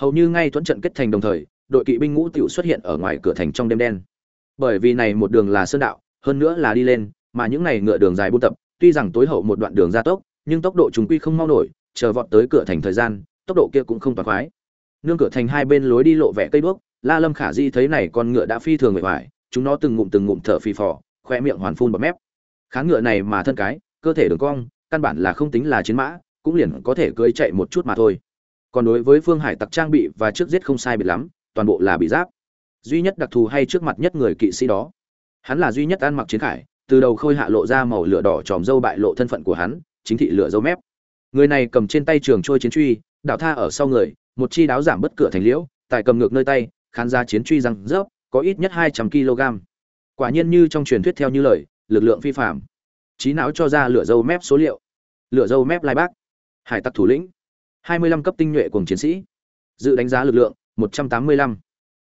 hầu như ngay thuẫn trận kết thành đồng thời, đội kỵ binh ngũ tiểu xuất hiện ở ngoài cửa thành trong đêm đen. Bởi vì này một đường là sơn đạo, hơn nữa là đi lên, mà những này ngựa đường dài buôn tập, tuy rằng tối hậu một đoạn đường gia tốc, nhưng tốc độ chúng quy không mau nổi, chờ vọt tới cửa thành thời gian, tốc độ kia cũng không toàn khoái nương cửa thành hai bên lối đi lộ vẻ cây đuốc, la lâm khả di thấy này con ngựa đã phi thường người vải chúng nó từng ngụm từng ngụm thở phì phò, khoe miệng hoàn phun bọt mép. Kháng ngựa này mà thân cái, cơ thể đường cong, căn bản là không tính là chiến mã, cũng liền có thể cưỡi chạy một chút mà thôi còn đối với phương hải tặc trang bị và trước giết không sai biệt lắm, toàn bộ là bị giáp. Duy nhất đặc thù hay trước mặt nhất người kỵ sĩ đó. Hắn là duy nhất ăn mặc chiến khải, từ đầu khôi hạ lộ ra màu lửa đỏ tròm dâu bại lộ thân phận của hắn, chính thị lửa dâu mép. Người này cầm trên tay trường trôi chiến truy đạo tha ở sau người, một chi đáo giảm bất cửa thành liễu, tại cầm ngược nơi tay, khán ra chiến truy răng rớp, có ít nhất hai trăm kg. Quả nhiên như trong truyền thuyết theo như lời, lực lượng phi phạm trí não cho ra lửa dâu mép số liệu. Lửa dâu mép lai bác. Hải tặc thủ lĩnh hai mươi lăm cấp tinh nhuệ cùng chiến sĩ. Dự đánh giá lực lượng, một trăm tám mươi lăm.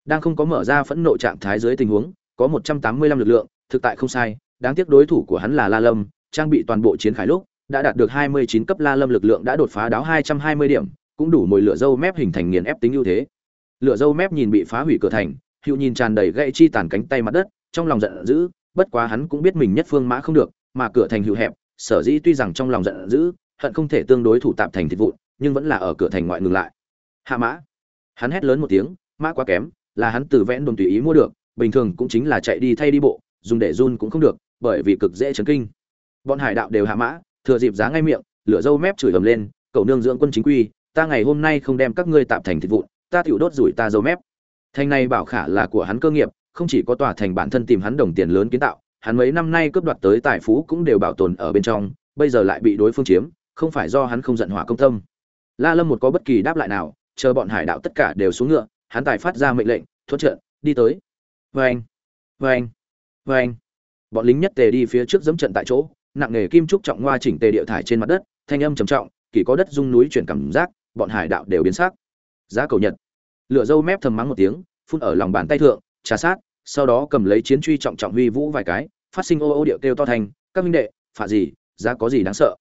Đang không có mở ra phẫn nộ trạng thái dưới tình huống, có một trăm tám mươi lăm lực lượng, thực tại không sai, đáng tiếc đối thủ của hắn là la lâm, trang bị toàn bộ chiến khải lúc, đã đạt được hai mươi chín cấp la lâm lực lượng đã đột phá đáo hai trăm hai mươi điểm, cũng đủ mồi lửa dâu mép hình thành nghiền ép tính ưu thế. Lửa dâu mép nhìn bị phá hủy cửa thành, hữu nhìn tràn đầy gãy chi tàn cánh tay mặt đất, trong lòng giận dữ, bất quá hắn cũng biết mình nhất phương mã không được, mà cửa thành hữu hẹp, sở dĩ tuy rằng trong lòng giận dữ, hận không thể tương đối thủ tạm thành thịt vụn nhưng vẫn là ở cửa thành ngoại ngừng lại. Hạ mã. Hắn hét lớn một tiếng, mã quá kém, là hắn từ vẽn đồn tùy ý mua được, bình thường cũng chính là chạy đi thay đi bộ, dùng để run cũng không được, bởi vì cực dễ chấn kinh. Bọn hải đạo đều hạ mã, thừa dịp giá ngay miệng, lửa dâu mép chửi ầm lên, cậu nương dưỡng quân chính quy, ta ngày hôm nay không đem các ngươi tạm thành thịt vụn, ta tiểu đốt rủi ta dâu mép. Thành này bảo khả là của hắn cơ nghiệp, không chỉ có tòa thành bản thân tìm hắn đồng tiền lớn kiến tạo, hắn mấy năm nay cướp đoạt tới tài phú cũng đều bảo tồn ở bên trong, bây giờ lại bị đối phương chiếm, không phải do hắn không giận hỏa công tâm la lâm một có bất kỳ đáp lại nào chờ bọn hải đạo tất cả đều xuống ngựa hắn tài phát ra mệnh lệnh thuận trận đi tới. Veng, veng, veng. bọn lính nhất tề đi phía trước dẫm trận tại chỗ nặng nghề kim trúc trọng hoa chỉnh tề địa thải trên mặt đất thanh âm trầm trọng kỳ có đất rung núi chuyển cảm giác bọn hải đạo đều biến sắc. Giá cầu nhật. Lửa dâu mép thầm mắng một tiếng phun ở lòng bàn tay thượng trà sát sau đó cầm lấy chiến truy trọng trọng huy vũ vài cái phát sinh ô ô điệu kêu to thành các minh đệ phạ gì giá có gì đáng sợ?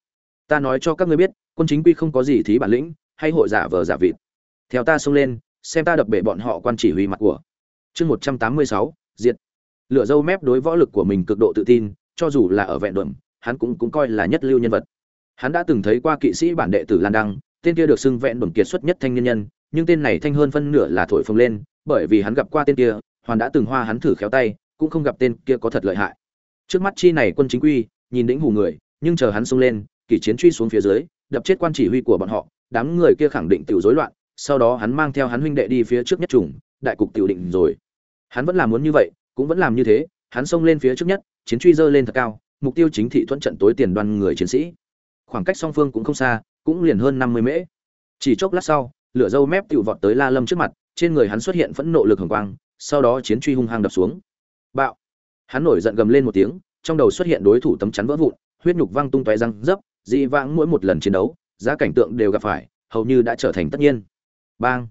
Ta nói cho các ngươi biết quân chính quy không có gì thí bản lĩnh, hay hội giả vờ giả vịt. Theo ta xông lên, xem ta đập bể bọn họ quan chỉ huy mặt của. Chương một trăm tám mươi sáu, diệt. Lựa dâu mép đối võ lực của mình cực độ tự tin, cho dù là ở vẹn đuẩm hắn cũng cũng coi là nhất lưu nhân vật. Hắn đã từng thấy qua kỵ sĩ bản đệ tử lan đăng, tên kia được xưng vẹn đuẩm kiệt xuất nhất thanh nhân nhân, nhưng tên này thanh hơn phân nửa là thổi phồng lên, bởi vì hắn gặp qua tên kia, hoàn đã từng hoa hắn thử khéo tay, cũng không gặp tên kia có thật lợi hại. Trước mắt chi này quân chính quy, nhìn đĩnh hù người, nhưng chờ hắn xông lên, kỷ chiến truy xuống phía dưới đập chết quan chỉ huy của bọn họ, đám người kia khẳng định tiểu rối loạn, sau đó hắn mang theo hắn huynh đệ đi phía trước nhất trùng, đại cục tiểu định rồi. Hắn vẫn làm muốn như vậy, cũng vẫn làm như thế, hắn xông lên phía trước nhất, chiến truy dơ lên thật cao, mục tiêu chính thị thuận trận tối tiền đoan người chiến sĩ. Khoảng cách song phương cũng không xa, cũng liền hơn năm mươi mễ. Chỉ chốc lát sau, lửa dâu mép tiểu vọt tới la lâm trước mặt, trên người hắn xuất hiện phẫn nộ lực hồng quang, sau đó chiến truy hung hăng đập xuống. Bạo! Hắn nổi giận gầm lên một tiếng, trong đầu xuất hiện đối thủ tấm chắn vỡ vụn, huyết nhục văng tung tóe răng dấp dị vãng mỗi một lần chiến đấu, giá cảnh tượng đều gặp phải, hầu như đã trở thành tất nhiên. Bang.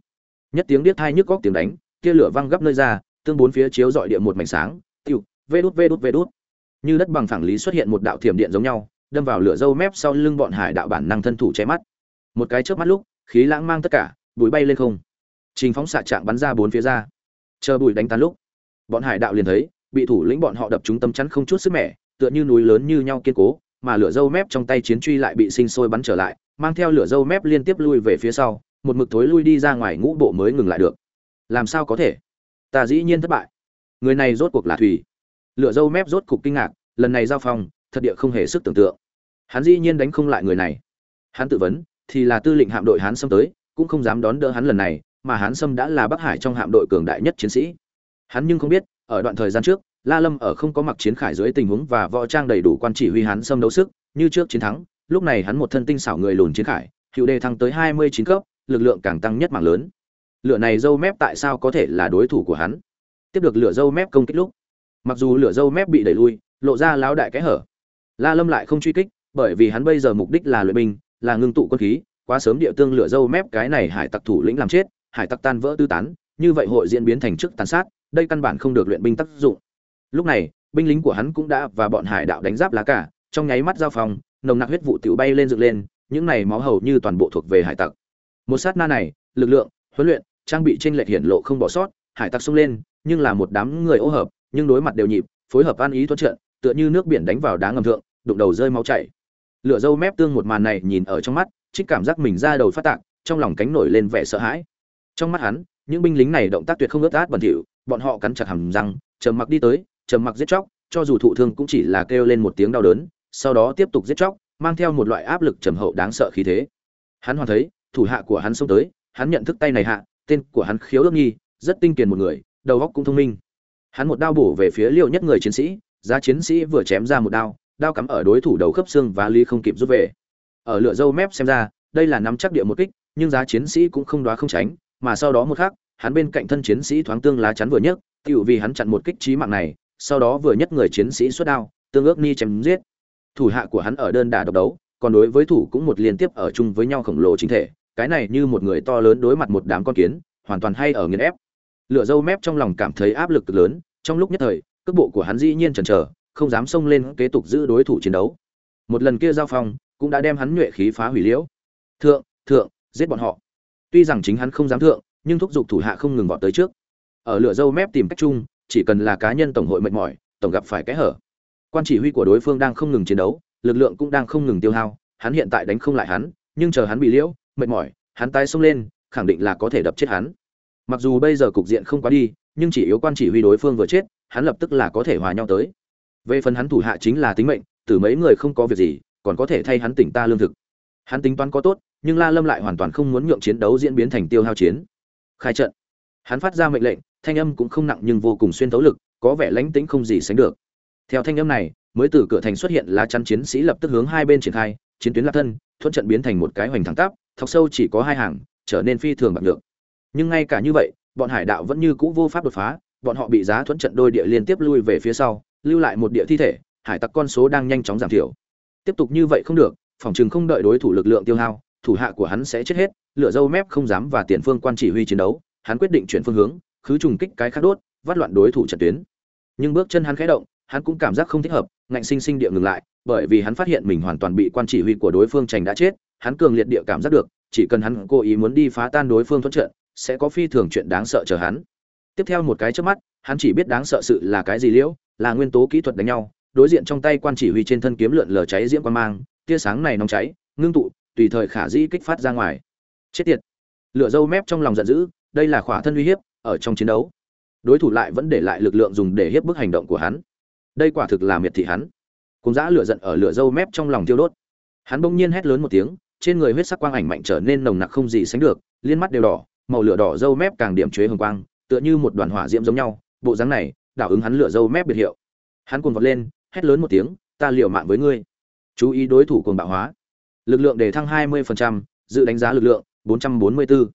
Nhất tiếng điếc thai nhức góc tiếng đánh kia lửa văng gấp nơi ra, tương bốn phía chiếu dọi địa một mảnh sáng tiêu vê đút vê đút vê đút. Như đất bằng phẳng lý xuất hiện một đạo thiểm điện giống nhau, đâm vào lửa dâu mép sau lưng bọn hải đạo bản năng thân thủ che mắt. Một cái chớp mắt lúc, khí lãng mang tất cả, bụi bay lên không. Trình phóng xạ trạng bắn ra bốn phía ra. Chờ bụi đánh tan lúc, bọn hải đạo liền thấy, bị thủ lĩnh bọn họ đập chúng tâm chắn không chút sức mẻ, tựa như núi lớn như nhau kiên cố mà lửa dâu mép trong tay chiến truy lại bị sinh sôi bắn trở lại, mang theo lửa dâu mép liên tiếp lui về phía sau, một mực thối lui đi ra ngoài ngũ bộ mới ngừng lại được. Làm sao có thể? Ta dĩ nhiên thất bại. Người này rốt cuộc là thủy. Lửa dâu mép rốt cục kinh ngạc, lần này giao phong, thật địa không hề sức tưởng tượng. Hắn dĩ nhiên đánh không lại người này. Hắn tự vấn, thì là tư lệnh hạm đội hắn xâm tới, cũng không dám đón đỡ hắn lần này, mà hắn xâm đã là bắc hải trong hạm đội cường đại nhất chiến sĩ. Hắn nhưng không biết, ở đoạn thời gian trước la lâm ở không có mặc chiến khải dưới tình huống và võ trang đầy đủ quan chỉ huy hắn xâm đấu sức, như trước chiến thắng, lúc này hắn một thân tinh xảo người lùn chiến khải, hữu đề thăng tới hai mươi chín cấp, lực lượng càng tăng nhất mạng lớn. Lửa này dâu mép tại sao có thể là đối thủ của hắn? Tiếp được lửa dâu mép công kích lúc, mặc dù lửa dâu mép bị đẩy lui, lộ ra láo đại cái hở. La lâm lại không truy kích, bởi vì hắn bây giờ mục đích là luyện binh, là ngưng tụ quân khí, quá sớm địa tương lửa dâu mép cái này hải tặc thủ lĩnh làm chết, hải tặc tan vỡ tư tán, như vậy hội diễn biến thành chức tàn sát, đây căn bản không được luyện binh tác dụng lúc này, binh lính của hắn cũng đã và bọn hải đạo đánh giáp lá cả, trong nháy mắt giao phòng, nồng nặc huyết vụ tiểu bay lên dựng lên, những này máu hầu như toàn bộ thuộc về hải tặc. Một sát na này, lực lượng, huấn luyện, trang bị trên lệch hiển lộ không bỏ sót, hải tặc xông lên, nhưng là một đám người ô hợp, nhưng đối mặt đều nhịp, phối hợp an ý thuận trận tựa như nước biển đánh vào đá ngầm thượng, đụng đầu rơi máu chảy. Lửa dâu mép tương một màn này nhìn ở trong mắt, trích cảm giác mình ra đầu phát tạc, trong lòng cánh nổi lên vẻ sợ hãi. Trong mắt hắn, những binh lính này động tác tuyệt không ướt át bẩn thỉu, bọn họ cắn chặt hàm răng, trầm mặc đi tới trầm mặc giết chóc, cho dù thụ thương cũng chỉ là kêu lên một tiếng đau đớn, sau đó tiếp tục giết chóc, mang theo một loại áp lực trầm hậu đáng sợ khí thế. Hắn hoàn thấy, thủ hạ của hắn xông tới, hắn nhận thức tay này hạ, tên của hắn khiếu ước nhi, rất tinh kiền một người, đầu óc cũng thông minh. Hắn một đao bổ về phía liệu nhất người chiến sĩ, giá chiến sĩ vừa chém ra một đao đao cắm ở đối thủ đầu khớp xương và ly không kịp rút về. Ở lửa dâu mép xem ra, đây là nắm chắc địa một kích, nhưng giá chiến sĩ cũng không đoá không tránh, mà sau đó một khắc, hắn bên cạnh thân chiến sĩ thoáng tương lá chắn vừa nhất tựu vì hắn chặn một kích trí mạng này sau đó vừa nhất người chiến sĩ xuất đao, tương ước ni chém giết. Thủ hạ của hắn ở đơn đả độc đấu, còn đối với thủ cũng một liên tiếp ở chung với nhau khổng lồ chính thể, cái này như một người to lớn đối mặt một đám con kiến, hoàn toàn hay ở nghiền ép. Lửa dâu mép trong lòng cảm thấy áp lực cực lớn, trong lúc nhất thời, cước bộ của hắn dĩ nhiên chần chờ, không dám xông lên kế tục giữ đối thủ chiến đấu. Một lần kia giao phong, cũng đã đem hắn nhuệ khí phá hủy liễu. Thượng thượng, giết bọn họ. Tuy rằng chính hắn không dám thượng, nhưng thúc giục thủ hạ không ngừng vọt tới trước. Ở lửa dâu mép tìm cách chung chỉ cần là cá nhân tổng hội mệt mỏi, tổng gặp phải cái hở. Quan chỉ huy của đối phương đang không ngừng chiến đấu, lực lượng cũng đang không ngừng tiêu hao, hắn hiện tại đánh không lại hắn, nhưng chờ hắn bị liễu, mệt mỏi, hắn tái xông lên, khẳng định là có thể đập chết hắn. Mặc dù bây giờ cục diện không quá đi, nhưng chỉ yếu quan chỉ huy đối phương vừa chết, hắn lập tức là có thể hòa nhau tới. Về phần hắn thủ hạ chính là tính mệnh, từ mấy người không có việc gì, còn có thể thay hắn tỉnh ta lương thực. Hắn tính toán có tốt, nhưng la lâm lại hoàn toàn không muốn nhượng chiến đấu diễn biến thành tiêu hao chiến. Khai trận. Hắn phát ra mệnh lệnh thanh âm cũng không nặng nhưng vô cùng xuyên thấu lực, có vẻ lãnh tĩnh không gì sánh được. Theo thanh âm này, mới từ cửa thành xuất hiện lá chắn chiến sĩ lập tức hướng hai bên triển khai, chiến tuyến lập thân, thuận trận biến thành một cái hoành thẳng tắp, thọc sâu chỉ có hai hàng, trở nên phi thường bạc được nhưng ngay cả như vậy, bọn hải đạo vẫn như cũ vô pháp đột phá, bọn họ bị giá thuận trận đôi địa liên tiếp lui về phía sau, lưu lại một địa thi thể, hải tặc con số đang nhanh chóng giảm thiểu. Tiếp tục như vậy không được, phòng trường không đợi đối thủ lực lượng tiêu hao, thủ hạ của hắn sẽ chết hết lựa dâu mép không dám và tiền phương quan chỉ huy chiến đấu, hắn quyết định chuyển phương hướng khứ trùng kích cái khác đốt, vắt loạn đối thủ trận tuyến. Nhưng bước chân hắn khẽ động, hắn cũng cảm giác không thích hợp, ngạnh sinh sinh địa ngừng lại, bởi vì hắn phát hiện mình hoàn toàn bị quan chỉ huy của đối phương trành đã chết, hắn cường liệt địa cảm giác được, chỉ cần hắn cố ý muốn đi phá tan đối phương thuận trận, sẽ có phi thường chuyện đáng sợ chờ hắn. Tiếp theo một cái trước mắt, hắn chỉ biết đáng sợ sự là cái gì liễu, là nguyên tố kỹ thuật đánh nhau, đối diện trong tay quan chỉ huy trên thân kiếm lượn lờ cháy diễm quan mang, tia sáng này nóng cháy, ngưng tụ, tùy thời khả dĩ kích phát ra ngoài. Chết tiệt. Lửa dâu mép trong lòng giận dữ, đây là khỏa thân uy hiếp ở trong chiến đấu. Đối thủ lại vẫn để lại lực lượng dùng để hiếp bức hành động của hắn. Đây quả thực là miệt thị hắn. Cùng dã lửa giận ở lửa dâu mép trong lòng tiêu đốt. Hắn bỗng nhiên hét lớn một tiếng trên người huyết sắc quang ảnh mạnh trở nên nồng nặc không gì sánh được liên mắt đều đỏ màu lửa đỏ dâu mép càng điểm chế hồng quang tựa như một đoàn hỏa diễm giống nhau bộ dáng này đảo ứng hắn lửa dâu mép biệt hiệu. Hắn cuồng vọt lên hét lớn một tiếng ta liều mạng với ngươi. Chú ý đối thủ cuồng bạo hóa. Lực lượng để thăng 20%, dự đánh giá lực lượng 444.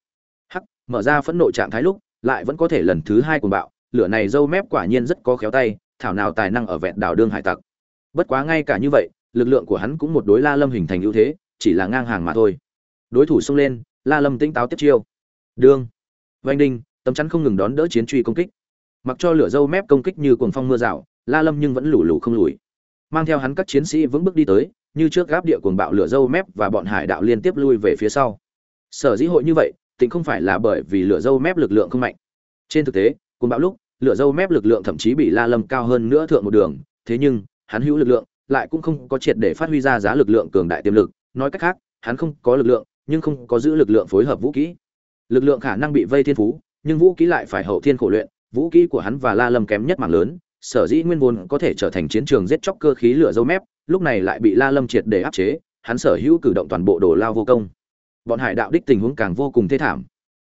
hắc mở ra phẫn nộ trạng thái lúc lại vẫn có thể lần thứ hai cuồng bạo, lửa này dâu mép quả nhiên rất có khéo tay, thảo nào tài năng ở vẹn đảo đương hải tặc. Bất quá ngay cả như vậy, lực lượng của hắn cũng một đối la lâm hình thành ưu thế, chỉ là ngang hàng mà thôi. Đối thủ xông lên, la lâm tinh táo tiếp chiêu. Đương vanh đinh, tấm chắn không ngừng đón đỡ chiến truy công kích. Mặc cho lửa dâu mép công kích như cuồng phong mưa rào, la lâm nhưng vẫn lù lù không lùi. Mang theo hắn các chiến sĩ vững bước đi tới, như trước gáp địa cuồng bạo lửa dâu mép và bọn hải đạo liên tiếp lui về phía sau. Sở dĩ hội như vậy tính không phải là bởi vì lửa dâu mép lực lượng không mạnh. Trên thực tế, cùng bạo lúc, lửa dâu mép lực lượng thậm chí bị la lâm cao hơn nữa thượng một đường, thế nhưng, hắn hữu lực lượng, lại cũng không có triệt để phát huy ra giá lực lượng cường đại tiềm lực. Nói cách khác, hắn không có lực lượng, nhưng không có giữ lực lượng phối hợp vũ kỹ lực lượng khả năng bị vây thiên phú, nhưng vũ kỹ lại phải hậu thiên khổ luyện. Vũ kỹ của hắn và la lâm kém nhất mảng lớn, sở dĩ nguyên vốn có thể trở thành chiến trường giết chóc cơ khí lửa dâu mép, lúc này lại bị la lâm triệt để áp chế, hắn sở hữu cử động toàn bộ đồ lao vô công bọn hải đạo đích tình huống càng vô cùng thê thảm.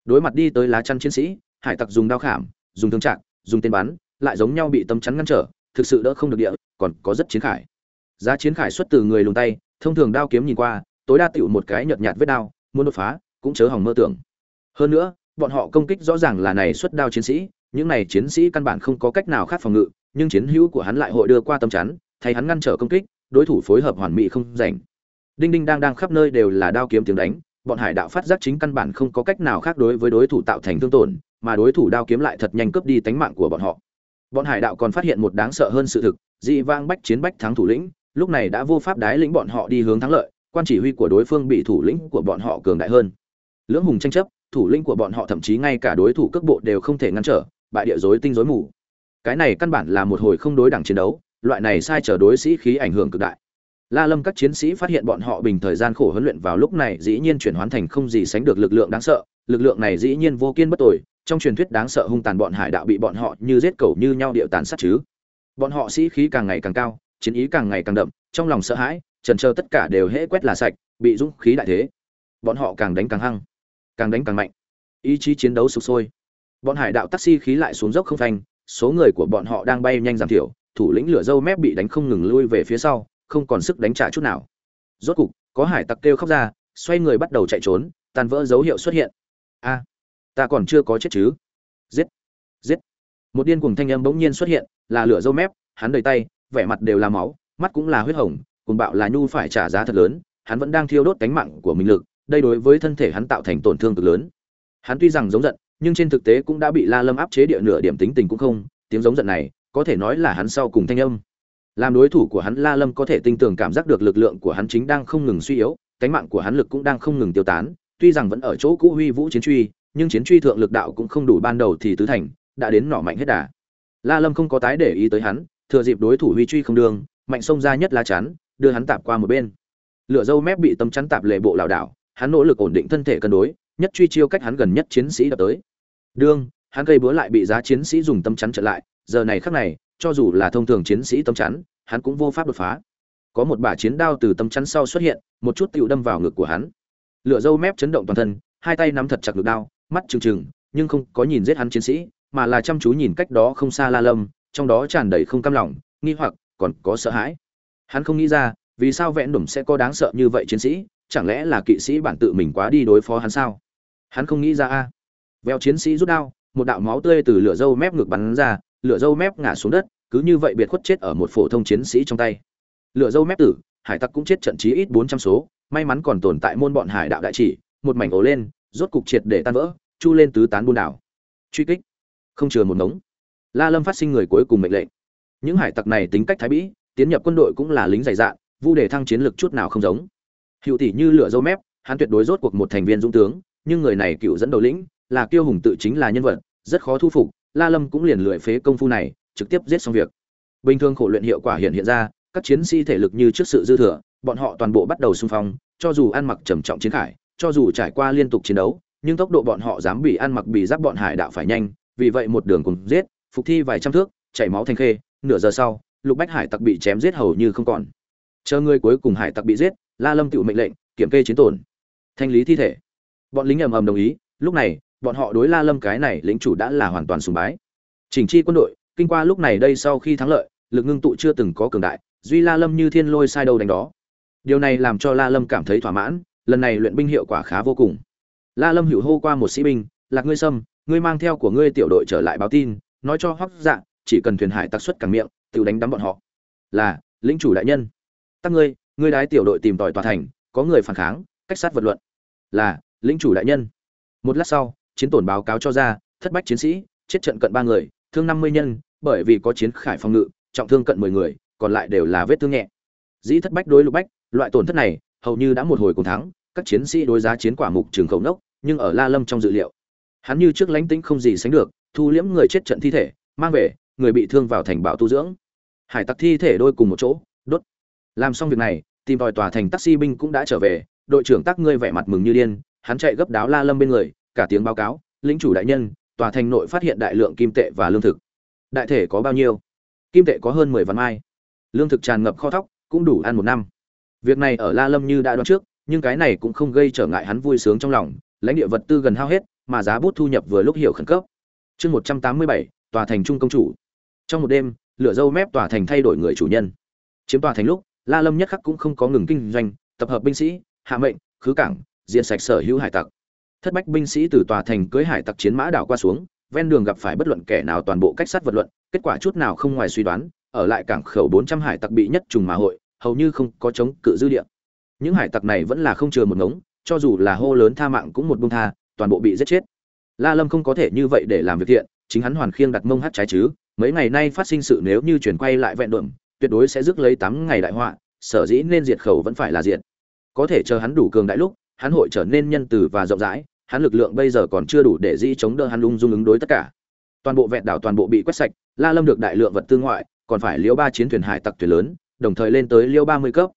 Đối mặt đi tới lá chắn chiến sĩ, hải tặc dùng đao khảm, dùng thương trạng, dùng tên bắn, lại giống nhau bị tấm chắn ngăn trở, thực sự đỡ không được địa, còn có rất chiến khải. Giá chiến khải xuất từ người lùng tay, thông thường đao kiếm nhìn qua, tối đa tựu một cái nhợt nhạt vết đao, muốn đột phá, cũng chớ hỏng mơ tưởng. Hơn nữa, bọn họ công kích rõ ràng là này xuất đao chiến sĩ, những này chiến sĩ căn bản không có cách nào khác phòng ngự, nhưng chiến hữu của hắn lại hội đưa qua tấm chắn, thay hắn ngăn trở công kích, đối thủ phối hợp hoàn mỹ không rảnh. Đinh đinh đang đang khắp nơi đều là đao kiếm tiếng đánh bọn hải đạo phát giác chính căn bản không có cách nào khác đối với đối thủ tạo thành thương tổn, mà đối thủ đao kiếm lại thật nhanh cướp đi tánh mạng của bọn họ. Bọn hải đạo còn phát hiện một đáng sợ hơn sự thực, dị vang bách chiến bách thắng thủ lĩnh, lúc này đã vô pháp đái lĩnh bọn họ đi hướng thắng lợi, quan chỉ huy của đối phương bị thủ lĩnh của bọn họ cường đại hơn. Lưỡng hùng tranh chấp, thủ lĩnh của bọn họ thậm chí ngay cả đối thủ cước bộ đều không thể ngăn trở, bại địa rối tinh rối mù. Cái này căn bản là một hồi không đối đẳng chiến đấu, loại này sai trở đối sĩ khí ảnh hưởng cực đại la lâm các chiến sĩ phát hiện bọn họ bình thời gian khổ huấn luyện vào lúc này dĩ nhiên chuyển hóa thành không gì sánh được lực lượng đáng sợ. Lực lượng này dĩ nhiên vô kiên bất tồi, trong truyền thuyết đáng sợ hung tàn bọn hải đạo bị bọn họ như giết cẩu như nhau điệu tàn sát chứ. Bọn họ sĩ khí càng ngày càng cao, chiến ý càng ngày càng đậm, trong lòng sợ hãi, trần chờ tất cả đều hễ quét là sạch, bị dũng khí đại thế. Bọn họ càng đánh càng hăng, càng đánh càng mạnh. Ý chí chiến đấu sục sôi. Bọn hải đạo taxi khí lại xuống dốc không phanh, số người của bọn họ đang bay nhanh giảm thiểu, thủ lĩnh lửa dâu mép bị đánh không ngừng lui về phía sau không còn sức đánh trả chút nào. Rốt cục, có hải tặc kêu khóc ra, xoay người bắt đầu chạy trốn tàn vỡ dấu hiệu xuất hiện. A, ta còn chưa có chết chứ. Giết giết. Một điên cuồng thanh âm bỗng nhiên xuất hiện, là lửa dâu mép, hắn đầy tay, vẻ mặt đều là máu, mắt cũng là huyết hồng cùng bạo là nhu phải trả giá thật lớn, hắn vẫn đang thiêu đốt cánh mạng của mình lực, đây đối với thân thể hắn tạo thành tổn thương cực lớn. Hắn tuy rằng giống giận, nhưng trên thực tế cũng đã bị la lâm áp chế địa nửa điểm tính tình cũng không, tiếng giống giận này có thể nói là hắn sau cùng thanh âm làm đối thủ của hắn la lâm có thể tinh tường cảm giác được lực lượng của hắn chính đang không ngừng suy yếu, cánh mạng của hắn lực cũng đang không ngừng tiêu tán, tuy rằng vẫn ở chỗ cũ huy vũ chiến truy, nhưng chiến truy thượng lực đạo cũng không đủ ban đầu thì tứ thành, đã đến nỏ mạnh hết đà. La lâm không có tái để ý tới hắn, thừa dịp đối thủ huy truy không đường, mạnh xông ra nhất lá chắn, đưa hắn tạp qua một bên. Lửa dâu mép bị tấm chắn tạp lệ bộ lảo đảo, hắn nỗ lực ổn định thân thể cân đối, nhất truy chiêu cách hắn gần nhất chiến sĩ đập tới. Đương, hắn gây búa lại bị giá chiến sĩ dùng tâm chắn trở lại, giờ này khắc này cho dù là thông thường chiến sĩ tâm chắn, hắn cũng vô pháp đột phá. Có một bả chiến đao từ tâm chắn sau xuất hiện, một chút tiểu đâm vào ngực của hắn. Lửa dâu mép chấn động toàn thân, hai tay nắm thật chặt ngực đao, mắt trừng trừng, nhưng không có nhìn giết hắn chiến sĩ, mà là chăm chú nhìn cách đó không xa la lâm, trong đó tràn đầy không cam lòng, nghi hoặc, còn có sợ hãi. Hắn không nghĩ ra, vì sao vẹn đủm sẽ có đáng sợ như vậy chiến sĩ, chẳng lẽ là kỵ sĩ bản tự mình quá đi đối phó hắn sao? Hắn không nghĩ ra a. Vèo chiến sĩ rút đao, một đạo máu tươi từ lửa dâu mép ngực bắn ra lửa dâu mép ngã xuống đất, cứ như vậy biệt khuất chết ở một phổ thông chiến sĩ trong tay. Lửa dâu mép tử, hải tặc cũng chết trận chí ít bốn trăm số, may mắn còn tồn tại môn bọn hải đạo đại chỉ, một mảnh ổ lên, rốt cục triệt để tan vỡ, chu lên tứ tán buôn đảo. Truy kích. Không chừa một ngống. La lâm phát sinh người cuối cùng mệnh lệnh. Những hải tặc này tính cách thái bĩ, tiến nhập quân đội cũng là lính dày dạn, vu đề thăng chiến lực chút nào không giống. Hữu tỷ như lửa dâu mép, hắn tuyệt đối rốt cuộc một thành viên dũng tướng, nhưng người này cựu dẫn đầu lĩnh, là kiêu hùng tự chính là nhân vật, rất khó thu phục la lâm cũng liền lười phế công phu này, trực tiếp giết xong việc. Bình thường khổ luyện hiệu quả hiện hiện ra, các chiến sĩ thể lực như trước sự dư thừa, bọn họ toàn bộ bắt đầu xung phong, cho dù ăn mặc trầm trọng chiến khải, cho dù trải qua liên tục chiến đấu, nhưng tốc độ bọn họ dám bị ăn mặc bị giáp bọn hải đạo phải nhanh, vì vậy một đường cùng giết, phục thi vài trăm thước, chảy máu thành khê, nửa giờ sau, lục bách hải tặc bị chém giết hầu như không còn. Chờ người cuối cùng hải tặc bị giết, la lâm tự mệnh lệnh, kiểm kê chiến tổn. Thanh lý thi thể. Bọn lính ầm ầm đồng ý, lúc này bọn họ đối la lâm cái này lĩnh chủ đã là hoàn toàn sùng bái. Chỉnh chi quân đội, kinh qua lúc này đây sau khi thắng lợi, lực ngưng tụ chưa từng có cường đại, duy la lâm như thiên lôi sai đầu đánh đó. Điều này làm cho la lâm cảm thấy thỏa mãn, lần này luyện binh hiệu quả khá vô cùng. La lâm hữu hô qua một sĩ binh, lạc ngươi sâm, ngươi mang theo của ngươi tiểu đội trở lại báo tin, nói cho hoắc dạ chỉ cần thuyền hải tặc xuất càng miệng, tự đánh đắm bọn họ. Là, lĩnh chủ đại nhân. Tắc ngươi ngươi đái tiểu đội tìm tòi tòa thành, có người phản kháng, cách sát vật luận. Là, lĩnh chủ đại nhân. Một lát sau chiến tổn báo cáo cho ra, thất bách chiến sĩ, chết trận cận ba người, thương năm mươi nhân, bởi vì có chiến khải phòng ngự, trọng thương cận mười người, còn lại đều là vết thương nhẹ. Dĩ thất bách đối lục bách, loại tổn thất này, hầu như đã một hồi cùng thắng, các chiến sĩ đối giá chiến quả mục trường khẩu nốc, nhưng ở la lâm trong dự liệu, hắn như trước lánh tĩnh không gì sánh được, thu liễm người chết trận thi thể, mang về, người bị thương vào thành bảo tu dưỡng. Hải tặc thi thể đôi cùng một chỗ, đốt. Làm xong việc này, tìm tòi tòa thành taxi binh cũng đã trở về, đội trưởng tác ngươi vẻ mặt mừng như điên, hắn chạy gấp đáo la lâm bên người cả tiếng báo cáo, lĩnh chủ đại nhân, tòa thành nội phát hiện đại lượng kim tệ và lương thực. Đại thể có bao nhiêu? Kim tệ có hơn mười vạn mai. Lương thực tràn ngập kho thóc, cũng đủ ăn một năm. Việc này ở la lâm như đã đoán trước, nhưng cái này cũng không gây trở ngại hắn vui sướng trong lòng. Lãnh địa vật tư gần hao hết, mà giá bút thu nhập vừa lúc hiểu khẩn cấp. Chương một trăm tám mươi bảy, tòa thành trung công chủ. Trong một đêm, lửa dâu mép tòa thành thay đổi người chủ nhân. Chiếm tòa thành lúc, la lâm nhất khắc cũng không có ngừng kinh doanh, tập hợp binh sĩ, hạ mệnh, khứ cảng diện sạch sở hữu hải tặc thất bách binh sĩ từ tòa thành cưới hải tặc chiến mã đảo qua xuống, ven đường gặp phải bất luận kẻ nào toàn bộ cách sát vật luận, kết quả chút nào không ngoài suy đoán, ở lại cảng khẩu bốn trăm hải tặc bị nhất trùng mà hội, hầu như không có chống cự dư địa. Những hải tặc này vẫn là không chừa một ngống, cho dù là hô lớn tha mạng cũng một bông tha, toàn bộ bị giết chết. La lâm không có thể như vậy để làm việc thiện, chính hắn hoàn khiêng đặt mông hát trái chứ, mấy ngày nay phát sinh sự nếu như chuyển quay lại vẹn đượm tuyệt đối sẽ rước lấy tám ngày đại họa, sở dĩ nên diệt khẩu vẫn phải là diệt. Có thể chờ hắn đủ cường đại lúc hắn hội trở nên nhân từ và rộng rãi, hắn lực lượng bây giờ còn chưa đủ để dĩ chống đỡ hắn lung dung ứng đối tất cả. Toàn bộ vẹn đảo toàn bộ bị quét sạch, la lâm được đại lượng vật tư ngoại, còn phải liễu ba chiến thuyền hải tặc thuyền lớn, đồng thời lên tới liễu ba mươi cấp.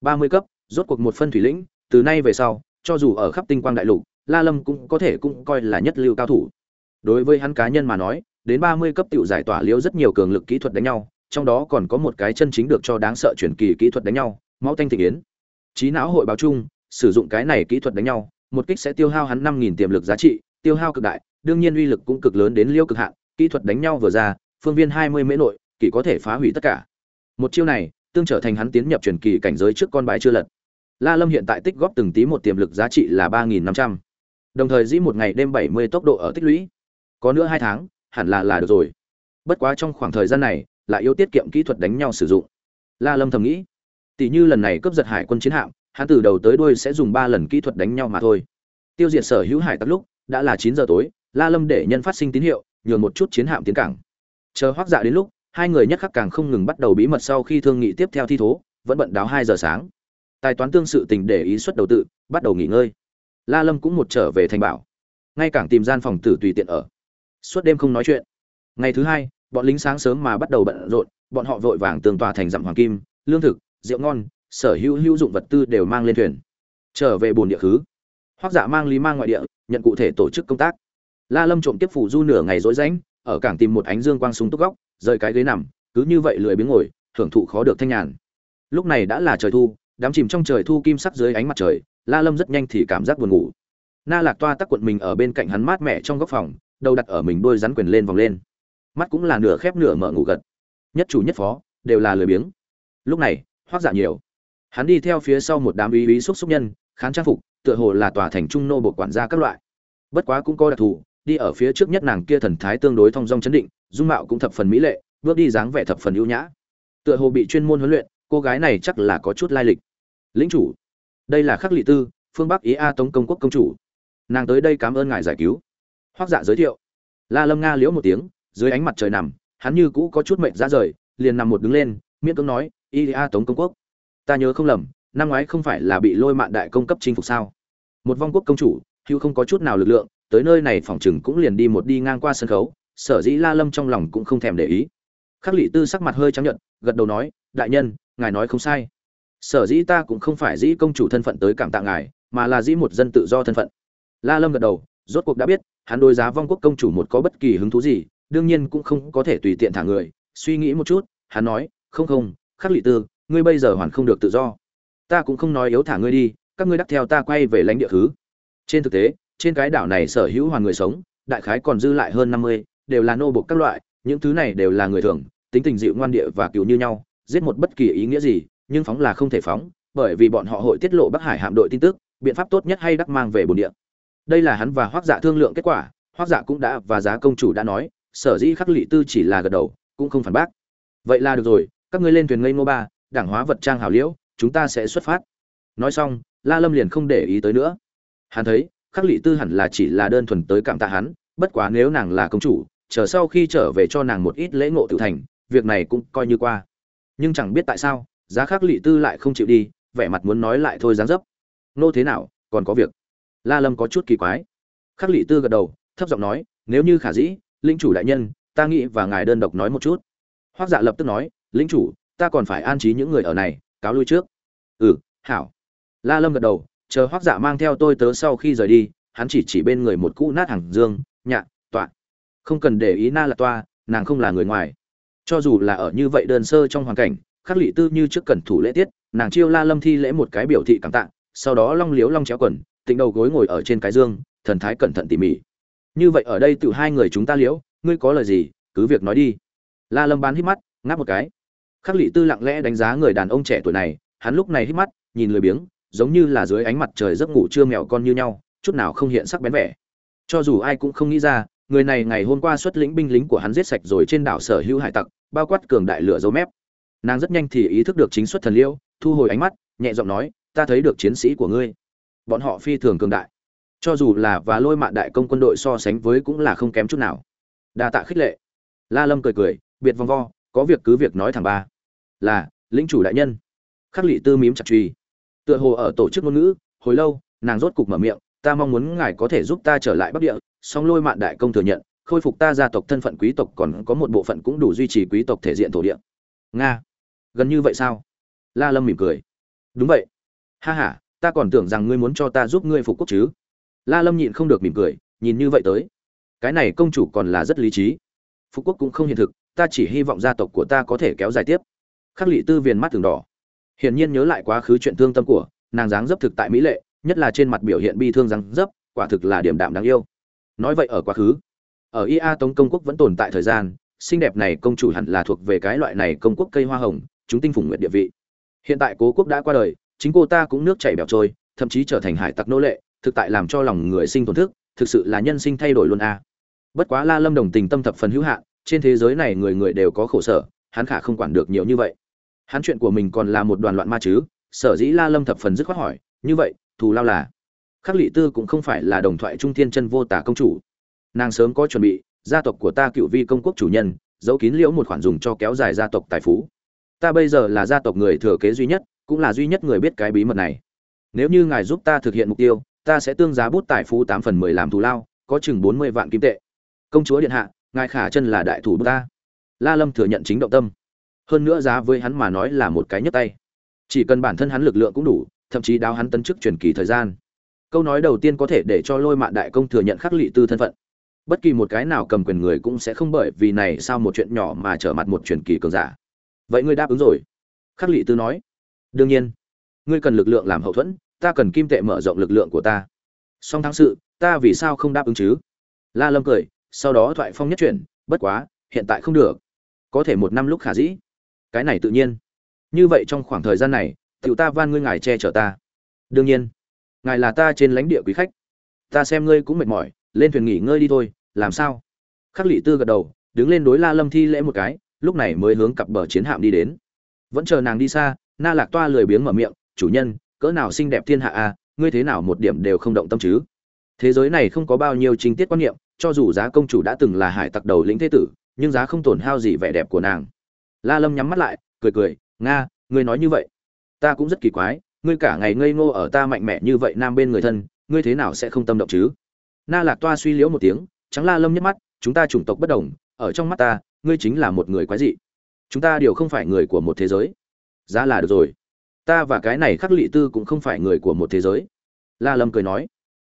ba mươi cấp, rốt cuộc một phân thủy lĩnh, từ nay về sau, cho dù ở khắp tinh quang đại lục, la lâm cũng có thể cũng coi là nhất lưu cao thủ. Đối với hắn cá nhân mà nói, đến ba mươi cấp tiểu giải tỏa liễu rất nhiều cường lực kỹ thuật đánh nhau, trong đó còn có một cái chân chính được cho đáng sợ chuyển kỳ kỹ thuật đánh nhau, máu tanh thị yến. Trí não hội báo chung sử dụng cái này kỹ thuật đánh nhau, một kích sẽ tiêu hao hắn năm nghìn tiềm lực giá trị, tiêu hao cực đại, đương nhiên uy lực cũng cực lớn đến liêu cực hạn, kỹ thuật đánh nhau vừa ra, phương viên hai mươi mễ nội kỳ có thể phá hủy tất cả. Một chiêu này, tương trở thành hắn tiến nhập truyền kỳ cảnh giới trước con bãi chưa lật. La lâm hiện tại tích góp từng tí một tiềm lực giá trị là ba nghìn năm trăm. Đồng thời dĩ một ngày đêm bảy mươi tốc độ ở tích lũy. Có nữa hai tháng, hẳn là là được rồi. Bất quá trong khoảng thời gian này, lại yếu tiết kiệm kỹ thuật đánh nhau sử dụng. La lâm thầm nghĩ, tỷ như lần này cướp giật hải quân chiến hạm hắn từ đầu tới đuôi sẽ dùng ba lần kỹ thuật đánh nhau mà thôi. Tiêu diệt sở hữu hải tặc lúc, đã là chín giờ tối, la lâm để nhân phát sinh tín hiệu, nhường một chút chiến hạm tiến cảng. Chờ hoác dạ đến lúc, hai người nhất khắc càng không ngừng bắt đầu bí mật sau khi thương nghị tiếp theo thi thố, vẫn bận đáo hai giờ sáng. Tài toán tương sự tình để ý xuất đầu tự, bắt đầu nghỉ ngơi. La lâm cũng một trở về thành bảo. Ngay cảng tìm gian phòng tử tùy tiện ở. Suốt đêm không nói chuyện. Ngày thứ hai, bọn lính sáng sớm mà bắt đầu bận rộn, bọn họ vội vàng tường tòa thành dặm hoàng kim, lương thực, rượu ngon sở hữu hữu dụng vật tư đều mang lên thuyền. Trở về bồn địa khứ. Hoác giả mang lý mang ngoại địa, nhận cụ thể tổ chức công tác. La lâm trộm tiếp phủ du nửa ngày rối rãnh, ở cảng tìm một ánh dương quang súng túc góc, rời cái ghế nằm, cứ như vậy lười biếng ngồi, hưởng thụ khó được thanh nhàn. Lúc này đã là trời thu, đám chìm trong trời thu kim sắc dưới ánh mặt trời, la lâm rất nhanh thì cảm giác buồn ngủ. Na lạc toa tắc quận mình ở bên cạnh hắn mát mẻ trong góc phòng, đầu đặt ở mình đôi rắn quyền lên vòng lên. Mắt cũng là nửa khép nửa mở ngủ gật. Nhất chủ nhất phó, đều là lười biếng. Lúc này, hoác dạ nhiều hắn đi theo phía sau một đám ý ý xúc xúc nhân, khán trang phục, tựa hồ là tòa thành trung nô bộ quản gia các loại. Bất quá cũng có đặc thù, đi ở phía trước nhất nàng kia thần thái tương đối thong dong chấn định, dung mạo cũng thập phần mỹ lệ, bước đi dáng vẻ thập phần ưu nhã. Tựa hồ bị chuyên môn huấn luyện, cô gái này chắc là có chút lai lịch. Lĩnh chủ, đây là khắc lị tư, phương bắc ý a tống công quốc công chủ. Nàng tới đây cảm ơn ngài giải cứu. Hoác dạ giới thiệu. La lâm nga liễu một tiếng, dưới ánh mặt trời nằm, hắn như cũ có chút mệnh ra rời, liền nằm một đứng lên, miễn cưỡng nói, ý a tống công quốc ta nhớ không lầm, năm ngoái không phải là bị lôi mạn đại công cấp chinh phục sao? Một vong quốc công chủ hữu không có chút nào lực lượng, tới nơi này phòng chừng cũng liền đi một đi ngang qua sân khấu, sở dĩ la lâm trong lòng cũng không thèm để ý. Khắc lị tư sắc mặt hơi trắng nhận gật đầu nói, đại nhân, ngài nói không sai. Sở dĩ ta cũng không phải dĩ công chủ thân phận tới cảm tạ ngài, mà là dĩ một dân tự do thân phận. La lâm gật đầu, rốt cuộc đã biết, hắn đối giá vong quốc công chủ một có bất kỳ hứng thú gì, đương nhiên cũng không có thể tùy tiện thả người. Suy nghĩ một chút, hắn nói, không không, khắc lị tư ngươi bây giờ hoàn không được tự do. Ta cũng không nói yếu thả ngươi đi, các ngươi đắc theo ta quay về lãnh địa thứ. Trên thực tế, trên cái đảo này sở hữu hoàn người sống, đại khái còn dư lại hơn năm mươi, đều là nô bộc các loại, những thứ này đều là người thường, tính tình dịu ngoan địa và cựu như nhau, giết một bất kỳ ý nghĩa gì, nhưng phóng là không thể phóng, bởi vì bọn họ hội tiết lộ bắc hải hạm đội tin tức, biện pháp tốt nhất hay đắc mang về bồn địa. Đây là hắn và hoác dạ thương lượng kết quả hoác dạ cũng đã và giá công chủ đã nói, sở dĩ khắc lị tư chỉ là gật đầu, cũng không phản bác. Vậy là được rồi, các ngươi lên thuyền ngây ngô ba đảng hóa vật trang hảo liễu, chúng ta sẽ xuất phát. Nói xong, la lâm liền không để ý tới nữa. Hắn thấy, khắc lị tư hẳn là chỉ là đơn thuần tới cảm tạ hắn, bất quá nếu nàng là công chủ, chờ sau khi trở về cho nàng một ít lễ ngộ tự thành, việc này cũng coi như qua. Nhưng chẳng biết tại sao, giá khắc lị tư lại không chịu đi, vẻ mặt muốn nói lại thôi dáng dấp. Nô thế nào, còn có việc. La lâm có chút kỳ quái. Khắc lị tư gật đầu, thấp giọng nói, nếu như khả dĩ linh chủ đại nhân, ta nghĩ và ngài đơn độc nói một chút. Hoác dạ lập tức nói linh chủ ta còn phải an trí những người ở này, cáo lui trước. Ừ hảo. La lâm gật đầu, chờ hoác dạ mang theo tôi tớ sau khi rời đi, hắn chỉ chỉ bên người một cũ nát hàng dương, nhạ, tọa. Không cần để ý na là toa nàng không là người ngoài. Cho dù là ở như vậy đơn sơ trong hoàn cảnh, khắc lị tư như trước cẩn thủ lễ tiết, nàng chiêu la lâm thi lễ một cái biểu thị cảm tạ, sau đó long liếu long chéo quần, tịnh đầu gối ngồi ở trên cái dương, thần thái cẩn thận tỉ mỉ. Như vậy ở đây tự hai người chúng ta liễu ngươi có lời gì, cứ việc nói đi. La lâm bán hít mắt, ngáp một cái khắc lị tư lặng lẽ đánh giá người đàn ông trẻ tuổi này, hắn lúc này hít mắt, nhìn lười biếng, giống như là dưới ánh mặt trời giấc ngủ trưa mèo con như nhau, chút nào không hiện sắc bén vẻ. Cho dù ai cũng không nghĩ ra, người này ngày hôm qua xuất lĩnh binh lính của hắn giết sạch rồi trên đảo sở hữu hải tặc, bao quát cường đại lửa dấu mép. Nàng rất nhanh thì ý thức được chính xuất thần liêu, thu hồi ánh mắt, nhẹ giọng nói, ta thấy được chiến sĩ của ngươi. Bọn họ phi thường cường đại. Cho dù là và lôi mạn đại công quân đội so sánh với cũng là không kém chút nào. Đa tạ khích lệ. La lâm cười cười, biệt vòng vo, có việc cứ việc nói thẳng ba là, lĩnh chủ đại nhân. Khắc lị tư mím chặt truy. Tựa hồ ở tổ chức ngôn ngữ, hồi lâu, nàng rốt cục mở miệng, ta mong muốn ngài có thể giúp ta trở lại bắc địa, song lôi mạn đại công thừa nhận, khôi phục ta gia tộc thân phận quý tộc còn có một bộ phận cũng đủ duy trì quý tộc thể diện thổ địa. Nga, gần như vậy sao? La lâm mỉm cười. Đúng vậy. Ha ha, ta còn tưởng rằng ngươi muốn cho ta giúp ngươi phục quốc chứ. La lâm nhịn không được mỉm cười, nhìn như vậy tới. Cái này công chủ còn là rất lý trí. Phục quốc cũng không hiện thực, ta chỉ hy vọng gia tộc của ta có thể kéo dài tiếp khắc lị tư viền mắt thường đỏ. Hiển nhiên nhớ lại quá khứ chuyện thương tâm của, nàng dáng dấp thực tại mỹ lệ, nhất là trên mặt biểu hiện bi thương dáng dấp, quả thực là điểm đạm đáng yêu. Nói vậy ở quá khứ, ở ia tống công quốc vẫn tồn tại thời gian, xinh đẹp này công chủ hẳn là thuộc về cái loại này công quốc cây hoa hồng, chúng tinh phủng nguyện địa vị. Hiện tại cố quốc đã qua đời, chính cô ta cũng nước chảy bẻo trôi, thậm chí trở thành hải tặc nô lệ, thực tại làm cho lòng người sinh tổn thức, thực sự là nhân sinh thay đổi luôn a. Bất quá la lâm đồng tình tâm thập phần hữu hạn, trên thế giới này người người đều có khổ sở, hắn khả không quản được nhiều như vậy hắn chuyện của mình còn là một đoàn loạn ma chứ? Sở dĩ la lâm thập phần dứt khoát hỏi, như vậy, thù lao là? Khắc lị tư cũng không phải là đồng thoại trung thiên chân vô tả công chủ. Nàng sớm có chuẩn bị, gia tộc của ta cựu vi công quốc chủ nhân, giấu kín liễu một khoản dùng cho kéo dài gia tộc tài phú. Ta bây giờ là gia tộc người thừa kế duy nhất, cũng là duy nhất người biết cái bí mật này. Nếu như ngài giúp ta thực hiện mục tiêu, ta sẽ tương giá bút tài phú tám phần mười làm thù lao, có chừng bốn mươi vạn kim tệ. Công chúa điện hạ, ngài khả chân là đại thủ bút ta. La lâm thừa nhận chính động tâm hơn nữa giá với hắn mà nói là một cái nhấc tay. Chỉ cần bản thân hắn lực lượng cũng đủ, thậm chí đáo hắn tấn chức truyền kỳ thời gian. Câu nói đầu tiên có thể để cho lôi mạn đại công thừa nhận khắc lị tư thân phận. Bất kỳ một cái nào cầm quyền người cũng sẽ không bởi vì này sao một chuyện nhỏ mà trở mặt một truyền kỳ cường giả. Vậy ngươi đáp ứng rồi? Khắc lị tư nói. Đương nhiên. Ngươi cần lực lượng làm hậu thuẫn, ta cần kim tệ mở rộng lực lượng của ta. Song thắng sự, ta vì sao không đáp ứng chứ? La lâm cười, sau đó thoại phong nhất chuyển, bất quá, hiện tại không được. Có thể một năm lúc khả dĩ cái này tự nhiên. Như vậy trong khoảng thời gian này tiểu ta van ngươi ngài che chở ta. Đương nhiên ngài là ta trên lãnh địa quý khách. Ta xem ngươi cũng mệt mỏi lên thuyền nghỉ ngơi đi thôi làm sao? Khắc lị tư gật đầu đứng lên đối la lâm thi lễ một cái lúc này mới hướng cặp bờ chiến hạm đi đến. Vẫn chờ nàng đi xa na lạc toa lười biếng mở miệng chủ nhân cỡ nào xinh đẹp thiên hạ a à, ngươi thế nào một điểm đều không động tâm chứ? Thế giới này không có bao nhiêu chính tiết quan niệm cho dù giá công chủ đã từng là hải tặc đầu lĩnh thế tử nhưng giá không tổn hao gì vẻ đẹp của nàng la lâm nhắm mắt lại, cười cười, nga, ngươi nói như vậy, ta cũng rất kỳ quái, ngươi cả ngày ngây ngô ở ta mạnh mẽ như vậy nam bên người thân, ngươi thế nào sẽ không tâm động chứ? Na lạc toa suy liễu một tiếng, trắng la lâm nhắc mắt, chúng ta chủng tộc bất đồng, ở trong mắt ta, ngươi chính là một người quái dị. Chúng ta đều không phải người của một thế giới. Giá là được rồi. Ta và cái này khắc lị tư cũng không phải người của một thế giới. La lâm cười nói.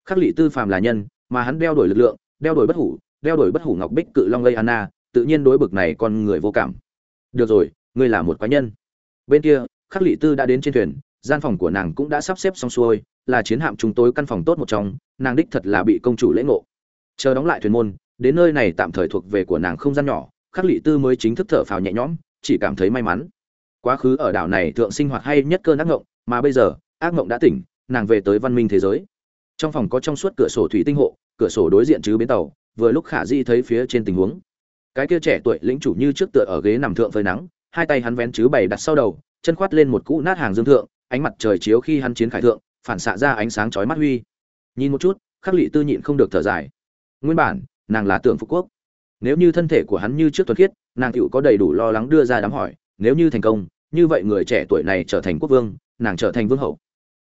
Khắc lị tư phàm là nhân, mà hắn đeo đổi lực lượng, đeo đổi bất hủ, đeo đổi bất hủ ngọc bích cự long lây anna, tự nhiên đối bực này con người vô cảm được rồi, ngươi là một cá nhân. Bên kia, khắc lị tư đã đến trên thuyền, gian phòng của nàng cũng đã sắp xếp xong xuôi, là chiến hạm chúng tôi căn phòng tốt một trong, nàng đích thật là bị công chủ lễ ngộ. Chờ đóng lại thuyền môn, đến nơi này tạm thời thuộc về của nàng không gian nhỏ, khắc lị tư mới chính thức thở phào nhẹ nhõm, chỉ cảm thấy may mắn. Quá khứ ở đảo này thượng sinh hoạt hay nhất cơn ác ngộng, mà bây giờ, ác ngộng đã tỉnh, nàng về tới văn minh thế giới. Trong phòng có trong suốt cửa sổ thủy tinh hộ, cửa sổ đối diện chứ bến tàu, vừa lúc khả di thấy phía trên tình huống cái kia trẻ tuổi lĩnh chủ như trước tựa ở ghế nằm thượng phơi nắng, hai tay hắn vén chứ bày đặt sau đầu, chân khoát lên một cũ nát hàng dương thượng, ánh mặt trời chiếu khi hắn chiến khải thượng, phản xạ ra ánh sáng chói mắt huy. Nhìn một chút, khắc lị tư nhịn không được thở dài. Nguyên bản, nàng là tượng phục quốc. Nếu như thân thể của hắn như trước thuần khiết, nàng tựu có đầy đủ lo lắng đưa ra đám hỏi, nếu như thành công, như vậy người trẻ tuổi này trở thành quốc vương, nàng trở thành vương hậu.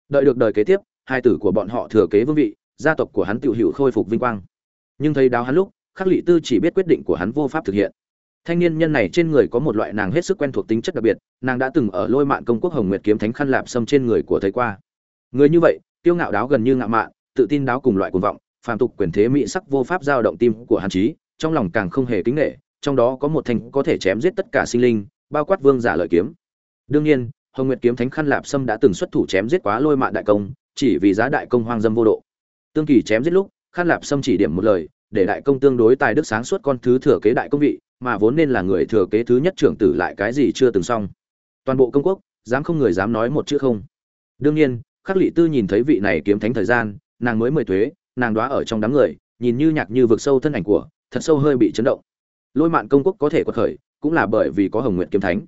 Đợi được đời kế tiếp, hai tử của bọn họ thừa kế vương vị, gia tộc của hắn tựu hữu khôi phục vinh quang. Nhưng thấy đáo hắn lúc khắc lị tư chỉ biết quyết định của hắn vô pháp thực hiện. Thanh niên nhân này trên người có một loại nàng hết sức quen thuộc tính chất đặc biệt, nàng đã từng ở lôi mạng công quốc hồng nguyệt kiếm thánh khăn lạp xâm trên người của thấy qua. Người như vậy tiêu ngạo đáo gần như ngạo mạn, tự tin đáo cùng loại cuồng vọng, phàm tục quyền thế mỹ sắc vô pháp giao động tim của hàn trí, trong lòng càng không hề kính nghệ trong đó có một thanh có thể chém giết tất cả sinh linh, bao quát vương giả lợi kiếm. Đương nhiên, hồng nguyệt kiếm thánh khăn lạp sâm đã từng xuất thủ chém giết quá lôi mạng đại công, chỉ vì giá đại công hoang dâm vô độ. Tương kỳ chém giết lúc, khăn lạp sâm chỉ điểm một lời để đại công tương đối tài đức sáng suốt con thứ thừa kế đại công vị, mà vốn nên là người thừa kế thứ nhất trưởng tử lại cái gì chưa từng xong. Toàn bộ công quốc, dám không người dám nói một chữ không. Đương nhiên, khắc lị tư nhìn thấy vị này kiếm thánh thời gian, nàng mới mười thuế nàng đoá ở trong đám người, nhìn như nhạc như vực sâu thân ảnh của, thật sâu hơi bị chấn động. Lôi mạn công quốc có thể quật khởi, cũng là bởi vì có hồng nguyện kiếm thánh.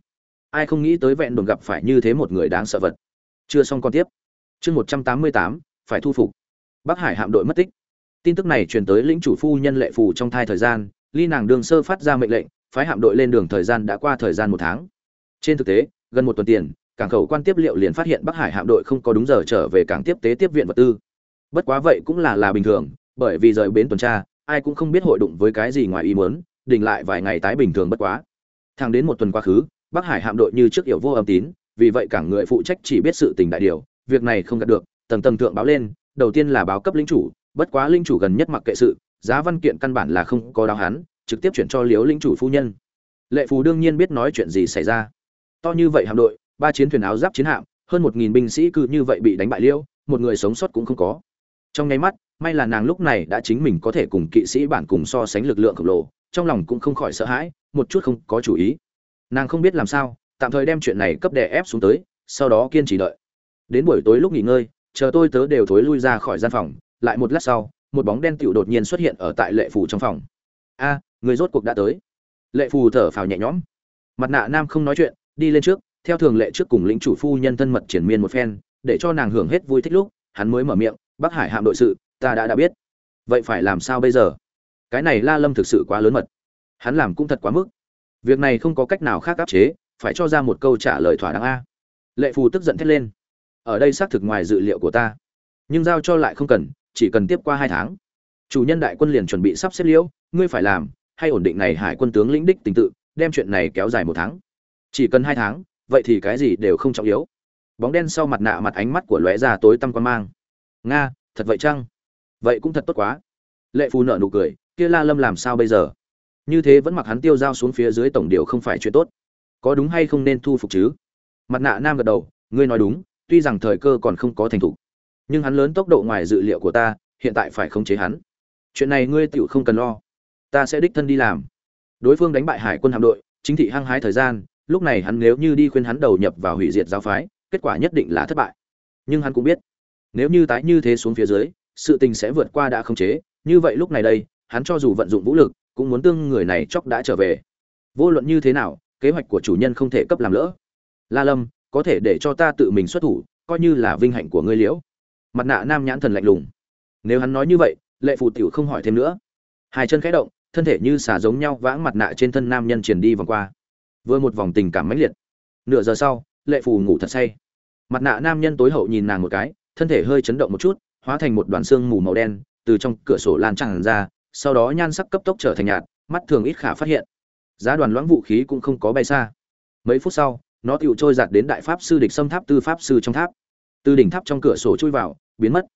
Ai không nghĩ tới vẹn đồn gặp phải như thế một người đáng sợ vật. Chưa xong con tiếp. Chương một trăm tám mươi tám, phải thu phục. Bắc hải hạm đội mất tích tin tức này truyền tới lĩnh chủ phu nhân lệ phù trong thai thời gian, ly nàng đường sơ phát ra mệnh lệnh, phái hạm đội lên đường thời gian đã qua thời gian một tháng. Trên thực tế, gần một tuần tiền, cảng khẩu quan tiếp liệu liền phát hiện bắc hải hạm đội không có đúng giờ trở về cảng tiếp tế tiếp viện vật tư. Bất quá vậy cũng là là bình thường, bởi vì rời bến tuần tra, ai cũng không biết hội đụng với cái gì ngoài ý muốn đình lại vài ngày tái bình thường bất quá. Thang đến một tuần quá khứ, bắc hải hạm đội như trước hiểu vô âm tín, vì vậy cảng người phụ trách chỉ biết sự tình đại điều, việc này không gạt được, tầng tầng thượng báo lên, đầu tiên là báo cấp lĩnh chủ bất quá linh chủ gần nhất mặc kệ sự, giá văn kiện căn bản là không có đào hán trực tiếp chuyển cho liếu linh chủ phu nhân. Lệ phù đương nhiên biết nói chuyện gì xảy ra. To như vậy hạm đội, ba chiến thuyền áo giáp chiến hạm, hơn một nghìn binh sĩ cứ như vậy bị đánh bại liêu một người sống sót cũng không có. Trong nháy mắt, may là nàng lúc này đã chính mình có thể cùng kỵ sĩ bản cùng so sánh lực lượng khổng lồ, trong lòng cũng không khỏi sợ hãi, một chút không có chủ ý. Nàng không biết làm sao, tạm thời đem chuyện này cấp đè ép xuống tới, sau đó kiên trì đợi. Đến buổi tối lúc nghỉ ngơi, chờ tôi tớ đều thối lui ra khỏi gian phòng lại một lát sau, một bóng đen tựu đột nhiên xuất hiện ở tại lệ phủ trong phòng. A, người rốt cuộc đã tới. Lệ phù thở phào nhẹ nhõm. Mặt nạ nam không nói chuyện, đi lên trước, theo thường lệ trước cùng lĩnh chủ phu nhân thân mật triển miên một phen, để cho nàng hưởng hết vui thích lúc, hắn mới mở miệng, bắc hải hạm đội sự, ta đã đã biết. Vậy phải làm sao bây giờ? Cái này la lâm thực sự quá lớn mật. Hắn làm cũng thật quá mức. Việc này không có cách nào khác áp chế, phải cho ra một câu trả lời thỏa đáng a. Lệ phù tức giận thét lên. Ở đây xác thực ngoài dự liệu của ta. Nhưng giao cho lại không cần chỉ cần tiếp qua hai tháng. Chủ nhân đại quân liền chuẩn bị sắp xếp liễu, ngươi phải làm, hay ổn định này hải quân tướng lĩnh đích tình tự, đem chuyện này kéo dài một tháng. Chỉ cần hai tháng, vậy thì cái gì đều không trọng yếu. Bóng đen sau mặt nạ mặt ánh mắt của lóe ra tối tăm quan mang. Nga, thật vậy chăng? Vậy cũng thật tốt quá. Lệ phù nợ nụ cười, kia la lâm làm sao bây giờ? Như thế vẫn mặc hắn tiêu dao xuống phía dưới tổng điều không phải chuyện tốt. Có đúng hay không nên thu phục chứ? Mặt nạ nam gật đầu, ngươi nói đúng, tuy rằng thời cơ còn không có thành thục nhưng hắn lớn tốc độ ngoài dự liệu của ta, hiện tại phải khống chế hắn. Chuyện này ngươi tựu không cần lo. Ta sẽ đích thân đi làm. Đối phương đánh bại hải quân hạm đội, chính thị hăng hái thời gian, lúc này hắn nếu như đi khuyên hắn đầu nhập vào hủy diệt giáo phái, kết quả nhất định là thất bại. Nhưng hắn cũng biết, nếu như tái như thế xuống phía dưới, sự tình sẽ vượt qua đã khống chế. Như vậy lúc này đây, hắn cho dù vận dụng vũ lực, cũng muốn tương người này chóc đã trở về. Vô luận như thế nào, kế hoạch của chủ nhân không thể cấp làm lỡ. La lâm, có thể để cho ta tự mình xuất thủ, coi như là vinh hạnh của ngươi liễu mặt nạ nam nhãn thần lạnh lùng. Nếu hắn nói như vậy, lệ phù tiểu không hỏi thêm nữa. Hai chân khẽ động, thân thể như xả giống nhau vãng mặt nạ trên thân nam nhân truyền đi vòng qua. Vừa một vòng tình cảm mãnh liệt. Nửa giờ sau, lệ phù ngủ thật say. Mặt nạ nam nhân tối hậu nhìn nàng một cái, thân thể hơi chấn động một chút, hóa thành một đoàn xương mù màu đen, từ trong cửa sổ lan tràn ra, sau đó nhan sắc cấp tốc trở thành nhạt, mắt thường ít khả phát hiện. Giá đoàn loãng vũ khí cũng không có bay xa. Mấy phút sau, nó tựu trôi giạt đến đại pháp sư địch xâm tháp tư pháp sư trong tháp từ đỉnh tháp trong cửa sổ chui vào, biến mất.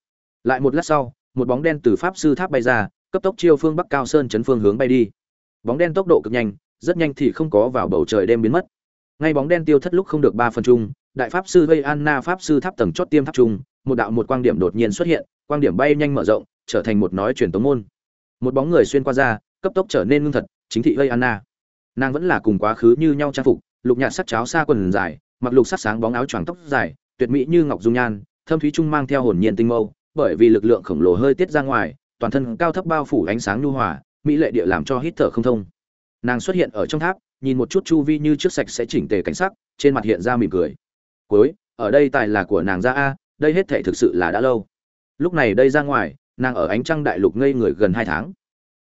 Lại một lát sau, một bóng đen từ pháp sư tháp bay ra, cấp tốc chiêu phương bắc cao sơn chấn phương hướng bay đi. Bóng đen tốc độ cực nhanh, rất nhanh thì không có vào bầu trời đêm biến mất. Ngay bóng đen tiêu thất lúc không được ba phần chung, đại pháp sư vây anna pháp sư tháp tầng chót tiêm tháp trung một đạo một quang điểm đột nhiên xuất hiện, quang điểm bay nhanh mở rộng, trở thành một nói truyền tống môn. Một bóng người xuyên qua ra, cấp tốc trở nên ngưng thật, chính thị vây anna nàng vẫn là cùng quá khứ như nhau trang phục, lục nhạt sắc cháo xa quần dài, mặc lục sắc sáng bóng áo choàng tóc dài tuyệt mỹ như ngọc dung nhan, thâm thúy trung mang theo hồn nhiên tinh mâu, bởi vì lực lượng khổng lồ hơi tiết ra ngoài, toàn thân cao thấp bao phủ ánh sáng nhu hòa, mỹ lệ địa làm cho hít thở không thông. Nàng xuất hiện ở trong tháp, nhìn một chút chu vi như trước sạch sẽ chỉnh tề cảnh sắc, trên mặt hiện ra mỉm cười. Cuối, ở đây tài là của nàng ra a, đây hết thảy thực sự là đã lâu. Lúc này đây ra ngoài, nàng ở ánh trăng đại lục ngây người gần hai tháng.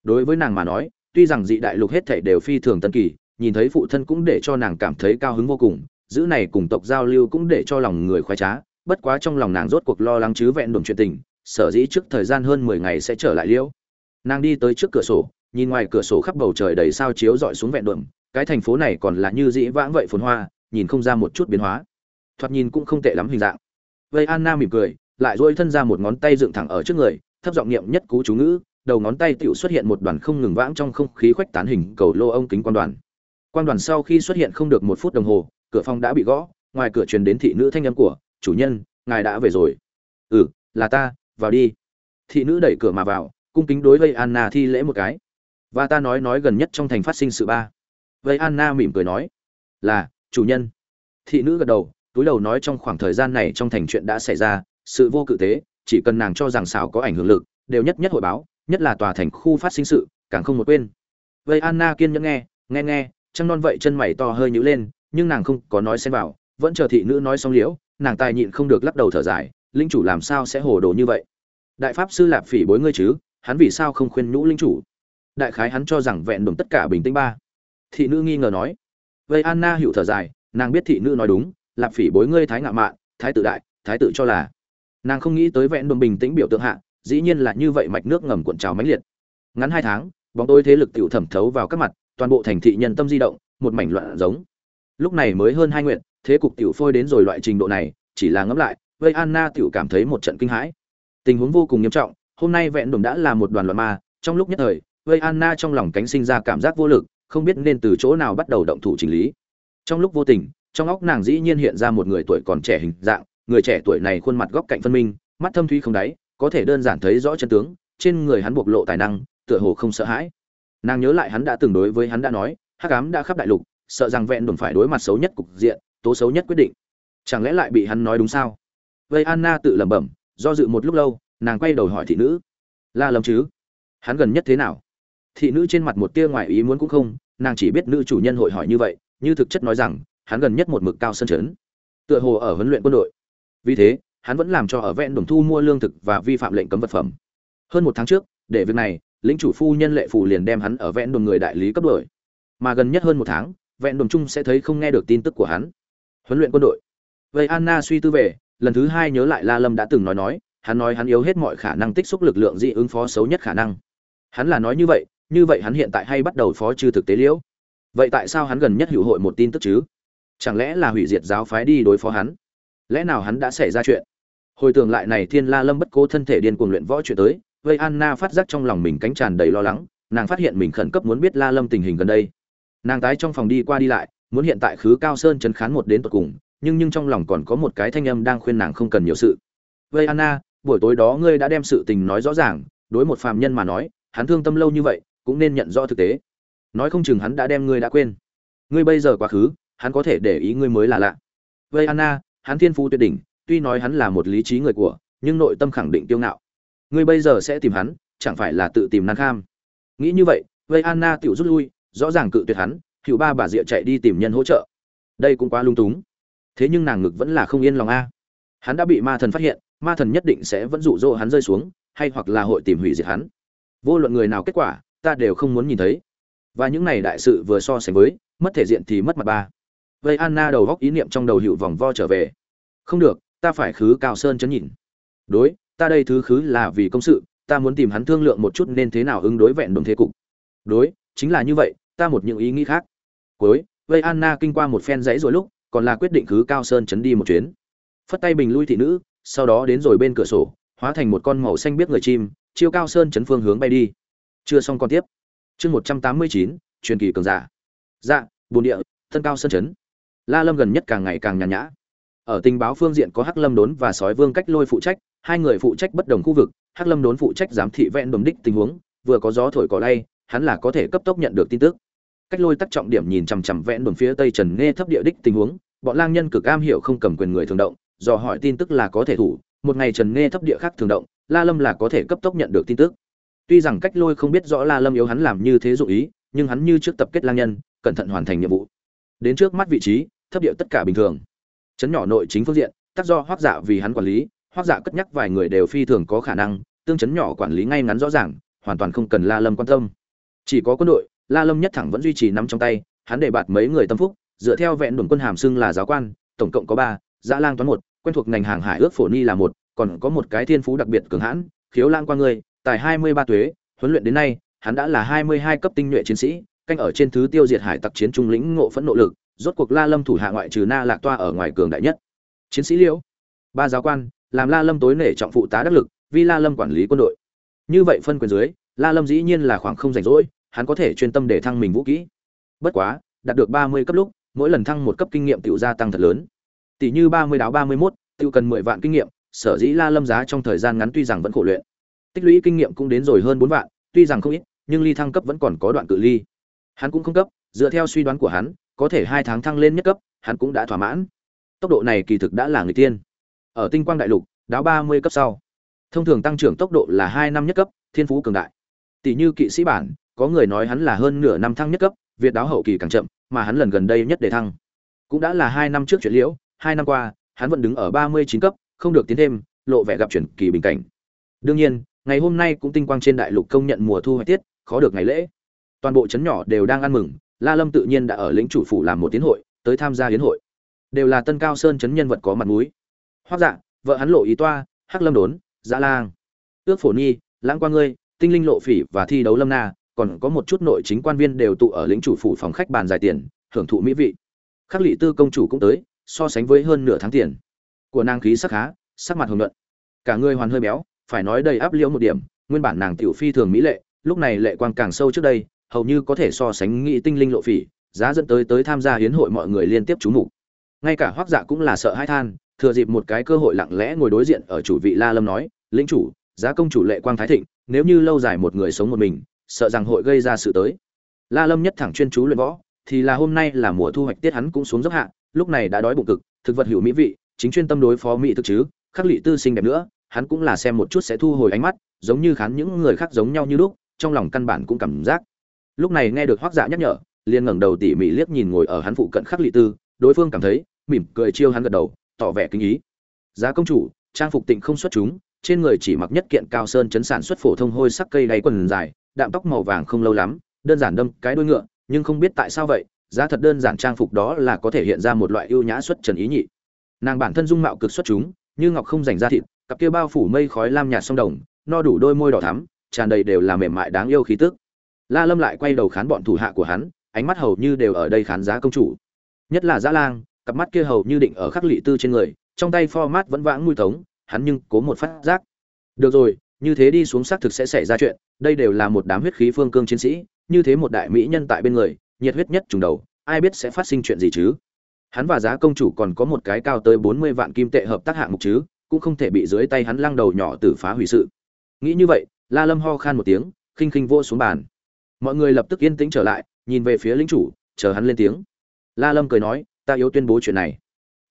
Đối với nàng mà nói, tuy rằng dị đại lục hết thảy đều phi thường tân kỳ, nhìn thấy phụ thân cũng để cho nàng cảm thấy cao hứng vô cùng giữ này cùng tộc giao lưu cũng để cho lòng người khoái trá, bất quá trong lòng nàng rốt cuộc lo lắng chứ vẹn đồn chuyện tình, sở dĩ trước thời gian hơn mười ngày sẽ trở lại liễu. Nàng đi tới trước cửa sổ, nhìn ngoài cửa sổ khắp bầu trời đầy sao chiếu rọi xuống vẹn đồn, cái thành phố này còn là như dĩ vãng vậy phồn hoa, nhìn không ra một chút biến hóa. Thoạt nhìn cũng không tệ lắm hình dạng. Vây anna mỉm cười, lại duỗi thân ra một ngón tay dựng thẳng ở trước người, thấp giọng niệm nhất cú chú ngữ, đầu ngón tay tựu xuất hiện một đoàn không ngừng vãng trong không khí khuếch tán hình cầu lô ông kính quan đoàn. Quan đoàn sau khi xuất hiện không được một phút đồng hồ cửa phòng đã bị gõ, ngoài cửa truyền đến thị nữ thanh âm của, chủ nhân, ngài đã về rồi. Ừ là ta, vào đi. Thị nữ đẩy cửa mà vào, cung kính đối với anna thi lễ một cái. Và ta nói nói gần nhất trong thành phát sinh sự ba. Vậy anna mỉm cười nói, là, chủ nhân. Thị nữ gật đầu, túi đầu nói trong khoảng thời gian này trong thành chuyện đã xảy ra, sự vô cự tế, chỉ cần nàng cho rằng xảo có ảnh hưởng lực, đều nhất nhất hội báo, nhất là tòa thành khu phát sinh sự, càng không một quên. Vậy anna kiên nhẫn nghe nghe nghe, trăng non vậy chân mày to hơi nhữ lên nhưng nàng không có nói xen vào, vẫn chờ thị nữ nói xong liễu, nàng tài nhịn không được lắc đầu thở dài, linh chủ làm sao sẽ hồ đồ như vậy? Đại pháp sư lạp phỉ bối ngươi chứ, hắn vì sao không khuyên nhũ linh chủ? Đại khái hắn cho rằng vẹn đồng tất cả bình tĩnh ba. Thị nữ nghi ngờ nói. Vậy anna hiệu thở dài, nàng biết thị nữ nói đúng, lạp phỉ bối ngươi thái ngạo mạn, thái tự đại, thái tự cho là. Nàng không nghĩ tới vẹn đồng bình tĩnh biểu tượng hạ, dĩ nhiên là như vậy mạch nước ngầm cuộn trào mãnh liệt. Ngắn hai tháng, bóng tối thế lực tiểu thẩm thấu vào các mặt, toàn bộ thành thị nhân tâm di động, một mảnh loạn giống lúc này mới hơn hai nguyện, thế cục tiểu phôi đến rồi loại trình độ này, chỉ là ngẫm lại vây anna tiểu cảm thấy một trận kinh hãi. Tình huống vô cùng nghiêm trọng, hôm nay vẹn đồn đã là một đoàn loạn ma, trong lúc nhất thời vây anna trong lòng cánh sinh ra cảm giác vô lực, không biết nên từ chỗ nào bắt đầu động thủ chỉnh lý. Trong lúc vô tình, trong óc nàng dĩ nhiên hiện ra một người tuổi còn trẻ hình dạng, người trẻ tuổi này khuôn mặt góc cạnh phân minh, mắt thâm thúy không đáy, có thể đơn giản thấy rõ chân tướng, trên người hắn bộc lộ tài năng, tựa hồ không sợ hãi. Nàng nhớ lại hắn đã từng đối với hắn đã nói, hắc ám đã khắp đại lục sợ rằng vẹn đồn phải đối mặt xấu nhất cục diện, tố xấu nhất quyết định. Chẳng lẽ lại bị hắn nói đúng sao? Vây anna tự lẩm bẩm, do dự một lúc lâu, nàng quay đầu hỏi thị nữ. La lầm chứ? Hắn gần nhất thế nào? Thị nữ trên mặt một tia ngoài ý muốn cũng không, nàng chỉ biết nữ chủ nhân hội hỏi như vậy, như thực chất nói rằng, hắn gần nhất một mực cao sân chấn tựa hồ ở huấn luyện quân đội. Vì thế, hắn vẫn làm cho ở vẹn đồng thu mua lương thực và vi phạm lệnh cấm vật phẩm. Hơn một tháng trước, để việc này, lĩnh chủ phu nhân lệ phù liền đem hắn ở vẹn đồn người đại lý cấp đổi. Mà gần nhất hơn một tháng vẹn đồn chung sẽ thấy không nghe được tin tức của hắn. Huấn luyện quân đội. Vậy anna suy tư về, lần thứ hai nhớ lại la lâm đã từng nói nói, hắn nói hắn yếu hết mọi khả năng tích xúc lực lượng dị ứng phó xấu nhất khả năng. Hắn là nói như vậy như vậy hắn hiện tại hay bắt đầu phó trừ thực tế liễu. Vậy tại sao hắn gần nhất hữu hội một tin tức chứ? Chẳng lẽ là hủy diệt giáo phái đi đối phó hắn? Lẽ nào hắn đã xảy ra chuyện? Hồi tưởng lại này thiên la lâm bất cố thân thể điên cuồng luyện võ chuyện tới vây anna phát giác trong lòng mình cánh tràn đầy lo lắng, nàng phát hiện mình khẩn cấp muốn biết la lâm tình hình gần đây nàng tái trong phòng đi qua đi lại, muốn hiện tại khứ cao sơn chấn khán một đến tận cùng, nhưng nhưng trong lòng còn có một cái thanh âm đang khuyên nàng không cần nhiều sự. Vây anna, buổi tối đó ngươi đã đem sự tình nói rõ ràng, đối một phàm nhân mà nói, hắn thương tâm lâu như vậy, cũng nên nhận rõ thực tế. Nói không chừng hắn đã đem ngươi đã quên. Ngươi bây giờ quá khứ, hắn có thể để ý ngươi mới là lạ. Vây anna, hắn thiên phú tuyệt đỉnh, tuy nói hắn là một lý trí người của, nhưng nội tâm khẳng định tiêu ngạo. Ngươi bây giờ sẽ tìm hắn, chẳng phải là tự tìm năng kham? Nghĩ như vậy vây anna tự rút lui rõ ràng cự tuyệt hắn, hữu ba bà rịa chạy đi tìm nhân hỗ trợ. Đây cũng quá lung túng. Thế nhưng nàng ngực vẫn là không yên lòng a. Hắn đã bị ma thần phát hiện, ma thần nhất định sẽ vẫn rụ rỗ hắn rơi xuống, hay hoặc là hội tìm hủy diệt hắn. Vô luận người nào kết quả, ta đều không muốn nhìn thấy. Và những này đại sự vừa so sánh với, mất thể diện thì mất mặt ba. Vậy anna đầu góc ý niệm trong đầu hiệu vòng vo trở về. Không được, ta phải khứ cao sơn chấn nhìn. Đối, ta đây thứ khứ là vì công sự, ta muốn tìm hắn thương lượng một chút nên thế nào ứng đối vẹn đồng thế cục. Đối chính là như vậy, ta một những ý nghĩ khác. Cuối, vây anna kinh qua một phen dãy rồi lúc, còn là quyết định cứ cao sơn chấn đi một chuyến. Phất tay bình lui thị nữ, sau đó đến rồi bên cửa sổ, hóa thành một con màu xanh biết người chim, chiêu cao sơn chấn phương hướng bay đi. Chưa xong con tiếp. Chương một trăm tám mươi chín, truyền kỳ cường giả. Dạ bồn địa, thân cao sơn chấn. La lâm gần nhất càng ngày càng nhàn nhã. Ở tình báo phương diện có hắc lâm đốn và sói vương cách lôi phụ trách, hai người phụ trách bất đồng khu vực, hắc lâm đốn phụ trách giám thị vẹn đồn đích tình huống, vừa có gió thổi cỏ lay hắn là có thể cấp tốc nhận được tin tức. Cách lôi tắc trọng điểm nhìn chằm chằm vẹn đồn phía tây trần nghe thấp địa đích tình huống, bọn lang nhân cực am hiểu không cầm quyền người thường động do hỏi tin tức là có thể thủ, một ngày trần nghe thấp địa khác thường động, la lâm là có thể cấp tốc nhận được tin tức. Tuy rằng cách lôi không biết rõ la lâm yếu hắn làm như thế dụ ý, nhưng hắn như trước tập kết lang nhân, cẩn thận hoàn thành nhiệm vụ. Đến trước mắt vị trí, thấp địa tất cả bình thường. Chấn nhỏ nội chính phương diện, tác do hoác dạ vì hắn quản lý hoác dạ cất nhắc vài người đều phi thường có khả năng, tương chấn nhỏ quản lý ngay ngắn rõ ràng, hoàn toàn không cần la lâm quan tâm chỉ có quân đội, la lâm nhất thẳng vẫn duy trì nắm trong tay, hắn để bạt mấy người tâm phúc, dựa theo vẹn đồn quân hàm xưng là giáo quan, tổng cộng có ba dã lang toán một, quen thuộc ngành hàng hải ước phổ ni là một, còn có một cái thiên phú đặc biệt cường hãn, khiếu lang qua người, tài hai mươi ba tuế, huấn luyện đến nay, hắn đã là hai mươi hai cấp tinh nhuệ chiến sĩ, canh ở trên thứ tiêu diệt hải tặc chiến trung lĩnh ngộ phẫn nộ lực, rốt cuộc la lâm thủ hạ ngoại trừ na lạc toa ở ngoài cường đại nhất. Chiến sĩ liễu, ba giáo quan, làm la lâm tối nể trọng phụ tá đắc lực, vì la lâm quản lý quân đội. Như vậy phân quyền dưới la lâm dĩ nhiên là khoảng không rảnh rỗi hắn có thể chuyên tâm để thăng mình vũ kỹ. Bất quá đạt được ba mươi cấp lúc mỗi lần thăng một cấp kinh nghiệm tiểu gia tăng thật lớn. Tỷ như ba mươi đáo ba mươi 31, tiêu cần mười vạn kinh nghiệm sở dĩ la lâm giá trong thời gian ngắn tuy rằng vẫn khổ luyện. Tích lũy kinh nghiệm cũng đến rồi hơn bốn vạn tuy rằng không ít nhưng ly thăng cấp vẫn còn có đoạn cự ly. Hắn cũng không cấp dựa theo suy đoán của hắn có thể hai tháng thăng lên nhất cấp hắn cũng đã thỏa mãn. Tốc độ này kỳ thực đã là người tiên. Ở tinh quang đại lục đáo ba mươi cấp sau. Thông thường tăng trưởng tốc độ là hai năm nhất cấp thiên phú cường đại tỷ như kỵ sĩ bản, có người nói hắn là hơn nửa năm thăng nhất cấp, việt đáo hậu kỳ càng chậm, mà hắn lần gần đây nhất để thăng. Cũng đã là hai năm trước chuyện liễu, hai năm qua, hắn vẫn đứng ở ba mươi chín cấp, không được tiến thêm, lộ vẻ gặp chuyển kỳ bình cảnh. Đương nhiên, ngày hôm nay cũng tinh quang trên đại lục công nhận mùa thu hoạch tiết, khó được ngày lễ. Toàn bộ trấn nhỏ đều đang ăn mừng, la lâm tự nhiên đã ở lĩnh chủ phủ làm một tiến hội, tới tham gia hiến hội. Đều là tân cao sơn trấn nhân vật có mặt mũi. Hoác dạ vợ hắn lộ ý toa, hắc lâm đốn dã lang. Ước phổ nhi, lãng qua ngươi tinh linh lộ phỉ và thi đấu lâm na, còn có một chút nội chính quan viên đều tụ ở lĩnh chủ phủ phòng khách bàn dài tiền, hưởng thụ mỹ vị. Khắc lị tư công chủ cũng tới, so sánh với hơn nửa tháng tiền. Của nàng khí sắc há sắc mặt hồng luận cả người hoàn hơi béo, phải nói đầy áp liễu một điểm, nguyên bản nàng tiểu phi thường mỹ lệ, lúc này lệ quang càng sâu trước đây, hầu như có thể so sánh nghị tinh linh lộ phỉ, giá dẫn tới tới tham gia hiến hội mọi người liên tiếp chú mục. Ngay cả hoác dạ cũng là sợ hãi than, thừa dịp một cái cơ hội lặng lẽ ngồi đối diện ở chủ vị la lâm nói, lĩnh chủ, giá công chủ lệ quang thái thịnh nếu như lâu dài một người sống một mình, sợ rằng hội gây ra sự tới. La lâm nhất thẳng chuyên chú luyện võ, thì là hôm nay là mùa thu hoạch tiết hắn cũng xuống dốc hạ, lúc này đã đói bụng cực, thực vật hữu mỹ vị, chính chuyên tâm đối phó mỹ thực chứ, khắc lị tư sinh đẹp nữa, hắn cũng là xem một chút sẽ thu hồi ánh mắt, giống như khán những người khác giống nhau như lúc, trong lòng căn bản cũng cảm giác. Lúc này nghe được hoác dạ nhắc nhở, liền ngẩng đầu tỉ mỉ liếc nhìn ngồi ở hắn phụ cận khắc lị tư, đối phương cảm thấy, mỉm cười chiêu hắn gật đầu, tỏ vẻ kinh ý. Giá công chủ, trang phục tịnh không xuất chúng trên người chỉ mặc nhất kiện cao sơn chấn sản xuất phổ thông hôi sắc cây đáy quần dài, đạm tóc màu vàng không lâu lắm, đơn giản đâm cái đuôi ngựa, nhưng không biết tại sao vậy, giá thật đơn giản trang phục đó là có thể hiện ra một loại ưu nhã xuất trần ý nhị. Nàng bản thân dung mạo cực xuất chúng, như ngọc không dành ra thịt, cặp kia bao phủ mây khói lam nhạt sông đồng, no đủ đôi môi đỏ thắm, tràn đầy đều là mềm mại đáng yêu khí tức. La lâm lại quay đầu khán bọn thủ hạ của hắn, ánh mắt hầu như đều ở đây khán giá công chủ. Nhất là Giá lang, cặp mắt kia hầu như định ở khắc lị tư trên người, trong tay format vẫn vãng mùi tống hắn nhưng cố một phát giác. Được rồi, như thế đi xuống xác thực sẽ xảy ra chuyện, đây đều là một đám huyết khí phương cương chiến sĩ, như thế một đại mỹ nhân tại bên người, nhiệt huyết nhất trùng đầu, ai biết sẽ phát sinh chuyện gì chứ? Hắn và giá công chủ còn có một cái cao tới bốn mươi vạn kim tệ hợp tác hạng mục chứ, cũng không thể bị dưới tay hắn lăng đầu nhỏ tử phá hủy sự. Nghĩ như vậy, la lâm ho khan một tiếng, khinh khinh vô xuống bàn. Mọi người lập tức yên tĩnh trở lại, nhìn về phía lính chủ, chờ hắn lên tiếng. La lâm cười nói, ta yếu tuyên bố chuyện này.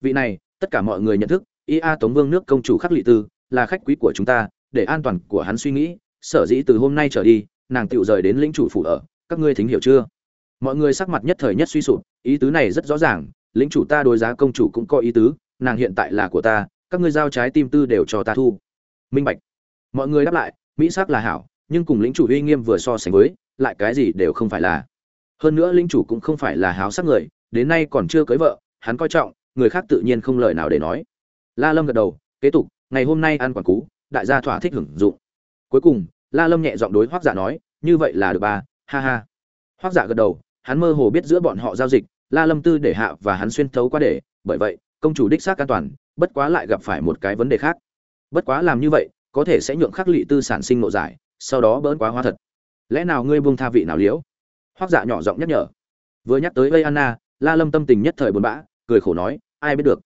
Vị này, tất cả mọi người nhận thức ia tống vương nước công chủ khắc lị tư, là khách quý của chúng ta, để an toàn của hắn suy nghĩ, sở dĩ từ hôm nay trở đi, nàng tựu rời đến lĩnh chủ phủ ở, các ngươi thính hiểu chưa? Mọi người sắc mặt nhất thời nhất suy sụp, ý tứ này rất rõ ràng, lĩnh chủ ta đối giá công chủ cũng có ý tứ, nàng hiện tại là của ta, các ngươi giao trái tim tư đều cho ta thu. Minh bạch. Mọi người đáp lại, mỹ sắc là hảo, nhưng cùng lĩnh chủ uy nghiêm vừa so sánh với, lại cái gì đều không phải là. Hơn nữa lĩnh chủ cũng không phải là háo sắc người, đến nay còn chưa cưới vợ, hắn coi trọng, người khác tự nhiên không lời nào để nói la lâm gật đầu, kế tục, ngày hôm nay ăn quản cú, đại gia thỏa thích hưởng dụng. Cuối cùng, la lâm nhẹ giọng đối hoác giả dạ nói, như vậy là được ba ha ha. Hoác giả dạ gật đầu, hắn mơ hồ biết giữa bọn họ giao dịch, la lâm tư để hạ và hắn xuyên thấu qua để, bởi vậy, công chủ đích xác an toàn, bất quá lại gặp phải một cái vấn đề khác. Bất quá làm như vậy, có thể sẽ nhượng khắc lị tư sản sinh nộ giải, sau đó bỡn quá hóa thật. Lẽ nào ngươi buông tha vị nào liễu? Hoác dạ nhỏ giọng nhắc nhở. Vừa nhắc tới vây anna, la lâm tâm tình nhất thời buồn bã, cười khổ nói, ai biết được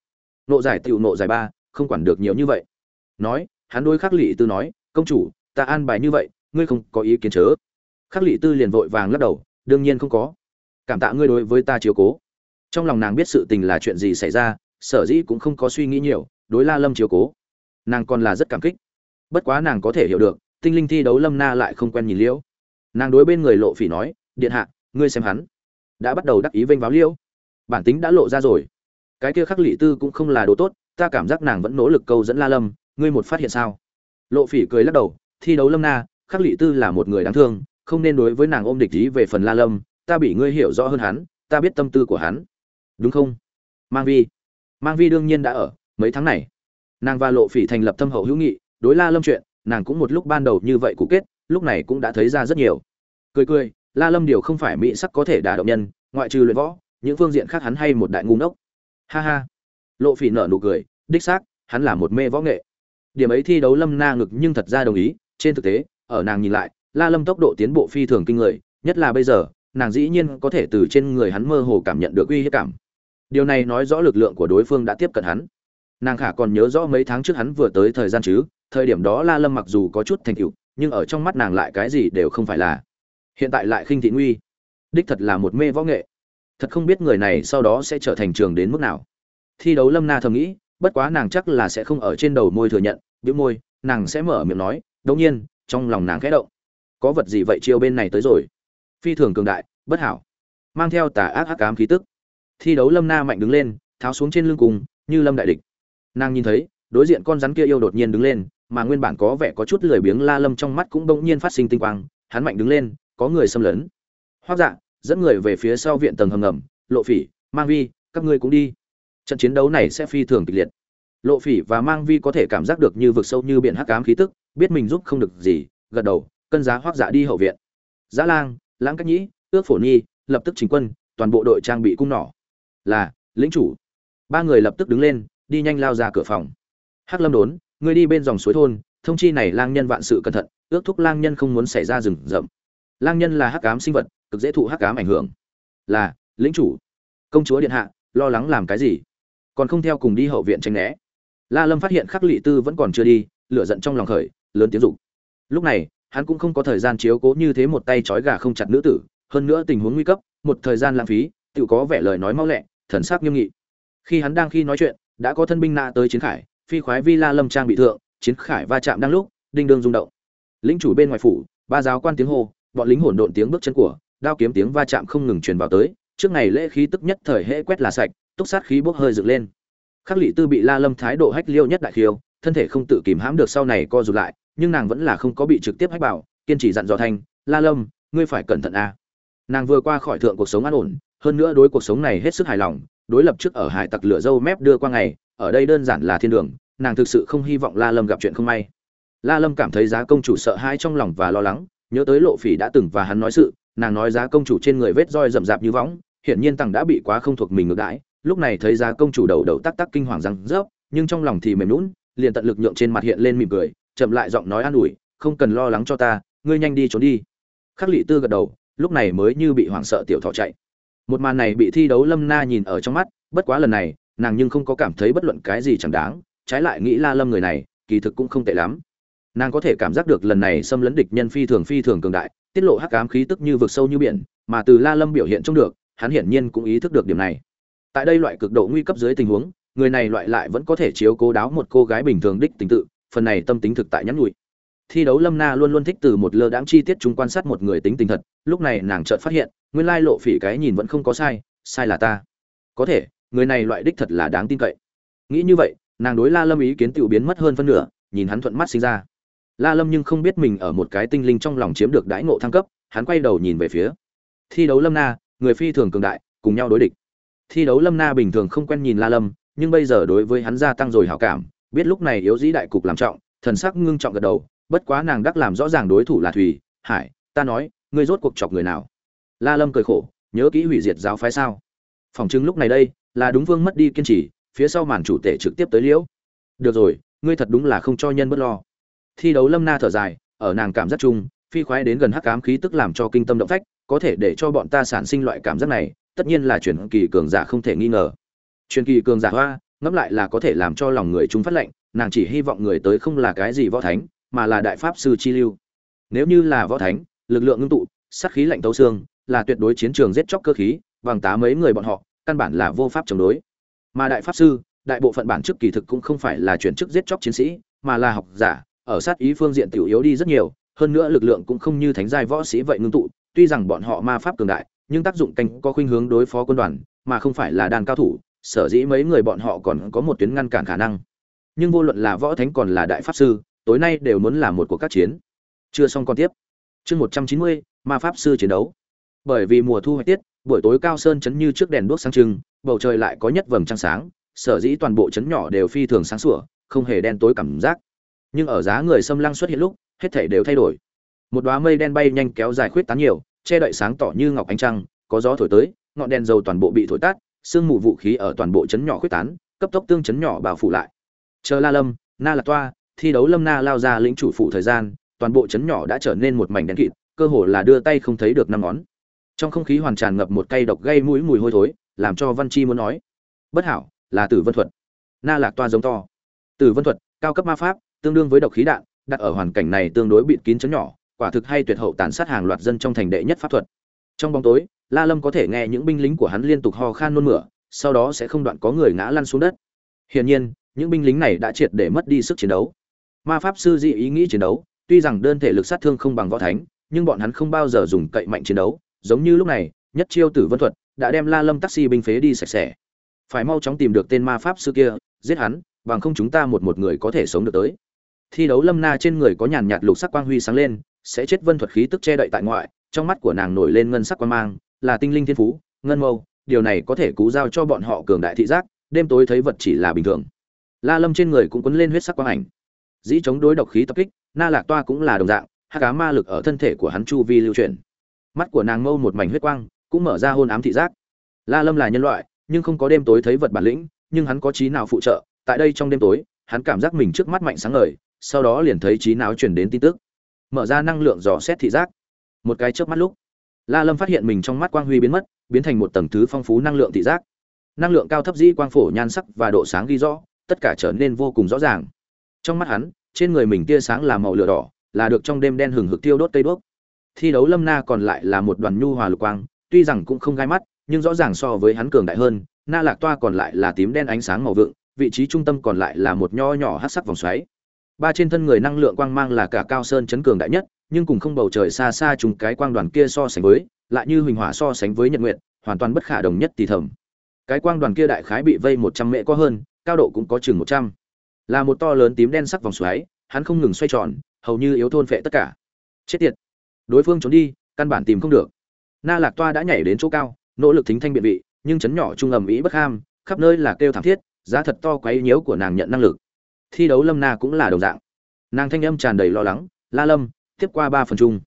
nộ giải tiểu nộ giải ba, không quản được nhiều như vậy. Nói, hắn đôi khắc lỵ tư nói, công chủ, ta an bài như vậy, ngươi không có ý kiến chớ? Khắc lỵ tư liền vội vàng lắc đầu, đương nhiên không có. Cảm tạ ngươi đối với ta chiếu cố. Trong lòng nàng biết sự tình là chuyện gì xảy ra, sở dĩ cũng không có suy nghĩ nhiều, đối la lâm chiếu cố. Nàng còn là rất cảm kích. Bất quá nàng có thể hiểu được, tinh linh thi đấu lâm na lại không quen nhìn liễu. Nàng đối bên người lộ phỉ nói, điện hạ, ngươi xem hắn. Đã bắt đầu đắc ý vênh váo liễu. Bản tính đã lộ ra rồi cái kia khắc lị tư cũng không là đồ tốt, ta cảm giác nàng vẫn nỗ lực câu dẫn la lâm, ngươi một phát hiện sao? Lộ phỉ cười lắc đầu, thi đấu lâm na, khắc lị tư là một người đáng thương, không nên đối với nàng ôm địch ý về phần la lâm, ta bị ngươi hiểu rõ hơn hắn, ta biết tâm tư của hắn. Đúng không? Mang vi. Mang vi đương nhiên đã ở, mấy tháng này. Nàng và lộ phỉ thành lập thâm hậu hữu nghị, đối la lâm chuyện, nàng cũng một lúc ban đầu như vậy cũ kết, lúc này cũng đã thấy ra rất nhiều. Cười cười, la lâm điều không phải mỹ sắc có thể đả động nhân, ngoại trừ luyện võ, những phương diện khác hắn hay một đại ngu ngốc ha ha. Lộ phỉ nở nụ cười, đích xác, hắn là một mê võ nghệ. Điểm ấy thi đấu lâm na ngực nhưng thật ra đồng ý, trên thực tế, ở nàng nhìn lại, la lâm tốc độ tiến bộ phi thường kinh người, nhất là bây giờ, nàng dĩ nhiên có thể từ trên người hắn mơ hồ cảm nhận được uy hiếp cảm. Điều này nói rõ lực lượng của đối phương đã tiếp cận hắn. Nàng khả còn nhớ rõ mấy tháng trước hắn vừa tới thời gian chứ, thời điểm đó la lâm mặc dù có chút thành tựu, nhưng ở trong mắt nàng lại cái gì đều không phải là. Hiện tại lại khinh thị nguy. Đích thật là một mê võ nghệ thật không biết người này sau đó sẽ trở thành trường đến mức nào. Thi đấu lâm na thầm nghĩ, bất quá nàng chắc là sẽ không ở trên đầu môi thừa nhận, bĩu môi, nàng sẽ mở miệng nói, đống nhiên, trong lòng nàng khẽ động. Có vật gì vậy chiêu bên này tới rồi? Phi thường cường đại, bất hảo. Mang theo tà ác ác cám khí tức. Thi đấu lâm na mạnh đứng lên, tháo xuống trên lưng cùng, như lâm đại địch. Nàng nhìn thấy, đối diện con rắn kia yêu đột nhiên đứng lên, mà nguyên bản có vẻ có chút lười biếng la lâm trong mắt cũng bỗng nhiên phát sinh tinh quang, hắn mạnh đứng lên, có người xâm lấn. Hoác dạ dẫn người về phía sau viện tầng hầm ngầm, lộ phỉ, mang vi, các ngươi cũng đi. Trận chiến đấu này sẽ phi thường kịch liệt. Lộ phỉ và mang vi có thể cảm giác được như vực sâu như biển hắc ám khí tức, biết mình giúp không được gì, gật đầu, cân giá hoác dạ đi hậu viện. Giã lang, lãng cách nhĩ, ước phổ nhi, lập tức chính quân, toàn bộ đội trang bị cung nỏ. Là, lĩnh chủ. Ba người lập tức đứng lên, đi nhanh lao ra cửa phòng. Hắc lâm đốn, ngươi đi bên dòng suối thôn, thông chi này lang nhân vạn sự cẩn thận, ước thúc lang nhân không muốn xảy ra rừng rậm. Lang nhân là hắc ám sinh vật cực dễ thụ hắc ám ảnh hưởng. Là, lĩnh chủ. Công chúa điện hạ, lo lắng làm cái gì? Còn không theo cùng đi hậu viện tránh né. La lâm phát hiện khắc lị tư vẫn còn chưa đi, lửa giận trong lòng khởi, lớn tiếng dục. Lúc này, hắn cũng không có thời gian chiếu cố như thế một tay trói gà không chặt nữ tử, hơn nữa tình huống nguy cấp, một thời gian lãng phí, tự có vẻ lời nói mau lẹ, thần sắc nghiêm nghị. Khi hắn đang khi nói chuyện, đã có thân binh nạ tới chiến khải, phi khoái vi la lâm trang bị thượng, chiến khải va chạm đang lúc, đinh đương rung động. Lính chủ bên ngoài phủ, ba giáo quan tiếng hô, bọn lính hỗn độn tiếng bước chân của đao kiếm tiếng va chạm không ngừng truyền vào tới, trước ngày lễ khí tức nhất thời hễ quét là sạch, túc sát khí bốc hơi dựng lên. Khắc lị tư bị la lâm thái độ hách liêu nhất đại khiêu, thân thể không tự kìm hãm được sau này co rụt lại, nhưng nàng vẫn là không có bị trực tiếp hách bảo, kiên trì dặn dò thanh, la lâm, ngươi phải cẩn thận a. Nàng vừa qua khỏi thượng cuộc sống an ổn, hơn nữa đối cuộc sống này hết sức hài lòng, đối lập trước ở hải tặc lửa dâu mép đưa qua ngày, ở đây đơn giản là thiên đường, nàng thực sự không hy vọng la lâm gặp chuyện không may. La lâm cảm thấy giá công chủ sợ hãi trong lòng và lo lắng, nhớ tới lộ phỉ đã từng và hắn nói sự nàng nói giá công chủ trên người vết roi rậm rạp như võng, hiển nhiên tằng đã bị quá không thuộc mình ngược đãi, lúc này thấy giá công chủ đầu đầu tắc tắc kinh hoàng răng rớp, nhưng trong lòng thì mềm lún liền tận lực nhượng trên mặt hiện lên mỉm cười, chậm lại giọng nói an ủi, không cần lo lắng cho ta, ngươi nhanh đi trốn đi. Khắc lị tư gật đầu, lúc này mới như bị hoảng sợ tiểu thọ chạy. Một màn này bị thi đấu lâm na nhìn ở trong mắt, bất quá lần này, nàng nhưng không có cảm thấy bất luận cái gì chẳng đáng, trái lại nghĩ la lâm người này, kỳ thực cũng không tệ lắm. Nàng có thể cảm giác được lần này xâm lấn địch nhân phi thường phi thường cường đại tiết lộ hắc ám khí tức như vực sâu như biển, mà từ la lâm biểu hiện trông được, hắn hiển nhiên cũng ý thức được điểm này. Tại đây loại cực độ nguy cấp dưới tình huống, người này loại lại vẫn có thể chiếu cố đáo một cô gái bình thường đích tình tự, phần này tâm tính thực tại nhắn nhủi. Thi đấu lâm na luôn luôn thích từ một lơ đãng chi tiết chúng quan sát một người tính tình thật, lúc này nàng chợt phát hiện, nguyên lai lộ phỉ cái nhìn vẫn không có sai sai là ta. Có thể, người này loại đích thật là đáng tin cậy. Nghĩ như vậy, nàng đối la lâm ý kiến tiểu biến mất hơn phân nửa, nhìn hắn thuận mắt sinh ra la lâm nhưng không biết mình ở một cái tinh linh trong lòng chiếm được đãi ngộ thăng cấp, hắn quay đầu nhìn về phía. Thi đấu lâm na, người phi thường cường đại, cùng nhau đối địch. Thi đấu lâm na bình thường không quen nhìn la lâm, nhưng bây giờ đối với hắn gia tăng rồi hảo cảm, biết lúc này yếu dĩ đại cục làm trọng, thần sắc ngưng trọng gật đầu, bất quá nàng đắc làm rõ ràng đối thủ là Thủy hải, ta nói, ngươi rốt cuộc chọc người nào? La lâm cười khổ, nhớ kỹ hủy diệt giáo phái sao? Phòng chứng lúc này đây, là đúng vương mất đi kiên trì, phía sau màn chủ tể trực tiếp tới liễu. Được rồi, ngươi thật đúng là không cho nhân bất lo thi đấu lâm na thở dài, ở nàng cảm giác chung, phi khoái đến gần hắc ám khí tức làm cho kinh tâm động phách, có thể để cho bọn ta sản sinh loại cảm giác này, tất nhiên là truyền kỳ cường giả không thể nghi ngờ. Truyền kỳ cường giả hoa, ngẫm lại là có thể làm cho lòng người chúng phát lệnh, nàng chỉ hy vọng người tới không là cái gì võ thánh, mà là đại pháp sư chi lưu. Nếu như là võ thánh, lực lượng ngưng tụ, sát khí lạnh tấu xương, là tuyệt đối chiến trường giết chóc cơ khí bằng tá mấy người bọn họ, căn bản là vô pháp chống đối. Mà đại pháp sư, đại bộ phận bản chức kỳ thực cũng không phải là chuyển chức giết chóc chiến sĩ, mà là học giả ở sát ý phương diện tiểu yếu đi rất nhiều, hơn nữa lực lượng cũng không như thánh giai võ sĩ vậy ngưng tụ, tuy rằng bọn họ ma pháp cường đại, nhưng tác dụng canh có khuynh hướng đối phó quân đoàn, mà không phải là đàn cao thủ, sở dĩ mấy người bọn họ còn có một tuyến ngăn cản khả năng. Nhưng vô luận là võ thánh còn là đại pháp sư, tối nay đều muốn là một cuộc các chiến. Chưa xong còn tiếp. Chương một trăm chín mươi, ma pháp sư chiến đấu. Bởi vì mùa thu hoạch tiết, buổi tối cao sơn chấn như trước đèn đuốc sáng trưng, bầu trời lại có nhất vầng trăng sáng, sở dĩ toàn bộ chấn nhỏ đều phi thường sáng sủa, không hề đen tối cảm giác nhưng ở giá người xâm lăng xuất hiện lúc, hết thảy đều thay đổi. Một đóa mây đen bay nhanh kéo dài khuyết tán nhiều, che đậy sáng tỏ như ngọc ánh trăng, có gió thổi tới, ngọn đèn dầu toàn bộ bị thổi tắt, sương mù vũ khí ở toàn bộ chấn nhỏ khuyết tán, cấp tốc tương chấn nhỏ bao phủ lại. Chờ la lâm, na là toa, thi đấu lâm na lao ra lĩnh chủ phủ thời gian, toàn bộ chấn nhỏ đã trở nên một mảnh đen kịt, cơ hồ là đưa tay không thấy được năm ngón. Trong không khí hoàn tràn ngập một cây độc gây mũi mùi hôi thối, làm cho văn chi muốn nói, bất hảo, là tử vân thuật. Na lạc toa giống to, tử vân thuật, cao cấp ma pháp tương đương với độc khí đạn, đặt ở hoàn cảnh này tương đối bịt kín chấn nhỏ, quả thực hay tuyệt hậu tàn sát hàng loạt dân trong thành đệ nhất pháp thuật. Trong bóng tối, la lâm có thể nghe những binh lính của hắn liên tục ho khan nôn mửa, sau đó sẽ không đoạn có người ngã lăn xuống đất. Hiển nhiên, những binh lính này đã triệt để mất đi sức chiến đấu. Ma pháp sư dị ý nghĩ chiến đấu, tuy rằng đơn thể lực sát thương không bằng võ thánh, nhưng bọn hắn không bao giờ dùng cậy mạnh chiến đấu, giống như lúc này, nhất chiêu tử vân thuật đã đem la lâm taxi binh phế đi sạch sẽ. Phải mau chóng tìm được tên ma pháp sư kia, giết hắn, bằng không chúng ta một một người có thể sống được tới thi đấu lâm na trên người có nhàn nhạt lục sắc quang huy sáng lên, sẽ chết vân thuật khí tức che đậy tại ngoại, trong mắt của nàng nổi lên ngân sắc quang mang, là tinh linh thiên phú, ngân mâu, điều này có thể cú giao cho bọn họ cường đại thị giác, đêm tối thấy vật chỉ là bình thường. La lâm trên người cũng quấn lên huyết sắc quang ảnh. Dĩ chống đối độc khí tập kích, na lạc toa cũng là đồng dạng hát cá ma lực ở thân thể của hắn chu vi lưu chuyển. Mắt của nàng mâu một mảnh huyết quang, cũng mở ra hôn ám thị giác. La lâm là nhân loại, nhưng không có đêm tối thấy vật bản lĩnh, nhưng hắn có trí nào phụ trợ, tại đây trong đêm tối, hắn cảm giác mình trước mắt mạnh sáng ngời sau đó liền thấy trí não truyền đến tin tức. Mở ra năng lượng dò xét thị giác. Một cái chớp mắt lúc, la lâm phát hiện mình trong mắt quang huy biến mất, biến thành một tầng thứ phong phú năng lượng thị giác. Năng lượng cao thấp dĩ quang phổ nhan sắc và độ sáng ghi rõ, tất cả trở nên vô cùng rõ ràng. Trong mắt hắn, trên người mình tia sáng là màu lửa đỏ, là được trong đêm đen hừng hực tiêu đốt cây đuốc. Thi đấu lâm na còn lại là một đoàn nhu hòa lục quang, tuy rằng cũng không gai mắt, nhưng rõ ràng so với hắn cường đại hơn, na lạc toa còn lại là tím đen ánh sáng màu vượng, vị trí trung tâm còn lại là một nho nhỏ hát sắc vòng xoáy ba trên thân người năng lượng quang mang là cả cao sơn chấn cường đại nhất, nhưng cùng không bầu trời xa xa chúng cái quang đoàn kia so sánh với, lại như huỳnh hỏa so sánh với nhật nguyện hoàn toàn bất khả đồng nhất tỷ thẩm. cái quang đoàn kia đại khái bị vây một trăm mễ có hơn, cao độ cũng có chừng một trăm. Là một to lớn tím đen sắc vòng xoáy, hắn không ngừng xoay tròn, hầu như yếu thôn phệ tất cả. Chết tiệt. Đối phương trốn đi, căn bản tìm không được. Na lạc toa đã nhảy đến chỗ cao, nỗ lực thính thanh biện vị, nhưng chấn nhỏ trung ầm ĩ bất ham, khắp nơi là kêu thảm thiết, giá thật to quấy nhiễu của nàng nhận năng lực thi đấu lâm na cũng là đồng dạng. Nàng thanh âm tràn đầy lo lắng, la lâm, tiếp qua ba phần chung.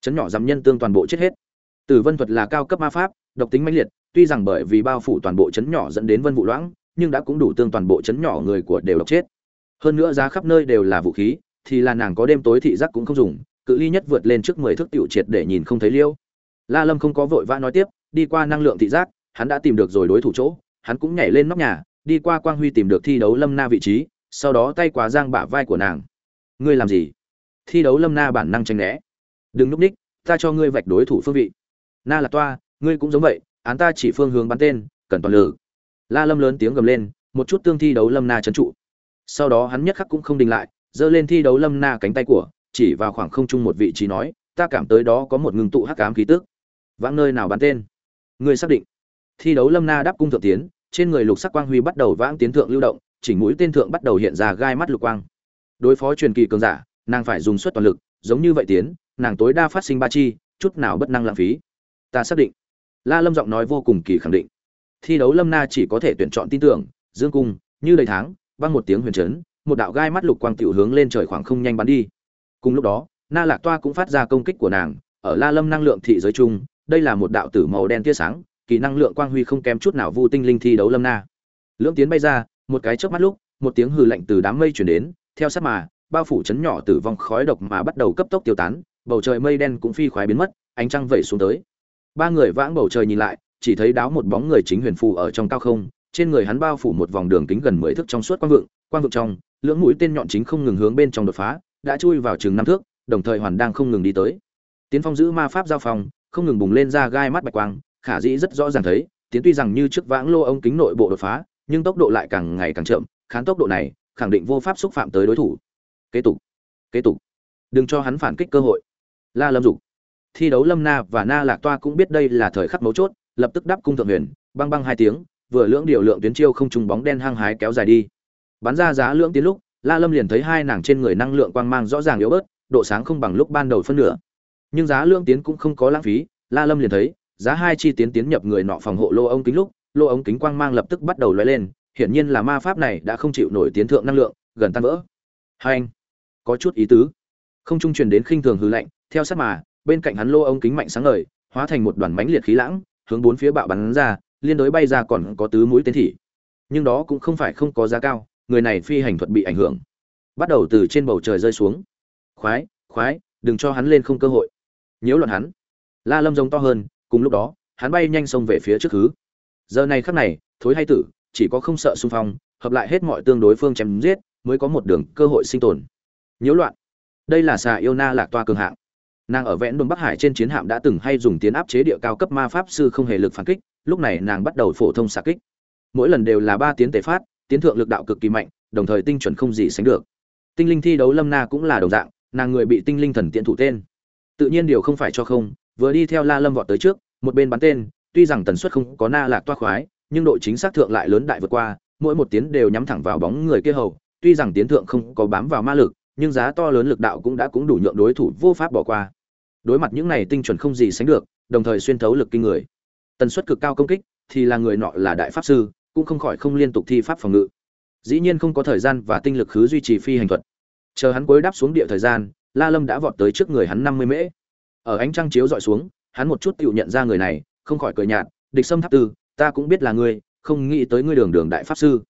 Chấn nhỏ giảm nhân tương toàn bộ chết hết. Tử vân thuật là cao cấp ma pháp, độc tính mãnh liệt, tuy rằng bởi vì bao phủ toàn bộ chấn nhỏ dẫn đến vân vụ loãng, nhưng đã cũng đủ tương toàn bộ chấn nhỏ người của đều độc chết. Hơn nữa giá khắp nơi đều là vũ khí, thì là nàng có đêm tối thị giác cũng không dùng, cự ly nhất vượt lên trước mười thước tiểu triệt để nhìn không thấy liêu. La lâm không có vội vã nói tiếp, đi qua năng lượng thị giác, hắn đã tìm được rồi đối thủ chỗ, hắn cũng nhảy lên nóc nhà, đi qua quang huy tìm được thi đấu lâm na vị trí sau đó tay quá giang bả vai của nàng. Ngươi làm gì? Thi đấu lâm na bản năng tranh né. Đừng núp ních, ta cho ngươi vạch đối thủ phương vị. Na là toa, ngươi cũng giống vậy, án ta chỉ phương hướng bắn tên, cần toàn lử. La lâm lớn tiếng gầm lên, một chút tương thi đấu lâm na trấn trụ. Sau đó hắn nhất khắc cũng không đình lại, giơ lên thi đấu lâm na cánh tay của, chỉ vào khoảng không trung một vị trí nói, ta cảm tới đó có một ngừng tụ hắc ám khí tức. Vãng nơi nào bắn tên? Ngươi xác định. Thi đấu lâm na đáp cung thượng tiến, trên người lục sắc quang huy bắt đầu vãng tiến thượng lưu động chỉnh mũi tên thượng bắt đầu hiện ra gai mắt lục quang. Đối phó truyền kỳ cường giả, nàng phải dùng suất toàn lực, giống như vậy tiến, nàng tối đa phát sinh ba chi, chút nào bất năng lãng phí. Ta xác định. La lâm giọng nói vô cùng kỳ khẳng định. Thi đấu lâm na chỉ có thể tuyển chọn tin tưởng, dương cung, như đầy tháng, vang một tiếng huyền chấn, một đạo gai mắt lục quang tiểu hướng lên trời khoảng không nhanh bắn đi. Cùng lúc đó, na lạc toa cũng phát ra công kích của nàng, ở la lâm năng lượng thị giới chung đây là một đạo tử màu đen tia sáng, kỳ năng lượng quang huy không kém chút nào vu tinh linh thi đấu lâm na. Lưỡng tiến bay ra một cái chớp mắt lúc, một tiếng hừ lạnh từ đám mây chuyển đến, theo sát mà, bao phủ chấn nhỏ tử vong khói độc mà bắt đầu cấp tốc tiêu tán, bầu trời mây đen cũng phi khoái biến mất, ánh trăng vẩy xuống tới. Ba người vãng bầu trời nhìn lại, chỉ thấy đáo một bóng người chính huyền phù ở trong cao không, trên người hắn bao phủ một vòng đường kính gần mười thước trong suốt quang vượng quang vượng trong, lưỡng mũi tên nhọn chính không ngừng hướng bên trong đột phá, đã chui vào chừng năm thước, đồng thời hoàn đang không ngừng đi tới. Tiến phong giữ ma pháp giao phòng, không ngừng bùng lên ra gai mắt bạch quang, khả dĩ rất rõ ràng thấy, tiến tuy rằng như trước vãng lô ống kính nội bộ đột phá nhưng tốc độ lại càng ngày càng chậm, khán tốc độ này khẳng định vô pháp xúc phạm tới đối thủ. Kế tục kế tục. Đừng cho hắn phản kích cơ hội. La lâm dục. Thi đấu lâm na và na lạc toa cũng biết đây là thời khắc mấu chốt, lập tức đáp cung thượng huyền, băng băng hai tiếng, vừa lưỡng điều lượng tuyến chiêu không trùng bóng đen hăng hái kéo dài đi. Bắn ra giá lưỡng tiến lúc, la lâm liền thấy hai nàng trên người năng lượng quang mang rõ ràng yếu bớt, độ sáng không bằng lúc ban đầu phân nửa. Nhưng giá lưỡng tiến cũng không có lãng phí, la lâm liền thấy, giá hai chi tiến tiến nhập người nọ phòng hộ lô ông kính lúc lô ống kính quang mang lập tức bắt đầu lóe lên hiển nhiên là ma pháp này đã không chịu nổi tiến thượng năng lượng gần tan vỡ. Hành, có chút ý tứ. Không trung truyền đến khinh thường hư lạnh theo sát mà bên cạnh hắn lô ống kính mạnh sáng ngời hóa thành một đoàn mánh liệt khí lãng hướng bốn phía bạo bắn ra liên đối bay ra còn có tứ mũi tên thị. Nhưng đó cũng không phải không có giá cao người này phi hành thuật bị ảnh hưởng. Bắt đầu từ trên bầu trời rơi xuống. Khoái khoái đừng cho hắn lên không cơ hội. Nhiễu loạn hắn. La lâm giống to hơn cùng lúc đó hắn bay nhanh xông về phía trước thứ giờ này khắc này, thối hay tử, chỉ có không sợ xung phong, hợp lại hết mọi tương đối phương chém giết, mới có một đường cơ hội sinh tồn. Nhiễu loạn. Đây là xà yêu na lạc toa cường hạng. Nàng ở vẽn đồn bắc hải trên chiến hạm đã từng hay dùng tiến áp chế địa cao cấp ma pháp sư không hề lực phản kích, lúc này nàng bắt đầu phổ thông xạ kích. Mỗi lần đều là ba tiến tề phát, tiến thượng lực đạo cực kỳ mạnh, đồng thời tinh chuẩn không gì sánh được. Tinh linh thi đấu lâm na cũng là đồng dạng, nàng người bị tinh linh thần tiện thủ tên. Tự nhiên điều không phải cho không, vừa đi theo la lâm vọt tới trước, một bên bắn tên tuy rằng tần suất không có na lạc toa khoái, nhưng độ chính xác thượng lại lớn đại vượt qua, mỗi một tiến đều nhắm thẳng vào bóng người kia hầu. Tuy rằng tiến thượng không có bám vào ma lực, nhưng giá to lớn lực đạo cũng đã cũng đủ nhượng đối thủ vô pháp bỏ qua. Đối mặt những này tinh chuẩn không gì sánh được, đồng thời xuyên thấu lực kinh người. Tần suất cực cao công kích thì là người nọ là đại pháp sư, cũng không khỏi không liên tục thi pháp phòng ngự. Dĩ nhiên không có thời gian và tinh lực khứ duy trì phi hành thuật. Chờ hắn cuối đáp xuống địa thời gian, la lâm đã vọt tới trước người hắn năm mươi mễ. Ở ánh trăng chiếu dọi xuống, hắn một chút tự nhận ra người này không khỏi cười nhạt, địch sâm tháp tư, ta cũng biết là ngươi, không nghĩ tới ngươi đường đường đại pháp sư.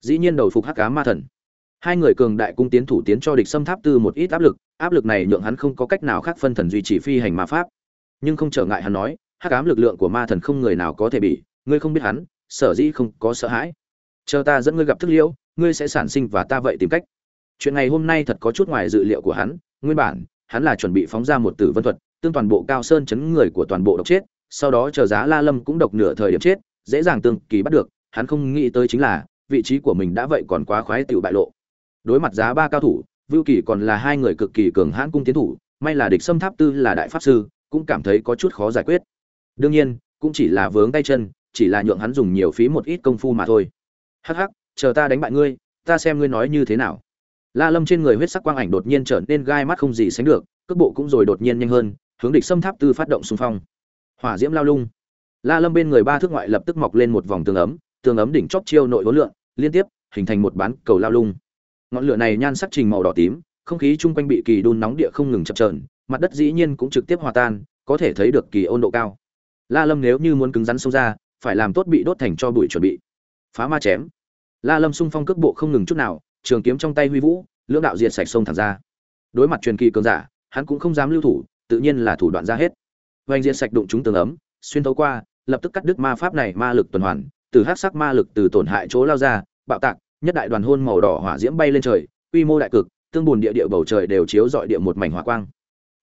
Dĩ nhiên đầu phục hắc cá ma thần. Hai người cường đại cung tiến thủ tiến cho địch sâm tháp tư một ít áp lực áp lực này nhượng hắn không có cách nào khác phân thần duy trì phi hành ma pháp. Nhưng không trở ngại hắn nói, hắc ám lực lượng của ma thần không người nào có thể bị, ngươi không biết hắn, sở dĩ không có sợ hãi. Chờ ta dẫn ngươi gặp thức liễu, ngươi sẽ sản sinh và ta vậy tìm cách. Chuyện ngày hôm nay thật có chút ngoài dự liệu của hắn, nguyên bản, hắn là chuẩn bị phóng ra một tử vân thuật, tương toàn bộ cao sơn chấn người của toàn bộ độc chết sau đó chờ giá la lâm cũng độc nửa thời điểm chết, dễ dàng tương kỳ bắt được, hắn không nghĩ tới chính là, vị trí của mình đã vậy còn quá khoái tiểu bại lộ. Đối mặt giá ba cao thủ, vưu kỳ còn là hai người cực kỳ cường hãn cung tiến thủ, may là địch xâm tháp tư là đại pháp sư, cũng cảm thấy có chút khó giải quyết. Đương nhiên, cũng chỉ là vướng tay chân, chỉ là nhượng hắn dùng nhiều phí một ít công phu mà thôi. Hắc hắc, chờ ta đánh bại ngươi, ta xem ngươi nói như thế nào. La lâm trên người huyết sắc quang ảnh đột nhiên trở nên gai mắt không gì sánh được, cước bộ cũng rồi đột nhiên nhanh hơn, hướng địch xâm tháp tư phát động xung phong hỏa diễm lao lung. La lâm bên người ba thước ngoại lập tức mọc lên một vòng tường ấm tường ấm đỉnh chóp chiêu nội hối lượng liên tiếp, hình thành một bán cầu lao lung. Ngọn lửa này nhan sắc trình màu đỏ tím, không khí chung quanh bị kỳ đun nóng địa không ngừng chập trờn mặt đất dĩ nhiên cũng trực tiếp hòa tan, có thể thấy được kỳ ôn độ cao. La lâm nếu như muốn cứng rắn xông ra, phải làm tốt bị đốt thành cho bụi chuẩn bị. Phá ma chém. La lâm xung phong cước bộ không ngừng chút nào, trường kiếm trong tay huy vũ, lưỡng đạo diệt sạch sông thẳng ra. Đối mặt truyền kỳ cường giả, hắn cũng không dám lưu thủ, tự nhiên là thủ đoạn ra hết vành diện sạch đụng chúng tường ấm, xuyên thấu qua, lập tức cắt đứt ma pháp này ma lực tuần hoàn, từ hắc sắc ma lực từ tổn hại chỗ lao ra, bạo tạc, nhất đại đoàn hôn màu đỏ hỏa diễm bay lên trời, quy mô đại cực, tương bùn địa địa bầu trời đều chiếu dọi địa một mảnh hỏa quang.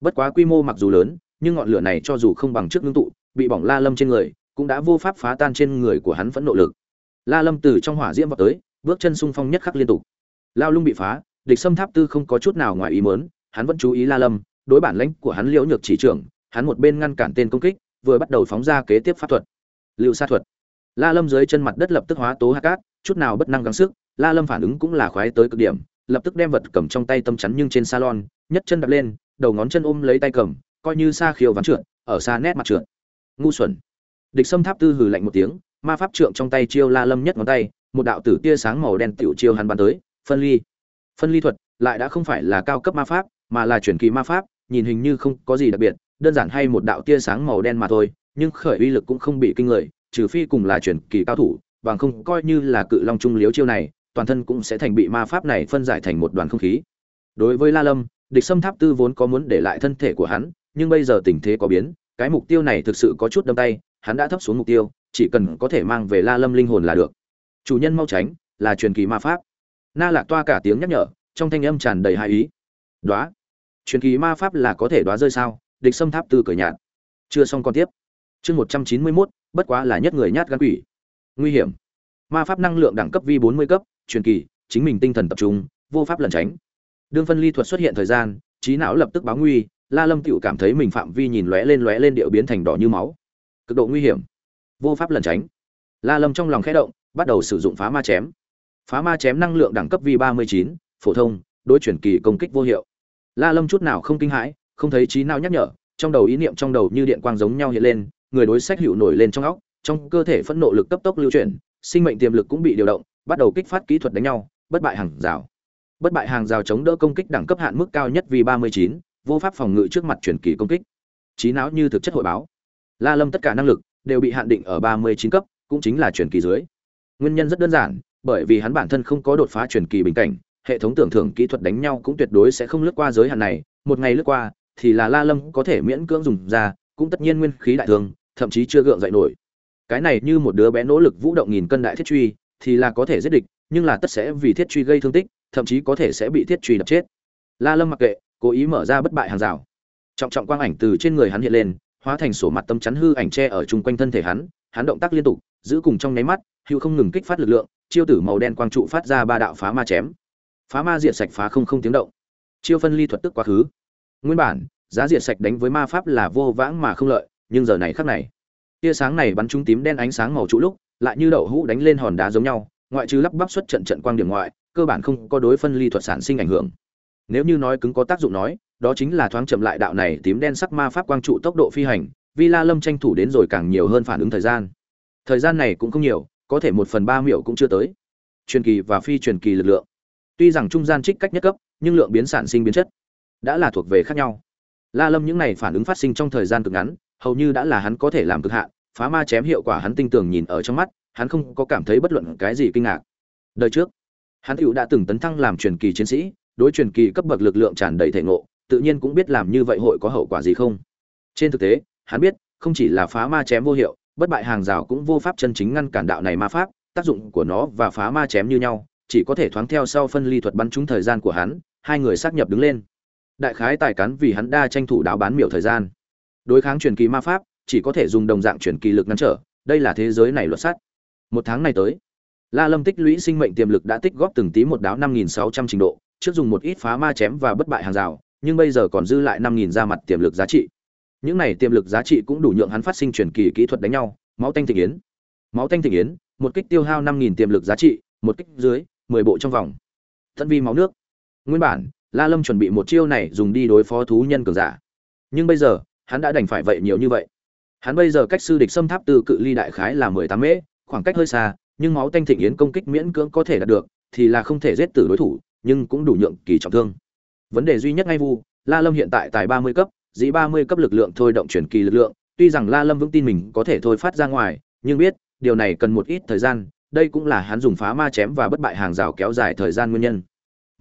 Bất quá quy mô mặc dù lớn, nhưng ngọn lửa này cho dù không bằng trước ngưng tụ, bị bỏng la lâm trên người, cũng đã vô pháp phá tan trên người của hắn vẫn nộ lực. La lâm từ trong hỏa diễm vào tới, bước chân sung phong nhất khắc liên tục. Lao lung bị phá, địch xâm tháp tư không có chút nào ngoài ý mớn hắn vẫn chú ý la lâm, đối bản lãnh của hắn liễu nhược chỉ trưởng hắn một bên ngăn cản tên công kích, vừa bắt đầu phóng ra kế tiếp pháp thuật. Lưu sa thuật. La lâm dưới chân mặt đất lập tức hóa tố hạt cát chút nào bất năng gắng sức, la lâm phản ứng cũng là khoái tới cực điểm, lập tức đem vật cầm trong tay tâm chắn nhưng trên salon nhất chân đạp lên, đầu ngón chân ôm lấy tay cầm, coi như xa khiêu ván trượt, ở xa nét mặt trượt. Ngu xuẩn. Địch sâm tháp tư hừ lạnh một tiếng, ma pháp trượng trong tay chiêu la lâm nhất ngón tay, một đạo tử tia sáng màu đen tiểu chiêu hắn bắn tới, phân ly. Phân ly thuật lại đã không phải là cao cấp ma pháp, mà là chuyển kỳ ma pháp, nhìn hình như không có gì đặc biệt đơn giản hay một đạo tia sáng màu đen mà thôi, nhưng khởi uy lực cũng không bị kinh người, trừ phi cùng là chuyển kỳ cao thủ, bằng không coi như là cự long trung liếu chiêu này, toàn thân cũng sẽ thành bị ma pháp này phân giải thành một đoàn không khí. Đối với la lâm, địch sâm tháp tư vốn có muốn để lại thân thể của hắn, nhưng bây giờ tình thế có biến, cái mục tiêu này thực sự có chút đâm tay, hắn đã thấp xuống mục tiêu, chỉ cần có thể mang về la lâm linh hồn là được. Chủ nhân mau tránh, là truyền kỳ ma pháp. Na lạc toa cả tiếng nhắc nhở, trong thanh âm tràn đầy hai ý. Đoá truyền kỳ ma pháp là có thể đoá rơi sao? Địch sâm tháp tư cởi nhạt. Chưa xong còn tiếp. Chương một trăm chín mươi mốt, bất quá là nhất người nhát gan quỷ. Nguy hiểm. Ma pháp năng lượng đẳng cấp vi bốn mươi cấp, truyền kỳ, chính mình tinh thần tập trung, vô pháp lẩn tránh. Đương phân ly thuật xuất hiện thời gian, trí não lập tức báo nguy, la lâm tựu cảm thấy mình phạm vi nhìn lóe lên lóe lên điệu biến thành đỏ như máu. Cực độ nguy hiểm. Vô pháp lẩn tránh. La lâm trong lòng khẽ động, bắt đầu sử dụng phá ma chém. Phá ma chém năng lượng đẳng cấp vi ba mươi chín, phổ thông, đối chuyển kỳ công kích vô hiệu. La lâm chút nào không kinh hãi không thấy trí nào nhắc nhở, trong đầu ý niệm trong đầu như điện quang giống nhau hiện lên, người đối sách hữu nổi lên trong óc, trong cơ thể phẫn nộ lực cấp tốc lưu chuyển, sinh mệnh tiềm lực cũng bị điều động, bắt đầu kích phát kỹ thuật đánh nhau, bất bại hàng rào. Bất bại hàng rào chống đỡ công kích đẳng cấp hạn mức cao nhất vì ba mươi chín, vô pháp phòng ngự trước mặt chuyển kỳ công kích. Trí não như thực chất hội báo. La lâm tất cả năng lực đều bị hạn định ở ba mươi chín cấp, cũng chính là chuyển kỳ dưới. Nguyên nhân rất đơn giản, bởi vì hắn bản thân không có đột phá chuyển kỳ bình cảnh, hệ thống tưởng thưởng kỹ thuật đánh nhau cũng tuyệt đối sẽ không lướt qua giới hạn này, một ngày lướt qua thì là la lâm có thể miễn cưỡng dùng ra, cũng tất nhiên nguyên khí đại thương thậm chí chưa gượng dậy nổi. Cái này như một đứa bé nỗ lực vũ động nghìn cân đại thiết truy, thì là có thể giết địch, nhưng là tất sẽ vì thiết truy gây thương tích, thậm chí có thể sẽ bị thiết truy đập chết. La lâm mặc kệ, cố ý mở ra bất bại hàng rào. Trọng trọng quang ảnh từ trên người hắn hiện lên, hóa thành sổ mặt tâm chắn hư ảnh che ở chung quanh thân thể hắn hắn động tác liên tục, giữ cùng trong nháy mắt hữu không ngừng kích phát lực lượng, chiêu tử màu đen quang trụ phát ra ba đạo phá ma chém. Phá ma diệt sạch phá không không tiếng động. Chiêu phân ly thuật tức quá khứ nguyên bản, giá diệt sạch đánh với ma pháp là vô vãng mà không lợi, nhưng giờ này khác này, tia sáng này bắn trúng tím đen ánh sáng màu trụ lúc, lại như đậu hũ đánh lên hòn đá giống nhau, ngoại trừ lắp bắp xuất trận trận quang điểm ngoại, cơ bản không có đối phân ly thuật sản sinh ảnh hưởng. Nếu như nói cứng có tác dụng nói, đó chính là thoáng chậm lại đạo này tím đen sắc ma pháp quang trụ tốc độ phi hành vì la lâm tranh thủ đến rồi càng nhiều hơn phản ứng thời gian. Thời gian này cũng không nhiều, có thể một phần ba miểu cũng chưa tới. Truyền kỳ và phi truyền kỳ lực lượng. Tuy rằng trung gian trích cách nhất cấp, nhưng lượng biến sản sinh biến chất đã là thuộc về khác nhau. La lâm những này phản ứng phát sinh trong thời gian cực ngắn, hầu như đã là hắn có thể làm cực hạn, phá ma chém hiệu quả hắn tinh tường nhìn ở trong mắt, hắn không có cảm thấy bất luận cái gì kinh ngạc. Đời trước, hắn hữu đã từng tấn thăng làm truyền kỳ chiến sĩ, đối truyền kỳ cấp bậc lực lượng tràn đầy thể ngộ, tự nhiên cũng biết làm như vậy hội có hậu quả gì không. Trên thực tế, hắn biết, không chỉ là phá ma chém vô hiệu, bất bại hàng rào cũng vô pháp chân chính ngăn cản đạo này ma pháp, tác dụng của nó và phá ma chém như nhau, chỉ có thể thoáng theo sau phân ly thuật bắn trúng thời gian của hắn, hai người xác nhập đứng lên đại khái tài cán vì hắn đa tranh thủ đáo bán miểu thời gian. Đối kháng truyền kỳ ma pháp, chỉ có thể dùng đồng dạng truyền kỳ lực ngăn trở, đây là thế giới này luật sắt. Một tháng này tới, la lâm tích lũy sinh mệnh tiềm lực đã tích góp từng tí một đáo năm nghìn sáu trăm trình độ, trước dùng một ít phá ma chém và bất bại hàng rào, nhưng bây giờ còn dư lại năm nghìn ra mặt tiềm lực giá trị. Những này tiềm lực giá trị cũng đủ nhượng hắn phát sinh truyền kỳ kỹ thuật đánh nhau, máu tanh thịnh yến. Máu tanh thịnh yến, một kích tiêu hao năm nghìn tiềm lực giá trị, một kích dưới, mười bộ trong vòng. Thân vi máu nước. Nguyên bản la lâm chuẩn bị một chiêu này dùng đi đối phó thú nhân cường giả. Nhưng bây giờ, hắn đã đành phải vậy nhiều như vậy. Hắn bây giờ cách sư địch xâm tháp từ cự ly đại khái là mười tám mễ khoảng cách hơi xa, nhưng máu tanh thịnh yến công kích miễn cưỡng có thể đạt được, thì là không thể giết tử đối thủ, nhưng cũng đủ nhượng kỳ trọng thương. Vấn đề duy nhất ngay vu, la lâm hiện tại tại ba mươi cấp, dĩ ba mươi cấp lực lượng thôi động chuyển kỳ lực lượng, tuy rằng la lâm vững tin mình có thể thôi phát ra ngoài, nhưng biết, điều này cần một ít thời gian, đây cũng là hắn dùng phá ma chém và bất bại hàng rào kéo dài thời gian nguyên nhân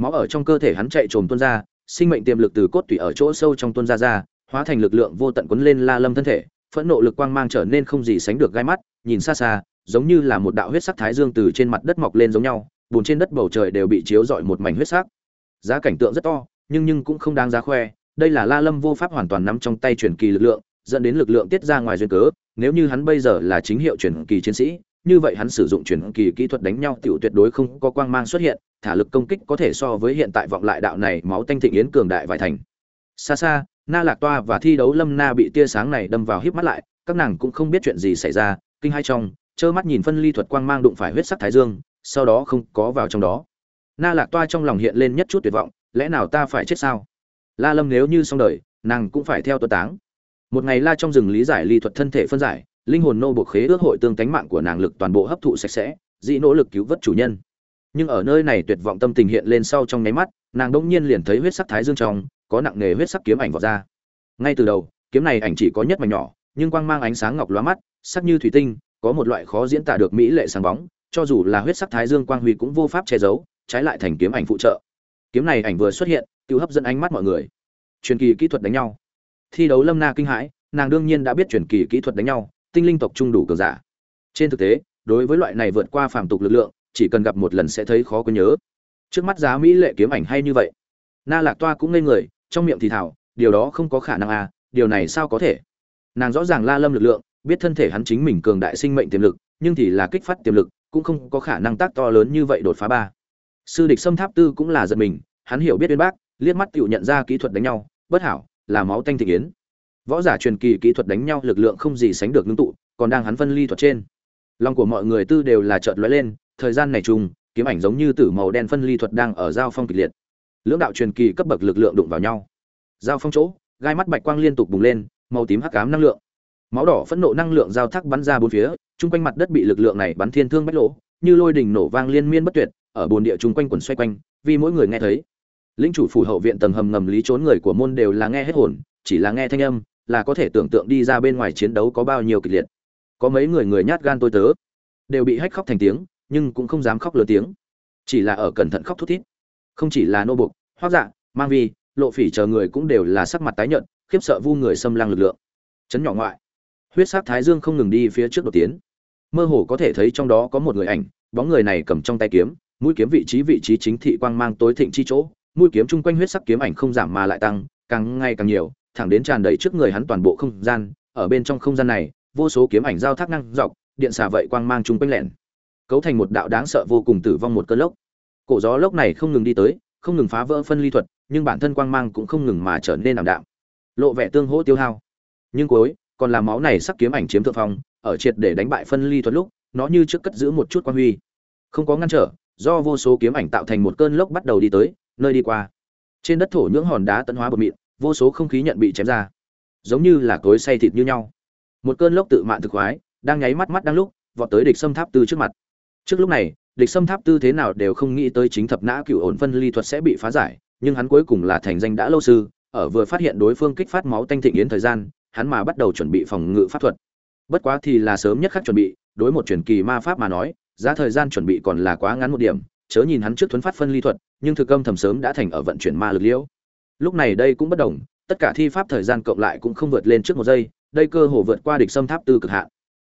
máu ở trong cơ thể hắn chạy trồm tuôn ra, sinh mệnh tiềm lực từ cốt tủy ở chỗ sâu trong tuôn ra ra, hóa thành lực lượng vô tận quấn lên la lâm thân thể, phẫn nộ lực quang mang trở nên không gì sánh được gai mắt, nhìn xa xa, giống như là một đạo huyết sắc thái dương từ trên mặt đất mọc lên giống nhau, bùn trên đất bầu trời đều bị chiếu rọi một mảnh huyết sắc. Giá cảnh tượng rất to, nhưng nhưng cũng không đáng giá khoe, đây là la lâm vô pháp hoàn toàn nắm trong tay truyền kỳ lực lượng, dẫn đến lực lượng tiết ra ngoài duyên cớ, nếu như hắn bây giờ là chính hiệu truyền kỳ chiến sĩ, như vậy hắn sử dụng truyền kỳ kỹ thuật đánh nhau tiểu tuyệt đối không có quang mang xuất hiện thả lực công kích có thể so với hiện tại vọng lại đạo này máu tanh thịnh yến cường đại vài thành. Xa xa, na lạc toa và thi đấu lâm na bị tia sáng này đâm vào híp mắt lại, các nàng cũng không biết chuyện gì xảy ra, kinh hai trong, trơ mắt nhìn phân ly thuật quang mang đụng phải huyết sắc thái dương, sau đó không có vào trong đó. Na lạc toa trong lòng hiện lên nhất chút tuyệt vọng, lẽ nào ta phải chết sao? La lâm nếu như xong đời, nàng cũng phải theo tuất táng. Một ngày la trong rừng lý giải ly thuật thân thể phân giải, linh hồn nô buộc khế ước hội tương tánh mạng của nàng lực toàn bộ hấp thụ sạch sẽ dĩ nỗ lực cứu vớt chủ nhân nhưng ở nơi này tuyệt vọng tâm tình hiện lên sau trong nháy mắt, nàng đông nhiên liền thấy huyết sắc thái dương trong, có nặng nghề huyết sắc kiếm ảnh vọt ra. Ngay từ đầu, kiếm này ảnh chỉ có nhất mảnh nhỏ, nhưng quang mang ánh sáng ngọc lóa mắt, sắc như thủy tinh, có một loại khó diễn tả được mỹ lệ sáng bóng, cho dù là huyết sắc thái dương quang huy cũng vô pháp che giấu, trái lại thành kiếm ảnh phụ trợ. Kiếm này ảnh vừa xuất hiện tự hấp dẫn ánh mắt mọi người. Truyền kỳ kỹ thuật đánh nhau. Thi đấu lâm na kinh hãi, nàng đương nhiên đã biết truyền kỳ kỹ thuật đánh nhau, tinh linh tộc trung đủ cường giả. Trên thực tế, đối với loại này vượt qua phàm tục lực lượng chỉ cần gặp một lần sẽ thấy khó có nhớ. Trước mắt giá mỹ lệ kiếm ảnh hay như vậy. Na lạc toa cũng ngây người, trong miệng thì thảo điều đó không có khả năng à điều này sao có thể? Nàng rõ ràng la lâm lực lượng, biết thân thể hắn chính mình cường đại sinh mệnh tiềm lực, nhưng thì là kích phát tiềm lực, cũng không có khả năng tác to lớn như vậy đột phá ba. Sư địch xâm tháp tư cũng là giật mình, hắn hiểu biết bên bác, liếc mắt tự nhận ra kỹ thuật đánh nhau, bất hảo, là máu tanh thị yến võ giả truyền kỳ kỹ thuật đánh nhau lực lượng không gì sánh được ngưng tụ, còn đang hắn phân ly thuật trên. Lòng của mọi người tư đều là chợt lóe lên thời gian này chung, kiếm ảnh giống như tử màu đen phân ly thuật đang ở giao phong kịch liệt. Lưỡng đạo truyền kỳ cấp bậc lực lượng đụng vào nhau. Giao phong chỗ, gai mắt bạch quang liên tục bùng lên, màu tím hắc ám năng lượng. Máu đỏ phẫn nộ năng lượng giao thác bắn ra bốn phía, chung quanh mặt đất bị lực lượng này bắn thiên thương bách lỗ, như lôi đình nổ vang liên miên bất tuyệt, ở bồn địa chung quanh quần xoay quanh, vì mỗi người nghe thấy. Lĩnh chủ phủ hậu viện tầng hầm ngầm lý trốn người của môn đều là nghe hết hồn, chỉ là nghe thanh âm, là có thể tưởng tượng đi ra bên ngoài chiến đấu có bao nhiêu kịch liệt. Có mấy người người nhát gan tôi tớ, đều bị hách khóc thành tiếng nhưng cũng không dám khóc lớn tiếng. Chỉ là ở cẩn thận khóc thút thít. Không chỉ là nô bục hoác dạ mang vi, lộ phỉ chờ người cũng đều là sắc mặt tái nhợt, khiếp sợ vu người xâm lăng lực lượng. Chấn nhỏ ngoại. Huyết sắc thái dương không ngừng đi phía trước đột tiến. Mơ hồ có thể thấy trong đó có một người ảnh, bóng người này cầm trong tay kiếm, mũi kiếm vị trí vị trí chính thị quang mang tối thịnh chi chỗ, mũi kiếm chung quanh huyết sắc kiếm ảnh không giảm mà lại tăng, càng ngày càng nhiều, thẳng đến tràn đầy trước người hắn toàn bộ không gian, ở bên trong không gian này, vô số kiếm ảnh giao thác năng dọc, điện xả vậy quang mang chung quanh lẹn cấu thành một đạo đáng sợ vô cùng tử vong một cơn lốc. Cổ gió lốc này không ngừng đi tới, không ngừng phá vỡ phân ly thuật, nhưng bản thân quang mang cũng không ngừng mà trở nên ảm đạm, lộ vẻ tương hỗ tiêu hao. Nhưng cuối, còn là máu này sắc kiếm ảnh chiếm thượng phong, ở triệt để đánh bại phân ly thuật lúc, nó như trước cất giữ một chút quan huy. Không có ngăn trở, do vô số kiếm ảnh tạo thành một cơn lốc bắt đầu đi tới, nơi đi qua. Trên đất thổ nhưỡng hòn đá tấn hóa bột mịn, vô số không khí nhận bị chém ra. Giống như là cối say thịt như nhau. Một cơn lốc tự mạn thực khoái, đang nháy mắt mắt đang lúc, vọt tới địch xâm tháp từ trước mặt trước lúc này địch xâm tháp tư thế nào đều không nghĩ tới chính thập nã cựu ổn phân ly thuật sẽ bị phá giải, nhưng hắn cuối cùng là thành danh đã lâu sư, ở vừa phát hiện đối phương kích phát máu tanh thịnh yến thời gian, hắn mà bắt đầu chuẩn bị phòng ngự pháp thuật. Bất quá thì là sớm nhất khắc chuẩn bị, đối một truyền kỳ ma pháp mà nói, giá thời gian chuẩn bị còn là quá ngắn một điểm, chớ nhìn hắn trước thuấn phát phân ly thuật, nhưng thực âm thầm sớm đã thành ở vận chuyển ma lực liễu. Lúc này đây cũng bất đồng, tất cả thi pháp thời gian cộng lại cũng không vượt lên trước một giây, đây cơ hồ vượt qua địch xâm tháp tư cực hạn.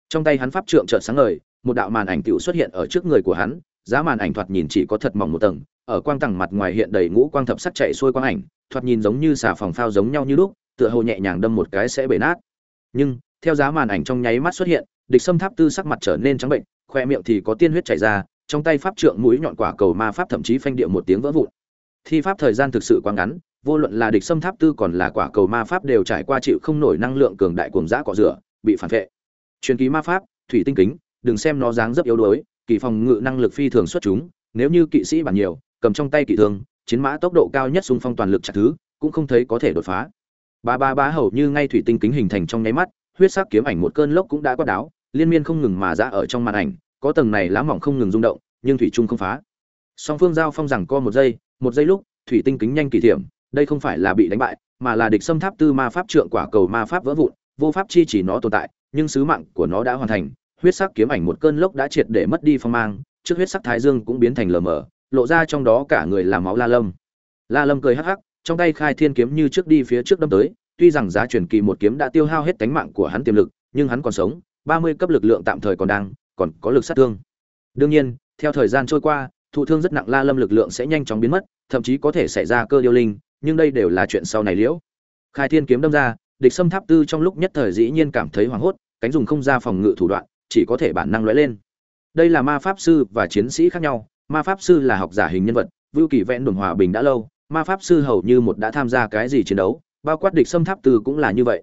Trong tay hắn pháp trượng trợn sáng ngời một đạo màn ảnh tiểu xuất hiện ở trước người của hắn, giá màn ảnh thoạt nhìn chỉ có thật mỏng một tầng, ở quang tầng mặt ngoài hiện đầy ngũ quang thập sắc chạy xuôi quang ảnh, thoạt nhìn giống như xà phòng phao giống nhau như lúc, tựa hồ nhẹ nhàng đâm một cái sẽ bể nát. Nhưng, theo giá màn ảnh trong nháy mắt xuất hiện, địch xâm tháp tư sắc mặt trở nên trắng bệnh, khoe miệng thì có tiên huyết chảy ra, trong tay pháp trượng mũi nhọn quả cầu ma pháp thậm chí phanh địa một tiếng vỡ vụn. Thi pháp thời gian thực sự quá ngắn, vô luận là địch xâm tháp tư còn là quả cầu ma pháp đều trải qua chịu không nổi năng lượng cường đại cuồng dã cọ rửa, bị phản vệ. Truyền ký ma pháp, thủy tinh kính đừng xem nó dáng rất yếu đuối, kỳ phòng ngự năng lực phi thường xuất chúng, nếu như kỵ sĩ bản nhiều, cầm trong tay kỵ thương, chiến mã tốc độ cao nhất xung phong toàn lực chặt thứ, cũng không thấy có thể đột phá. Ba ba ba hầu như ngay thủy tinh kính hình thành trong nháy mắt, huyết sắc kiếm ảnh một cơn lốc cũng đã quát đáo, liên miên không ngừng mà ra ở trong màn ảnh, có tầng này lá mỏng không ngừng rung động, nhưng thủy trung không phá. Song phương giao phong rằng co một giây một giây lúc, thủy tinh kính nhanh kỳ thiểm, đây không phải là bị đánh bại, mà là địch xâm tháp tư ma pháp trượng quả cầu ma pháp vỡ vụn, vô pháp chi chỉ nó tồn tại, nhưng sứ mạng của nó đã hoàn thành huyết sắc kiếm ảnh một cơn lốc đã triệt để mất đi phong mang, trước huyết sắc thái dương cũng biến thành lờ mờ, lộ ra trong đó cả người là máu la lâm. La lâm cười hắc hắc, trong tay khai thiên kiếm như trước đi phía trước đâm tới, tuy rằng giá truyền kỳ một kiếm đã tiêu hao hết tánh mạng của hắn tiềm lực, nhưng hắn còn sống, ba mươi cấp lực lượng tạm thời còn đang, còn có lực sát thương. Đương nhiên, theo thời gian trôi qua, thụ thương rất nặng la lâm lực lượng sẽ nhanh chóng biến mất, thậm chí có thể xảy ra cơ điêu linh, nhưng đây đều là chuyện sau này liễu. Khai thiên kiếm đâm ra, địch xâm tháp tư trong lúc nhất thời dĩ nhiên cảm thấy hoảng hốt, cánh dùng không ra phòng ngự thủ đoạn chỉ có thể bản năng lóe lên. Đây là ma pháp sư và chiến sĩ khác nhau, ma pháp sư là học giả hình nhân vật vưu kỳ vẽn đồn hòa bình đã lâu, ma pháp sư hầu như một đã tham gia cái gì chiến đấu, bao quát địch xâm tháp tư cũng là như vậy.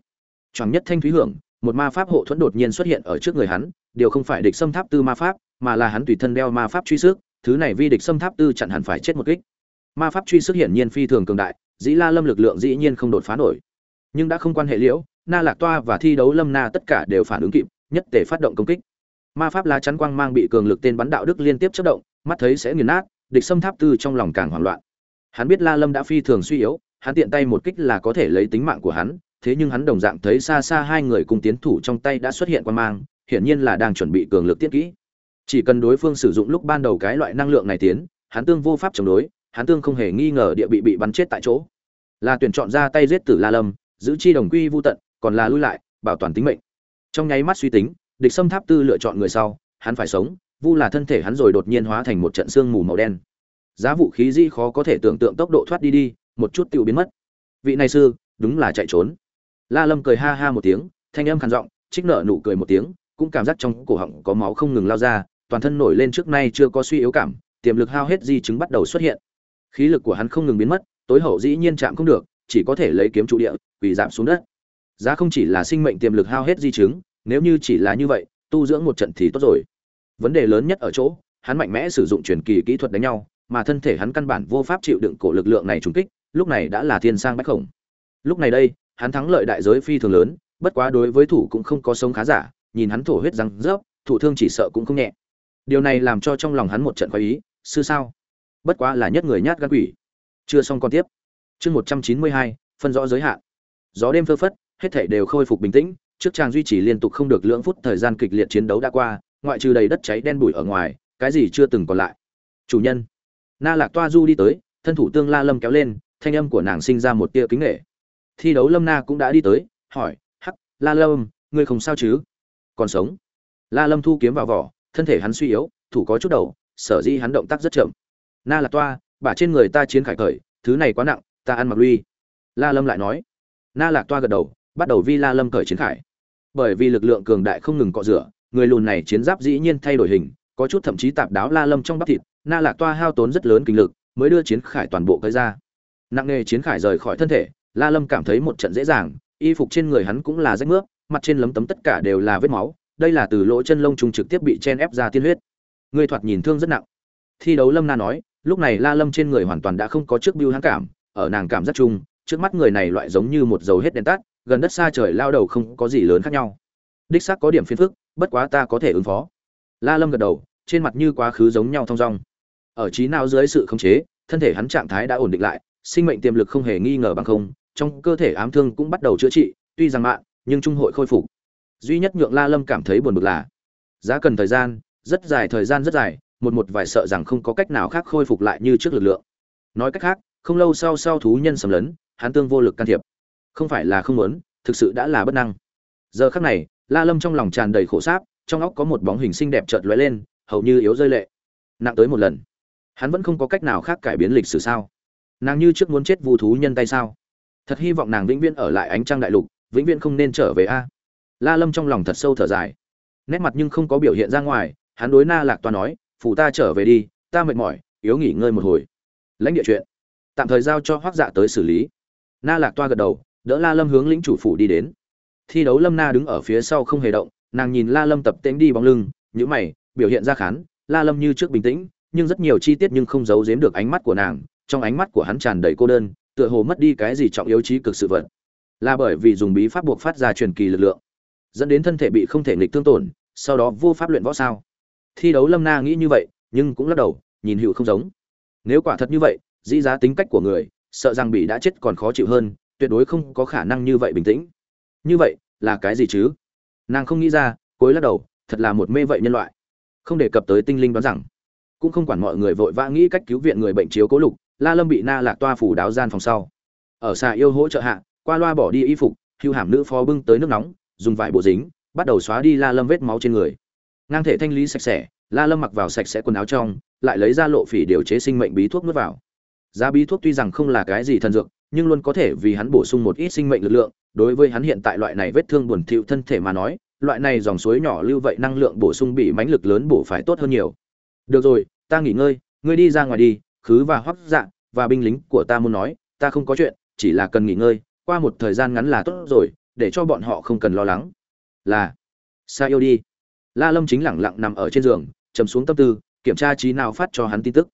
Choáng nhất thanh thúy hưởng, một ma pháp hộ thuẫn đột nhiên xuất hiện ở trước người hắn, điều không phải địch xâm tháp tư ma pháp, mà là hắn tùy thân đeo ma pháp truy sức thứ này vi địch xâm tháp tư chặn hẳn phải chết một kích. Ma pháp truy sức hiển nhiên phi thường cường đại, dĩ la lâm lực lượng dĩ nhiên không đột phá nổi. Nhưng đã không quan hệ liễu, na lạc toa và thi đấu lâm na tất cả đều phản ứng kịp nhất tề phát động công kích. Ma pháp lá chắn quang mang bị cường lực tên bắn đạo đức liên tiếp chất động, mắt thấy sẽ nghiền nát, địch xâm tháp tư trong lòng càng hoảng loạn. Hắn biết la lâm đã phi thường suy yếu, hắn tiện tay một kích là có thể lấy tính mạng của hắn, thế nhưng hắn đồng dạng thấy xa xa hai người cùng tiến thủ trong tay đã xuất hiện quang mang, hiển nhiên là đang chuẩn bị cường lực tiết kỹ. Chỉ cần đối phương sử dụng lúc ban đầu cái loại năng lượng này tiến, hắn tương vô pháp chống đối, hắn tương không hề nghi ngờ địa bị bị bắn chết tại chỗ. Là tuyển chọn ra tay giết tử la lâm, giữ chi đồng quy vô tận, còn là lui lại, bảo toàn tính mệnh trong nháy mắt suy tính, địch xâm tháp tư lựa chọn người sau, hắn phải sống, vu là thân thể hắn rồi đột nhiên hóa thành một trận xương mù màu đen. Giá vũ khí di khó có thể tưởng tượng tốc độ thoát đi đi, một chút tiêu biến mất. Vị này sư, đúng là chạy trốn. La lâm cười ha ha một tiếng, thanh âm khàn giọng, trích nợ nụ cười một tiếng, cũng cảm giác trong cổ họng có máu không ngừng lao ra, toàn thân nổi lên trước nay chưa có suy yếu cảm, tiềm lực hao hết di chứng bắt đầu xuất hiện. Khí lực của hắn không ngừng biến mất, tối hậu dĩ nhiên chạm không được, chỉ có thể lấy kiếm trụ địa, quỳ giảm xuống đất giá không chỉ là sinh mệnh tiềm lực hao hết di chứng, nếu như chỉ là như vậy, tu dưỡng một trận thì tốt rồi. Vấn đề lớn nhất ở chỗ, hắn mạnh mẽ sử dụng truyền kỳ kỹ thuật đánh nhau, mà thân thể hắn căn bản vô pháp chịu đựng cổ lực lượng này trúng kích, lúc này đã là thiên sang bách khổng. Lúc này đây, hắn thắng lợi đại giới phi thường lớn, bất quá đối với thủ cũng không có sống khá giả, nhìn hắn thổ huyết răng rớp, thủ thương chỉ sợ cũng không nhẹ. Điều này làm cho trong lòng hắn một trận khoái ý, sư sao? Bất quá là nhất người nhát gan quỷ. Chưa xong còn tiếp. Chương một trăm chín mươi hai, phân rõ giới hạn. Gió đêm phơ phất hết thảy đều khôi phục bình tĩnh, trước trang duy trì liên tục không được lưỡng phút thời gian kịch liệt chiến đấu đã qua, ngoại trừ đầy đất cháy đen bụi ở ngoài, cái gì chưa từng còn lại. Chủ nhân, na lạc toa du đi tới, thân thủ tương la lâm kéo lên, thanh âm của nàng sinh ra một tia kính nghệ thi đấu lâm na cũng đã đi tới, hỏi, hắc, la lâm, ngươi không sao chứ? Còn sống? La lâm thu kiếm vào vỏ, thân thể hắn suy yếu, thủ có chút đầu, sở dĩ hắn động tác rất chậm. Na lạc toa, bả trên người ta chiến khải khởi, thứ này quá nặng, ta ăn mặc lui. La lâm lại nói. Na lạc toa gật đầu bắt đầu vi la lâm cởi chiến khải. Bởi vì lực lượng cường đại không ngừng cọ rửa, người lùn này chiến giáp dĩ nhiên thay đổi hình, có chút thậm chí tạp đáo la lâm trong bắp thịt, na lạc toa hao tốn rất lớn kinh lực, mới đưa chiến khải toàn bộ cởi ra. Nặng nề chiến khải rời khỏi thân thể, la lâm cảm thấy một trận dễ dàng, y phục trên người hắn cũng là rách nước mặt trên lấm tấm tất cả đều là vết máu, đây là từ lỗ chân lông trùng trực tiếp bị chen ép ra tiên huyết. Người thoạt nhìn thương rất nặng. Thi đấu lâm na nói, lúc này la lâm trên người hoàn toàn đã không có trước biêu hãng cảm, ở nàng cảm giác chung, trước mắt người này loại giống như một dầu hết đèn tắt gần đất xa trời lao đầu không có gì lớn khác nhau. Đích xác có điểm phiền phức, bất quá ta có thể ứng phó. La lâm gật đầu, trên mặt như quá khứ giống nhau thong dong. Ở trí não dưới sự khống chế, thân thể hắn trạng thái đã ổn định lại, sinh mệnh tiềm lực không hề nghi ngờ bằng không, trong cơ thể ám thương cũng bắt đầu chữa trị, tuy rằng mạng, nhưng trung hội khôi phục. Duy nhất nhượng la lâm cảm thấy buồn bực là, giá cần thời gian, rất dài thời gian rất dài, một một vài sợ rằng không có cách nào khác khôi phục lại như trước lực lượng. Nói cách khác, không lâu sau sau thú nhân sầm lấn, hắn tương vô lực can thiệp không phải là không muốn, thực sự đã là bất năng. Giờ khắc này, la lâm trong lòng tràn đầy khổ sáp, trong óc có một bóng hình xinh đẹp chợt lóe lên, hầu như yếu rơi lệ. Nặng tới một lần. Hắn vẫn không có cách nào khác cải biến lịch sử sao? Nàng như trước muốn chết vu thú nhân tay sao? Thật hy vọng nàng vĩnh viễn ở lại ánh trăng đại lục, vĩnh viễn không nên trở về a. La lâm trong lòng thật sâu thở dài. Nét mặt nhưng không có biểu hiện ra ngoài, hắn đối na lạc toa nói phụ ta trở về đi, ta mệt mỏi, yếu nghỉ ngơi một hồi. Lãnh địa chuyện. Tạm thời giao cho hoác dạ tới xử lý. Na lạc toa gật đầu đỡ la lâm hướng lĩnh chủ phủ đi đến. Thi đấu lâm na đứng ở phía sau không hề động, nàng nhìn la lâm tập tễnh đi bóng lưng nhữ mày, biểu hiện ra khán, la lâm như trước bình tĩnh, nhưng rất nhiều chi tiết nhưng không giấu giếm được ánh mắt của nàng, trong ánh mắt của hắn tràn đầy cô đơn, tựa hồ mất đi cái gì trọng yếu trí cực sự vật. Là bởi vì dùng bí pháp buộc phát ra truyền kỳ lực lượng, dẫn đến thân thể bị không thể nghịch thương tổn, sau đó vô pháp luyện võ sao. Thi đấu lâm na nghĩ như vậy, nhưng cũng lắc đầu, nhìn hữu không giống. Nếu quả thật như vậy, dĩ giá tính cách của người, sợ rằng bị đã chết còn khó chịu hơn tuyệt đối không có khả năng như vậy bình tĩnh. Như vậy, là cái gì chứ? Nàng không nghĩ ra cối lắc đầu, thật là một mê vậy nhân loại. Không đề cập tới tinh linh đoán rằng. Cũng không quản mọi người vội vã nghĩ cách cứu viện người bệnh chiếu cố lục, la lâm bị na lạc toa phủ đáo gian phòng sau. Ở xà yêu hỗ trợ hạ, qua loa bỏ đi y phục, hưu hàm nữ phó bưng tới nước nóng, dùng vải bộ dính, bắt đầu xóa đi la lâm vết máu trên người. Ngang thể thanh lý sạch sẽ, la lâm mặc vào sạch sẽ quần áo trong, lại lấy ra lộ phỉ điều chế sinh mệnh bí thuốc nuốt vào. Giá bí thuốc tuy rằng không là cái gì thần dược nhưng luôn có thể vì hắn bổ sung một ít sinh mệnh lực lượng, đối với hắn hiện tại loại này vết thương buồn thiu thân thể mà nói, loại này dòng suối nhỏ lưu vậy năng lượng bổ sung bị mãnh lực lớn bổ phải tốt hơn nhiều. Được rồi, ta nghỉ ngơi, ngươi đi ra ngoài đi, khứ và hoắc dạ và binh lính của ta muốn nói, ta không có chuyện, chỉ là cần nghỉ ngơi, qua một thời gian ngắn là tốt rồi, để cho bọn họ không cần lo lắng. Là, sa yêu đi. La lâm chính lẳng lặng nằm ở trên giường chầm xuống tâm tư, kiểm tra trí nào phát cho hắn tin tức.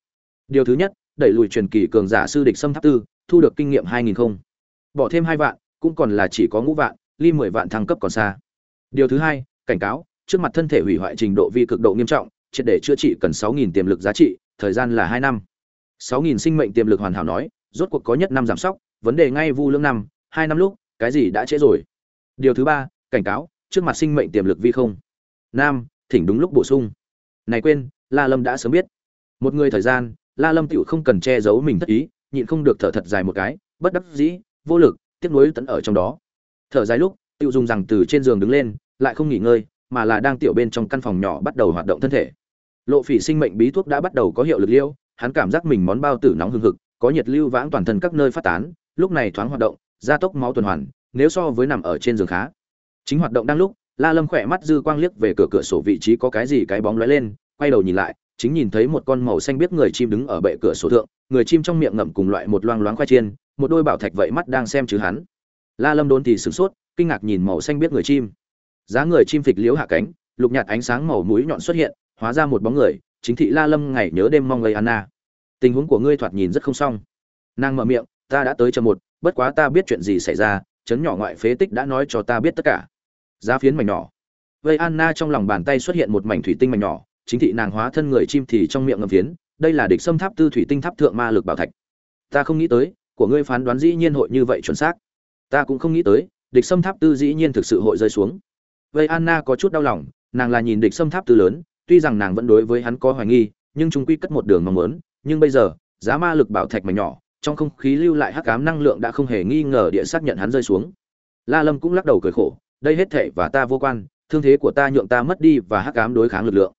Điều thứ nhất, đẩy lùi truyền kỳ cường giả sư địch xâm tháp tư thu được kinh nghiệm hai nghìn không. Bỏ thêm hai vạn, cũng còn là chỉ có ngũ vạn, ly mười vạn thăng cấp còn xa. Điều thứ hai, cảnh cáo, trước mặt thân thể hủy hoại trình độ vi cực độ nghiêm trọng, triệt để chữa trị cần sáu nghìn tiềm lực giá trị, thời gian là hai năm. Sáu nghìn sinh mệnh tiềm lực hoàn hảo nói, rốt cuộc có nhất năm giảm sóc, vấn đề ngay vu lương năm, hai năm lúc, cái gì đã trễ rồi? Điều thứ ba, cảnh cáo, trước mặt sinh mệnh tiềm lực vi không. Nam, thỉnh đúng lúc bổ sung. Này quên, la lâm đã sớm biết. Một người thời gian, la lâm tựu không cần che giấu mình thất ý nhịn không được thở thật dài một cái, bất đắc dĩ, vô lực, tiếc nuối tận ở trong đó. Thở dài lúc tựu dùng rằng từ trên giường đứng lên, lại không nghỉ ngơi, mà là đang tiểu bên trong căn phòng nhỏ bắt đầu hoạt động thân thể. Lộ phỉ sinh mệnh bí thuốc đã bắt đầu có hiệu lực liêu, hắn cảm giác mình món bao tử nóng hừng hực, có nhiệt lưu vãng toàn thân các nơi phát tán, lúc này thoáng hoạt động, gia tốc máu tuần hoàn, nếu so với nằm ở trên giường khá. Chính hoạt động đang lúc, la lâm khỏe mắt dư quang liếc về cửa cửa sổ vị trí có cái gì cái bóng lóe lên, quay đầu nhìn lại, chính nhìn thấy một con màu xanh biết người chim đứng ở bệ cửa sổ thượng người chim trong miệng ngậm cùng loại một loang loáng khoai chiên, một đôi bảo thạch vậy mắt đang xem chứ hắn. La lâm đốn thì sửng sốt, kinh ngạc nhìn màu xanh biết người chim. Giá người chim phịch liếu hạ cánh, lục nhạt ánh sáng màu mũi nhọn xuất hiện, hóa ra một bóng người, chính thị la lâm ngày nhớ đêm mong lấy anna. Tình huống của ngươi thoạt nhìn rất không xong. Nàng mở miệng, ta đã tới chờ một, bất quá ta biết chuyện gì xảy ra, chấn nhỏ ngoại phế tích đã nói cho ta biết tất cả. Giá phiến mảnh nhỏ. Vây anna trong lòng bàn tay xuất hiện một mảnh thủy tinh mảnh nhỏ, chính thị nàng hóa thân người chim thì trong miệng ngậm phiến đây là địch xâm tháp tư thủy tinh tháp thượng ma lực bảo thạch. Ta không nghĩ tới, của ngươi phán đoán dĩ nhiên hội như vậy chuẩn xác. Ta cũng không nghĩ tới, địch xâm tháp tư dĩ nhiên thực sự hội rơi xuống. Vậy anna có chút đau lòng, nàng là nhìn địch xâm tháp tư lớn, tuy rằng nàng vẫn đối với hắn có hoài nghi, nhưng chúng quy cất một đường mong muốn, nhưng bây giờ, giá ma lực bảo thạch mảnh nhỏ, trong không khí lưu lại hắc ám năng lượng đã không hề nghi ngờ địa xác nhận hắn rơi xuống. La lâm cũng lắc đầu cười khổ, đây hết thệ và ta vô quan, thương thế của ta nhượng ta mất đi và hắc ám đối kháng lực lượng.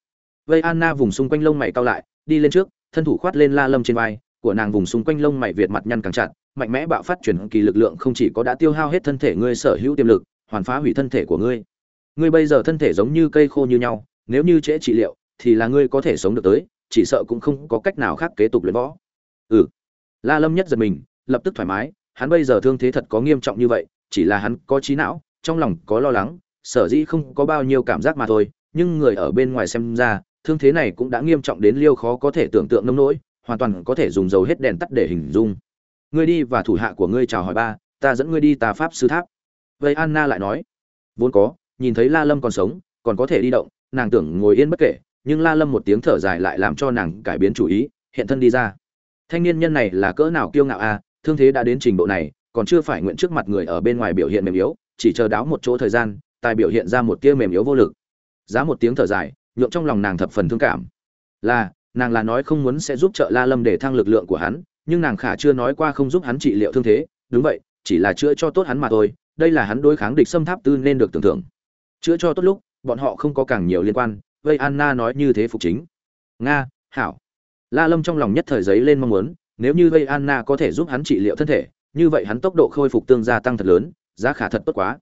Vây anna vùng xung quanh lông mày cao lại đi lên trước, thân thủ khoát lên la lâm trên vai, của nàng vùng xung quanh lông mày việt mặt nhăn càng chặt, mạnh mẽ bạo phát chuyển kỳ lực lượng không chỉ có đã tiêu hao hết thân thể ngươi sở hữu tiềm lực, hoàn phá hủy thân thể của ngươi. Ngươi bây giờ thân thể giống như cây khô như nhau, nếu như trễ trị liệu, thì là ngươi có thể sống được tới, chỉ sợ cũng không có cách nào khác kế tục luyện võ. Ừ. La lâm nhất giật mình, lập tức thoải mái, hắn bây giờ thương thế thật có nghiêm trọng như vậy, chỉ là hắn có trí não, trong lòng có lo lắng, sở dĩ không có bao nhiêu cảm giác mà thôi, nhưng người ở bên ngoài xem ra thương thế này cũng đã nghiêm trọng đến liêu khó có thể tưởng tượng nông nỗi, hoàn toàn có thể dùng dầu hết đèn tắt để hình dung. Ngươi đi và thủ hạ của ngươi chào hỏi ba, ta dẫn ngươi đi tà pháp sư tháp. Vậy anna lại nói, vốn có, nhìn thấy la lâm còn sống, còn có thể đi động, nàng tưởng ngồi yên bất kể, nhưng la lâm một tiếng thở dài lại làm cho nàng cải biến chủ ý, hiện thân đi ra. Thanh niên nhân này là cỡ nào kiêu ngạo a, thương thế đã đến trình độ này, còn chưa phải nguyện trước mặt người ở bên ngoài biểu hiện mềm yếu, chỉ chờ đáo một chỗ thời gian, tài biểu hiện ra một tia mềm yếu vô lực. Giá một tiếng thở dài nhộn trong lòng nàng thập phần thương cảm. Là, nàng là nói không muốn sẽ giúp trợ la lâm để thăng lực lượng của hắn, nhưng nàng khả chưa nói qua không giúp hắn trị liệu thương thế. Đúng vậy, chỉ là chữa cho tốt hắn mà thôi, đây là hắn đối kháng địch xâm tháp tư nên được tưởng thưởng chữa cho tốt lúc, bọn họ không có càng nhiều liên quan vây anna nói như thế phục chính. Nga, hảo. La lâm trong lòng nhất thời giấy lên mong muốn, nếu như vây anna có thể giúp hắn trị liệu thân thể, như vậy hắn tốc độ khôi phục tương gia tăng thật lớn, giá khả thật tốt quá.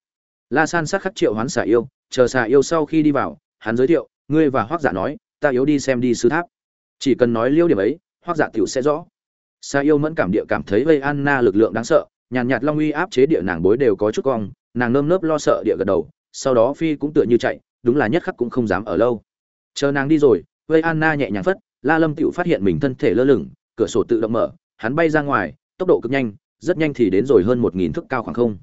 La san sát khắc triệu hắn xả yêu, chờ xả yêu sau khi đi vào, hắn giới thiệu ngươi và hoác giả nói, ta yếu đi xem đi sư tháp. Chỉ cần nói liêu điểm ấy, hoác giả tiểu sẽ rõ. Sa yêu mẫn cảm địa cảm thấy vây anna lực lượng đáng sợ, nhàn nhạt long uy áp chế địa nàng bối đều có chút cong, nàng nơm nớp lo sợ địa gật đầu, sau đó phi cũng tựa như chạy, đúng là nhất khắc cũng không dám ở lâu. Chờ nàng đi rồi vây anna nhẹ nhàng phất, la lâm tiểu phát hiện mình thân thể lơ lửng, cửa sổ tự động mở, hắn bay ra ngoài, tốc độ cực nhanh, rất nhanh thì đến rồi hơn một nghìn thước cao khoảng không.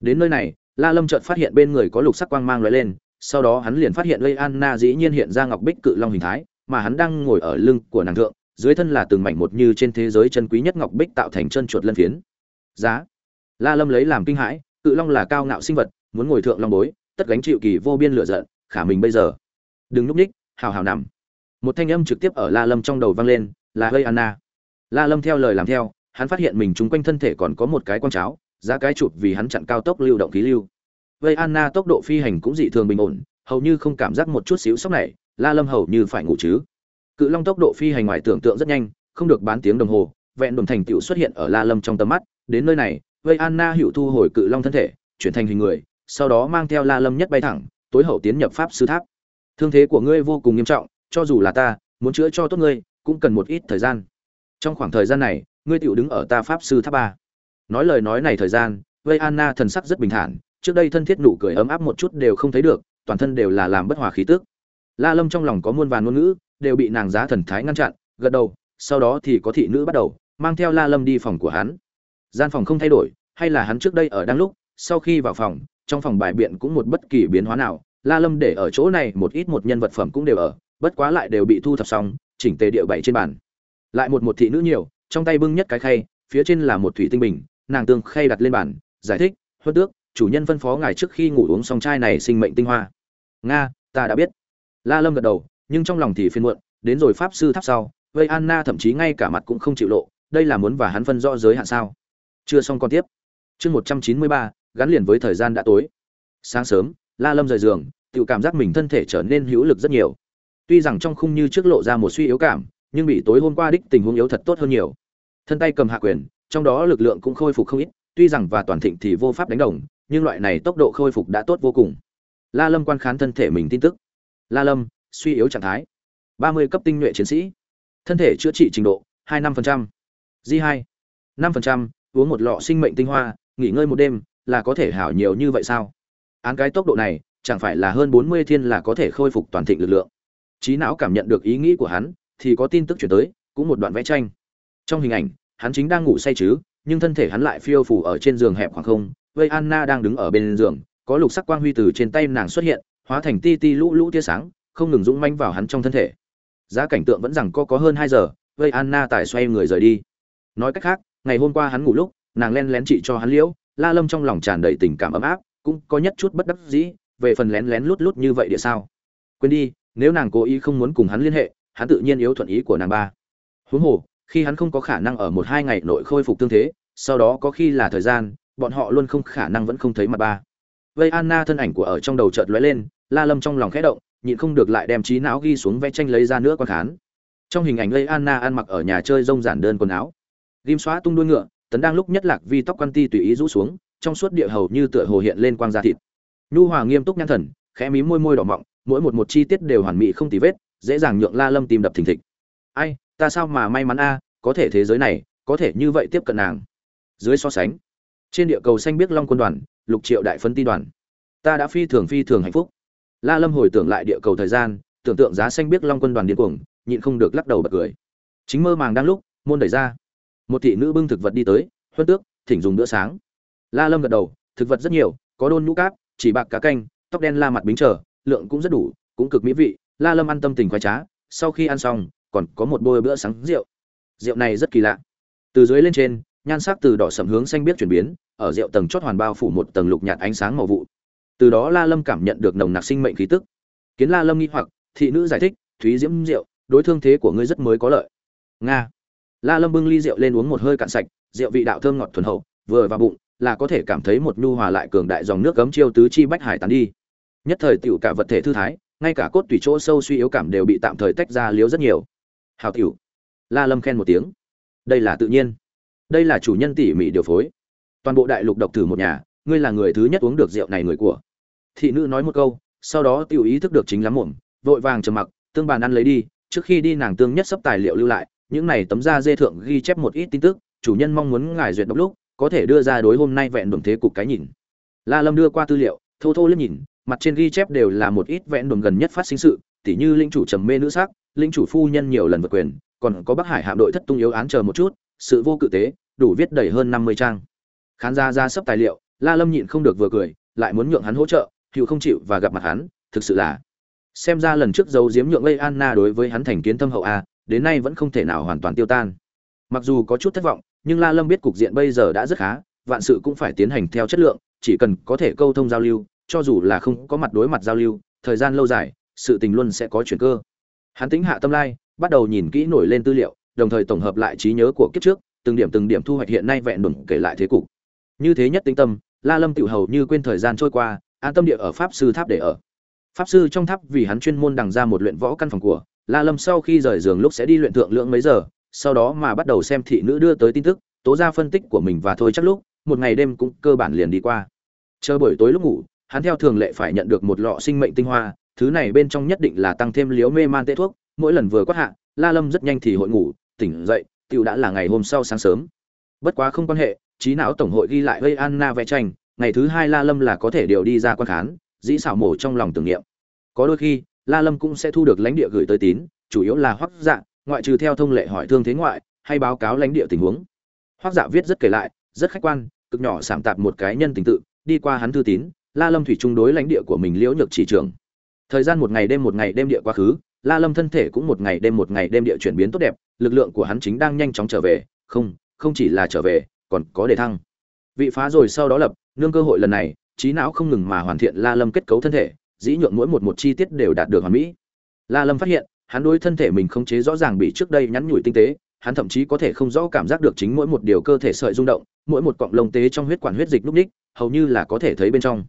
Đến nơi này, la lâm chợt phát hiện bên người có lục sắc quang mang lóe lên sau đó hắn liền phát hiện lây anna dĩ nhiên hiện ra ngọc bích cự long hình thái, mà hắn đang ngồi ở lưng của nàng thượng, dưới thân là từng mảnh một như trên thế giới chân quý nhất ngọc bích tạo thành chân chuột lân phiến. Giá. La lâm lấy làm kinh hãi, cự long là cao ngạo sinh vật, muốn ngồi thượng long bối, tất gánh chịu kỳ vô biên lửa giận, khả mình bây giờ. Đừng núp ních, hào hào nằm. Một thanh âm trực tiếp ở la lâm trong đầu vang lên, là hơi anna. La lâm theo lời làm theo, hắn phát hiện mình chung quanh thân thể còn có một cái quang cháo, giá cái chụp vì hắn chặn cao tốc lưu động khí lưu vây anna tốc độ phi hành cũng dị thường bình ổn, hầu như không cảm giác một chút xíu sốc này, la lâm hầu như phải ngủ chứ. Cự long tốc độ phi hành ngoài tưởng tượng rất nhanh, không được bán tiếng đồng hồ, vẹn đồn thành tựu xuất hiện ở la lâm trong tầm mắt. Đến nơi này vây anna hữu thu hồi cự long thân thể, chuyển thành hình người, sau đó mang theo la lâm nhất bay thẳng, tối hậu tiến nhập pháp sư tháp. Thương thế của ngươi vô cùng nghiêm trọng, cho dù là ta, muốn chữa cho tốt ngươi, cũng cần một ít thời gian. Trong khoảng thời gian này, ngươi tựu đứng ở ta pháp sư tháp ba. Nói lời nói này thời gian vây anna thần sắc rất bình thản trước đây thân thiết nụ cười ấm áp một chút đều không thấy được, toàn thân đều là làm bất hòa khí tức. La lâm trong lòng có muôn vàn ngôn ngữ, đều bị nàng giá thần thái ngăn chặn, gật đầu, sau đó thì có thị nữ bắt đầu, mang theo la lâm đi phòng của hắn. Gian phòng không thay đổi, hay là hắn trước đây ở đang lúc, sau khi vào phòng, trong phòng bài biện cũng một bất kỳ biến hóa nào, la lâm để ở chỗ này một ít một nhân vật phẩm cũng đều ở, bất quá lại đều bị thu thập xong, chỉnh tề địa bày trên bàn. Lại một một thị nữ nhiều, trong tay bưng nhất cái khay, phía trên là một thủy tinh bình, nàng tương khay đặt lên bàn, giải thích huân tước chủ nhân phân phó ngài trước khi ngủ uống xong chai này sinh mệnh tinh hoa. Nga, ta đã biết. La lâm gật đầu, nhưng trong lòng thì phiền muộn, đến rồi pháp sư tháp sau vây anna thậm chí ngay cả mặt cũng không chịu lộ, đây là muốn và hắn phân rõ giới hạn sao? Chưa xong còn tiếp. Chương một trăm chín mươi ba, gắn liền với thời gian đã tối. Sáng sớm, la lâm rời giường, tự cảm giác mình thân thể trở nên hữu lực rất nhiều. Tuy rằng trong khung như trước lộ ra một suy yếu cảm, nhưng bị tối hôm qua đích tình huống yếu thật tốt hơn nhiều. Thân tay cầm hạ quyền, trong đó lực lượng cũng khôi phục không ít, tuy rằng và toàn thịnh thì vô pháp đánh đồng nhưng loại này tốc độ khôi phục đã tốt vô cùng. La lâm quan khán thân thể mình tin tức. La lâm, suy yếu trạng thái. ba mươi cấp tinh nhuệ chiến sĩ. Thân thể chữa trị trình độ, hai năm di hai, năm uống một lọ sinh mệnh tinh hoa, nghỉ ngơi một đêm, là có thể hảo nhiều như vậy sao? Án cái tốc độ này, chẳng phải là hơn bốn mươi thiên là có thể khôi phục toàn thịnh lực lượng. Trí não cảm nhận được ý nghĩ của hắn, thì có tin tức chuyển tới, cũng một đoạn vẽ tranh. Trong hình ảnh, hắn chính đang ngủ say chứ, nhưng thân thể hắn lại phiêu phủ ở trên giường hẹp khoảng không vây anna đang đứng ở bên giường, có lục sắc quang huy từ trên tay nàng xuất hiện, hóa thành ti ti lũ lũ tia sáng, không ngừng dũng manh vào hắn trong thân thể. Giá cảnh tượng vẫn rằng có có hơn hai giờ, vây anna tài xoay người rời đi. Nói cách khác, ngày hôm qua hắn ngủ lúc, nàng len lén trị cho hắn liễu, la lâm trong lòng tràn đầy tình cảm ấm áp, cũng có nhất chút bất đắc dĩ, về phần lén lén lút lút như vậy địa sao? Quên đi, nếu nàng cố ý không muốn cùng hắn liên hệ, hắn tự nhiên yếu thuận ý của nàng ba. Huống hồ, khi hắn không có khả năng ở một hai ngày nội khôi phục tương thế, sau đó có khi là thời gian bọn họ luôn không khả năng vẫn không thấy mặt ba. Vây anna thân ảnh của ở trong đầu chợt lóe lên, la lâm trong lòng khẽ động, nhịn không được lại đem trí não ghi xuống vẽ tranh lấy ra nữa quan khán. Trong hình ảnh Vây anna ăn mặc ở nhà chơi rông giản đơn quần áo. Ghim xóa tung đuôi ngựa, tấn đang lúc nhất lạc vi tóc quan ti tùy ý rũ xuống, trong suốt địa hầu như tựa hồ hiện lên quang da thịt. Nhu hòa nghiêm túc nhăn thần, khẽ mí môi môi đỏ mọng, mỗi một một chi tiết đều hoàn mỹ không tì vết, dễ dàng nhượng la lâm tìm đập thình thịch. Ai, ta sao mà may mắn a, có thể thế giới này, có thể như vậy tiếp cận nàng. Dưới so sánh trên địa cầu xanh biết long quân đoàn, lục triệu đại phân ti đoàn. Ta đã phi thường phi thường hạnh phúc. La lâm hồi tưởng lại địa cầu thời gian, tưởng tượng giá xanh biết long quân đoàn điên cuồng, nhịn không được lắc đầu bật cười. Chính mơ màng đang lúc, môn đẩy ra. Một thị nữ bưng thực vật đi tới, huân tước, thỉnh dùng bữa sáng. La lâm gật đầu, thực vật rất nhiều, có đôn nhũ cáp, chỉ bạc cá canh, tóc đen la mặt bính trở, lượng cũng rất đủ, cũng cực mỹ vị. La lâm ăn tâm tình khoái trá, sau khi ăn xong, còn có một bôi bữa sáng rượu. Rượu này rất kỳ lạ. Từ dưới lên trên nhan sắc từ đỏ sẫm hướng xanh biết chuyển biến, ở rượu tầng chót hoàn bao phủ một tầng lục nhạt ánh sáng màu vụ. Từ đó la lâm cảm nhận được nồng nặc sinh mệnh khí tức. Kiến la lâm nghi hoặc, thị nữ giải thích, thúy diễm rượu, đối thương thế của ngươi rất mới có lợi. Nga. La lâm bưng ly rượu lên uống một hơi cạn sạch, rượu vị đạo thơm ngọt thuần hậu, vừa vào bụng, là có thể cảm thấy một nhu hòa lại cường đại dòng nước cấm chiêu tứ chi bách hải tán đi. Nhất thời tiểu cả vật thể thư thái, ngay cả cốt tủy chỗ sâu suy yếu cảm đều bị tạm thời tách ra liếu rất nhiều. Hảo tiểu. La lâm khen một tiếng. Đây là tự nhiên đây là chủ nhân tỉ mỉ điều phối. Toàn bộ đại lục độc thử một nhà, ngươi là người thứ nhất uống được rượu này người của. Thị nữ nói một câu, sau đó tiểu ý thức được chính lắm muộn vội vàng trầm mặc, tương bàn ăn lấy đi, trước khi đi nàng tương nhất sắp tài liệu lưu lại, những này tấm da dê thượng ghi chép một ít tin tức, chủ nhân mong muốn ngài duyệt đọc lúc, có thể đưa ra đối hôm nay vẹn đồn thế cục cái nhìn. La lâm đưa qua tư liệu, thô thô liếc nhìn, mặt trên ghi chép đều là một ít vẹn đồn gần nhất phát sinh sự, tỉ như linh chủ trầm mê nữ sắc, linh chủ phu nhân nhiều lần vượt quyền, còn có bắc hải hạm đội thất tung yếu án chờ một chút sự vô cự tế, đủ viết đầy hơn năm mươi trang. Khán giả ra sắp tài liệu, la lâm nhịn không được vừa cười, lại muốn nhượng hắn hỗ trợ, hữu không chịu và gặp mặt hắn, thực sự là. Xem ra lần trước giấu giếm nhượng lây anna đối với hắn thành kiến tâm hậu a, đến nay vẫn không thể nào hoàn toàn tiêu tan. Mặc dù có chút thất vọng, nhưng la lâm biết cục diện bây giờ đã rất khá, vạn sự cũng phải tiến hành theo chất lượng, chỉ cần có thể câu thông giao lưu, cho dù là không có mặt đối mặt giao lưu, thời gian lâu dài, sự tình luôn sẽ có chuyển cơ. Hắn tính hạ tâm lai, bắt đầu nhìn kỹ nổi lên tư liệu đồng thời tổng hợp lại trí nhớ của kiếp trước, từng điểm từng điểm thu hoạch hiện nay vẹn đủng kể lại thế cục. Như thế nhất tinh tâm, la lâm tự hầu như quên thời gian trôi qua, an tâm địa ở pháp sư tháp để ở. Pháp sư trong tháp vì hắn chuyên môn đằng ra một luyện võ căn phòng của, la lâm sau khi rời giường lúc sẽ đi luyện thượng lượng mấy giờ, sau đó mà bắt đầu xem thị nữ đưa tới tin tức, tố ra phân tích của mình và thôi chắc lúc, một ngày đêm cũng cơ bản liền đi qua. Chờ buổi tối lúc ngủ, hắn theo thường lệ phải nhận được một lọ sinh mệnh tinh hoa, thứ này bên trong nhất định là tăng thêm liếu mê man tê thuốc, mỗi lần vừa quát hạ, la lâm rất nhanh thì hội ngủ tỉnh dậy, tiểu đã là ngày hôm sau sáng sớm. Bất quá không quan hệ, trí não tổng hội ghi lại gây anna vẽ tranh, ngày thứ hai la lâm là có thể điều đi ra quan khán, dĩ xảo mổ trong lòng tưởng niệm. Có đôi khi, la lâm cũng sẽ thu được lãnh địa gửi tới tín, chủ yếu là hoắc dạ ngoại trừ theo thông lệ hỏi thương thế ngoại, hay báo cáo lãnh địa tình huống. Hoắc dạ viết rất kể lại, rất khách quan, cực nhỏ sảm tạp một cái nhân tình tự, đi qua hắn thư tín, la lâm thủy chung đối lãnh địa của mình liễu nhược chỉ trưởng thời gian một ngày đêm một ngày đêm địa quá khứ la lâm thân thể cũng một ngày đêm một ngày đêm địa chuyển biến tốt đẹp, lực lượng của hắn chính đang nhanh chóng trở về. Không không chỉ là trở về, còn có đề thăng. Vị phá rồi sau đó lập, nương cơ hội lần này, trí não không ngừng mà hoàn thiện la lâm kết cấu thân thể, dĩ nhượng mỗi một một chi tiết đều đạt được hoàn mỹ. La lâm phát hiện, hắn đối thân thể mình không chế rõ ràng bị trước đây nhắn nhủi tinh tế, hắn thậm chí có thể không rõ cảm giác được chính mỗi một điều cơ thể sợi rung động, mỗi một cọng lông tế trong huyết quản huyết dịch lúc ních hầu như là có thể thấy bên trong.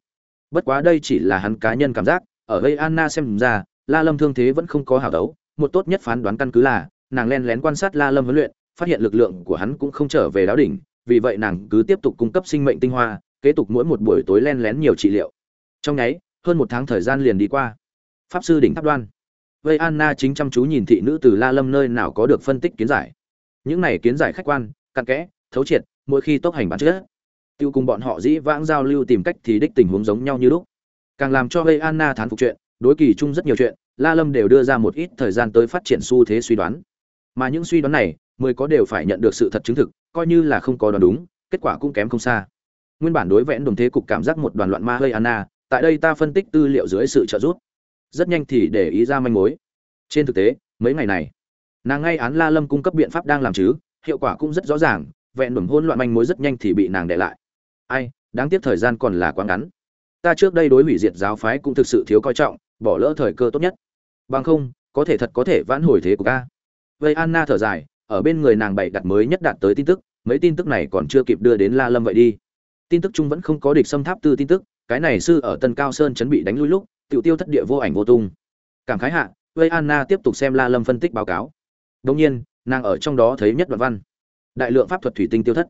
Bất quá đây chỉ là hắn cá nhân cảm giác, ở gây anna xem ra la lâm thương thế vẫn không có hảo đấu, một tốt nhất phán đoán căn cứ là, nàng lén lén quan sát la lâm huấn luyện, phát hiện lực lượng của hắn cũng không trở về đáo đỉnh, vì vậy nàng cứ tiếp tục cung cấp sinh mệnh tinh hoa, kế tục mỗi một buổi tối lén lén nhiều trị liệu. Trong nháy, hơn một tháng thời gian liền đi qua. Pháp sư đỉnh tháp đoan. Vây anna chính chăm chú nhìn thị nữ từ la lâm nơi nào có được phân tích kiến giải. Những này kiến giải khách quan, cặn kẽ, thấu triệt, mỗi khi tốc hành bản chất. Tiêu cùng bọn họ dĩ vãng giao lưu tìm cách thì đích tình huống giống nhau như lúc. Càng làm cho vây anna thán phục chuyện đối kỳ chung rất nhiều chuyện, la lâm đều đưa ra một ít thời gian tới phát triển xu thế suy đoán. Mà những suy đoán này, mười có đều phải nhận được sự thật chứng thực, coi như là không có đoán đúng, kết quả cũng kém không xa. Nguyên bản đối vẽn đồng thế cục cảm giác một đoàn loạn ma hơi anna tại đây ta phân tích tư liệu dưới sự trợ giúp. Rất nhanh thì để ý ra manh mối. Trên thực tế, mấy ngày này, nàng ngay án la lâm cung cấp biện pháp đang làm chứ, hiệu quả cũng rất rõ ràng, vẹn đủng hôn loạn manh mối rất nhanh thì bị nàng để lại. Ai, đáng tiếc thời gian còn là quá ngắn. Ta trước đây đối hủy diệt giáo phái cũng thực sự thiếu coi trọng bỏ lỡ thời cơ tốt nhất. Bằng không, có thể thật có thể vãn hồi thế của ca vậy anna thở dài, ở bên người nàng bày đặt mới nhất đạt tới tin tức, mấy tin tức này còn chưa kịp đưa đến la lâm vậy đi. Tin tức chung vẫn không có địch xâm tháp tư tin tức, cái này sư ở tân cao sơn chuẩn bị đánh lui lúc, tiểu tiêu thất địa vô ảnh vô tung. Cảm khái hạ vây anna tiếp tục xem la lâm phân tích báo cáo. Đồng nhiên, nàng ở trong đó thấy nhất đoạn văn. Đại lượng pháp thuật thủy tinh tiêu thất.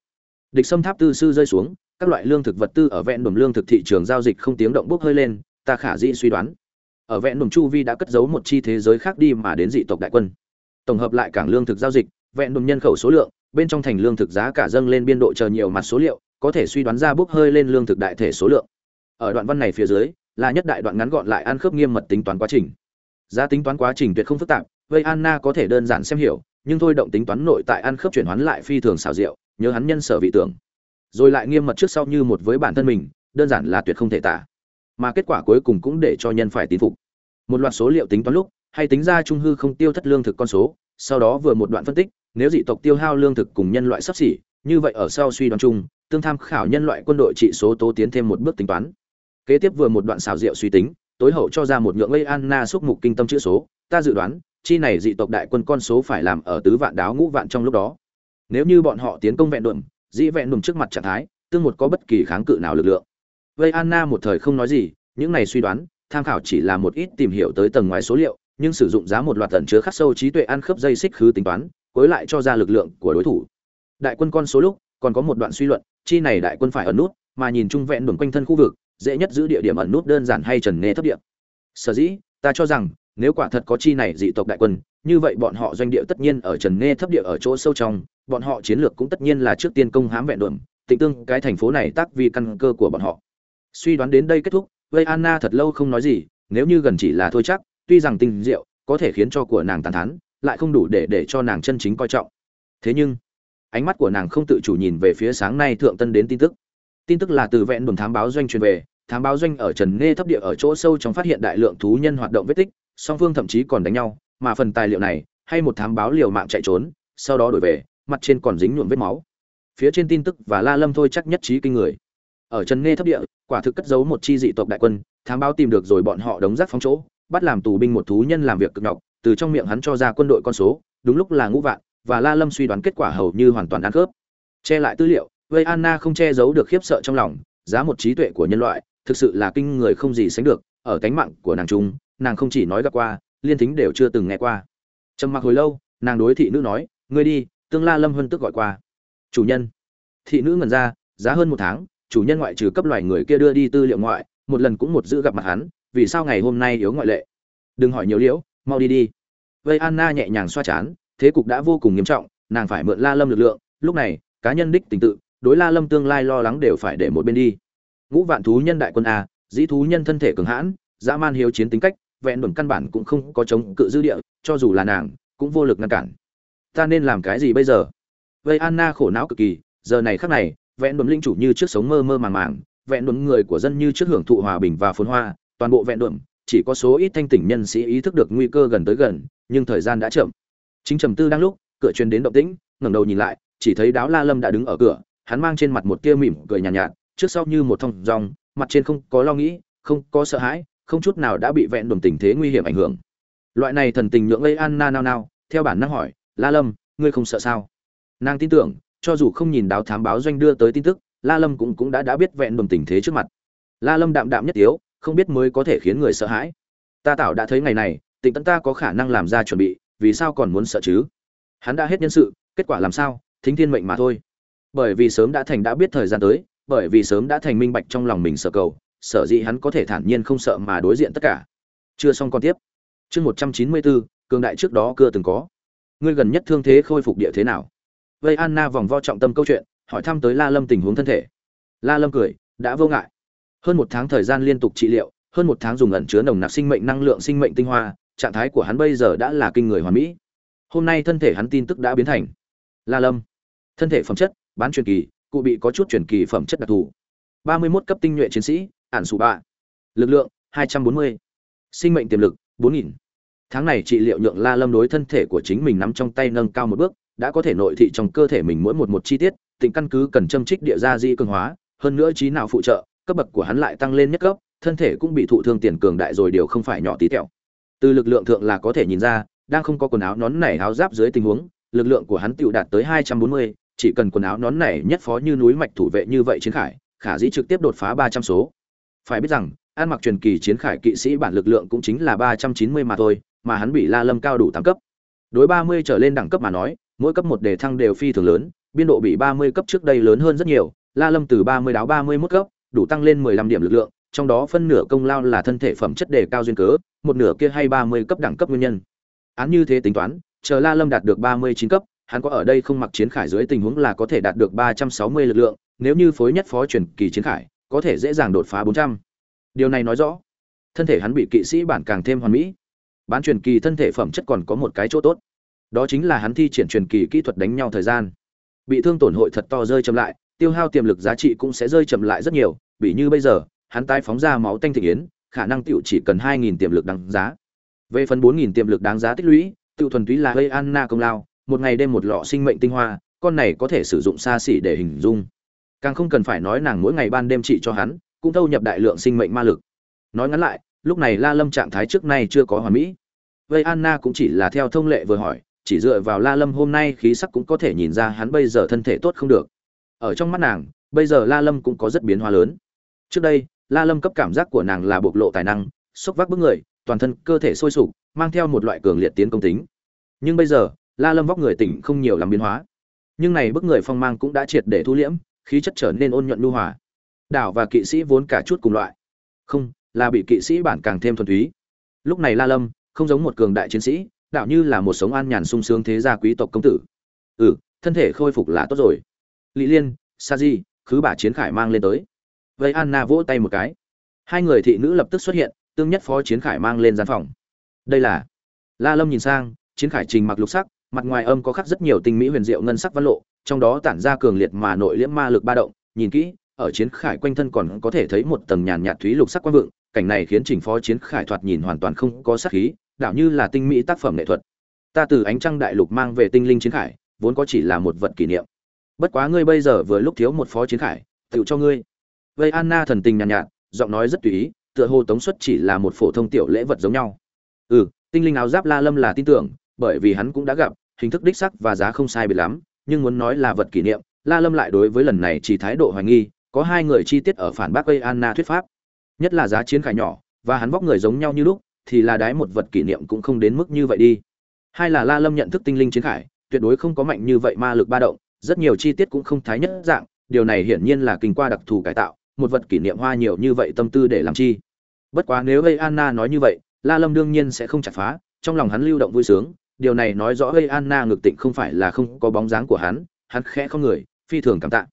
Địch xâm tháp tư sư rơi xuống, các loại lương thực vật tư ở vẹn đồn lương thực thị trường giao dịch không tiếng động bốc hơi lên, ta khả dĩ suy đoán ở vẹn đồn chu vi đã cất giấu một chi thế giới khác đi mà đến dị tộc đại quân. Tổng hợp lại cảng lương thực giao dịch, vẹn đồn nhân khẩu số lượng, bên trong thành lương thực giá cả dâng lên biên độ chờ nhiều mặt số liệu, có thể suy đoán ra bốc hơi lên lương thực đại thể số lượng. Ở đoạn văn này phía dưới, là nhất đại đoạn ngắn gọn lại ăn khớp nghiêm mật tính toán quá trình. Giá tính toán quá trình tuyệt không phức tạp vây anna có thể đơn giản xem hiểu, nhưng thôi động tính toán nội tại ăn khớp chuyển hoán lại phi thường xảo diệu, nhớ hắn nhân sở vị tưởng. Rồi lại nghiêm mật trước sau như một với bản thân mình, đơn giản là tuyệt không thể tả mà kết quả cuối cùng cũng để cho nhân phải tín phục. Một loạt số liệu tính toán lúc, hay tính ra trung hư không tiêu thất lương thực con số, sau đó vừa một đoạn phân tích, nếu dị tộc tiêu hao lương thực cùng nhân loại sắp xỉ, như vậy ở sau suy đoán chung, tương tham khảo nhân loại quân đội trị số tố tiến thêm một bước tính toán. Kế tiếp vừa một đoạn xào rượu suy tính, tối hậu cho ra một nhượng gây anna xúc mục kinh tâm chữ số, ta dự đoán, chi này dị tộc đại quân con số phải làm ở tứ vạn đáo ngũ vạn trong lúc đó. Nếu như bọn họ tiến công vẹn đuộm dĩ vẹn đuộm trước mặt trạng thái, tương một có bất kỳ kháng cự nào lực lượng vây anna một thời không nói gì những này suy đoán tham khảo chỉ là một ít tìm hiểu tới tầng ngoài số liệu nhưng sử dụng giá một loạt tận chứa khắc sâu trí tuệ ăn khớp dây xích khứ tính toán cuối lại cho ra lực lượng của đối thủ. Đại quân con số lúc còn có một đoạn suy luận chi này đại quân phải ẩn nút mà nhìn chung vẹn đường quanh thân khu vực dễ nhất giữ địa điểm ẩn nút đơn giản hay trần nghe thấp địa sở dĩ ta cho rằng nếu quả thật có chi này dị tộc đại quân như vậy bọn họ doanh địa tất nhiên ở trần nghe thấp địa ở chỗ sâu trong bọn họ chiến lược cũng tất nhiên là trước tiên công hãm vẹn đường, tịnh tương cái thành phố này tác vì căn cơ của bọn họ suy đoán đến đây kết thúc, vây anna thật lâu không nói gì, nếu như gần chỉ là thôi chắc, tuy rằng tinh diệu, có thể khiến cho của nàng tàn thán, lại không đủ để để cho nàng chân chính coi trọng. Thế nhưng, ánh mắt của nàng không tự chủ nhìn về phía sáng nay thượng tân đến tin tức. Tin tức là từ vẹn đồn thám báo doanh truyền về, thám báo doanh ở trần nghe thấp địa ở chỗ sâu trong phát hiện đại lượng thú nhân hoạt động vết tích, song phương thậm chí còn đánh nhau, mà phần tài liệu này, hay một thám báo liều mạng chạy trốn, sau đó đổi về, mặt trên còn dính nhuộm vết máu. Phía trên tin tức và la lâm thôi chắc nhất trí kinh người ở trần nghe thấp địa, quả thực cất giấu một chi dị tộc đại quân, thám báo tìm được rồi bọn họ đóng rác phóng chỗ, bắt làm tù binh một thú nhân làm việc cực nhọc, từ trong miệng hắn cho ra quân đội con số, đúng lúc là ngũ vạn, và la lâm suy đoán kết quả hầu như hoàn toàn ăn khớp. Che lại tư liệu vây anna không che giấu được khiếp sợ trong lòng, giá một trí tuệ của nhân loại, thực sự là kinh người không gì sánh được, ở cánh mạng của nàng trung, nàng không chỉ nói gặp qua, liên thính đều chưa từng nghe qua. Trầm mặc hồi lâu, nàng đối thị nữ nói, ngươi đi, tương la lâm hân tức gọi qua. Chủ nhân. Thị nữ ngẩn ra, giá hơn một tháng chủ nhân ngoại trừ cấp loài người kia đưa đi tư liệu ngoại, một lần cũng một giữ gặp mặt hắn, vì sao ngày hôm nay yếu ngoại lệ? Đừng hỏi nhiều liễu, mau đi đi. Vây anna nhẹ nhàng xoa chán, thế cục đã vô cùng nghiêm trọng, nàng phải mượn la lâm lực lượng, lúc này, cá nhân đích tình tự, đối la lâm tương lai lo lắng đều phải để một bên đi. Ngũ vạn thú nhân đại quân a, dĩ thú nhân thân thể cường hãn, dã man hiếu chiến tính cách, vẹn đồn căn bản cũng không có chống cự dư địa, cho dù là nàng, cũng vô lực ngăn cản. Ta nên làm cái gì bây giờ? Vây anna khổ não cực kỳ, giờ này khắc này vẹn đồn linh chủ như trước sống mơ mơ màng màng vẹn đồn người của dân như trước hưởng thụ hòa bình và phồn hoa toàn bộ vẹn đồn chỉ có số ít thanh tỉnh nhân sĩ ý thức được nguy cơ gần tới gần nhưng thời gian đã chậm. Chính trầm tư đang lúc cửa truyền đến động tĩnh ngẩng đầu nhìn lại chỉ thấy đáo la lâm đã đứng ở cửa hắn mang trên mặt một tia mỉm cười nhàn nhạt, nhạt trước sau như một thông dòng mặt trên không có lo nghĩ không có sợ hãi không chút nào đã bị vẹn đồn tình thế nguy hiểm ảnh hưởng. Loại này thần tình nhượng gây anna nao nao theo bản năng hỏi la lâm ngươi không sợ sao? Nàng tin tưởng cho dù không nhìn đáo thám báo doanh đưa tới tin tức, la lâm cũng cũng đã đã biết vẹn đồn tình thế trước mặt. La lâm đạm đạm nhất yếu không biết mới có thể khiến người sợ hãi. Ta tạo đã thấy ngày này, tịnh tấn ta có khả năng làm ra chuẩn bị, vì sao còn muốn sợ chứ? Hắn đã hết nhân sự, kết quả làm sao? Thính thiên mệnh mà thôi. Bởi vì sớm đã thành đã biết thời gian tới, bởi vì sớm đã thành minh bạch trong lòng mình sợ cầu, sở dĩ hắn có thể thản nhiên không sợ mà đối diện tất cả. Chưa xong còn tiếp. Chương một trăm chín mươi bốn, cường đại trước đó cưa từng có. Ngươi gần nhất thương thế khôi phục địa thế nào? Vây anna vòng vo trọng tâm câu chuyện, hỏi thăm tới la lâm tình huống thân thể. La lâm cười, đã vô ngại. Hơn một tháng thời gian liên tục trị liệu, hơn một tháng dùng ẩn chứa nồng nặc sinh mệnh năng lượng sinh mệnh tinh hoa, trạng thái của hắn bây giờ đã là kinh người hoàn mỹ. Hôm nay thân thể hắn tin tức đã biến thành la lâm. Thân thể phẩm chất, bán truyền kỳ, cụ bị có chút truyền kỳ phẩm chất đặc thù. ba mươi 31 cấp tinh nhuệ chiến sĩ, ản sụ ba lực lượng, hai trăm bốn mươi. Sinh mệnh tiềm lực, bốn nghìn. Tháng này trị liệu nhượng la lâm đối thân thể của chính mình nắm trong tay nâng cao một bước đã có thể nội thị trong cơ thể mình mỗi một một chi tiết tình căn cứ cần châm trích địa gia di cường hóa, hơn nữa trí nào phụ trợ, cấp bậc của hắn lại tăng lên nhất cấp, thân thể cũng bị thụ thương tiền cường đại rồi điều không phải nhỏ tí tẹo. Từ lực lượng thượng là có thể nhìn ra, đang không có quần áo nón nảy áo giáp dưới tình huống, lực lượng của hắn tiểu đạt tới hai trăm bốn mươi, chỉ cần quần áo nón nảy nhất phó như núi mạch thủ vệ như vậy chiến khải, khả dĩ trực tiếp đột phá ba trăm số. Phải biết rằng an mặc truyền kỳ chiến khải kỵ sĩ bản lực lượng cũng chính là ba trăm chín mươi mà thôi, mà hắn bị la lâm cao đủ tám cấp. Đối ba mươi trở lên đẳng cấp mà nói mỗi cấp một đề thăng đều phi thường lớn, biên độ bị ba mươi cấp trước đây lớn hơn rất nhiều, la lâm từ ba mươi đáo ba mươi mốt cấp, đủ tăng lên mười lăm điểm lực lượng, trong đó phân nửa công lao là thân thể phẩm chất đề cao duyên cớ, một nửa kia hay ba mươi cấp đẳng cấp nguyên nhân. Án như thế tính toán, chờ la lâm đạt được ba mươi chín cấp, hắn có ở đây không mặc chiến khải dưới tình huống là có thể đạt được ba trăm sáu mươi lực lượng, nếu như phối nhất phó truyền kỳ chiến khải, có thể dễ dàng đột phá bốn trăm. Điều này nói rõ, thân thể hắn bị kỵ sĩ bản càng thêm hoàn mỹ. Bán truyền kỳ thân thể phẩm chất còn có một cái chỗ tốt đó chính là hắn thi triển truyền kỳ kỹ thuật đánh nhau thời gian. Bị thương tổn hội thật to rơi chậm lại, tiêu hao tiềm lực giá trị cũng sẽ rơi chậm lại rất nhiều, bị như bây giờ, hắn tái phóng ra máu tanh thị yến, khả năng tiểu chỉ cần hai nghìn tiềm lực đáng giá. Về phần bốn nghìn tiềm lực đáng giá tích lũy tự thuần túy là gây anna công lao, một ngày đêm một lọ sinh mệnh tinh hoa, con này có thể sử dụng xa xỉ để hình dung. Càng không cần phải nói nàng mỗi ngày ban đêm trị cho hắn, cũng thâu nhập đại lượng sinh mệnh ma lực. Nói ngắn lại, lúc này la lâm trạng thái trước nay chưa có hoàn mỹ. Vây anna cũng chỉ là theo thông lệ vừa hỏi chỉ dựa vào la lâm hôm nay khí sắc cũng có thể nhìn ra hắn bây giờ thân thể tốt không được. Ở trong mắt nàng, bây giờ la lâm cũng có rất biến hóa lớn. Trước đây, la lâm cấp cảm giác của nàng là bộc lộ tài năng, sốc vác bức người, toàn thân cơ thể sôi sục, mang theo một loại cường liệt tiến công tính. Nhưng bây giờ, la lâm vóc người tỉnh không nhiều làm biến hóa. Nhưng này bức người phong mang cũng đã triệt để thu liễm, khí chất trở nên ôn nhuận nhu hòa. Đảo và kỵ sĩ vốn cả chút cùng loại. Không, là bị kỵ sĩ bản càng thêm thuần túy. Lúc này la lâm, không giống một cường đại chiến sĩ đạo như là một sống an nhàn sung sướng thế gia quý tộc công tử. Ừ thân thể khôi phục là tốt rồi. Lý liên, sa di, khứ bà chiến khải mang lên tới. Vậy anna vỗ tay một cái. Hai người thị nữ lập tức xuất hiện, tương nhất phó chiến khải mang lên gian phòng. Đây là la lâm nhìn sang, chiến khải trình mặc lục sắc, mặt ngoài âm có khắc rất nhiều tinh mỹ huyền diệu ngân sắc văn lộ, trong đó tản ra cường liệt mà nội liễm ma lực ba động. Nhìn kỹ, ở chiến khải quanh thân còn có thể thấy một tầng nhàn nhạt thúy lục sắc quang vượng, cảnh này khiến trình phó chiến khải thoạt nhìn hoàn toàn không có sắc khí đạo như là tinh mỹ tác phẩm nghệ thuật. Ta từ ánh trăng đại lục mang về tinh linh chiến khải vốn có chỉ là một vật kỷ niệm. Bất quá ngươi bây giờ vừa lúc thiếu một phó chiến khải tự cho ngươi. Vây anna thần tình nhàn nhạt, nhạt giọng nói rất tùy ý tựa hồ tống xuất chỉ là một phổ thông tiểu lễ vật giống nhau. Ừ tinh linh áo giáp la lâm là tin tưởng bởi vì hắn cũng đã gặp hình thức đích sắc và giá không sai biệt lắm nhưng muốn nói là vật kỷ niệm la lâm lại đối với lần này chỉ thái độ hoài nghi có hai người chi tiết ở phản bác vây anna thuyết pháp. Nhất là giá chiến khải nhỏ và hắn vóc người giống nhau như lúc thì là đái một vật kỷ niệm cũng không đến mức như vậy đi. Hai là la lâm nhận thức tinh linh chiến khải, tuyệt đối không có mạnh như vậy ma lực ba động, rất nhiều chi tiết cũng không thái nhất dạng, điều này hiển nhiên là kinh qua đặc thù cải tạo, một vật kỷ niệm hoa nhiều như vậy tâm tư để làm chi. Bất quá nếu gây anna nói như vậy, la lâm đương nhiên sẽ không chặt phá, trong lòng hắn lưu động vui sướng, điều này nói rõ gây anna ngược tịnh không phải là không có bóng dáng của hắn hắn khẽ không người, phi thường cảm tạ.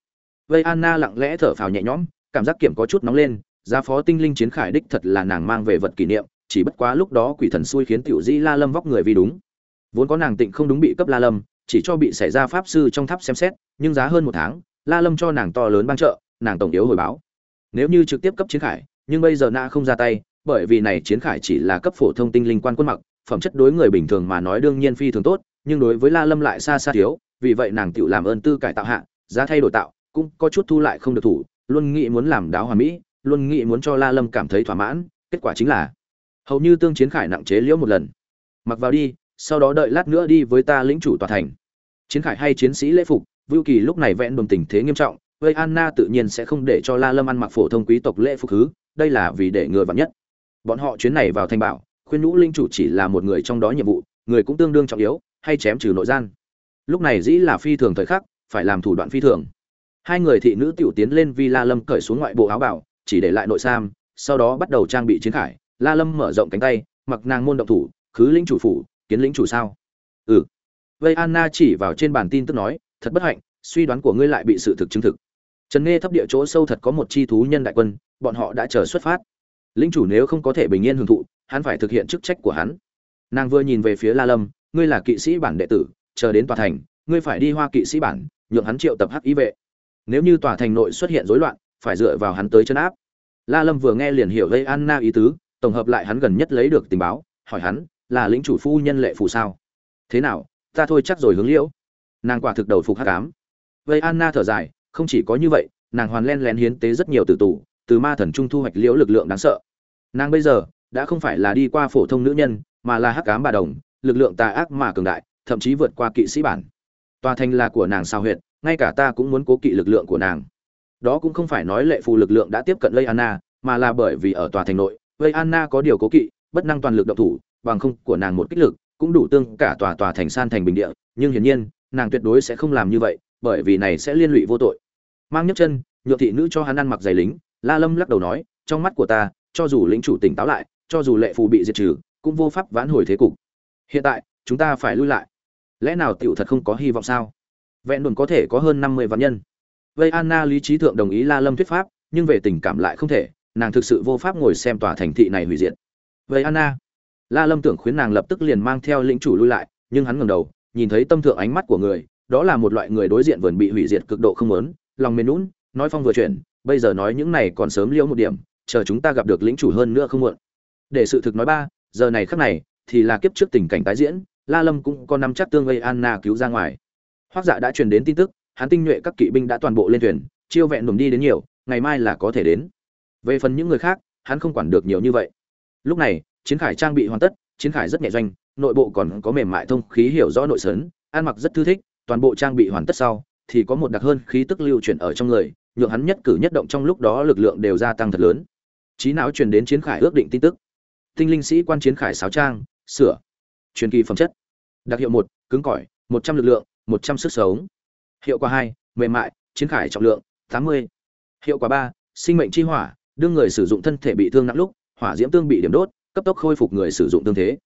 Vây anna lặng lẽ thở phào nhẹ nhõm, cảm giác kiểm có chút nóng lên, gia phó tinh linh chiến khải đích thật là nàng mang về vật kỷ niệm chỉ bất quá lúc đó quỷ thần xui khiến tiểu di la lâm vóc người vì đúng. Vốn có nàng tịnh không đúng bị cấp la lâm, chỉ cho bị xảy ra pháp sư trong tháp xem xét, nhưng giá hơn một tháng, la lâm cho nàng to lớn ban trợ, nàng tổng yếu hồi báo. Nếu như trực tiếp cấp chiến khải, nhưng bây giờ na không ra tay, bởi vì này chiến khải chỉ là cấp phổ thông tinh linh quan quân mặc, phẩm chất đối người bình thường mà nói đương nhiên phi thường tốt, nhưng đối với la lâm lại xa xa thiếu, vì vậy nàng tự làm ơn tư cải tạo hạ, giá thay đổi tạo, cũng có chút thu lại không được thủ, luôn nghĩ muốn làm đáo hòa mỹ, luôn nghĩ muốn cho la lâm cảm thấy thỏa mãn, kết quả chính là hầu như tương chiến khải nặng chế liễu một lần. Mặc vào đi, sau đó đợi lát nữa đi với ta lĩnh chủ tòa thành. Chiến khải hay chiến sĩ lễ phục, vưu kỳ lúc này vẹn đồn tình thế nghiêm trọng vây anna tự nhiên sẽ không để cho la lâm ăn mặc phổ thông quý tộc lễ phục thứ đây là vì để ngừa vặn nhất. Bọn họ chuyến này vào thành bảo, khuyên nhũ linh chủ chỉ là một người trong đó nhiệm vụ, người cũng tương đương trọng yếu, hay chém trừ nội gian. Lúc này dĩ là phi thường thời khắc, phải làm thủ đoạn phi thường. Hai người thị nữ tiểu tiến lên vì la lâm cởi xuống ngoại bộ áo bảo, chỉ để lại nội sam, sau đó bắt đầu trang bị chiến khải la lâm mở rộng cánh tay, mặc nàng môn động thủ, khứ lĩnh chủ phủ, kiến lĩnh chủ sao? Ừ. Vây anna chỉ vào trên bản tin tức nói, thật bất hạnh, suy đoán của ngươi lại bị sự thực chứng thực. Trần nghe thấp địa chỗ sâu thật có một chi thú nhân đại quân, bọn họ đã chờ xuất phát. Lĩnh chủ nếu không có thể bình yên hưởng thụ, hắn phải thực hiện chức trách của hắn. Nàng vừa nhìn về phía la lâm, ngươi là kỵ sĩ bản đệ tử, chờ đến tòa thành, ngươi phải đi hoa kỵ sĩ bản, nhượng hắn triệu tập hắc ý vệ. Nếu như tòa thành nội xuất hiện rối loạn, phải dựa vào hắn tới chân áp. La lâm vừa nghe liền hiểu gây anna ý tứ tổng hợp lại hắn gần nhất lấy được tình báo, hỏi hắn, là lĩnh chủ phu nhân lệ phù sao? Thế nào, ta thôi chắc rồi hướng liễu. Nàng quả thực đầu phục hắc ám. Vây anna thở dài, không chỉ có như vậy, nàng hoàn len lén hiến tế rất nhiều tử tù, từ ma thần trung thu hoạch liễu lực lượng đáng sợ. Nàng bây giờ đã không phải là đi qua phổ thông nữ nhân, mà là hắc ám bà đồng, lực lượng tà ác mà cường đại, thậm chí vượt qua kỵ sĩ bản. Tòa thành là của nàng sao huyệt, ngay cả ta cũng muốn cố kỵ lực lượng của nàng. Đó cũng không phải nói lệ phù lực lượng đã tiếp cận lây anna, mà là bởi vì ở tòa thành nội Vây anna có điều cố kỵ, bất năng toàn lực động thủ, bằng không của nàng một kích lực cũng đủ tương cả tòa tòa thành san thành bình địa, nhưng hiển nhiên, nàng tuyệt đối sẽ không làm như vậy, bởi vì này sẽ liên lụy vô tội. Mang nhấc chân nhượng thị nữ cho hắn ăn mặc giày lính, la lâm lắc đầu nói, trong mắt của ta, cho dù lĩnh chủ tỉnh táo lại, cho dù lệ phù bị diệt trừ, cũng vô pháp vãn hồi thế cục. Hiện tại, chúng ta phải lui lại. Lẽ nào tiểu thật không có hy vọng sao? Vẹn đồn có thể có hơn năm mươi vạn nhân. Vây anna lý trí thượng đồng ý la lâm thuyết pháp, nhưng về tình cảm lại không thể nàng thực sự vô pháp ngồi xem tòa thành thị này hủy diệt. Vậy anna? La lâm tưởng khuyến nàng lập tức liền mang theo lĩnh chủ lui lại, nhưng hắn ngẩng đầu, nhìn thấy tâm thượng ánh mắt của người, đó là một loại người đối diện vườn bị hủy diệt cực độ không lớn lòng mềm nún nói phong vừa chuyển, bây giờ nói những này còn sớm liễu một điểm, chờ chúng ta gặp được lĩnh chủ hơn nữa không muộn. Để sự thực nói ba, giờ này khắc này, thì là kiếp trước tình cảnh tái diễn, la lâm cũng có nắm chắc tương gây anna cứu ra ngoài. Hoác dạ đã truyền đến tin tức, hắn tinh nhuệ các kỵ binh đã toàn bộ lên thuyền, chiêu vẹn đùm đi đến nhiều, ngày mai là có thể đến về phần những người khác, hắn không quản được nhiều như vậy. Lúc này, chiến khải trang bị hoàn tất, chiến khải rất nhẹ doanh, nội bộ còn có mềm mại thông khí hiểu rõ nội sớn, ăn mặc rất thư thích, toàn bộ trang bị hoàn tất sau, thì có một đặc hơn khí tức lưu chuyển ở trong người, nhượng hắn nhất cử nhất động trong lúc đó lực lượng đều gia tăng thật lớn. Trí não truyền đến chiến khải ước định tin tức. Tinh linh sĩ quan chiến khải sáo trang, sửa. Truyền kỳ phẩm chất. Đặc hiệu một, cứng cỏi, một trăm lực lượng, một trăm sức sống. Hiệu quả hai, mềm mại, chiến khải trọng lượng, tám mươi. Hiệu quả ba, sinh mệnh chi hỏa đương người sử dụng thân thể bị thương nặng lúc, hỏa diễm tương bị điểm đốt, cấp tốc khôi phục người sử dụng tương thế.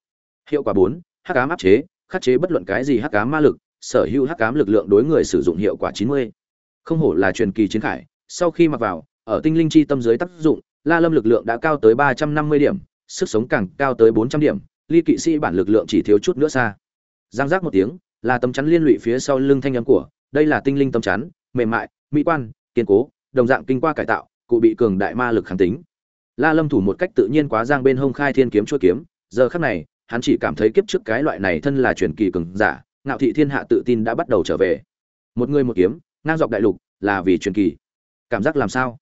Hiệu quả bốn, hắc ám áp chế, khắc chế bất luận cái gì hắc ám ma lực, sở hữu hắc ám lực lượng đối người sử dụng hiệu quả chín mươi. Không hổ là truyền kỳ chiến khải, sau khi mặc vào, ở tinh linh chi tâm giới tác dụng, la lâm lực lượng đã cao tới ba trăm năm mươi điểm, sức sống càng cao tới bốn trăm điểm, ly kỵ sĩ bản lực lượng chỉ thiếu chút nữa xa. Giang giác một tiếng, là tấm chắn liên lụy phía sau lưng thanh âm của, đây là tinh linh tấm chắn, mềm mại, mỹ quan, kiên cố, đồng dạng kinh qua cải tạo cụ bị cường đại ma lực kháng tính. La lâm thủ một cách tự nhiên quá giang bên hông khai thiên kiếm chuôi kiếm, giờ khắc này, hắn chỉ cảm thấy kiếp trước cái loại này thân là truyền kỳ cường giả, ngạo thị thiên hạ tự tin đã bắt đầu trở về. Một người một kiếm, ngang dọc đại lục, là vì truyền kỳ. Cảm giác làm sao?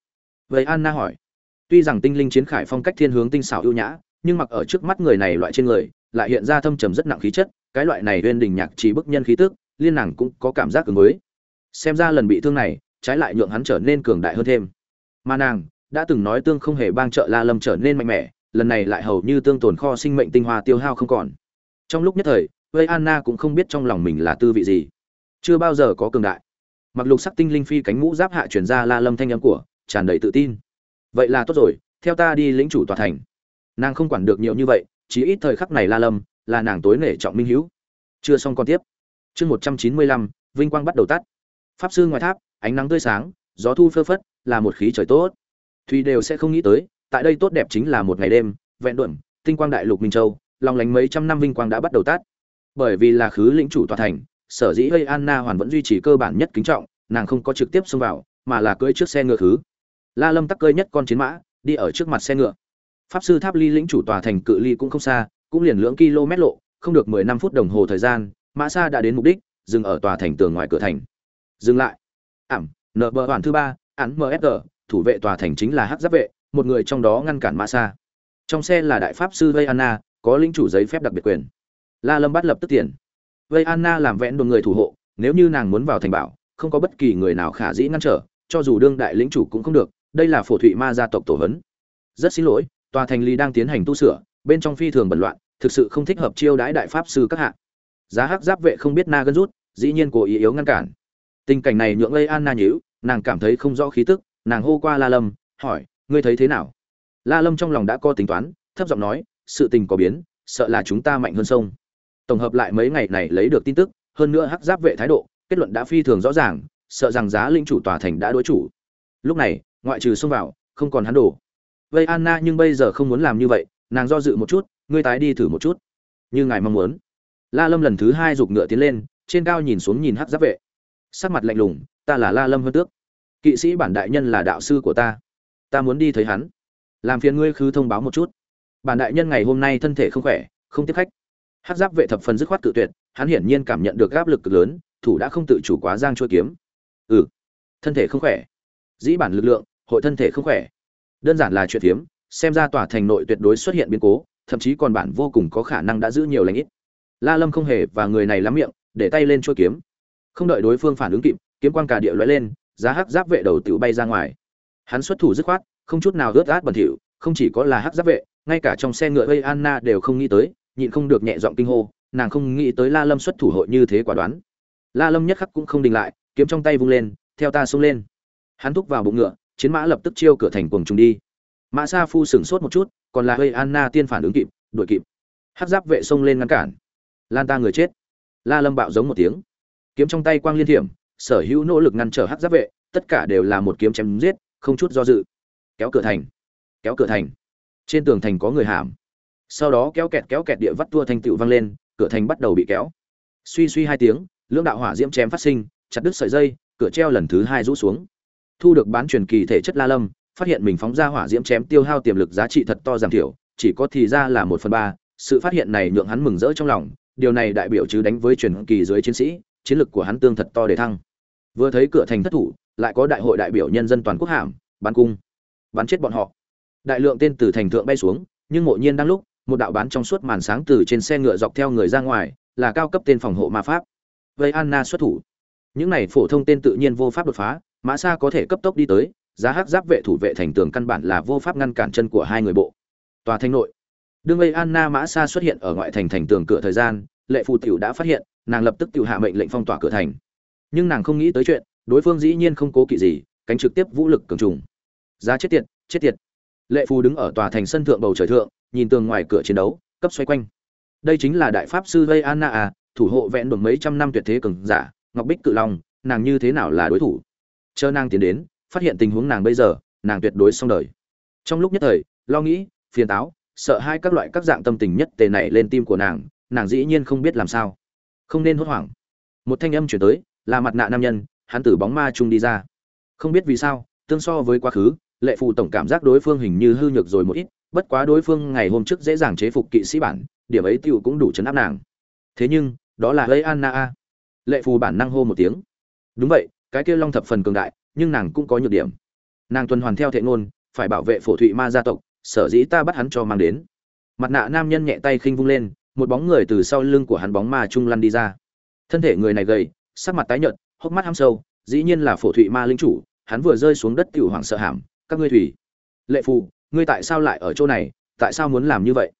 Vậy anna hỏi. Tuy rằng tinh linh chiến khải phong cách thiên hướng tinh xảo ưu nhã, nhưng mặc ở trước mắt người này loại trên người, lại hiện ra thâm trầm rất nặng khí chất, cái loại này uyên đình nhạc chỉ bức nhân khí tức, liên nàng cũng có cảm giác cứng mới. Xem ra lần bị thương này, trái lại nhượng hắn trở nên cường đại hơn thêm mà nàng đã từng nói tương không hề bang trợ la lâm trở nên mạnh mẽ, lần này lại hầu như tương tồn kho sinh mệnh tinh hoa tiêu hao không còn. Trong lúc nhất thời vây anna cũng không biết trong lòng mình là tư vị gì. Chưa bao giờ có cường đại. Mặc lục sắc tinh linh phi cánh mũ giáp hạ chuyển ra la lâm thanh âm của, tràn đầy tự tin. Vậy là tốt rồi, theo ta đi lĩnh chủ tòa thành. Nàng không quản được nhiều như vậy, chỉ ít thời khắc này la lâm là nàng tối nể trọng minh hữu. Chưa xong còn tiếp. Chương một trăm chín mươi lăm, vinh quang bắt đầu tắt. Pháp sư ngoài tháp, ánh nắng tươi sáng, gió thu phơ phất là một khí trời tốt. Thùy đều sẽ không nghĩ tới, tại đây tốt đẹp chính là một ngày đêm, vẹn đuẩn tinh quang đại lục minh châu, lòng lánh mấy trăm năm vinh quang đã bắt đầu tắt. Bởi vì là khứ lĩnh chủ tòa thành, sở dĩ gây anna hoàn vẫn duy trì cơ bản nhất kính trọng, nàng không có trực tiếp xông vào, mà là cưỡi trước xe ngựa khứ. La lâm tắc cơi nhất con chiến mã, đi ở trước mặt xe ngựa. Pháp sư tháp ly lĩnh chủ tòa thành cự ly cũng không xa, cũng liền lưỡng km lộ, không được mười năm phút đồng hồ thời gian, mã xa đã đến mục đích, dừng ở tòa thành tường ngoài cửa thành. Dừng lại. Ảm, nợ bờ hoàn thứ ba án msg thủ vệ tòa thành chính là hắc giáp vệ, một người trong đó ngăn cản mã xa trong xe là đại pháp sư vây anna, có lĩnh chủ giấy phép đặc biệt quyền. La lâm bắt lập tức tiền. Vây anna làm vẽn đồn người thủ hộ, nếu như nàng muốn vào thành bảo, không có bất kỳ người nào khả dĩ ngăn trở, cho dù đương đại lĩnh chủ cũng không được, đây là phổ thụy ma gia tộc tổ hấn rất xin lỗi, tòa thành ly đang tiến hành tu sửa, bên trong phi thường bẩn loạn, thực sự không thích hợp chiêu đãi đại pháp sư các hạng giá hắc giáp vệ không biết na gân rút, dĩ nhiên cố ý yếu ngăn cản. Tình cảnh này nhượng lây anna nhíu nàng cảm thấy không rõ khí tức, nàng hô qua la lâm, hỏi, ngươi thấy thế nào? La lâm trong lòng đã có tính toán, thấp giọng nói, sự tình có biến, sợ là chúng ta mạnh hơn sông. Tổng hợp lại mấy ngày này lấy được tin tức, hơn nữa hắc giáp vệ thái độ, kết luận đã phi thường rõ ràng, sợ rằng giá linh chủ tòa thành đã đối chủ. Lúc này, ngoại trừ xông vào, không còn hắn đổ. Vây anna nhưng bây giờ không muốn làm như vậy, nàng do dự một chút, ngươi tái đi thử một chút. Như ngài mong muốn. La lâm lần thứ hai giục ngựa tiến lên, trên cao nhìn xuống nhìn hắc giáp vệ. Sắc mặt lạnh lùng, ta là la lâm hơn tước kỵ sĩ bản đại nhân là đạo sư của ta. Ta muốn đi thấy hắn. Làm phiền ngươi khứ thông báo một chút. Bản đại nhân ngày hôm nay thân thể không khỏe, không tiếp khách. Hát giáp vệ thập phần dứt khoát cự tuyệt, hắn hiển nhiên cảm nhận được áp lực cực lớn, thủ đã không tự chủ quá giang trôi kiếm. Ừ thân thể không khỏe. Dĩ bản lực lượng, hội thân thể không khỏe. Đơn giản là chuyện phiếm, xem ra tòa thành nội tuyệt đối xuất hiện biến cố, thậm chí còn bản vô cùng có khả năng đã giữ nhiều lãnh ít. La lâm không hề và người này lắm miệng, để tay lên trôi kiếm. Không đợi đối phương phản ứng kịp, kiếm quang cả địa lóe lên giá hắc giáp vệ đầu tự bay ra ngoài. Hắn xuất thủ dứt khoát, không chút nào ướt át bẩn thỉu, không chỉ có là hắc giáp vệ, ngay cả trong xe ngựa vây anna đều không nghĩ tới, nhịn không được nhẹ giọng kinh hô, nàng không nghĩ tới la lâm xuất thủ hội như thế quả đoán. La lâm nhất khắc cũng không đình lại, kiếm trong tay vung lên, theo ta xông lên. Hắn thúc vào bụng ngựa, chiến mã lập tức chiêu cửa thành cuồng trùng đi. Mã sa phu sửng sốt một chút, còn là hơi anna tiên phản ứng kịp, đuổi kịp. Hắc giáp vệ xông lên ngăn cản. Lan ta người chết. La lâm bạo giống một tiếng. Kiếm trong tay quang liên thiểm sở hữu nỗ lực ngăn trở hắc giáp vệ, tất cả đều là một kiếm chém giết, không chút do dự. Kéo cửa thành. Kéo cửa thành. Trên tường thành có người hàm sau đó kéo kẹt kéo kẹt địa vắt tua thanh tựu văng lên, cửa thành bắt đầu bị kéo. Suy suy hai tiếng, lưỡng đạo hỏa diễm chém phát sinh, chặt đứt sợi dây, cửa treo lần thứ hai rũ xuống. Thu được bán truyền kỳ thể chất la lâm, phát hiện mình phóng ra hỏa diễm chém tiêu hao tiềm lực giá trị thật to giảm thiểu, chỉ có thì ra là một phần ba, sự phát hiện này nhượng hắn mừng rỡ trong lòng, điều này đại biểu chứ đánh với truyền kỳ dưới chiến sĩ, chiến lực của hắn tương thật to để thăng vừa thấy cửa thành thất thủ, lại có đại hội đại biểu nhân dân toàn quốc hàm bắn cung bắn chết bọn họ. Đại lượng tên từ thành thượng bay xuống, nhưng ngộ nhiên đang lúc, một đạo bán trong suốt màn sáng từ trên xe ngựa dọc theo người ra ngoài, là cao cấp tên phòng hộ ma pháp. Vây anna xuất thủ. Những này phổ thông tên tự nhiên vô pháp đột phá, mã xa có thể cấp tốc đi tới, giá hắc giáp vệ thủ vệ thành tường căn bản là vô pháp ngăn cản chân của hai người bộ. Tòa thanh nội. Đương vây anna mã xa xuất hiện ở ngoại thành thành tường cửa thời gian, lệ phù tiểu đã phát hiện, nàng lập tức tiểu hạ mệnh lệnh phong tỏa cửa thành nhưng nàng không nghĩ tới chuyện, đối phương dĩ nhiên không cố kỵ gì, cánh trực tiếp vũ lực cường trùng. Giá chết tiệt chết tiệt. Lệ phù đứng ở tòa thành sân thượng bầu trời thượng, nhìn tường ngoài cửa chiến đấu, cấp xoay quanh. Đây chính là đại pháp sư vây anna à thủ hộ vẹn được mấy trăm năm tuyệt thế cường giả, ngọc bích cự long, nàng như thế nào là đối thủ? Chờ nàng tiến đến, phát hiện tình huống nàng bây giờ, nàng tuyệt đối xong đời. Trong lúc nhất thời, lo nghĩ, phiền táo, sợ hai các loại các dạng tâm tình nhất tề này lên tim của nàng nàng dĩ nhiên không biết làm sao. Không nên hốt hoảng. Một thanh âm chuyển tới là mặt nạ nam nhân, hắn từ bóng ma chung đi ra. Không biết vì sao, tương so với quá khứ, lệ phụ tổng cảm giác đối phương hình như hư nhược rồi một ít, bất quá đối phương ngày hôm trước dễ dàng chế phục kỵ sĩ bản, điểm ấy tiêu cũng đủ chấn áp nàng. Thế nhưng, đó là lấy anna a lệ phù bản năng hô một tiếng. Đúng vậy, cái kia long thập phần cường đại, nhưng nàng cũng có nhược điểm. Nàng tuần hoàn theo thệ ngôn, phải bảo vệ phổ thụy ma gia tộc, sở dĩ ta bắt hắn cho mang đến. Mặt nạ nam nhân nhẹ tay khinh vung lên, một bóng người từ sau lưng của hắn bóng ma trung lăn đi ra. Thân thể người này gầy sắc mặt tái nhợt hốc mắt hăm sâu dĩ nhiên là phổ thụy ma linh chủ hắn vừa rơi xuống đất tiểu hoàng sợ hàm các ngươi thủy. Lệ phụ, ngươi tại sao lại ở chỗ này tại sao muốn làm như vậy?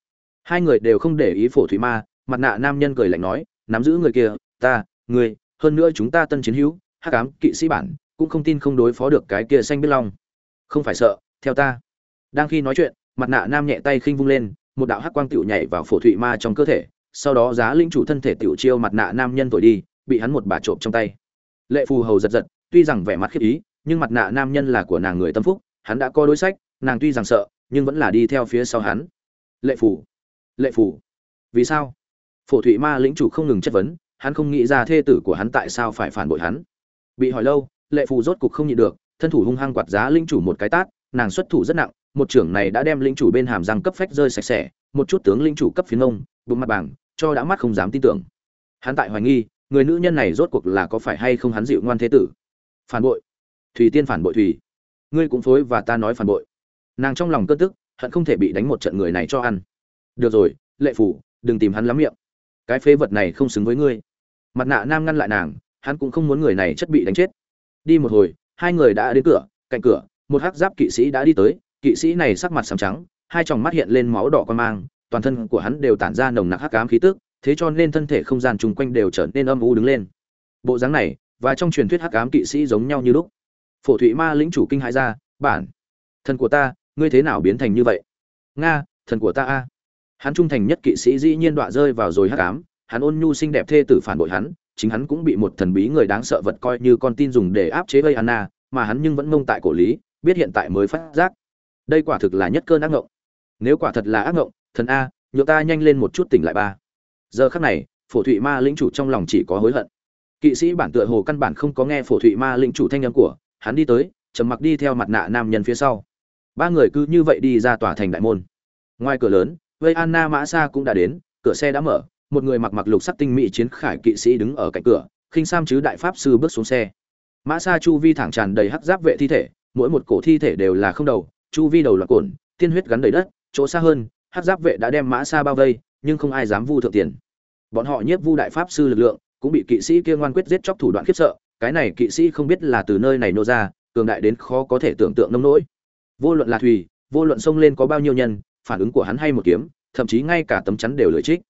Hai người đều không để ý phổ thụy ma mặt nạ nam nhân cười lạnh nói nắm giữ người kia ta ngươi hơn nữa chúng ta tân chiến hữu hắc ám kỵ sĩ bản cũng không tin không đối phó được cái kia xanh biết long. Không phải sợ theo ta. Đang khi nói chuyện mặt nạ nam nhẹ tay khinh vung lên một đạo hắc quang tiểu nhảy vào phổ thụy ma trong cơ thể sau đó giá linh chủ thân thể tiểu chiêu mặt nạ nam nhân tuổi đi bị hắn một bà trộm trong tay. Lệ phù hầu giật giật, tuy rằng vẻ mặt khiếp ý, nhưng mặt nạ nam nhân là của nàng người tâm phúc, hắn đã có đối sách, nàng tuy rằng sợ, nhưng vẫn là đi theo phía sau hắn. Lệ phù lệ phù, vì sao? Phổ thụy ma lĩnh chủ không ngừng chất vấn, hắn không nghĩ ra thê tử của hắn tại sao phải phản bội hắn. Bị hỏi lâu, lệ phù rốt cục không nhịn được, thân thủ hung hăng quạt giá lĩnh chủ một cái tát, nàng xuất thủ rất nặng, một trưởng này đã đem lĩnh chủ bên hàm răng cấp phách rơi sạch sẽ, một chút tướng lĩnh chủ cấp phiến ông bụng mặt bảng cho đã mắt không dám tin tưởng. Hắn tại hoài nghi người nữ nhân này rốt cuộc là có phải hay không hắn dịu ngoan thế tử? Phản bội. Thùy tiên phản bội thùy ngươi cũng phối và ta nói phản bội. Nàng trong lòng cơn tức, hận không thể bị đánh một trận người này cho ăn. Được rồi, lệ phủ, đừng tìm hắn lắm miệng. Cái phế vật này không xứng với ngươi. Mặt nạ nam ngăn lại nàng, hắn cũng không muốn người này chất bị đánh chết. Đi một hồi, hai người đã đến cửa, cạnh cửa, một hắc giáp kỵ sĩ đã đi tới. Kỵ sĩ này sắc mặt sầm trắng, hai tròng mắt hiện lên máu đỏ quan mang, toàn thân của hắn đều tản ra nồng nặc hắc ám khí tức thế cho nên thân thể không gian chung quanh đều trở nên âm u đứng lên. Bộ dáng này và trong truyền thuyết hắc ám kỵ sĩ giống nhau như lúc. Phổ thụy ma lĩnh chủ kinh hãi ra, bản, thần của ta, ngươi thế nào biến thành như vậy? Nga, thần của ta a. Hắn trung thành nhất kỵ sĩ dĩ nhiên đọa rơi vào rồi hắc ám, hắn ôn nhu xinh đẹp thê tử phản bội hắn, chính hắn cũng bị một thần bí người đáng sợ vật coi như con tin dùng để áp chế gây anna mà hắn nhưng vẫn mông tại cổ lý, biết hiện tại mới phát giác. Đây quả thực là nhất cơn ác ngộng. Nếu quả thật là ác ngộng, thần a nhựa ta nhanh lên một chút tỉnh lại ba giờ khắc này, phổ thụy ma lĩnh chủ trong lòng chỉ có hối hận. Kỵ sĩ bản tựa hồ căn bản không có nghe phổ thụy ma lĩnh chủ thanh âm của, hắn đi tới, trầm mặc đi theo mặt nạ nam nhân phía sau. Ba người cứ như vậy đi ra tòa thành đại môn. Ngoài cửa lớn, vây anna mã sa cũng đã đến, cửa xe đã mở, một người mặc mặc lục sắc tinh mỹ chiến khải kỵ sĩ đứng ở cạnh cửa, khinh sam chứ đại pháp sư bước xuống xe. Mã sa chu vi thẳng tràn đầy hắc giáp vệ thi thể, mỗi một cổ thi thể đều là không đầu, chu vi đầu loạt cồn tiên huyết gắn đầy đất, chỗ xa hơn, hắc giáp vệ đã đem mã sa bao vây nhưng không ai dám vu thượng tiền. Bọn họ nhiếp vu đại pháp sư lực lượng, cũng bị kỵ sĩ kia ngoan quyết giết chóc thủ đoạn khiếp sợ, cái này kỵ sĩ không biết là từ nơi này nô ra, cường đại đến khó có thể tưởng tượng nông nỗi. Vô luận là thùy vô luận xông lên có bao nhiêu nhân, phản ứng của hắn hay một kiếm, thậm chí ngay cả tấm chắn đều lưỡi trích.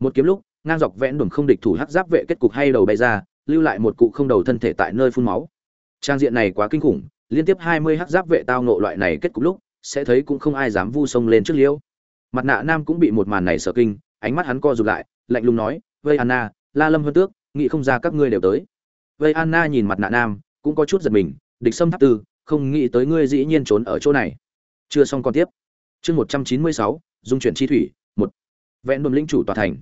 Một kiếm lúc, ngang dọc vẽn đùm không địch thủ hắc giáp vệ kết cục hay đầu bay ra, lưu lại một cụ không đầu thân thể tại nơi phun máu. Trang diện này quá kinh khủng, liên tiếp hai mươi hắc giáp vệ tao nộ loại này kết cục lúc, sẽ thấy cũng không ai dám vu sông lên trước liễu mặt nạ nam cũng bị một màn này sợ kinh, ánh mắt hắn co rụt lại, lạnh lùng nói, vây anna, la lâm hơn tước, nghĩ không ra các ngươi đều tới. Vây anna nhìn mặt nạ nam, cũng có chút giật mình, địch sâm tháp tư, không nghĩ tới ngươi dĩ nhiên trốn ở chỗ này. Chưa xong còn tiếp. Chương một trăm chín mươi sáu, dung chuyển chi thủy, một. Vẹn đồn linh chủ tòa thành.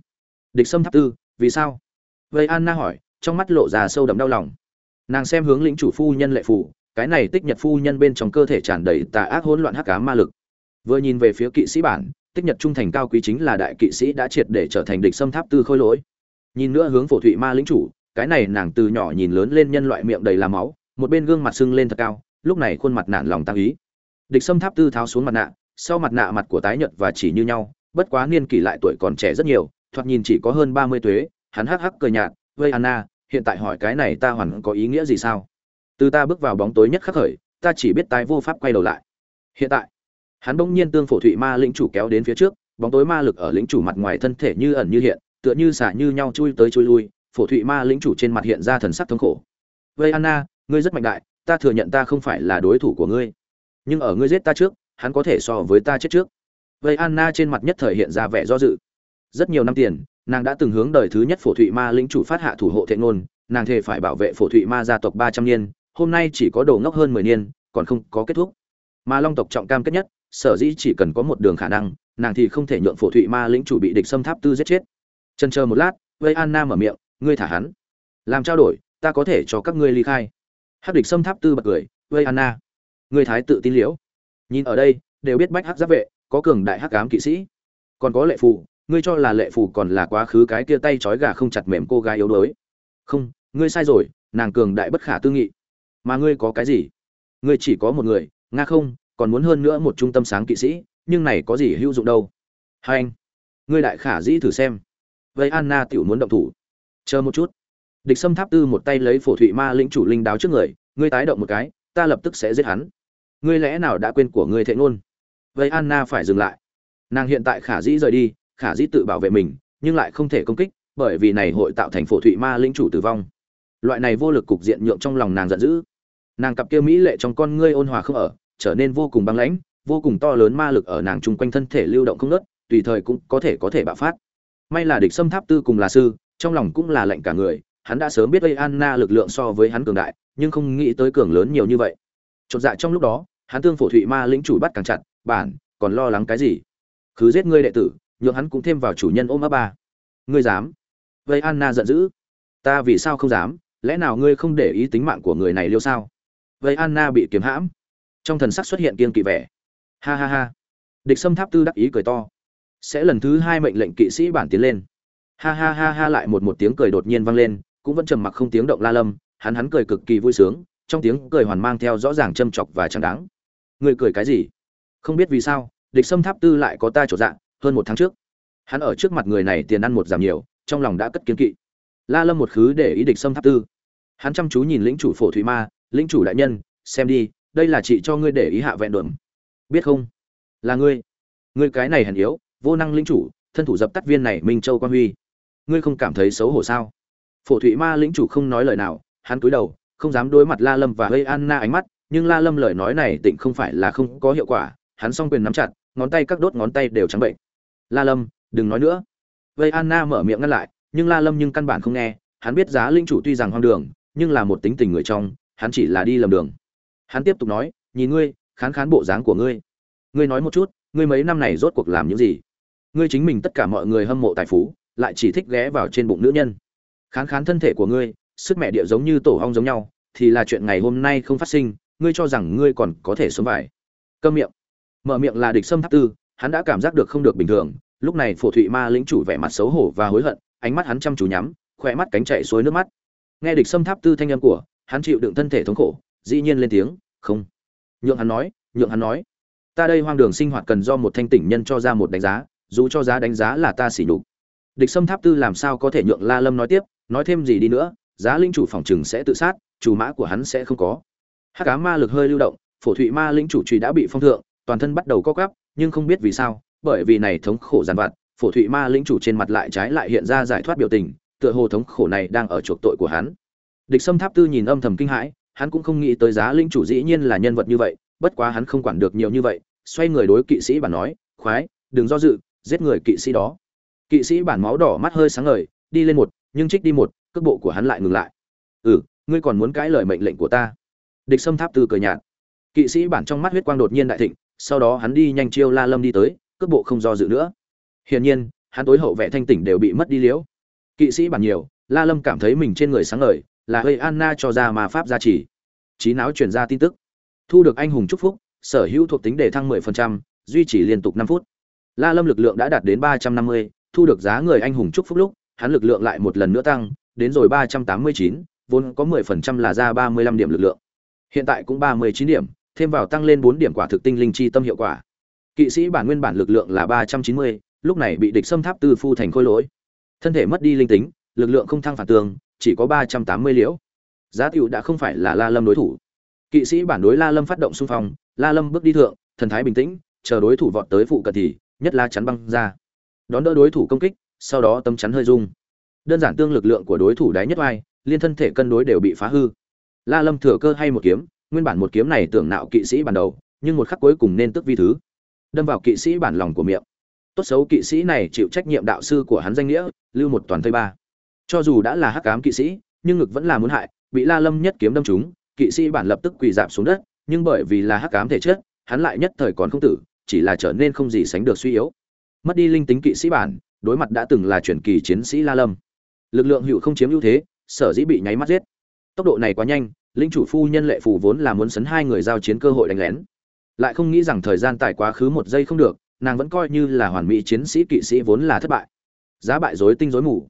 Địch sâm tháp tư, vì sao? Vây anna hỏi, trong mắt lộ ra sâu đậm đau lòng. Nàng xem hướng lĩnh chủ phu nhân lệ phủ cái này tích nhật phu nhân bên trong cơ thể tràn đầy tà ác hỗn loạn hắc ám ma lực. Vừa nhìn về phía kỵ sĩ bản tích nhật trung thành cao quý chính là đại kỵ sĩ đã triệt để trở thành địch xâm tháp tư khôi lỗi. Nhìn nữa hướng phổ thụy ma lĩnh chủ, cái này nàng từ nhỏ nhìn lớn lên nhân loại miệng đầy làm máu, một bên gương mặt sưng lên thật cao, lúc này khuôn mặt nản lòng tăng ý. Địch xâm tháp tư tháo xuống mặt nạ, sau mặt nạ mặt của tái nhật và chỉ như nhau, bất quá niên kỷ lại tuổi còn trẻ rất nhiều, thoạt nhìn chỉ có hơn ba mươi tuế, hắn hắc hắc cười nhạt, vây anna, hiện tại hỏi cái này ta hoàn có ý nghĩa gì sao? Từ ta bước vào bóng tối nhất khắc khởi, ta chỉ biết tái vô pháp quay đầu lại. Hiện tại hắn bỗng nhiên tương phổ thụy ma lĩnh chủ kéo đến phía trước, bóng tối ma lực ở lĩnh chủ mặt ngoài thân thể như ẩn như hiện, tựa như xả như nhau chui tới chui lui, phổ thụy ma lĩnh chủ trên mặt hiện ra thần sắc thống khổ. Vây anna, ngươi rất mạnh đại, ta thừa nhận ta không phải là đối thủ của ngươi, nhưng ở ngươi giết ta trước, hắn có thể so với ta chết trước. Vây anna trên mặt nhất thời hiện ra vẻ do dự. Rất nhiều năm tiền, nàng đã từng hướng đời thứ nhất phổ thụy ma lĩnh chủ phát hạ thủ hộ thệ ngôn, nàng thề phải bảo vệ phổ thụy ma gia tộc ba trăm niên, hôm nay chỉ có đồ ngốc hơn mười niên, còn không có kết thúc. Mà long tộc trọng cam kết nhất sở dĩ chỉ cần có một đường khả năng, nàng thì không thể nhượng phổ thụy ma lĩnh chủ bị địch xâm tháp tư giết chết. Trần chờ một lát vây anna mở miệng, ngươi thả hắn. Làm trao đổi, ta có thể cho các ngươi ly khai. Hắc địch xâm tháp tư bật cười vây anna ngươi thái tự tin liễu. Nhìn ở đây, đều biết bách hắc giáp vệ, có cường đại hắc cám kỵ sĩ. Còn có lệ phù, ngươi cho là lệ phù còn là quá khứ cái kia tay trói gà không chặt mềm cô gái yếu đuối. Không, ngươi sai rồi, nàng cường đại bất khả tư nghị. Mà ngươi có cái gì? Ngươi chỉ có một người, nga không còn muốn hơn nữa một trung tâm sáng kỵ sĩ, nhưng này có gì hữu dụng đâu. Hai anh, ngươi đại khả dĩ thử xem. Vậy anna tiểu muốn động thủ. Chờ một chút. Địch sâm tháp tư một tay lấy phổ thụy ma lĩnh chủ linh đáo trước người, ngươi tái động một cái, ta lập tức sẽ giết hắn. Ngươi lẽ nào đã quên của ngươi thệ ngôn? Vậy anna phải dừng lại. Nàng hiện tại khả dĩ rời đi, khả dĩ tự bảo vệ mình, nhưng lại không thể công kích, bởi vì này hội tạo thành phổ thụy ma lĩnh chủ tử vong. Loại này vô lực cục diện nhượng trong lòng nàng giận dữ. Nàng cặp kia mỹ lệ trong con ngươi ôn hòa không ở trở nên vô cùng băng lãnh, vô cùng to lớn ma lực ở nàng chung quanh thân thể lưu động không nớt tùy thời cũng có thể có thể bạo phát. May là địch xâm tháp tư cùng là sư, trong lòng cũng là lệnh cả người, hắn đã sớm biết vây anna lực lượng so với hắn cường đại, nhưng không nghĩ tới cường lớn nhiều như vậy. Chột dạ trong lúc đó, hắn tương phổ thụy ma lĩnh chủ bắt càng chặt, bản, còn lo lắng cái gì? Cứ giết ngươi đệ tử, nhượng hắn cũng thêm vào chủ nhân ôm ấp ba. Ngươi dám? Vây anna giận dữ. Ta vì sao không dám? Lẽ nào ngươi không để ý tính mạng của người này liêu sao? Vây anna bị kiếm hãm trong thần sắc xuất hiện kiên kỵ vẻ. Ha ha ha. Địch sâm tháp tư đắc ý cười to. Sẽ lần thứ hai mệnh lệnh kỵ sĩ bản tiến lên. Ha ha ha ha lại một một tiếng cười đột nhiên vang lên, cũng vẫn trầm mặc không tiếng động la lâm, hắn hắn cười cực kỳ vui sướng, trong tiếng cười hoàn mang theo rõ ràng châm chọc và chẳng đáng. Người cười cái gì? Không biết vì sao, địch sâm tháp tư lại có ta trổ dạng, hơn một tháng trước. Hắn ở trước mặt người này tiền ăn một giảm nhiều, trong lòng đã cất kiến kỵ. La lâm một khứ để ý địch sâm tháp tư. Hắn chăm chú nhìn lĩnh chủ phổ thủy ma, lĩnh chủ đại nhân, xem đi đây là chị cho ngươi để ý hạ vẹn đuẩm biết không? Là ngươi. Ngươi cái này hèn yếu, vô năng lĩnh chủ, thân thủ dập tắt viên này minh châu quan huy. Ngươi không cảm thấy xấu hổ sao? Phổ Thụy ma lĩnh chủ không nói lời nào, hắn cúi đầu, không dám đối mặt la lâm và hơi anna ánh mắt, nhưng la lâm lời nói này tịnh không phải là không có hiệu quả, hắn song quyền nắm chặt, ngón tay các đốt ngón tay đều trắng bệnh. La lâm, đừng nói nữa. Vây anna mở miệng ngăn lại, nhưng la lâm nhưng căn bản không nghe, hắn biết giá linh chủ tuy rằng hoang đường, nhưng là một tính tình người trong, hắn chỉ là đi lầm đường hắn tiếp tục nói, nhìn ngươi, khán khán bộ dáng của ngươi. Ngươi nói một chút, ngươi mấy năm này rốt cuộc làm những gì? Ngươi chính mình tất cả mọi người hâm mộ tài phú, lại chỉ thích ghé vào trên bụng nữ nhân. Khán khán thân thể của ngươi, sức mẹ địa giống như tổ hong giống nhau, thì là chuyện ngày hôm nay không phát sinh, ngươi cho rằng ngươi còn có thể sống vải câm miệng. Mở miệng là địch sâm tháp tư, hắn đã cảm giác được không được bình thường, lúc này phổ thụy ma lĩnh chủ vẻ mặt xấu hổ và hối hận, ánh mắt hắn chăm chú nhắm, khỏe mắt cánh chạy suối nước mắt. Nghe địch sâm tháp tư thanh âm của, hắn chịu đựng thân thể thống khổ dĩ nhiên lên tiếng, không. Nhượng hắn nói, nhượng hắn nói. Ta đây hoang đường sinh hoạt cần do một thanh tỉnh nhân cho ra một đánh giá, dù cho giá đánh giá là ta xỉ nhục. Địch sâm tháp tư làm sao có thể nhượng la lâm nói tiếp, nói thêm gì đi nữa, giá linh chủ phòng chừng sẽ tự sát, chủ mã của hắn sẽ không có. Hát cá ma lực hơi lưu động, phổ thụy ma linh chủ trùy đã bị phong thượng, toàn thân bắt đầu co cắp nhưng không biết vì sao, bởi vì này thống khổ giàn vặt, phổ thụy ma linh chủ trên mặt lại trái lại hiện ra giải thoát biểu tình, tựa hồ thống khổ này đang ở chuộc tội của hắn. Địch sâm tháp tư nhìn âm thầm kinh hãi hắn cũng không nghĩ tới giá linh chủ dĩ nhiên là nhân vật như vậy, bất quá hắn không quản được nhiều như vậy, xoay người đối kỵ sĩ bản nói, khoái, đừng do dự, giết người kỵ sĩ đó. Kỵ sĩ bản máu đỏ mắt hơi sáng ngời, đi lên một, nhưng trích đi một, cước bộ của hắn lại ngừng lại. Ừ ngươi còn muốn cãi lời mệnh lệnh của ta? Địch sâm tháp tư cười nhạt. Kỵ sĩ bản trong mắt huyết quang đột nhiên đại thịnh, sau đó hắn đi nhanh chiêu la lâm đi tới, cước bộ không do dự nữa. Hiển nhiên, hắn tối hậu vệ thanh tỉnh đều bị mất đi liễu. Kỵ sĩ bản nhiều, la lâm cảm thấy mình trên người sáng ngời là hơi anna cho ra mà pháp gia trì trí não truyền ra tin tức thu được anh hùng chúc phúc sở hữu thuộc tính đề thăng 10%, duy trì liên tục 5 phút La Lâm lực lượng đã đạt đến 350, thu được giá người anh hùng chúc phúc lúc, hắn lực lượng lại một lần nữa tăng, đến rồi 389, vốn có 10% là ra 35 điểm lực lượng. Hiện tại cũng 39 điểm, thêm vào tăng lên 4 điểm quả thực tinh linh chi tâm hiệu quả. Kỵ sĩ bản nguyên bản lực lượng là 390, lúc này bị địch xâm tháp tư phu thành khôi lỗi. Thân thể mất đi linh tính, lực lượng không thăng phản tường, chỉ có 380 liễu. Giá tiểu đã không phải là La Lâm đối thủ. Kỵ sĩ bản đối La Lâm phát động xung phong, La Lâm bước đi thượng, thần thái bình tĩnh, chờ đối thủ vọt tới phụ cận thì, nhất la chắn băng ra. Đón đỡ đối thủ công kích, sau đó tấm chắn hơi rung. Đơn giản tương lực lượng của đối thủ đáy nhất oai, liên thân thể cân đối đều bị phá hư. La Lâm thừa cơ hay một kiếm, nguyên bản một kiếm này tưởng nạo kỵ sĩ bản đầu, nhưng một khắc cuối cùng nên tức vi thứ, đâm vào kỵ sĩ bản lòng của miệng. Tốt xấu kỵ sĩ này chịu trách nhiệm đạo sư của hắn danh nghĩa, lưu một toàn thây ba. Cho dù đã là hắc ám kỵ sĩ, nhưng ngực vẫn là muốn hại, bị La Lâm nhất kiếm đâm trúng, kỵ sĩ bản lập tức quỳ dạp xuống đất, nhưng bởi vì là hắc ám thể chất, hắn lại nhất thời còn không tử, chỉ là trở nên không gì sánh được suy yếu. Mất đi linh tính kỵ sĩ bản, đối mặt đã từng là truyền kỳ chiến sĩ La Lâm. Lực lượng hữu không chiếm ưu thế, sở dĩ bị nháy mắt giết. Tốc độ này quá nhanh, linh chủ phu nhân lệ phù vốn là muốn sấn hai người giao chiến cơ hội đánh lén. Lại không nghĩ rằng thời gian tải quá khứ một giây không được, nàng vẫn coi như là hoàn mỹ chiến sĩ kỵ sĩ vốn là thất bại. Giá bại rối tinh rối mù.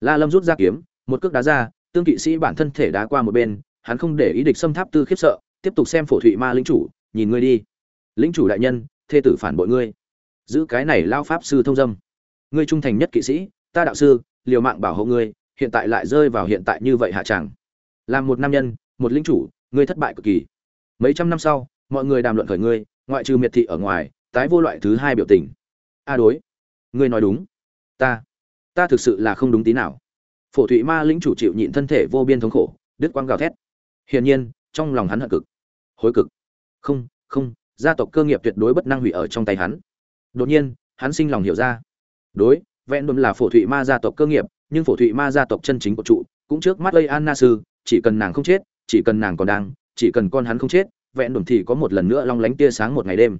La Lâm rút ra kiếm, một cước đá ra, tương kỵ sĩ bản thân thể đá qua một bên, hắn không để ý địch xâm tháp tư khiếp sợ, tiếp tục xem phổ thụy ma lĩnh chủ, nhìn ngươi đi. Lĩnh chủ đại nhân, thê tử phản bội ngươi. Giữ cái này lao pháp sư thông dâm. Ngươi trung thành nhất kỵ sĩ, ta đạo sư, liều mạng bảo hộ ngươi, hiện tại lại rơi vào hiện tại như vậy hạ chẳng. Làm một nam nhân, một lĩnh chủ, ngươi thất bại cực kỳ. Mấy trăm năm sau, mọi người đàm luận khởi ngươi, ngoại trừ miệt thị ở ngoài, tái vô loại thứ hai biểu tình. A đối, ngươi nói đúng. Ta, ta thực sự là không đúng tí nào. Phổ thụy ma lĩnh chủ chịu nhịn thân thể vô biên thống khổ, đứt quang gào thét. Hiển nhiên, trong lòng hắn hận cực. Hối cực. Không không, gia tộc cơ nghiệp tuyệt đối bất năng hủy ở trong tay hắn. Đột nhiên, hắn sinh lòng hiểu ra. Đối, vẹn đồn là phổ thụy ma gia tộc cơ nghiệp, nhưng phổ thụy ma gia tộc chân chính của trụ, cũng trước mắt lây an na sư, chỉ cần nàng không chết, chỉ cần nàng còn đang, chỉ cần con hắn không chết, vẹn đồn thì có một lần nữa long lánh tia sáng một ngày đêm.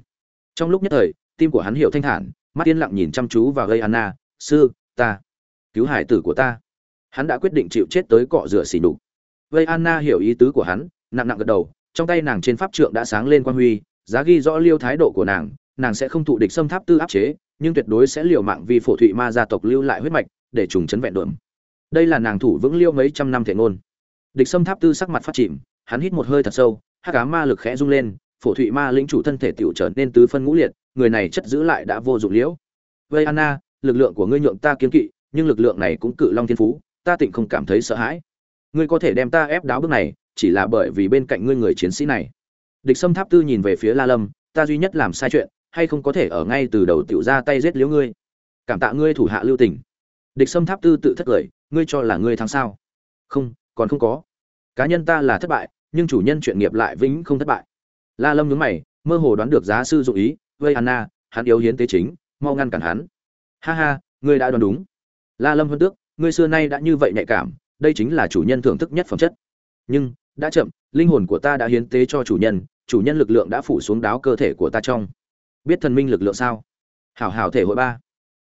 Trong lúc nhất thời, tim của hắn hiểu thanh thản, mắt yên lặng nhìn chăm chú vào gây anna sư, ta cứu hải tử của ta. Hắn đã quyết định chịu chết tới cọ rửa xỉ đục vây anna hiểu ý tứ của hắn, nặng nặng gật đầu, trong tay nàng trên pháp trượng đã sáng lên quan huy, giá ghi rõ liêu thái độ của nàng nàng sẽ không thụ địch xâm tháp tư áp chế, nhưng tuyệt đối sẽ liều mạng vì phổ thụy ma gia tộc lưu lại huyết mạch, để trùng chấn vẹn đượm đây là nàng thủ vững liêu mấy trăm năm thể ngôn. Địch xâm tháp tư sắc mặt phát chìm, hắn hít một hơi thật sâu, hắc cá ma lực khẽ rung lên, phổ thụy ma lĩnh chủ thân thể tiểu trở nên tứ phân ngũ liệt, người này chất giữ lại đã vô dụng liễu. Vây anna, lực lượng của ngươi nhượng ta kiếm kỵ nhưng lực lượng này cũng cự long thiên phú, ta tịnh không cảm thấy sợ hãi. Ngươi có thể đem ta ép đáo bước này, chỉ là bởi vì bên cạnh ngươi người chiến sĩ này. Địch sâm tháp tư nhìn về phía la lâm, ta duy nhất làm sai chuyện, hay không có thể ở ngay từ đầu tiểu ra tay giết liếu ngươi? Cảm tạ ngươi thủ hạ lưu tình. Địch sâm tháp tư tự thất cười, ngươi cho là ngươi thắng sao? Không, còn không có. Cá nhân ta là thất bại, nhưng chủ nhân chuyện nghiệp lại vĩnh không thất bại. La lâm nhướng mày, mơ hồ đoán được giá sư dụng ý vây anna, hắn yếu hiến tế chính, mau ngăn cản hắn. Ha ha, ngươi đã đoán đúng la lâm hơn tước, ngươi xưa nay đã như vậy nhạy cảm, đây chính là chủ nhân thưởng thức nhất phẩm chất. Nhưng, đã chậm, linh hồn của ta đã hiến tế cho chủ nhân chủ nhân lực lượng đã phủ xuống đáo cơ thể của ta trong. Biết thần minh lực lượng sao? Hảo hảo thể hội ba.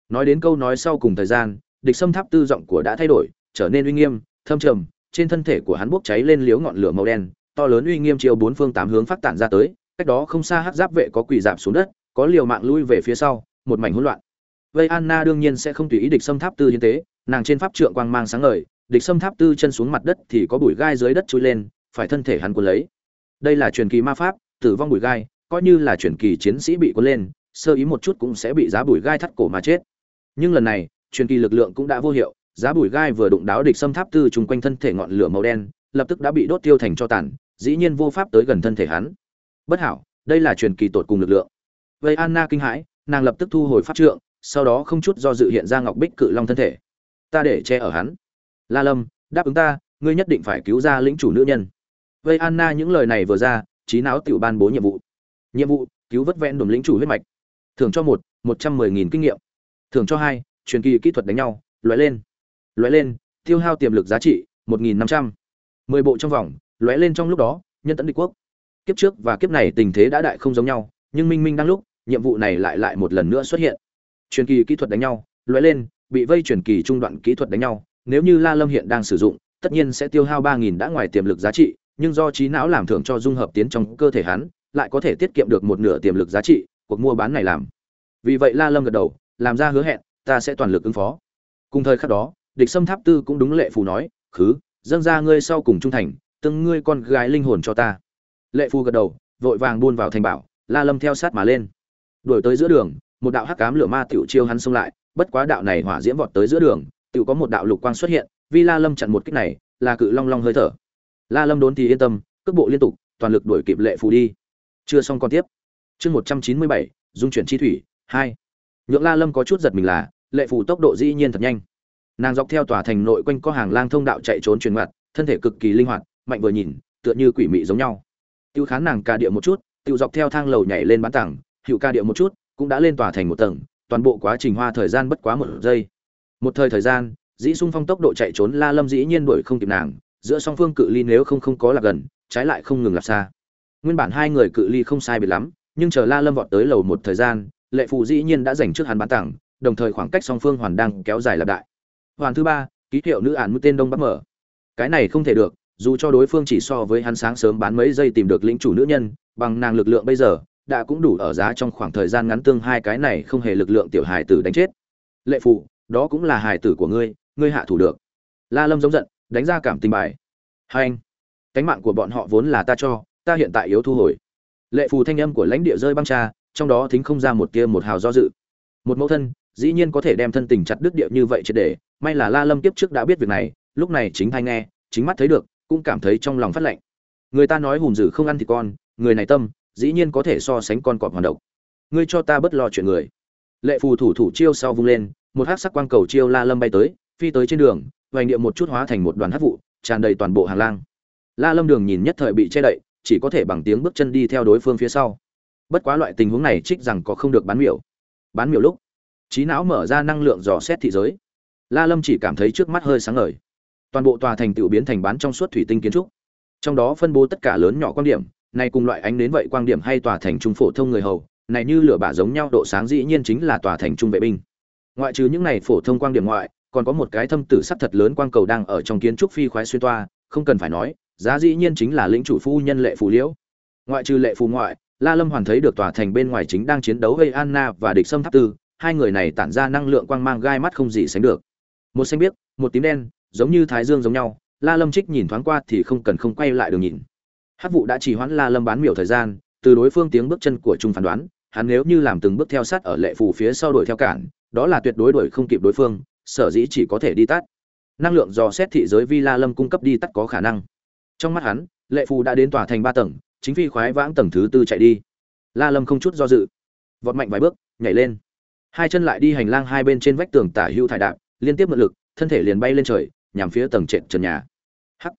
Nói đến câu nói sau cùng thời gian, địch xâm tháp tư giọng của đã thay đổi, trở nên uy nghiêm, thâm trầm, trên thân thể của hắn bốc cháy lên liếu ngọn lửa màu đen, to lớn uy nghiêm chiều bốn phương tám hướng phát tản ra tới, cách đó không xa hát giáp vệ có quỳ dạp xuống đất, có liều mạng lui về phía sau, một mảnh hỗn loạn vây anna đương nhiên sẽ không tùy ý địch xâm tháp tư hiến tế, nàng trên pháp trượng quang mang sáng ngời, địch xâm tháp tư chân xuống mặt đất thì có bụi gai dưới đất trồi lên, phải thân thể hắn cuốn lấy. Đây là truyền kỳ ma pháp, tử vong bụi gai, coi như là truyền kỳ chiến sĩ bị cuốn lên, sơ ý một chút cũng sẽ bị giá bụi gai thắt cổ mà chết. Nhưng lần này, truyền kỳ lực lượng cũng đã vô hiệu, giá bụi gai vừa đụng đáo địch xâm tháp tư trùng quanh thân thể ngọn lửa màu đen, lập tức đã bị đốt tiêu thành cho tàn, dĩ nhiên vô pháp tới gần thân thể hắn. Bất hảo, đây là truyền kỳ tột cùng lực lượng. Vây anna kinh hãi, nàng lập tức thu hồi pháp trượng sau đó không chút do dự hiện ra ngọc bích cự long thân thể. Ta để che ở hắn. La lâm, đáp ứng ta, ngươi nhất định phải cứu ra lĩnh chủ nữ nhân. Vây anna những lời này vừa ra, trí não tiểu ban bố nhiệm vụ. Nhiệm vụ, cứu vớt vẹn đồn lĩnh chủ huyết mạch. Thưởng cho một một trăm mười nghìn kinh nghiệm. Thưởng cho hai, truyền kỳ kỹ thuật đánh nhau, lóe lên. Lóe lên, tiêu hao tiềm lực giá trị, một nghìn năm trăm. Mười bộ trong vòng, lóe lên trong lúc đó, nhân tẫn địch quốc. Kiếp trước và kiếp này tình thế đã đại không giống nhau, nhưng minh minh đang lúc, nhiệm vụ này lại lại một lần nữa xuất hiện truyền kỳ kỹ thuật đánh nhau lóe lên bị vây truyền kỳ trung đoạn kỹ thuật đánh nhau, nếu như La Lâm hiện đang sử dụng, tất nhiên sẽ tiêu hao ba nghìn đã ngoài tiềm lực giá trị, nhưng do trí não làm thưởng cho dung hợp tiến trong cơ thể hắn, lại có thể tiết kiệm được một nửa tiềm lực giá trị, cuộc mua bán này làm. vì vậy la lâm gật đầu làm ra hứa hẹn ta sẽ toàn lực ứng phó. Cùng thời khắc đó địch sâm tháp tư cũng đúng lệ phù nói khứ dâng ra ngươi sau cùng trung thành từng ngươi con gái linh hồn cho ta. Lệ phù gật đầu vội vàng buôn vào thành bảo la lâm theo sát mà lên. Đuổi tới giữa đường một đạo hắc cám lửa ma tiểu chiêu hắn xông lại, bất quá đạo này hỏa diễm vọt tới giữa đường, tiểu có một đạo lục quang xuất hiện, vi la lâm chặn một kích này, là cự long long hơi thở. La lâm đốn thì yên tâm, cước bộ liên tục, toàn lực đuổi kịp lệ phù đi. Chưa xong còn tiếp. Chương một trăm chín mươi bảy, dung chuyển chi thủy 2 nhượng la lâm có chút giật mình là, lệ phù tốc độ dĩ nhiên thật nhanh. Nàng dọc theo tòa thành nội quanh có hàng lang thông đạo chạy trốn truyền ngoặt, thân thể cực kỳ linh hoạt, mạnh vừa nhìn, tựa như quỷ mị giống nhau. Tiêu khán nàng ca địa một chút, tiêu dọc theo thang lầu nhảy lên bán tảng, hiệu ca địa một chút cũng đã lên tòa thành một tầng toàn bộ quá trình hoa thời gian bất quá một giây. Một thời thời gian dĩ sung phong tốc độ chạy trốn la lâm dĩ nhiên đuổi không kịp nàng giữa song phương cự ly nếu không không có là gần trái lại không ngừng lặp xa. Nguyên bản hai người cự ly không sai biệt lắm nhưng chờ la lâm vọt tới lầu một thời gian lệ phụ dĩ nhiên đã giành trước hắn bán tặng, đồng thời khoảng cách song phương hoàn đang kéo dài lặp đại. Hoàn thứ ba ký hiệu nữ ản mũi tên đông bắc mở. Cái này không thể được dù cho đối phương chỉ so với hắn sáng sớm bán mấy giây tìm được lĩnh chủ nữ nhân bằng nàng lực lượng bây giờ đã cũng đủ ở giá trong khoảng thời gian ngắn tương hai cái này không hề lực lượng tiểu hài tử đánh chết. Lệ phụ đó cũng là hài tử của ngươi ngươi hạ thủ được. La lâm giống giận, đánh ra cảm tình bài. Hai anh, cánh mạng của bọn họ vốn là ta cho, ta hiện tại yếu thu hồi. Lệ phù thanh âm của lãnh địa rơi băng trà trong đó thính không ra một tia một hào do dự. Một mẫu thân, dĩ nhiên có thể đem thân tình chặt đứt địa như vậy triệt để, may là la lâm kiếp trước đã biết việc này, lúc này chính thay nghe, chính mắt thấy được, cũng cảm thấy trong lòng phát lạnh người ta nói hùm dữ không ăn thì con, người này tâm dĩ nhiên có thể so sánh con cọp hoàn độc. Ngươi cho ta bất lo chuyện người. Lệ phù thủ thủ chiêu sau vung lên, một hắc sắc quang cầu chiêu la lâm bay tới, phi tới trên đường hoành địa một chút hóa thành một đoàn hắc vụ, tràn đầy toàn bộ hàng lang. La lâm đường nhìn nhất thời bị che đậy, chỉ có thể bằng tiếng bước chân đi theo đối phương phía sau. Bất quá loại tình huống này trích rằng có không được bán miểu. Bán miểu lúc, trí não mở ra năng lượng dò xét thị giới. La lâm chỉ cảm thấy trước mắt hơi sáng ngời. Toàn bộ tòa thành tựu biến thành bán trong suốt thủy tinh kiến trúc. Trong đó phân bố tất cả lớn nhỏ quan điểm này cùng loại ánh đến vậy quan điểm hay tòa thành trung phổ thông người hầu, này như lửa bả giống nhau độ sáng dĩ nhiên chính là tòa thành trung vệ binh. Ngoại trừ những này phổ thông quan điểm ngoại, còn có một cái thâm tử sắc thật lớn quang cầu đang ở trong kiến trúc phi khoái xuyên toa, không cần phải nói, giá dĩ nhiên chính là lĩnh chủ phu nhân lệ phù liễu. Ngoại trừ lệ phù ngoại, la lâm hoàn thấy được tòa thành bên ngoài chính đang chiến đấu gây anna và địch sâm tháp tư, hai người này tản ra năng lượng quang mang gai mắt không gì sánh được. Một xanh biếc, một tím đen, giống như thái dương giống nhau, la lâm trích nhìn thoáng qua thì không cần không quay lại đường nhìn hát vụ đã chỉ hoãn la lâm bán miểu thời gian, từ đối phương tiếng bước chân của trung phán đoán, hắn nếu như làm từng bước theo sát ở lệ phù phía sau đuổi theo cản, đó là tuyệt đối đuổi không kịp đối phương, sở dĩ chỉ có thể đi tắt. Năng lượng dò xét thị giới vi la lâm cung cấp đi tắt có khả năng. Trong mắt hắn, lệ phù đã đến tòa thành ba tầng, chính phi khoái vãng tầng thứ tư chạy đi. La lâm không chút do dự, vọt mạnh vài bước, nhảy lên. Hai chân lại đi hành lang hai bên trên vách tường tả hưu thải đạp, liên tiếp mượn lực, thân thể liền bay lên trời, nhằm phía tầng trệt trần nhà. Hắc.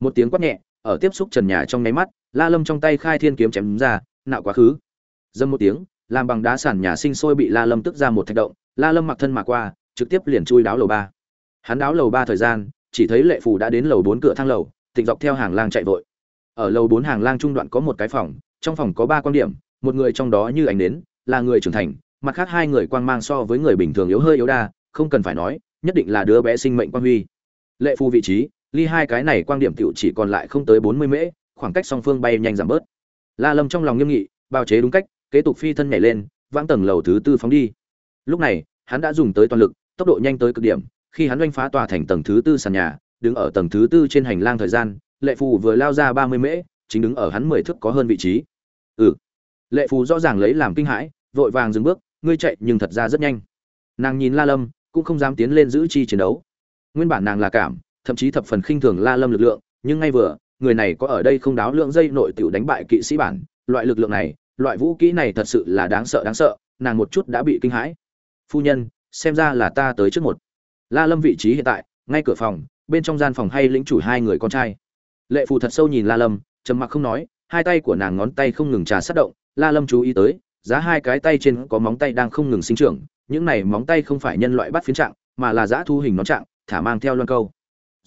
Một tiếng quát nhẹ ở tiếp xúc trần nhà trong nháy mắt, la lâm trong tay khai thiên kiếm chém ra, nạo quá khứ. Dâm một tiếng, làm bằng đá sàn nhà sinh sôi bị la lâm tức ra một thạch động, la lâm mặc thân mà qua, trực tiếp liền chui đáo lầu ba. Hắn đáo lầu ba thời gian, chỉ thấy lệ phù đã đến lầu bốn cửa thang lầu, tịnh dọc theo hàng lang chạy vội. Ở lầu bốn hàng lang trung đoạn có một cái phòng, trong phòng có ba quan điểm, một người trong đó như ánh đến là người trưởng thành, mặt khác hai người quang mang so với người bình thường yếu hơi yếu đa, không cần phải nói, nhất định là đứa bé sinh mệnh quan huy. Lệ phù vị trí ly hai cái này quan điểm tiểu chỉ còn lại không tới bốn mươi mễ, khoảng cách song phương bay nhanh giảm bớt. La lâm trong lòng nghiêm nghị, bào chế đúng cách, kế tục phi thân nhảy lên, vãng tầng lầu thứ tư phóng đi. Lúc này, hắn đã dùng tới toàn lực, tốc độ nhanh tới cực điểm, khi hắn oanh phá tòa thành tầng thứ tư sàn nhà, đứng ở tầng thứ tư trên hành lang thời gian, lệ phù vừa lao ra ba mươi mễ, chính đứng ở hắn mười thước có hơn vị trí. Ừ. Lệ phù rõ ràng lấy làm kinh hãi, vội vàng dừng bước, ngươi chạy, nhưng thật ra rất nhanh. Nàng nhìn la lâm, cũng không dám tiến lên giữ chi chiến đấu. Nguyên bản nàng là cảm thậm chí thập phần khinh thường la lâm lực lượng, nhưng ngay vừa, người này có ở đây không đáo lượng dây nội tiểu đánh bại kỵ sĩ bản, loại lực lượng này, loại vũ kỹ này thật sự là đáng sợ đáng sợ, nàng một chút đã bị kinh hãi. Phu nhân, xem ra là ta tới trước một. La lâm vị trí hiện tại, ngay cửa phòng, bên trong gian phòng hay lĩnh chủ hai người con trai. Lệ phù thật sâu nhìn la lâm, trầm mặc không nói, hai tay của nàng ngón tay không ngừng trà sát động, la lâm chú ý tới, giá hai cái tay trên có móng tay đang không ngừng sinh trưởng, những này móng tay không phải nhân loại bắt phiến trạng, mà là dã thu hình nó trạng, thả mang theo loan câu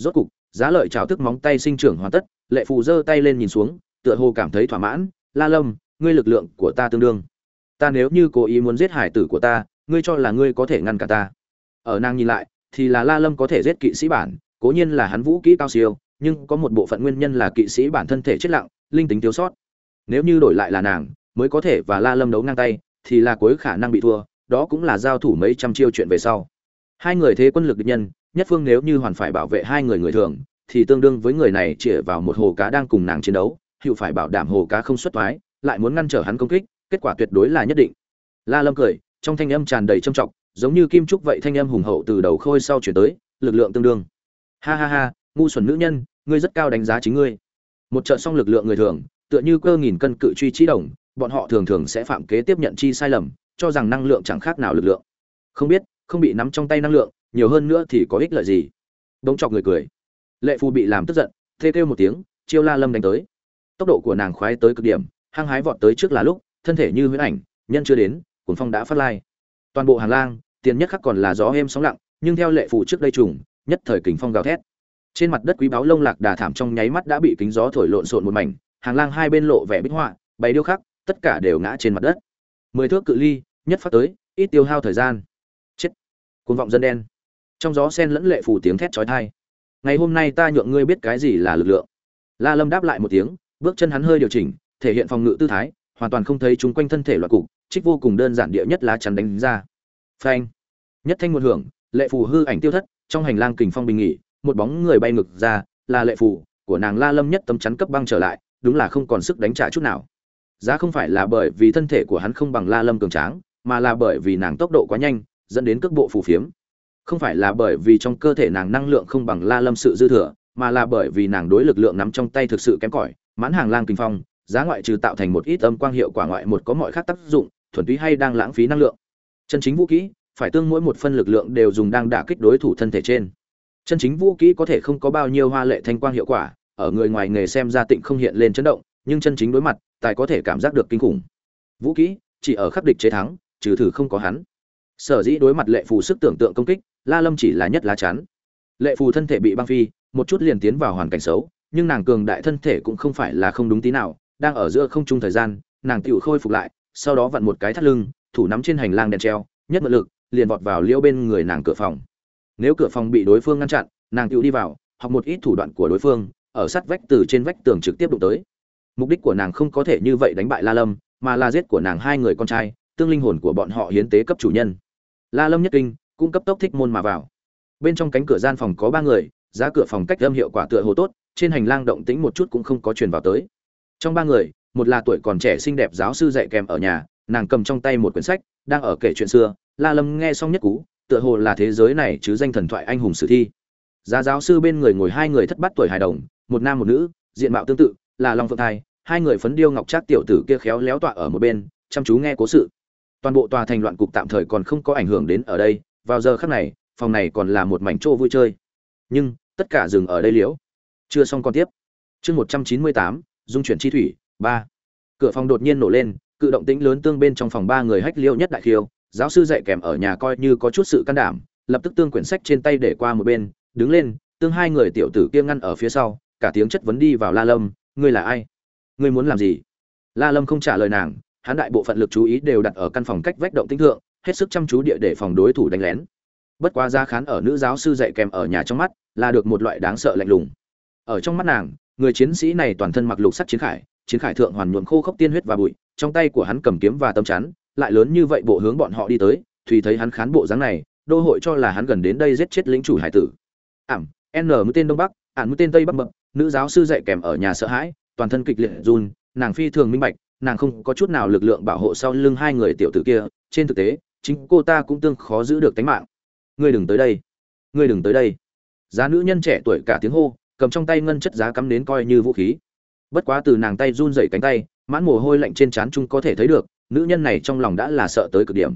rốt cục, giá lợi trào thức móng tay sinh trưởng hoàn tất, lệ phù giơ tay lên nhìn xuống, tựa hồ cảm thấy thỏa mãn. La lâm, ngươi lực lượng của ta tương đương. Ta nếu như cố ý muốn giết hải tử của ta, ngươi cho là ngươi có thể ngăn cả ta. Ở nàng nhìn lại, thì là la lâm có thể giết kỵ sĩ bản, cố nhiên là hắn vũ kỹ cao siêu, nhưng có một bộ phận nguyên nhân là kỵ sĩ bản thân thể chết lặng, linh tính thiếu sót. Nếu như đổi lại là nàng, mới có thể và la lâm đấu ngang tay, thì là cuối khả năng bị thua, đó cũng là giao thủ mấy trăm chiêu chuyện về sau. Hai người thế quân lực địch nhân nhất phương nếu như hoàn phải bảo vệ hai người người thường, thì tương đương với người này chĩa vào một hồ cá đang cùng nàng chiến đấu, hữu phải bảo đảm hồ cá không xuất thoái, lại muốn ngăn trở hắn công kích, kết quả tuyệt đối là nhất định. La lâm cười, trong thanh âm tràn đầy trâm trọng, giống như kim trúc vậy thanh âm hùng hậu từ đầu khôi sau chuyển tới, lực lượng tương đương. Ha ha ha, ngu xuẩn nữ nhân, ngươi rất cao đánh giá chính ngươi. Một trận xong lực lượng người thường, tựa như cơ nghìn cân cự truy trí đồng, bọn họ thường thường sẽ phạm kế tiếp nhận chi sai lầm, cho rằng năng lượng chẳng khác nào lực lượng. Không biết, không bị nắm trong tay năng lượng nhiều hơn nữa thì có ích lợi gì? Đống chọc người cười. Lệ phu bị làm tức giận, thê kêu một tiếng, chiêu la lâm đánh tới. Tốc độ của nàng khoái tới cực điểm, hăng hái vọt tới trước là lúc, thân thể như huyễn ảnh, nhân chưa đến, cuồng phong đã phát lai. Toàn bộ hàng lang, tiền nhất khắc còn là gió êm sóng lặng, nhưng theo lệ phù trước đây trùng, nhất thời kình phong gào thét. Trên mặt đất quý báo lông lạc đà thảm trong nháy mắt đã bị kính gió thổi lộn xộn một mảnh, hàng lang hai bên lộ vẻ bích họa, bày điêu khắc, tất cả đều ngã trên mặt đất. Mười thước cự ly, nhất phát tới, ít tiêu hao thời gian. Chết. Cuồng vọng dân đen trong gió sen lẫn lệ phù tiếng thét chói tai. Ngày hôm nay ta nhượng ngươi biết cái gì là lực lượng. La lâm đáp lại một tiếng, bước chân hắn hơi điều chỉnh, thể hiện phòng ngự tư thái, hoàn toàn không thấy chúng quanh thân thể loại cục, trích vô cùng đơn giản địa nhất lá chắn đánh ra. Phanh. Nhất thanh một hưởng, lệ phù hư ảnh tiêu thất, trong hành lang kình phong bình nghỉ, một bóng người bay ngực ra, là lệ phù của nàng la lâm nhất tấm chắn cấp băng trở lại, đúng là không còn sức đánh trả chút nào. Giá không phải là bởi vì thân thể của hắn không bằng la lâm cường tráng, mà là bởi vì nàng tốc độ quá nhanh, dẫn đến cước bộ phù phiếm không phải là bởi vì trong cơ thể nàng năng lượng không bằng la lâm sự dư thừa, mà là bởi vì nàng đối lực lượng nắm trong tay thực sự kém cỏi, mãn hàng lang kinh phong, giá ngoại trừ tạo thành một ít âm quang hiệu quả ngoại một có mọi khác tác dụng, thuần túy hay đang lãng phí năng lượng. Chân chính vũ kỹ phải tương mỗi một phân lực lượng đều dùng đang đả kích đối thủ thân thể trên. Chân chính vũ kỹ có thể không có bao nhiêu hoa lệ thanh quang hiệu quả, ở người ngoài nghề xem ra tịnh không hiện lên chấn động, nhưng chân chính đối mặt, tài có thể cảm giác được kinh khủng. Vũ kỹ chỉ ở khắc địch chế thắng, trừ thử không có hắn. Sở dĩ đối mặt lệ phù sức tưởng tượng công kích la lâm chỉ là nhất lá chắn. Lệ phù thân thể bị băng phi, một chút liền tiến vào hoàn cảnh xấu, nhưng nàng cường đại thân thể cũng không phải là không đúng tí nào, đang ở giữa không trung thời gian, nàng tựu khôi phục lại, sau đó vặn một cái thắt lưng, thủ nắm trên hành lang đèn treo, nhất mật lực, liền vọt vào liêu bên người nàng cửa phòng. Nếu cửa phòng bị đối phương ngăn chặn, nàng tựu đi vào, học một ít thủ đoạn của đối phương, ở sát vách từ trên vách tường trực tiếp đụng tới. Mục đích của nàng không có thể như vậy đánh bại la lâm, mà là giết của nàng hai người con trai, tương linh hồn của bọn họ hiến tế cấp chủ nhân. La lâm nhất kinh cũng cấp tốc thích môn mà vào. Bên trong cánh cửa gian phòng có ba người, giá cửa phòng cách âm hiệu quả tựa hồ tốt, trên hành lang động tĩnh một chút cũng không có truyền vào tới. Trong ba người, một là tuổi còn trẻ xinh đẹp giáo sư dạy kèm ở nhà, nàng cầm trong tay một quyển sách, đang ở kể chuyện xưa, la lâm nghe xong nhất cú, tựa hồ là thế giới này chứ danh thần thoại anh hùng sử thi. Giá giáo sư bên người ngồi hai người thất bát tuổi hài đồng, một nam một nữ, diện mạo tương tự, là long phượng thai, hai người phấn điêu ngọc trác tiểu tử kia khéo léo tọa ở một bên, chăm chú nghe cố sự. Toàn bộ tòa thành loạn cục tạm thời còn không có ảnh hưởng đến ở đây vào giờ khắc này, phòng này còn là một mảnh chỗ vui chơi. Nhưng, tất cả dừng ở đây liễu. Chưa xong còn tiếp. Chương một trăm chín mươi tám, dung chuyển chi thủy, ba. Cửa phòng đột nhiên nổ lên, cự động tĩnh lớn tương bên trong phòng ba người hách liêu nhất đại khiêu. Giáo sư dạy kèm ở nhà coi như có chút sự can đảm, lập tức tương quyển sách trên tay để qua một bên, đứng lên, tương hai người tiểu tử kia ngăn ở phía sau, cả tiếng chất vấn đi vào la lâm, ngươi là ai? Ngươi muốn làm gì? La lâm không trả lời nàng, hắn đại bộ phận lực chú ý đều đặt ở căn phòng cách vách động tĩnh thượng hết sức chăm chú địa để phòng đối thủ đánh lén. Bất quá gia khán ở nữ giáo sư dạy kèm ở nhà trong mắt là được một loại đáng sợ lạnh lùng. Ở trong mắt nàng, người chiến sĩ này toàn thân mặc lục sắc chiến khải chiến khải thượng hoàn nhuộm khô khốc tiên huyết và bụi, trong tay của hắn cầm kiếm và tâm chắn, lại lớn như vậy bộ hướng bọn họ đi tới thùy thấy hắn khán bộ dáng này, đô hội cho là hắn gần đến đây giết chết lính chủ hải tử. Ảm, n mũi tên đông bắc Ản mũi tên tây bắc bậc nữ giáo sư dạy kèm ở nhà sợ hãi, toàn thân kịch liệt run, nàng phi thường minh bạch, nàng không có chút nào lực lượng bảo hộ sau lưng hai người tiểu tử kia, trên thực tế chính cô ta cũng tương khó giữ được tính mạng. Ngươi đừng tới đây. Ngươi đừng tới đây. Giá nữ nhân trẻ tuổi cả tiếng hô, cầm trong tay ngân chất giá cắm đến coi như vũ khí. Bất quá từ nàng tay run rẩy cánh tay, mãn mồ hôi lạnh trên trán chung có thể thấy được, nữ nhân này trong lòng đã là sợ tới cực điểm.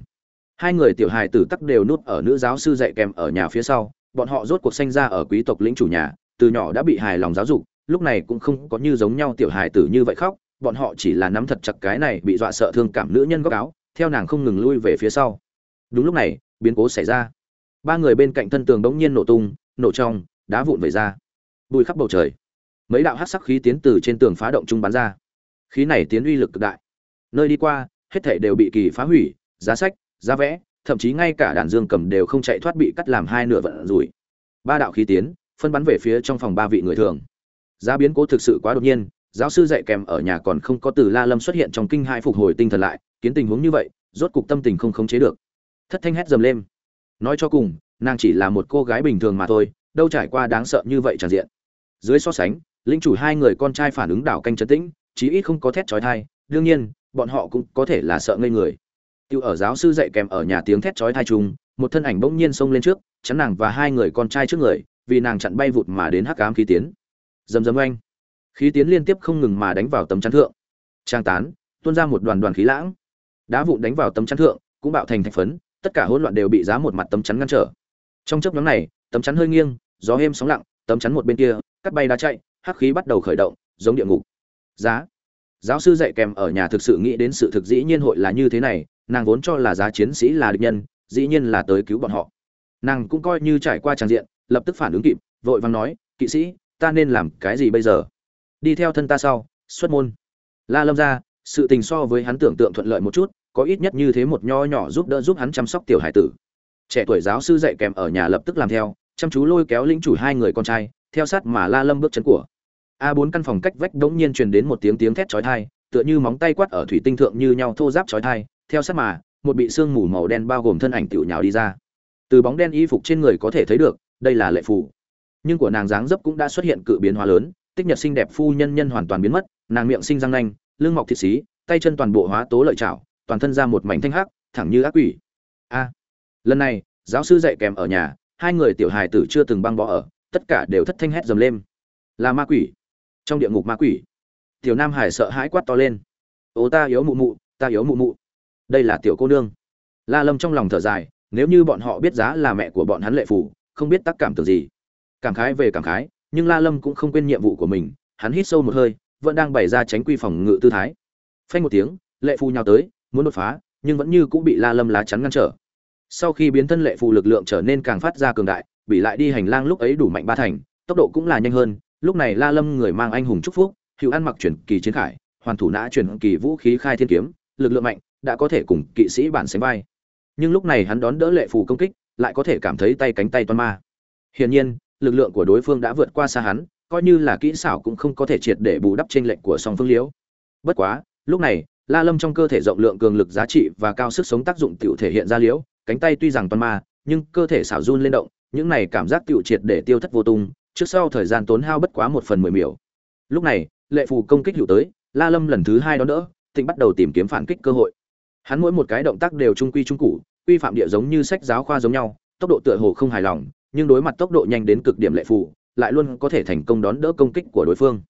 Hai người tiểu hài tử tắc đều núp ở nữ giáo sư dạy kèm ở nhà phía sau, bọn họ rốt cuộc sinh ra ở quý tộc lĩnh chủ nhà, từ nhỏ đã bị hài lòng giáo dục, lúc này cũng không có như giống nhau tiểu hài tử như vậy khóc, bọn họ chỉ là nắm thật chặt cái này bị dọa sợ thương cảm nữ nhân góc áo theo nàng không ngừng lui về phía sau. Đúng lúc này, biến cố xảy ra. Ba người bên cạnh thân tường đống nhiên nổ tung, nổ trong, đá vụn vẩy ra. Bùi khắp bầu trời. Mấy đạo hát sắc khí tiến từ trên tường phá động trung bắn ra. Khí này tiến uy lực cực đại. Nơi đi qua, hết thể đều bị kỳ phá hủy, giá sách, giá vẽ, thậm chí ngay cả đàn dương cầm đều không chạy thoát bị cắt làm hai nửa vận rủi. Ba đạo khí tiến, phân bắn về phía trong phòng ba vị người thường. Giá biến cố thực sự quá đột nhiên, giáo sư dạy kèm ở nhà còn không có từ la lâm xuất hiện trong kinh hai phục hồi tinh thần lại kiến tình huống như vậy, rốt cục tâm tình không khống chế được. Thất thanh hét dầm lên. Nói cho cùng, nàng chỉ là một cô gái bình thường mà thôi, đâu trải qua đáng sợ như vậy tràn diện. Dưới so sánh, linh chủ hai người con trai phản ứng đảo canh trấn tĩnh, chí ít không có thét chói thai đương nhiên, bọn họ cũng có thể là sợ ngây người. Tiêu ở giáo sư dạy kèm ở nhà tiếng thét chói thai chung, một thân ảnh bỗng nhiên xông lên trước, chắn nàng và hai người con trai trước người, vì nàng chặn bay vụt mà đến hắc ám khí tiến. Dầm dầm oanh. Khí tiến liên tiếp không ngừng mà đánh vào tấm chắn thượng. Trang tán, tuôn ra một đoàn đoàn khí lãng đá vụn đánh vào tấm chắn thượng, cũng bạo thành thành phấn, tất cả hỗn loạn đều bị giá một mặt tấm chắn ngăn trở. Trong chớp nhóm này, tấm chắn hơi nghiêng, gió êm sóng lặng, tấm chắn một bên kia, cắt bay đá chạy, hắc khí bắt đầu khởi động, giống địa ngục. Giá. Giáo sư dạy kèm ở nhà thực sự nghĩ đến sự thực dĩ nhiên hội là như thế này, nàng vốn cho là giá chiến sĩ là địch nhân, dĩ nhiên là tới cứu bọn họ. Nàng cũng coi như trải qua tràng diện, lập tức phản ứng kịp, vội vàng nói, kỵ sĩ, ta nên làm cái gì bây giờ? Đi theo thân ta sau, xuất môn. La lâm ra sự tình so với hắn tưởng tượng thuận lợi một chút, có ít nhất như thế một nho nhỏ giúp đỡ giúp hắn chăm sóc tiểu hải tử. Trẻ tuổi giáo sư dạy kèm ở nhà lập tức làm theo, chăm chú lôi kéo lĩnh chủ hai người con trai, theo sát mà la lâm bước chân của. A bốn căn phòng cách vách đống nhiên truyền đến một tiếng tiếng thét chói tai, tựa như móng tay quát ở thủy tinh thượng như nhau thô giáp chói tai, theo sát mà, một bị xương mù màu đen bao gồm thân ảnh tiểu nhào đi ra. Từ bóng đen y phục trên người có thể thấy được, đây là lệ phù. Nhưng của nàng dáng dấp cũng đã xuất hiện cự biến hóa lớn, tích nhật xinh đẹp phu nhân nhân hoàn toàn biến mất, nàng miệng sinh răng nanh lưng mọc thịt xí, tay chân toàn bộ hóa tố lợi chảo, toàn thân ra một mảnh thanh hắc, thẳng như ác quỷ. A, lần này, giáo sư dạy kèm ở nhà, hai người tiểu hài tử chưa từng băng bỏ ở, tất cả đều thất thanh hét dầm lên. Là ma quỷ. Trong địa ngục ma quỷ. Tiểu nam hải sợ hãi quát to lên. Ô, ta yếu mụ mụ, ta yếu mụ mụ. Đây là tiểu cô nương. La lâm trong lòng thở dài, nếu như bọn họ biết giá là mẹ của bọn hắn lệ phủ không biết tác cảm tưởng gì. Cảm khái về cảm khái, nhưng la lâm cũng không quên nhiệm vụ của mình, hắn hít sâu một hơi vẫn đang bày ra tránh quy phòng ngự tư thái. Phanh một tiếng, lệ phù nhào tới, muốn đột phá, nhưng vẫn như cũng bị la lâm lá chắn ngăn trở. Sau khi biến thân lệ phù lực lượng trở nên càng phát ra cường đại, bị lại đi hành lang lúc ấy đủ mạnh ba thành, tốc độ cũng là nhanh hơn, lúc này la lâm người mang anh hùng chúc phúc, hữu ăn mặc chuyển kỳ chiến khải, hoàn thủ nã chuyển kỳ vũ khí khai thiên kiếm, lực lượng mạnh, đã có thể cùng kỵ sĩ bản sánh vai. Nhưng lúc này hắn đón đỡ lệ phù công kích, lại có thể cảm thấy tay cánh tay toan ma. Hiển nhiên, lực lượng của đối phương đã vượt qua xa hắn coi như là kỹ xảo cũng không có thể triệt để bù đắp trên lệnh của song phương liễu bất quá, lúc này, la lâm trong cơ thể rộng lượng cường lực giá trị và cao sức sống tác dụng tiểu thể hiện ra liễu cánh tay tuy rằng toàn ma, nhưng cơ thể xảo run lên động, những này cảm giác tiểu triệt để tiêu thất vô tung, trước sau thời gian tốn hao bất quá một phần mười miểu. Lúc này, lệ phù công kích hữu tới, la lâm lần thứ hai đó đỡ tịnh bắt đầu tìm kiếm phản kích cơ hội. Hắn mỗi một cái động tác đều trung quy trung cụ quy phạm địa giống như sách giáo khoa giống nhau, tốc độ tựa hồ không hài lòng, nhưng đối mặt tốc độ nhanh đến cực điểm lệ phù lại luôn có thể thành công đón đỡ công kích của đối phương.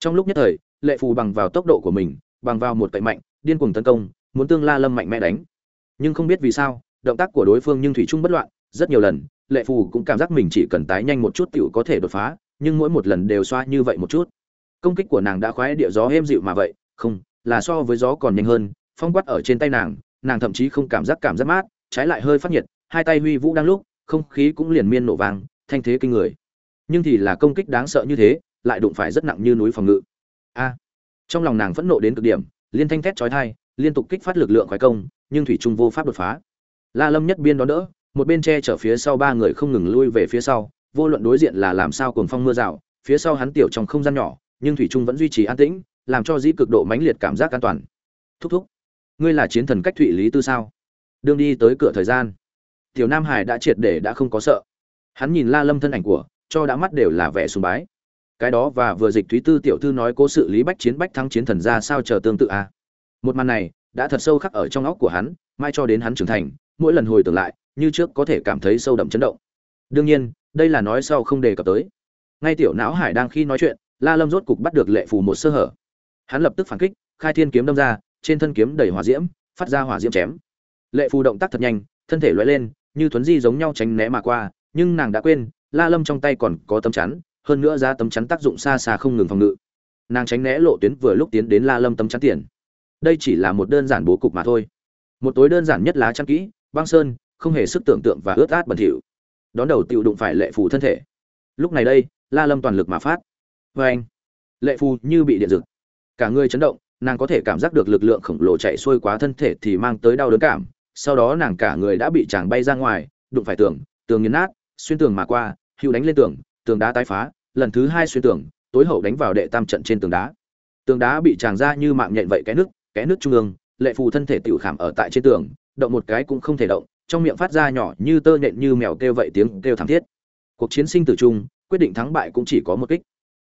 Trong lúc nhất thời, lệ phù bằng vào tốc độ của mình, bằng vào một cậy mạnh, điên cuồng tấn công, muốn tương la lâm mạnh mẽ đánh. Nhưng không biết vì sao, động tác của đối phương nhưng thủy chung bất loạn, rất nhiều lần, lệ phù cũng cảm giác mình chỉ cần tái nhanh một chút tựu có thể đột phá, nhưng mỗi một lần đều xoa như vậy một chút. Công kích của nàng đã khoái địa gió êm dịu mà vậy, không, là so với gió còn nhanh hơn, phong quát ở trên tay nàng nàng thậm chí không cảm giác cảm giác mát, trái lại hơi phát nhiệt, hai tay huy vũ đang lúc, không khí cũng liền miên nổ vàng thanh thế kinh người nhưng thì là công kích đáng sợ như thế, lại đụng phải rất nặng như núi phòng ngự. A, trong lòng nàng phẫn nộ đến cực điểm, liên thanh thét chói tai, liên tục kích phát lực lượng khoái công, nhưng thủy trung vô pháp đột phá. La lâm nhất biên đó đỡ, một bên che chở phía sau ba người không ngừng lui về phía sau, vô luận đối diện là làm sao cuồng phong mưa rào, phía sau hắn tiểu trong không gian nhỏ, nhưng thủy trung vẫn duy trì an tĩnh, làm cho dĩ cực độ mãnh liệt cảm giác an toàn. Thúc thúc, ngươi là chiến thần cách thụy lý tư sao? Đương đi tới cửa thời gian. Tiểu nam hải đã triệt để đã không có sợ. Hắn nhìn la lâm thân ảnh của cho đã mắt đều là vẻ sùng bái. Cái đó và vừa dịch thúy tư tiểu thư nói cố sự lý bách chiến bách thắng chiến thần ra sao chờ tương tự à. một màn này, đã thật sâu khắc ở trong óc của hắn, mai cho đến hắn trưởng thành, mỗi lần hồi tưởng lại, như trước có thể cảm thấy sâu đậm chấn động. Đương nhiên, đây là nói sau không đề cập tới. Ngay tiểu não hải đang khi nói chuyện, la lâm rốt cục bắt được lệ phù một sơ hở. Hắn lập tức phản kích, khai thiên kiếm đâm ra, trên thân kiếm đầy hỏa diễm, phát ra hỏa diễm chém. Lệ phù động tác thật nhanh, thân thể lóe lên, như thuấn di giống nhau tránh né mà qua, nhưng nàng đã quên la lâm trong tay còn có tấm chắn hơn nữa ra tấm chắn tác dụng xa xa không ngừng phòng ngự. Nàng tránh né lộ tuyến vừa lúc tiến đến la lâm tấm chắn tiền. Đây chỉ là một đơn giản bố cục mà thôi. Một tối đơn giản nhất lá chắn kỹ băng sơn không hề sức tưởng tượng và ướt át bẩn thỉu. Đón đầu tiểu đụng phải lệ phù thân thể. Lúc này đây la lâm toàn lực mà phát. Vê anh lệ phù như bị điện giật, cả người chấn động nàng có thể cảm giác được lực lượng khổng lồ chạy xuôi quá thân thể thì mang tới đau đớn cảm. Sau đó nàng cả người đã bị chàng bay ra ngoài đụng phải tường tường nghiền nát xuyên tường mà qua hữu đánh lên tường tường đá tái phá, lần thứ hai xuyên tường, tối hậu đánh vào đệ tam trận trên tường đá. Tường đá bị tràn ra như mạng nhện vậy cái nước cái nước trung ương, lệ phù thân thể tiểu khảm ở tại trên tường, động một cái cũng không thể động, trong miệng phát ra nhỏ như tơ nhện như mèo kêu vậy tiếng kêu thảm thiết. Cuộc chiến sinh tử chung, quyết định thắng bại cũng chỉ có một kích.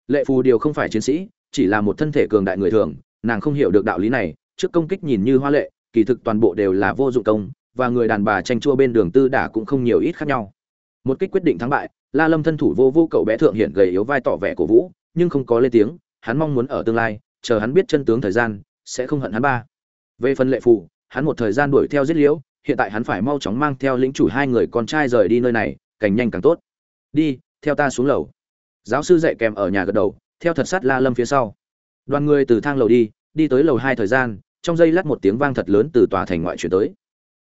Lệ phù điều không phải chiến sĩ, chỉ là một thân thể cường đại người thường, nàng không hiểu được đạo lý này, trước công kích nhìn như hoa lệ, kỳ thực toàn bộ đều là vô dụng công, và người đàn bà tranh chua bên đường tư đả cũng không nhiều ít khác nhau một kích quyết định thắng bại, la lâm thân thủ vô vô cậu bé thượng hiện gầy yếu vai tỏ vẻ cổ vũ, nhưng không có lên tiếng, hắn mong muốn ở tương lai, chờ hắn biết chân tướng thời gian, sẽ không hận hắn ba. Về phần lệ phù, hắn một thời gian đuổi theo giết liễu, hiện tại hắn phải mau chóng mang theo lĩnh chủ hai người con trai rời đi nơi này càng nhanh càng tốt. Đi, theo ta xuống lầu. Giáo sư dạy kèm ở nhà gật đầu, theo thật sát la lâm phía sau. Đoàn người từ thang lầu đi đi tới lầu hai thời gian, trong giây lát một tiếng vang thật lớn từ tòa thành ngoại chuyển tới.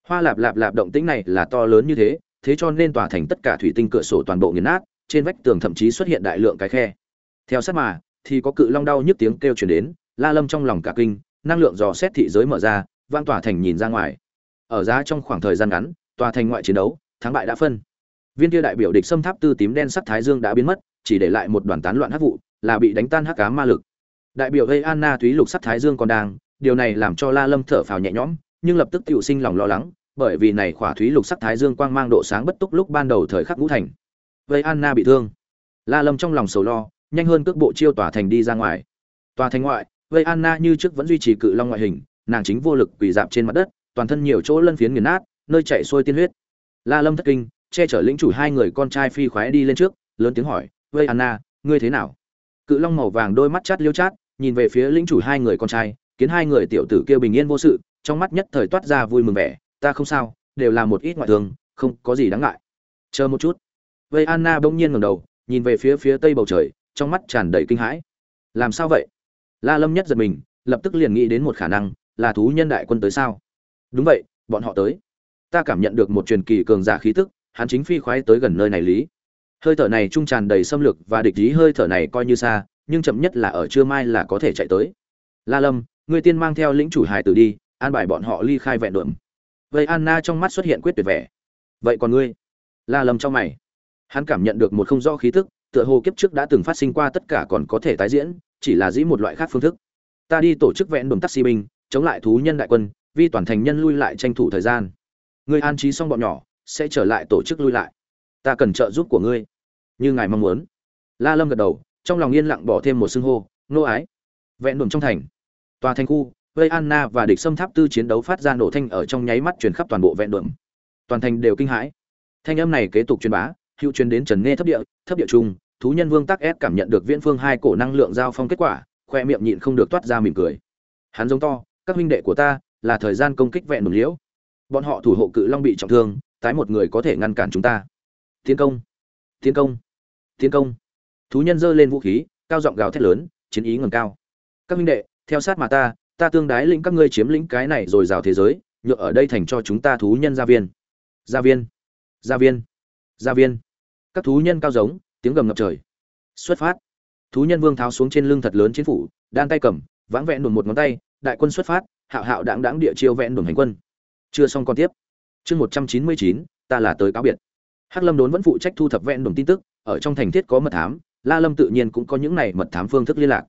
Hoa lạp lạp lạp động tĩnh này là to lớn như thế thế cho nên tòa thành tất cả thủy tinh cửa sổ toàn bộ nghiền nát, trên vách tường thậm chí xuất hiện đại lượng cái khe. Theo sát mà, thì có cự long đau nhức tiếng kêu truyền đến, la lâm trong lòng cả kinh, năng lượng dò xét thị giới mở ra, vang tòa thành nhìn ra ngoài. Ở giá trong khoảng thời gian ngắn, tòa thành ngoại chiến đấu, thắng bại đã phân. Viên kia đại biểu địch xâm tháp tư tím đen sắc thái dương đã biến mất, chỉ để lại một đoàn tán loạn hắc vụ, là bị đánh tan hắc ám ma lực. Đại biểu gây anna túy lục sắc thái dương còn đang, điều này làm cho la lâm thở phào nhẹ nhõm, nhưng lập tức tiểu sinh lòng lo lắng bởi vì này khỏa thúy lục sắc thái dương quang mang độ sáng bất túc lúc ban đầu thời khắc ngũ thành. Vây anna bị thương. La lâm trong lòng sầu lo, nhanh hơn cước bộ chiêu tòa thành đi ra ngoài. Tòa thành ngoại vây anna như trước vẫn duy trì cự long ngoại hình, nàng chính vô lực quỳ dạp trên mặt đất, toàn thân nhiều chỗ lân phiến nghiền nát, nơi chạy xuôi tiên huyết. La lâm thất kinh, che chở lĩnh chủ hai người con trai phi khoái đi lên trước, lớn tiếng hỏi vây anna, ngươi thế nào? Cự long màu vàng đôi mắt chát liêu chát, nhìn về phía lĩnh chủ hai người con trai kiến hai người tiểu tử kia bình yên vô sự, trong mắt nhất thời toát ra vui mừng vẻ ta không sao, đều là một ít ngoại thương, không có gì đáng ngại. Chờ một chút. Vây anna bỗng nhiên ngẩng đầu, nhìn về phía phía tây bầu trời, trong mắt tràn đầy kinh hãi. Làm sao vậy? La lâm nhất giật mình, lập tức liền nghĩ đến một khả năng, là thú nhân đại quân tới sao? Đúng vậy, bọn họ tới. Ta cảm nhận được một truyền kỳ cường giả khí tức, hắn chính phi khoái tới gần nơi này lý. Hơi thở này trung tràn đầy xâm lược và địch ý hơi thở này coi như xa, nhưng chậm nhất là ở trưa mai là có thể chạy tới. La lâm, người tiên mang theo lĩnh chủ hải tử đi, an bài bọn họ ly khai vẹn đượm vậy anna trong mắt xuất hiện quyết tuyệt vẻ. Vậy còn ngươi? La Lầm trong mày. Hắn cảm nhận được một không rõ khí tức, tựa hồ kiếp trước đã từng phát sinh qua tất cả còn có thể tái diễn, chỉ là dĩ một loại khác phương thức. Ta đi tổ chức vẹn đồn taxi binh, chống lại thú nhân đại quân vi toàn thành nhân lui lại tranh thủ thời gian. Ngươi an trí xong bọn nhỏ, sẽ trở lại tổ chức lui lại. Ta cần trợ giúp của ngươi. Như ngài mong muốn. La lâm gật đầu, trong lòng yên lặng bỏ thêm một xưng hô, nô ái. Vẹn đồn trong thành. Tòa thành khu vây anna và địch xâm tháp tư chiến đấu phát ra nổ thanh ở trong nháy mắt truyền khắp toàn bộ vẹn đượm toàn thành đều kinh hãi. Thanh âm này kế tục truyền bá, hữu truyền đến trần nghe thấp địa thấp địa trung, thú nhân vương tắc ép cảm nhận được viễn phương hai cổ năng lượng giao phong kết quả, khoe miệng nhịn không được toát ra mỉm cười. Hắn giống to, các huynh đệ của ta, là thời gian công kích vẹn đồn liễu. Bọn họ thủ hộ cự long bị trọng thương, tái một người có thể ngăn cản chúng ta. Tiến công tiến công tiến công. Thú nhân giơ lên vũ khí, cao giọng gào thét lớn, chiến ý ngầm cao. Các huynh đệ, theo sát mà ta ta tương đái lĩnh các ngươi chiếm lĩnh cái này rồi rào thế giới, nhựa ở đây thành cho chúng ta thú nhân gia viên. Gia viên. Gia viên. Gia viên. Các thú nhân cao giống, tiếng gầm ngập trời. Xuất phát. Thú nhân vương tháo xuống trên lưng thật lớn chiến phủ, đan tay cầm, vãng vẹn đồn một ngón tay, đại quân xuất phát, hạo hạo đáng đáng địa chiêu vẹn đồn hành quân. Chưa xong còn tiếp. Chương một trăm chín mươi chín, ta là tới cáo biệt. Hắc lâm đốn vẫn phụ trách thu thập vẹn đồn tin tức, ở trong thành thiết có mật thám, la lâm tự nhiên cũng có những này mật thám phương thức liên lạc.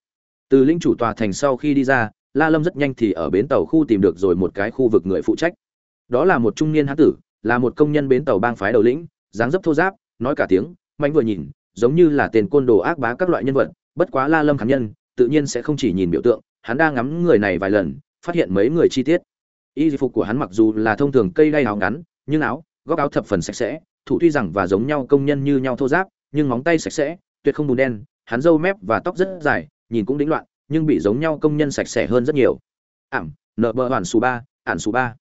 Từ linh chủ tòa thành sau khi đi ra la lâm rất nhanh thì ở bến tàu khu tìm được rồi một cái khu vực người phụ trách. Đó là một trung niên hán tử, là một công nhân bến tàu bang phái đầu lĩnh, dáng dấp thô giáp, nói cả tiếng mạnh vừa nhìn, giống như là tên côn đồ ác bá các loại nhân vật, bất quá la lâm khán nhân, tự nhiên sẽ không chỉ nhìn biểu tượng, hắn đang ngắm người này vài lần, phát hiện mấy người chi tiết. Y phục của hắn mặc dù là thông thường cây đay áo ngắn, nhưng áo, góc áo thập phần sạch sẽ, thủ tuy rằng và giống nhau công nhân như nhau thô giáp, nhưng móng tay sạch sẽ, tuyệt không bùn đen, hắn râu mép và tóc rất dài, nhìn cũng đĩnh loạn nhưng bị giống nhau công nhân sạch sẽ hơn rất nhiều. Ảm nợ bờ hoàn số ba ản số ba.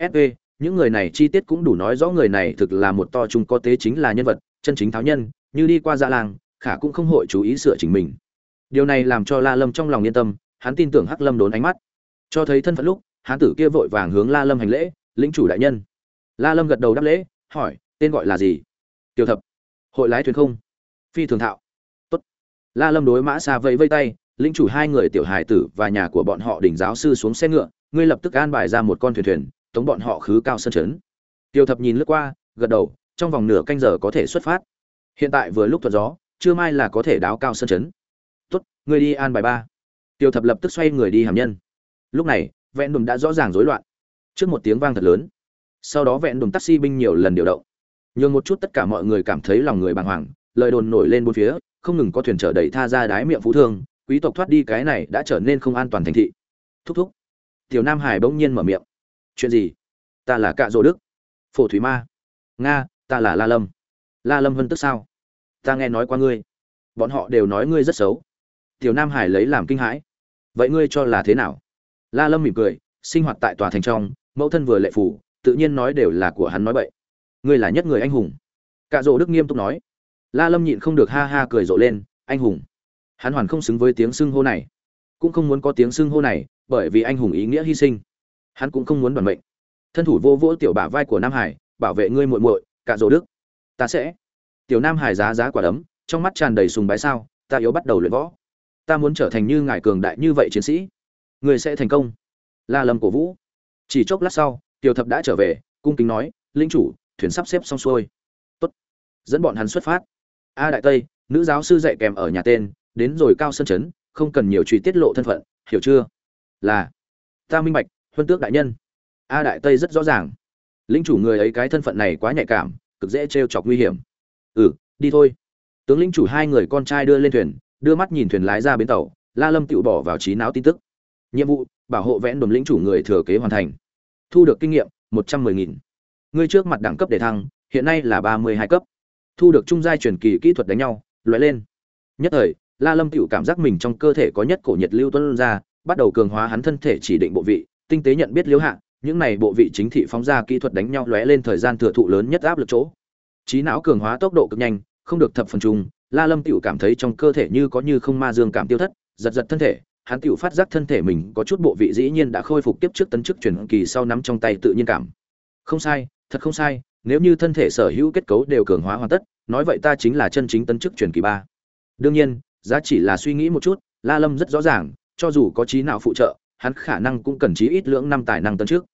Sv những người này chi tiết cũng đủ nói rõ người này thực là một to trung có tế chính là nhân vật, chân chính tháo nhân, như đi qua dạ làng, khả cũng không hội chú ý sửa chỉnh mình. Điều này làm cho la lâm trong lòng yên tâm, hắn tin tưởng hắc lâm đốn ánh mắt. Cho thấy thân phận lúc, hán tử kia vội vàng hướng la lâm hành lễ, lĩnh chủ đại nhân. La lâm gật đầu đáp lễ, hỏi, tên gọi là gì? Tiểu thập. Hội lái thuyền không? Phi thường thạo. Tốt. La lâm đối mã xa vẫy vây tay lĩnh chủ hai người tiểu hài tử và nhà của bọn họ đỉnh giáo sư xuống xe ngựa, ngươi lập tức an bài ra một con thuyền thuyền, tống bọn họ khứ cao sân chấn. Tiêu thập nhìn lướt qua, gật đầu, trong vòng nửa canh giờ có thể xuất phát. Hiện tại vừa lúc thuận gió chưa mai là có thể đáo cao sân chấn. Tốt, ngươi đi an bài ba. Tiêu thập lập tức xoay người đi hàm nhân. Lúc này, vẹn đùm đã rõ ràng rối loạn. Trước một tiếng vang thật lớn. Sau đó vẹn đùm taxi binh nhiều lần điều động. Nhường một chút tất cả mọi người cảm thấy lòng người bàng hoàng, lời đồn nổi lên bốn phía, không ngừng có thuyền chở đầy tha ra đái miệng phú thương quý tộc thoát đi cái này đã trở nên không an toàn thành thị. Thúc thúc. Tiểu nam hải bỗng nhiên mở miệng. Chuyện gì? Ta là cạ rỗ đức. Phổ thủy ma. Nga, ta là la lâm. La lâm vân tức sao? Ta nghe nói qua ngươi. Bọn họ đều nói ngươi rất xấu. Tiểu nam hải lấy làm kinh hãi. Vậy ngươi cho là thế nào? La lâm mỉm cười, sinh hoạt tại tòa thành trong, mẫu thân vừa lệ phủ, tự nhiên nói đều là của hắn nói bậy. Ngươi là nhất người anh hùng. Cạ rỗ đức nghiêm túc nói. La lâm nhịn không được ha ha cười rộ lên, anh hùng hắn hoàn không xứng với tiếng xưng hô này, cũng không muốn có tiếng xưng hô này, bởi vì anh hùng ý nghĩa hy sinh. Hắn cũng không muốn đoàn mệnh. Thân thủ vô vỗ tiểu bả vai của nam hải, bảo vệ ngươi muội muội cạ rỗ đức. Ta sẽ. Tiểu nam hải giá giá quả đấm, trong mắt tràn đầy sùng bái sao, ta yếu bắt đầu luyện võ. Ta muốn trở thành như ngài cường đại như vậy chiến sĩ. Người sẽ thành công. La Lầm cổ vũ. Chỉ chốc lát sau, tiểu thập đã trở về, cung kính nói, linh chủ, thuyền sắp xếp xong xuôi. Tốt. Dẫn bọn hắn xuất phát. A đại tây, nữ giáo sư dạy kèm ở nhà tên đến rồi cao sân chấn, không cần nhiều truy tiết lộ thân phận, hiểu chưa? Là, ta minh bạch, huân tước đại nhân. A đại tây rất rõ ràng. Lính chủ người ấy cái thân phận này quá nhạy cảm, cực dễ trêu chọc nguy hiểm. Ừ đi thôi. Tướng lĩnh chủ hai người con trai đưa lên thuyền, đưa mắt nhìn thuyền lái ra bến tàu, la lâm tự bỏ vào trí não tin tức. Nhiệm vụ, bảo hộ vẽn đồn lĩnh chủ người thừa kế hoàn thành. Thu được kinh nghiệm, một trăm mười nghìn. Ngươi trước mặt đẳng cấp để thăng, hiện nay là ba mươi hai cấp. Thu được trung giai truyền kỳ kỹ thuật đánh nhau loại lên. Nhất thời la lâm Cửu cảm giác mình trong cơ thể có nhất cổ nhiệt lưu tuôn ra, bắt đầu cường hóa hắn thân thể chỉ định bộ vị, tinh tế nhận biết liếu hạ, những này bộ vị chính thị phóng ra kỹ thuật đánh nhau lóe lên thời gian thừa thụ lớn nhất áp lực chỗ. Trí não cường hóa tốc độ cực nhanh, không được thập phần trùng, la lâm Cửu cảm thấy trong cơ thể như có như không ma dương cảm tiêu thất, giật giật thân thể, hắn Cửu phát giác thân thể mình có chút bộ vị dĩ nhiên đã khôi phục tiếp trước tấn chức truyền kỳ sau nắm trong tay tự nhiên cảm. Không sai, thật không sai, nếu như thân thể sở hữu kết cấu đều cường hóa hoàn tất, nói vậy ta chính là chân chính tấn chức truyền kỳ ba. Đương nhiên giá chỉ là suy nghĩ một chút, la lâm rất rõ ràng, cho dù có trí nào phụ trợ, hắn khả năng cũng cần trí ít lưỡng năm tài năng tấn trước.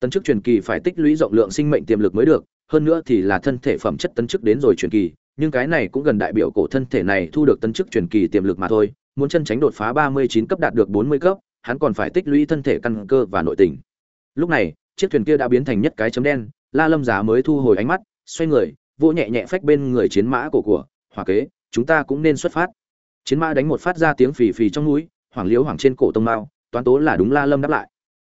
tấn chức truyền kỳ phải tích lũy rộng lượng sinh mệnh tiềm lực mới được, hơn nữa thì là thân thể phẩm chất tấn chức đến rồi truyền kỳ, nhưng cái này cũng gần đại biểu cổ thân thể này thu được tấn chức truyền kỳ tiềm lực mà thôi, muốn chân tránh đột phá 39 cấp đạt được 40 cấp, hắn còn phải tích lũy thân thể căn cơ và nội tình lúc này, chiếc thuyền kia đã biến thành nhất cái chấm đen, la lâm giá mới thu hồi ánh mắt, xoay người, vỗ nhẹ nhẹ phách bên người chiến mã cổ của, hỏa kế, chúng ta cũng nên xuất phát chiến mã đánh một phát ra tiếng phì phì trong núi hoàng liếu hoàng trên cổ tông mao, toán tố là đúng la lâm đáp lại.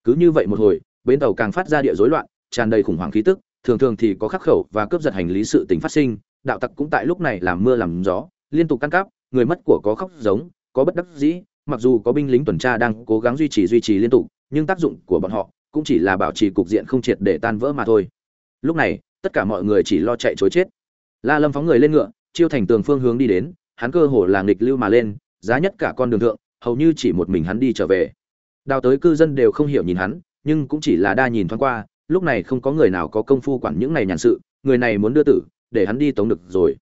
Cứ như vậy một hồi, bến tàu càng phát ra địa rối loạn, tràn đầy khủng hoảng khí tức, thường thường thì có khắc khẩu và cướp giật hành lý sự tình phát sinh, đạo tặc cũng tại lúc này làm mưa làm gió, liên tục căn cắp người mất của có khóc giống, có bất đắc dĩ, mặc dù có binh lính tuần tra đang cố gắng duy trì duy trì liên tục, nhưng tác dụng của bọn họ cũng chỉ là bảo trì cục diện không triệt để tan vỡ mà thôi. Lúc này, tất cả mọi người chỉ lo chạy chối chết. La lâm phóng người lên ngựa, chiêu thành tường phương hướng đi đến hắn cơ hồ là nghịch lưu mà lên, giá nhất cả con đường thượng, hầu như chỉ một mình hắn đi trở về. Đào tới cư dân đều không hiểu nhìn hắn, nhưng cũng chỉ là đa nhìn thoáng qua, lúc này không có người nào có công phu quản những này nhàn sự, người này muốn đưa tử, để hắn đi tống được rồi.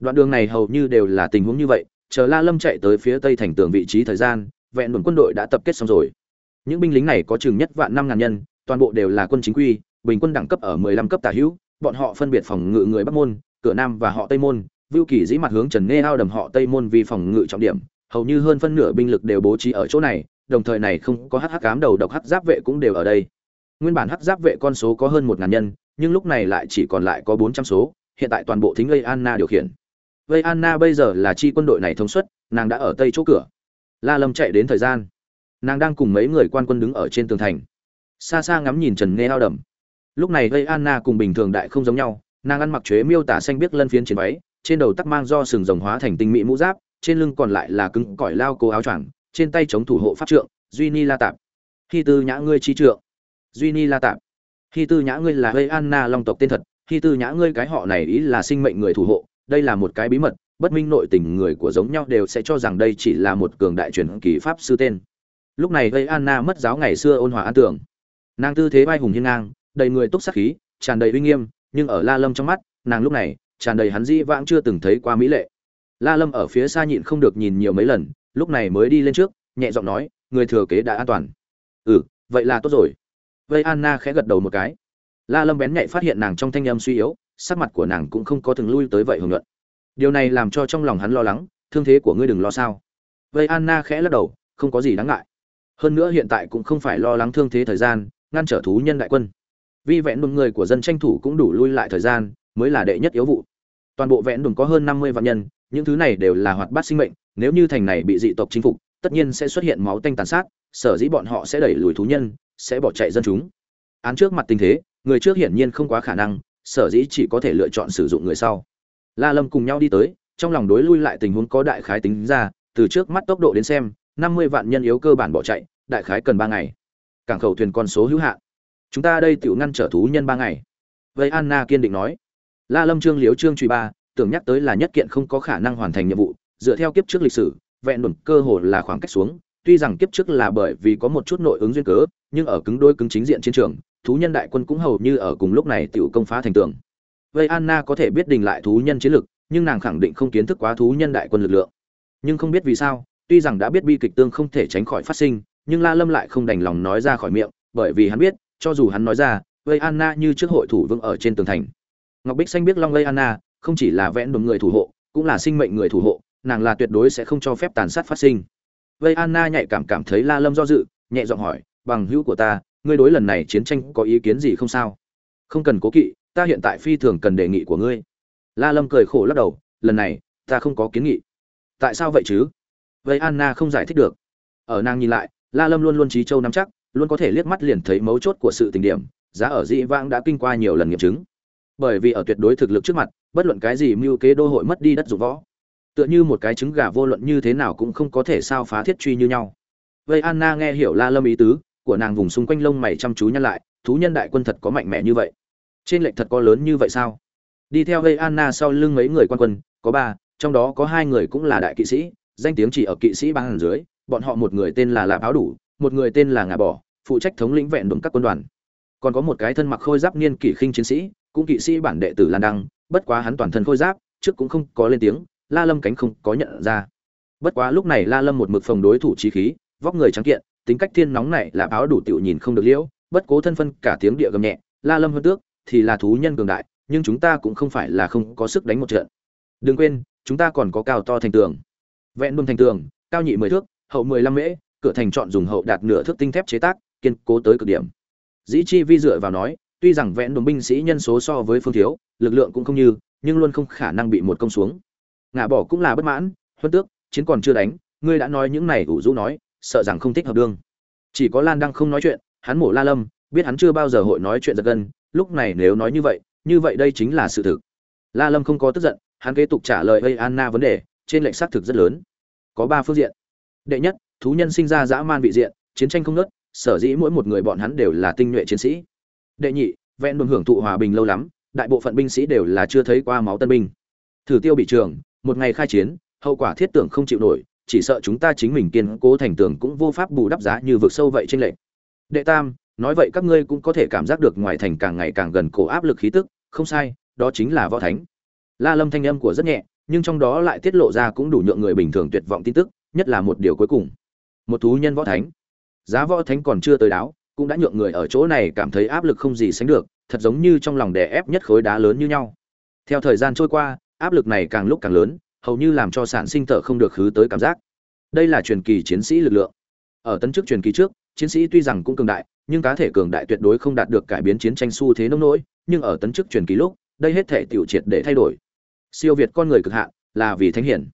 Đoạn đường này hầu như đều là tình huống như vậy, chờ la lâm chạy tới phía tây thành tường vị trí thời gian, vẹn đồn quân đội đã tập kết xong rồi. Những binh lính này có chừng nhất vạn năm ngàn nhân, toàn bộ đều là quân chính quy, bình quân đẳng cấp ở 15 cấp tả hữu, bọn họ phân biệt phòng ngự người bắc môn, cửa nam và họ tây môn vưu kỳ dĩ mặt hướng trần Nghê ao đầm họ tây môn vì phòng ngự trọng điểm, hầu như hơn phân nửa binh lực đều bố trí ở chỗ này, đồng thời này không có hắc hắc cám đầu độc hắc giáp vệ cũng đều ở đây. Nguyên bản hắc giáp vệ con số có hơn một ngàn nhân, nhưng lúc này lại chỉ còn lại có bốn trăm số, hiện tại toàn bộ thính gây anna điều khiển. Vây anna bây giờ là chi quân đội này thống suất, nàng đã ở tây chỗ cửa. La lâm chạy đến thời gian. Nàng đang cùng mấy người quan quân đứng ở trên tường thành. Xa xa ngắm nhìn trần Nghê ao đầm. Lúc này vây anna cùng bình thường đại không giống nhau, nàng ăn mặc chế miêu tả xanh biết lân phiến chiến váy trên đầu tắc mang do sừng rồng hóa thành tinh mỹ mũ giáp, trên lưng còn lại là cứng cỏi lao cố áo choàng, trên tay chống thủ hộ pháp trượng, duy ni la tạp. Khi tư nhã ngươi chi trượng. Duy ni la tạp. Khi tư nhã ngươi là Hây anna long tộc tên thật khi tư nhã ngươi cái họ này ý là sinh mệnh người thủ hộ, đây là một cái bí mật, bất minh nội tình người của giống nhau đều sẽ cho rằng đây chỉ là một cường đại truyền kỳ pháp sư tên. Lúc này Hây anna mất giáo ngày xưa ôn hòa an tưởng. Nàng tư thế vai hùng hiên ngang, đầy người túc sắc khí, tràn đầy uy nghiêm, nhưng ở la lâm trong mắt, nàng lúc này tràn đầy hắn dĩ vãng chưa từng thấy qua mỹ lệ. La lâm ở phía xa nhịn không được nhìn nhiều mấy lần, lúc này mới đi lên trước, nhẹ giọng nói, người thừa kế đã an toàn. Ừ vậy là tốt rồi. Vây anna khẽ gật đầu một cái. La lâm bén nhạy phát hiện nàng trong thanh âm suy yếu, sắc mặt của nàng cũng không có từng lui tới vậy hưởng luận. Điều này làm cho trong lòng hắn lo lắng, thương thế của ngươi đừng lo sao. Vây anna khẽ lắc đầu, không có gì đáng ngại. Hơn nữa hiện tại cũng không phải lo lắng thương thế thời gian, ngăn trở thú nhân đại quân. Vì vẹn một người của dân tranh thủ cũng đủ lui lại thời gian, mới là đệ nhất yếu vụ toàn bộ vẹn đồn có hơn năm mươi vạn nhân, những thứ này đều là hoạt bát sinh mệnh, nếu như thành này bị dị tộc chinh phục, tất nhiên sẽ xuất hiện máu tanh tàn sát, sở dĩ bọn họ sẽ đẩy lùi thú nhân, sẽ bỏ chạy dân chúng. Án trước mặt tình thế, người trước hiển nhiên không quá khả năng, sở dĩ chỉ có thể lựa chọn sử dụng người sau. La lâm cùng nhau đi tới, trong lòng đối lui lại tình huống có đại khái tính ra, từ trước mắt tốc độ đến xem, năm mươi vạn nhân yếu cơ bản bỏ chạy, đại khái cần ba ngày. Cảng khẩu thuyền con số hữu hạn. Chúng ta đây tiểu ngăn trở thú nhân ba ngày. Vậy anna kiên định nói la lâm trương liếu trương truy ba, tưởng nhắc tới là nhất kiện không có khả năng hoàn thành nhiệm vụ, dựa theo kiếp trước lịch sử, vẹn đồn cơ hồ là khoảng cách xuống, tuy rằng kiếp trước là bởi vì có một chút nội ứng duyên cớ, nhưng ở cứng đôi cứng chính diện chiến trường, thú nhân đại quân cũng hầu như ở cùng lúc này tiểu công phá thành tường. Vây anna có thể biết đình lại thú nhân chiến lực, nhưng nàng khẳng định không kiến thức quá thú nhân đại quân lực lượng. Nhưng không biết vì sao, tuy rằng đã biết bi kịch tương không thể tránh khỏi phát sinh, nhưng la lâm lại không đành lòng nói ra khỏi miệng, bởi vì hắn biết, cho dù hắn nói ra vây anna như trước hội thủ vững ở trên tường thành ngọc bích xanh biết long lây anna, không chỉ là vẽn đồn người thủ hộ, cũng là sinh mệnh người thủ hộ, nàng là tuyệt đối sẽ không cho phép tàn sát phát sinh. Vây anna nhạy cảm cảm thấy la lâm do dự, nhẹ giọng hỏi, bằng hữu của ta, ngươi đối lần này chiến tranh có ý kiến gì không sao? Không cần cố kỵ, ta hiện tại phi thường cần đề nghị của ngươi. La lâm cười khổ lắc đầu, lần này, ta không có kiến nghị. Tại sao vậy chứ? Vây anna không giải thích được. Ở nàng nhìn lại, la lâm luôn luôn trí châu nắm chắc, luôn có thể liếc mắt liền thấy mấu chốt của sự tình điểm, giá ở dĩ vãng đã kinh qua nhiều lần nghiệm chứng bởi vì ở tuyệt đối thực lực trước mặt, bất luận cái gì mưu kế đô hội mất đi đất dụng võ. Tựa như một cái trứng gà vô luận như thế nào cũng không có thể sao phá thiết truy như nhau. Vậy anna nghe hiểu la lâm ý tứ của nàng vùng xung quanh lông mày chăm chú nhăn lại, thú nhân đại quân thật có mạnh mẽ như vậy. Trên lệnh thật có lớn như vậy sao? Đi theo gây anna sau lưng mấy người quan quân, có ba, trong đó có hai người cũng là đại kỵ sĩ, danh tiếng chỉ ở kỵ sĩ băng dưới, bọn họ một người tên là lạp áo đủ, một người tên là ngà bỏ, phụ trách thống lĩnh vẹn đồn các quân đoàn. Còn có một cái thân mặc khôi giáp niên kỷ khinh chiến sĩ cũng kỵ sĩ bản đệ tử lan đăng, bất quá hắn toàn thân khôi giáp, trước cũng không có lên tiếng, la lâm cánh không có nhận ra. Bất quá lúc này la lâm một mực phòng đối thủ trí khí, vóc người trắng kiện, tính cách thiên nóng này là áo đủ tiểu nhìn không được liễu, bất cố thân phân cả tiếng địa gầm nhẹ. La lâm hơn tước, thì là thú nhân cường đại, nhưng chúng ta cũng không phải là không có sức đánh một trận. Đừng quên, chúng ta còn có cao to thành tường. Vẹn buông thành tường, cao nhị mười thước, hậu mười lăm mễ, cửa thành chọn dùng hậu đạt nửa thước tinh thép chế tác, kiên cố tới cực điểm. Dĩ chi vi dựa vào nói tuy rằng vẹn đồn binh sĩ nhân số so với phương thiếu, lực lượng cũng không như, nhưng luôn không khả năng bị một công xuống. Ngã bỏ cũng là bất mãn, huân tước, chiến còn chưa đánh, ngươi đã nói những này ủ rũ nói, sợ rằng không thích hợp đương. Chỉ có lan đăng không nói chuyện, hắn mổ la lâm, biết hắn chưa bao giờ hội nói chuyện giật gân, lúc này nếu nói như vậy như vậy đây chính là sự thực. La lâm không có tức giận, hắn kế tục trả lời ây anna vấn đề, trên lệnh xác thực rất lớn. Có ba phương diện. Đệ nhất, thú nhân sinh ra dã man vị diện, chiến tranh không nớt sở dĩ mỗi một người bọn hắn đều là tinh nhuệ chiến sĩ đệ nhị, vẹn đồn hưởng thụ hòa bình lâu lắm, đại bộ phận binh sĩ đều là chưa thấy qua máu tân binh. Thử tiêu bị trường, một ngày khai chiến, hậu quả thiết tưởng không chịu nổi, chỉ sợ chúng ta chính mình kiên cố thành tường cũng vô pháp bù đắp giá như vực sâu vậy trên lệnh đệ tam, nói vậy các ngươi cũng có thể cảm giác được ngoài thành càng ngày càng gần cổ áp lực khí tức, không sai, đó chính là võ thánh. La lâm thanh âm của rất nhẹ, nhưng trong đó lại tiết lộ ra cũng đủ nhượng người bình thường tuyệt vọng tin tức, nhất là một điều cuối cùng. Một thú nhân võ thánh. Giá võ thánh còn chưa tới đáo cũng đã nhượng người ở chỗ này cảm thấy áp lực không gì sánh được, thật giống như trong lòng đè ép nhất khối đá lớn như nhau. Theo thời gian trôi qua, áp lực này càng lúc càng lớn, hầu như làm cho sản sinh thở không được khứ tới cảm giác. Đây là truyền kỳ chiến sĩ lực lượng. Ở tấn chức truyền kỳ trước, chiến sĩ tuy rằng cũng cường đại, nhưng cá thể cường đại tuyệt đối không đạt được cải biến chiến tranh xu thế nông nỗi, nhưng ở tấn chức truyền kỳ lúc, đây hết thể tiểu triệt để thay đổi. Siêu việt con người cực hạn, là vì thánh hiển.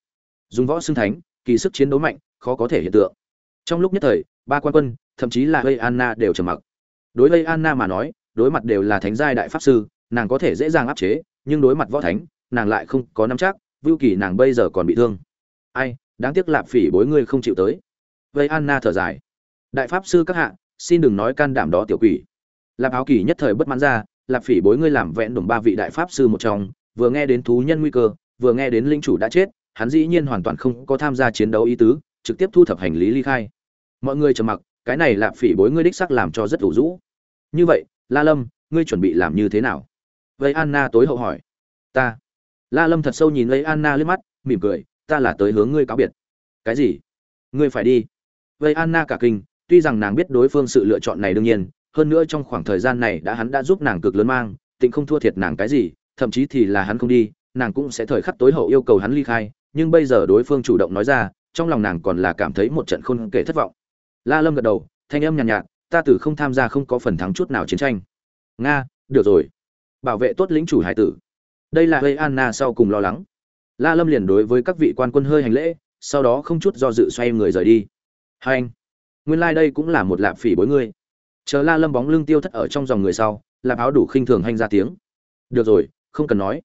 Dùng võ xưng thánh, kỳ sức chiến đấu mạnh, khó có thể hiện tượng. Trong lúc nhất thời, ba quan quân thậm chí là gây anna đều trầm mặc. Đối với anna mà nói, đối mặt đều là thánh giai đại pháp sư, nàng có thể dễ dàng áp chế, nhưng đối mặt võ thánh, nàng lại không có nắm chắc vưu kỳ nàng bây giờ còn bị thương. Ai, đáng tiếc lạp phỉ bối ngươi không chịu tới. Vây anna thở dài. Đại pháp sư các hạ, xin đừng nói can đảm đó tiểu quỷ. Lạp áo kỳ nhất thời bất mãn ra, lạp phỉ bối ngươi làm vẹn đồng ba vị đại pháp sư một trong, vừa nghe đến thú nhân nguy cơ, vừa nghe đến linh chủ đã chết, hắn dĩ nhiên hoàn toàn không có tham gia chiến đấu ý tứ, trực tiếp thu thập hành lý ly khai. Mọi người trầm mặc cái này lạp phỉ bối ngươi đích sắc làm cho rất ủ rũ. Như vậy, la lâm, ngươi chuẩn bị làm như thế nào? Vậy anna tối hậu hỏi. Ta. La lâm thật sâu nhìn lấy anna liếc mắt, mỉm cười, ta là tới hướng ngươi cáo biệt. Cái gì? Ngươi phải đi. Vậy anna cả kinh, tuy rằng nàng biết đối phương sự lựa chọn này đương nhiên, hơn nữa trong khoảng thời gian này đã hắn đã giúp nàng cực lớn mang, tịnh không thua thiệt nàng cái gì, thậm chí thì là hắn không đi, nàng cũng sẽ thời khắc tối hậu yêu cầu hắn ly khai, nhưng bây giờ đối phương chủ động nói ra, trong lòng nàng còn là cảm thấy một trận khôn kể thất vọng la lâm gật đầu thanh âm nhàn nhạt, nhạt ta tử không tham gia không có phần thắng chút nào chiến tranh. Nga được rồi. Bảo vệ tốt lĩnh chủ hải tử. Đây là hơi anna sau cùng lo lắng. La lâm liền đối với các vị quan quân hơi hành lễ sau đó không chút do dự xoay người rời đi. Hai anh nguyên lai đây cũng là một lạp phỉ bối ngươi. Chờ la lâm bóng lưng tiêu thất ở trong dòng người sau lạp áo đủ khinh thường hành ra tiếng. Được rồi không cần nói.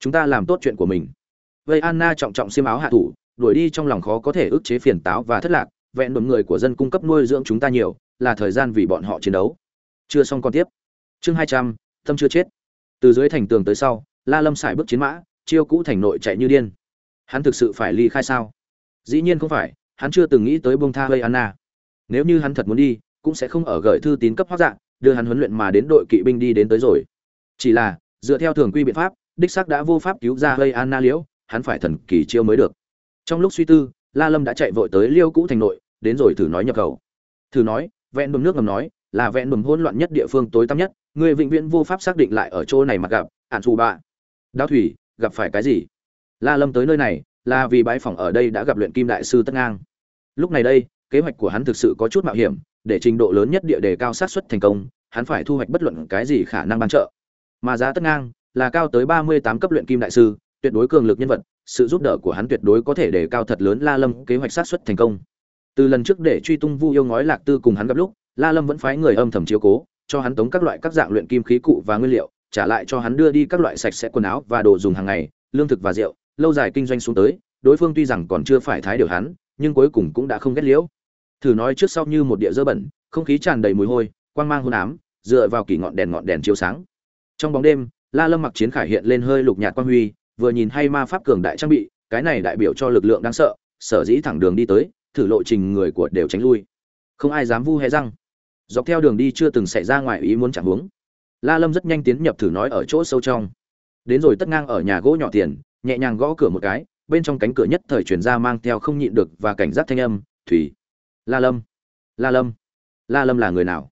Chúng ta làm tốt chuyện của mình. Vây anna trọng trọng xiêm áo hạ thủ đuổi đi trong lòng khó có thể ức chế phiền táo và thất lạc vẹn đồn người của dân cung cấp nuôi dưỡng chúng ta nhiều, là thời gian vì bọn họ chiến đấu. Chưa xong còn tiếp. Chương hai trăm tâm chưa chết. Từ dưới thành tường tới sau, la lâm xài bước chiến mã, chiêu cũ thành nội chạy như điên. Hắn thực sự phải ly khai sao? Dĩ nhiên không phải, hắn chưa từng nghĩ tới bông tha gây anna. Nếu như hắn thật muốn đi, cũng sẽ không ở gửi thư tín cấp hoác dạng, đưa hắn huấn luyện mà đến đội kỵ binh đi đến tới rồi. Chỉ là, dựa theo thường quy biện pháp, đích xác đã vô pháp cứu ra gây anna liễu, hắn phải thần kỳ chiêu mới được. Trong lúc suy tư, la lâm đã chạy vội tới liêu cũ thành nội đến rồi thử nói nhập khẩu. Thử nói, vẹn đùm nước ngầm nói, là vẹn đùm hỗn loạn nhất địa phương tối tăm nhất, người vĩnh viễn vô pháp xác định lại ở chỗ này mà gặp ạn xù bạ. Đao thủy, gặp phải cái gì? La lâm tới nơi này, là vì bãi phòng ở đây đã gặp luyện kim đại sư tất ngang. Lúc này đây, kế hoạch của hắn thực sự có chút mạo hiểm, để trình độ lớn nhất địa đề cao sát suất thành công, hắn phải thu hoạch bất luận cái gì khả năng ban trợ. Mà giá tất ngang là cao tới ba mươi tám cấp luyện kim đại sư, tuyệt đối cường lực nhân vật, sự giúp đỡ của hắn tuyệt đối có thể đề cao thật lớn la lâm kế hoạch sát suất thành công từ lần trước để truy tung vu yêu ngói lạc tư cùng hắn gặp lúc, la lâm vẫn phái người âm thầm chiếu cố, cho hắn tống các loại các dạng luyện kim khí cụ và nguyên liệu, trả lại cho hắn đưa đi các loại sạch sẽ quần áo và đồ dùng hàng ngày, lương thực và rượu, lâu dài kinh doanh xuống tới, đối phương tuy rằng còn chưa phải thái điều hắn, nhưng cuối cùng cũng đã không ghét liễu. Thử nói trước sau như một địa dơ bẩn, không khí tràn đầy mùi hôi, quang mang hôn ám, dựa vào kỳ ngọn đèn ngọn đèn chiếu sáng. Trong bóng đêm, la lâm mặc chiến khải hiện lên hơi lục nhạt quang huy, vừa nhìn hay ma pháp cường đại trang bị, cái này đại biểu cho lực lượng đáng sợ, sở dĩ thẳng đường đi tới thử lộ trình người của đều tránh lui. Không ai dám vu hé răng. Dọc theo đường đi chưa từng xảy ra ngoài ý muốn chẳng hướng. La lâm rất nhanh tiến nhập thử nói ở chỗ sâu trong. Đến rồi tất ngang ở nhà gỗ nhỏ tiền, nhẹ nhàng gõ cửa một cái, bên trong cánh cửa nhất thời truyền ra mang theo không nhịn được và cảnh giác thanh âm, thủy, la lâm la lâm la lâm là người nào?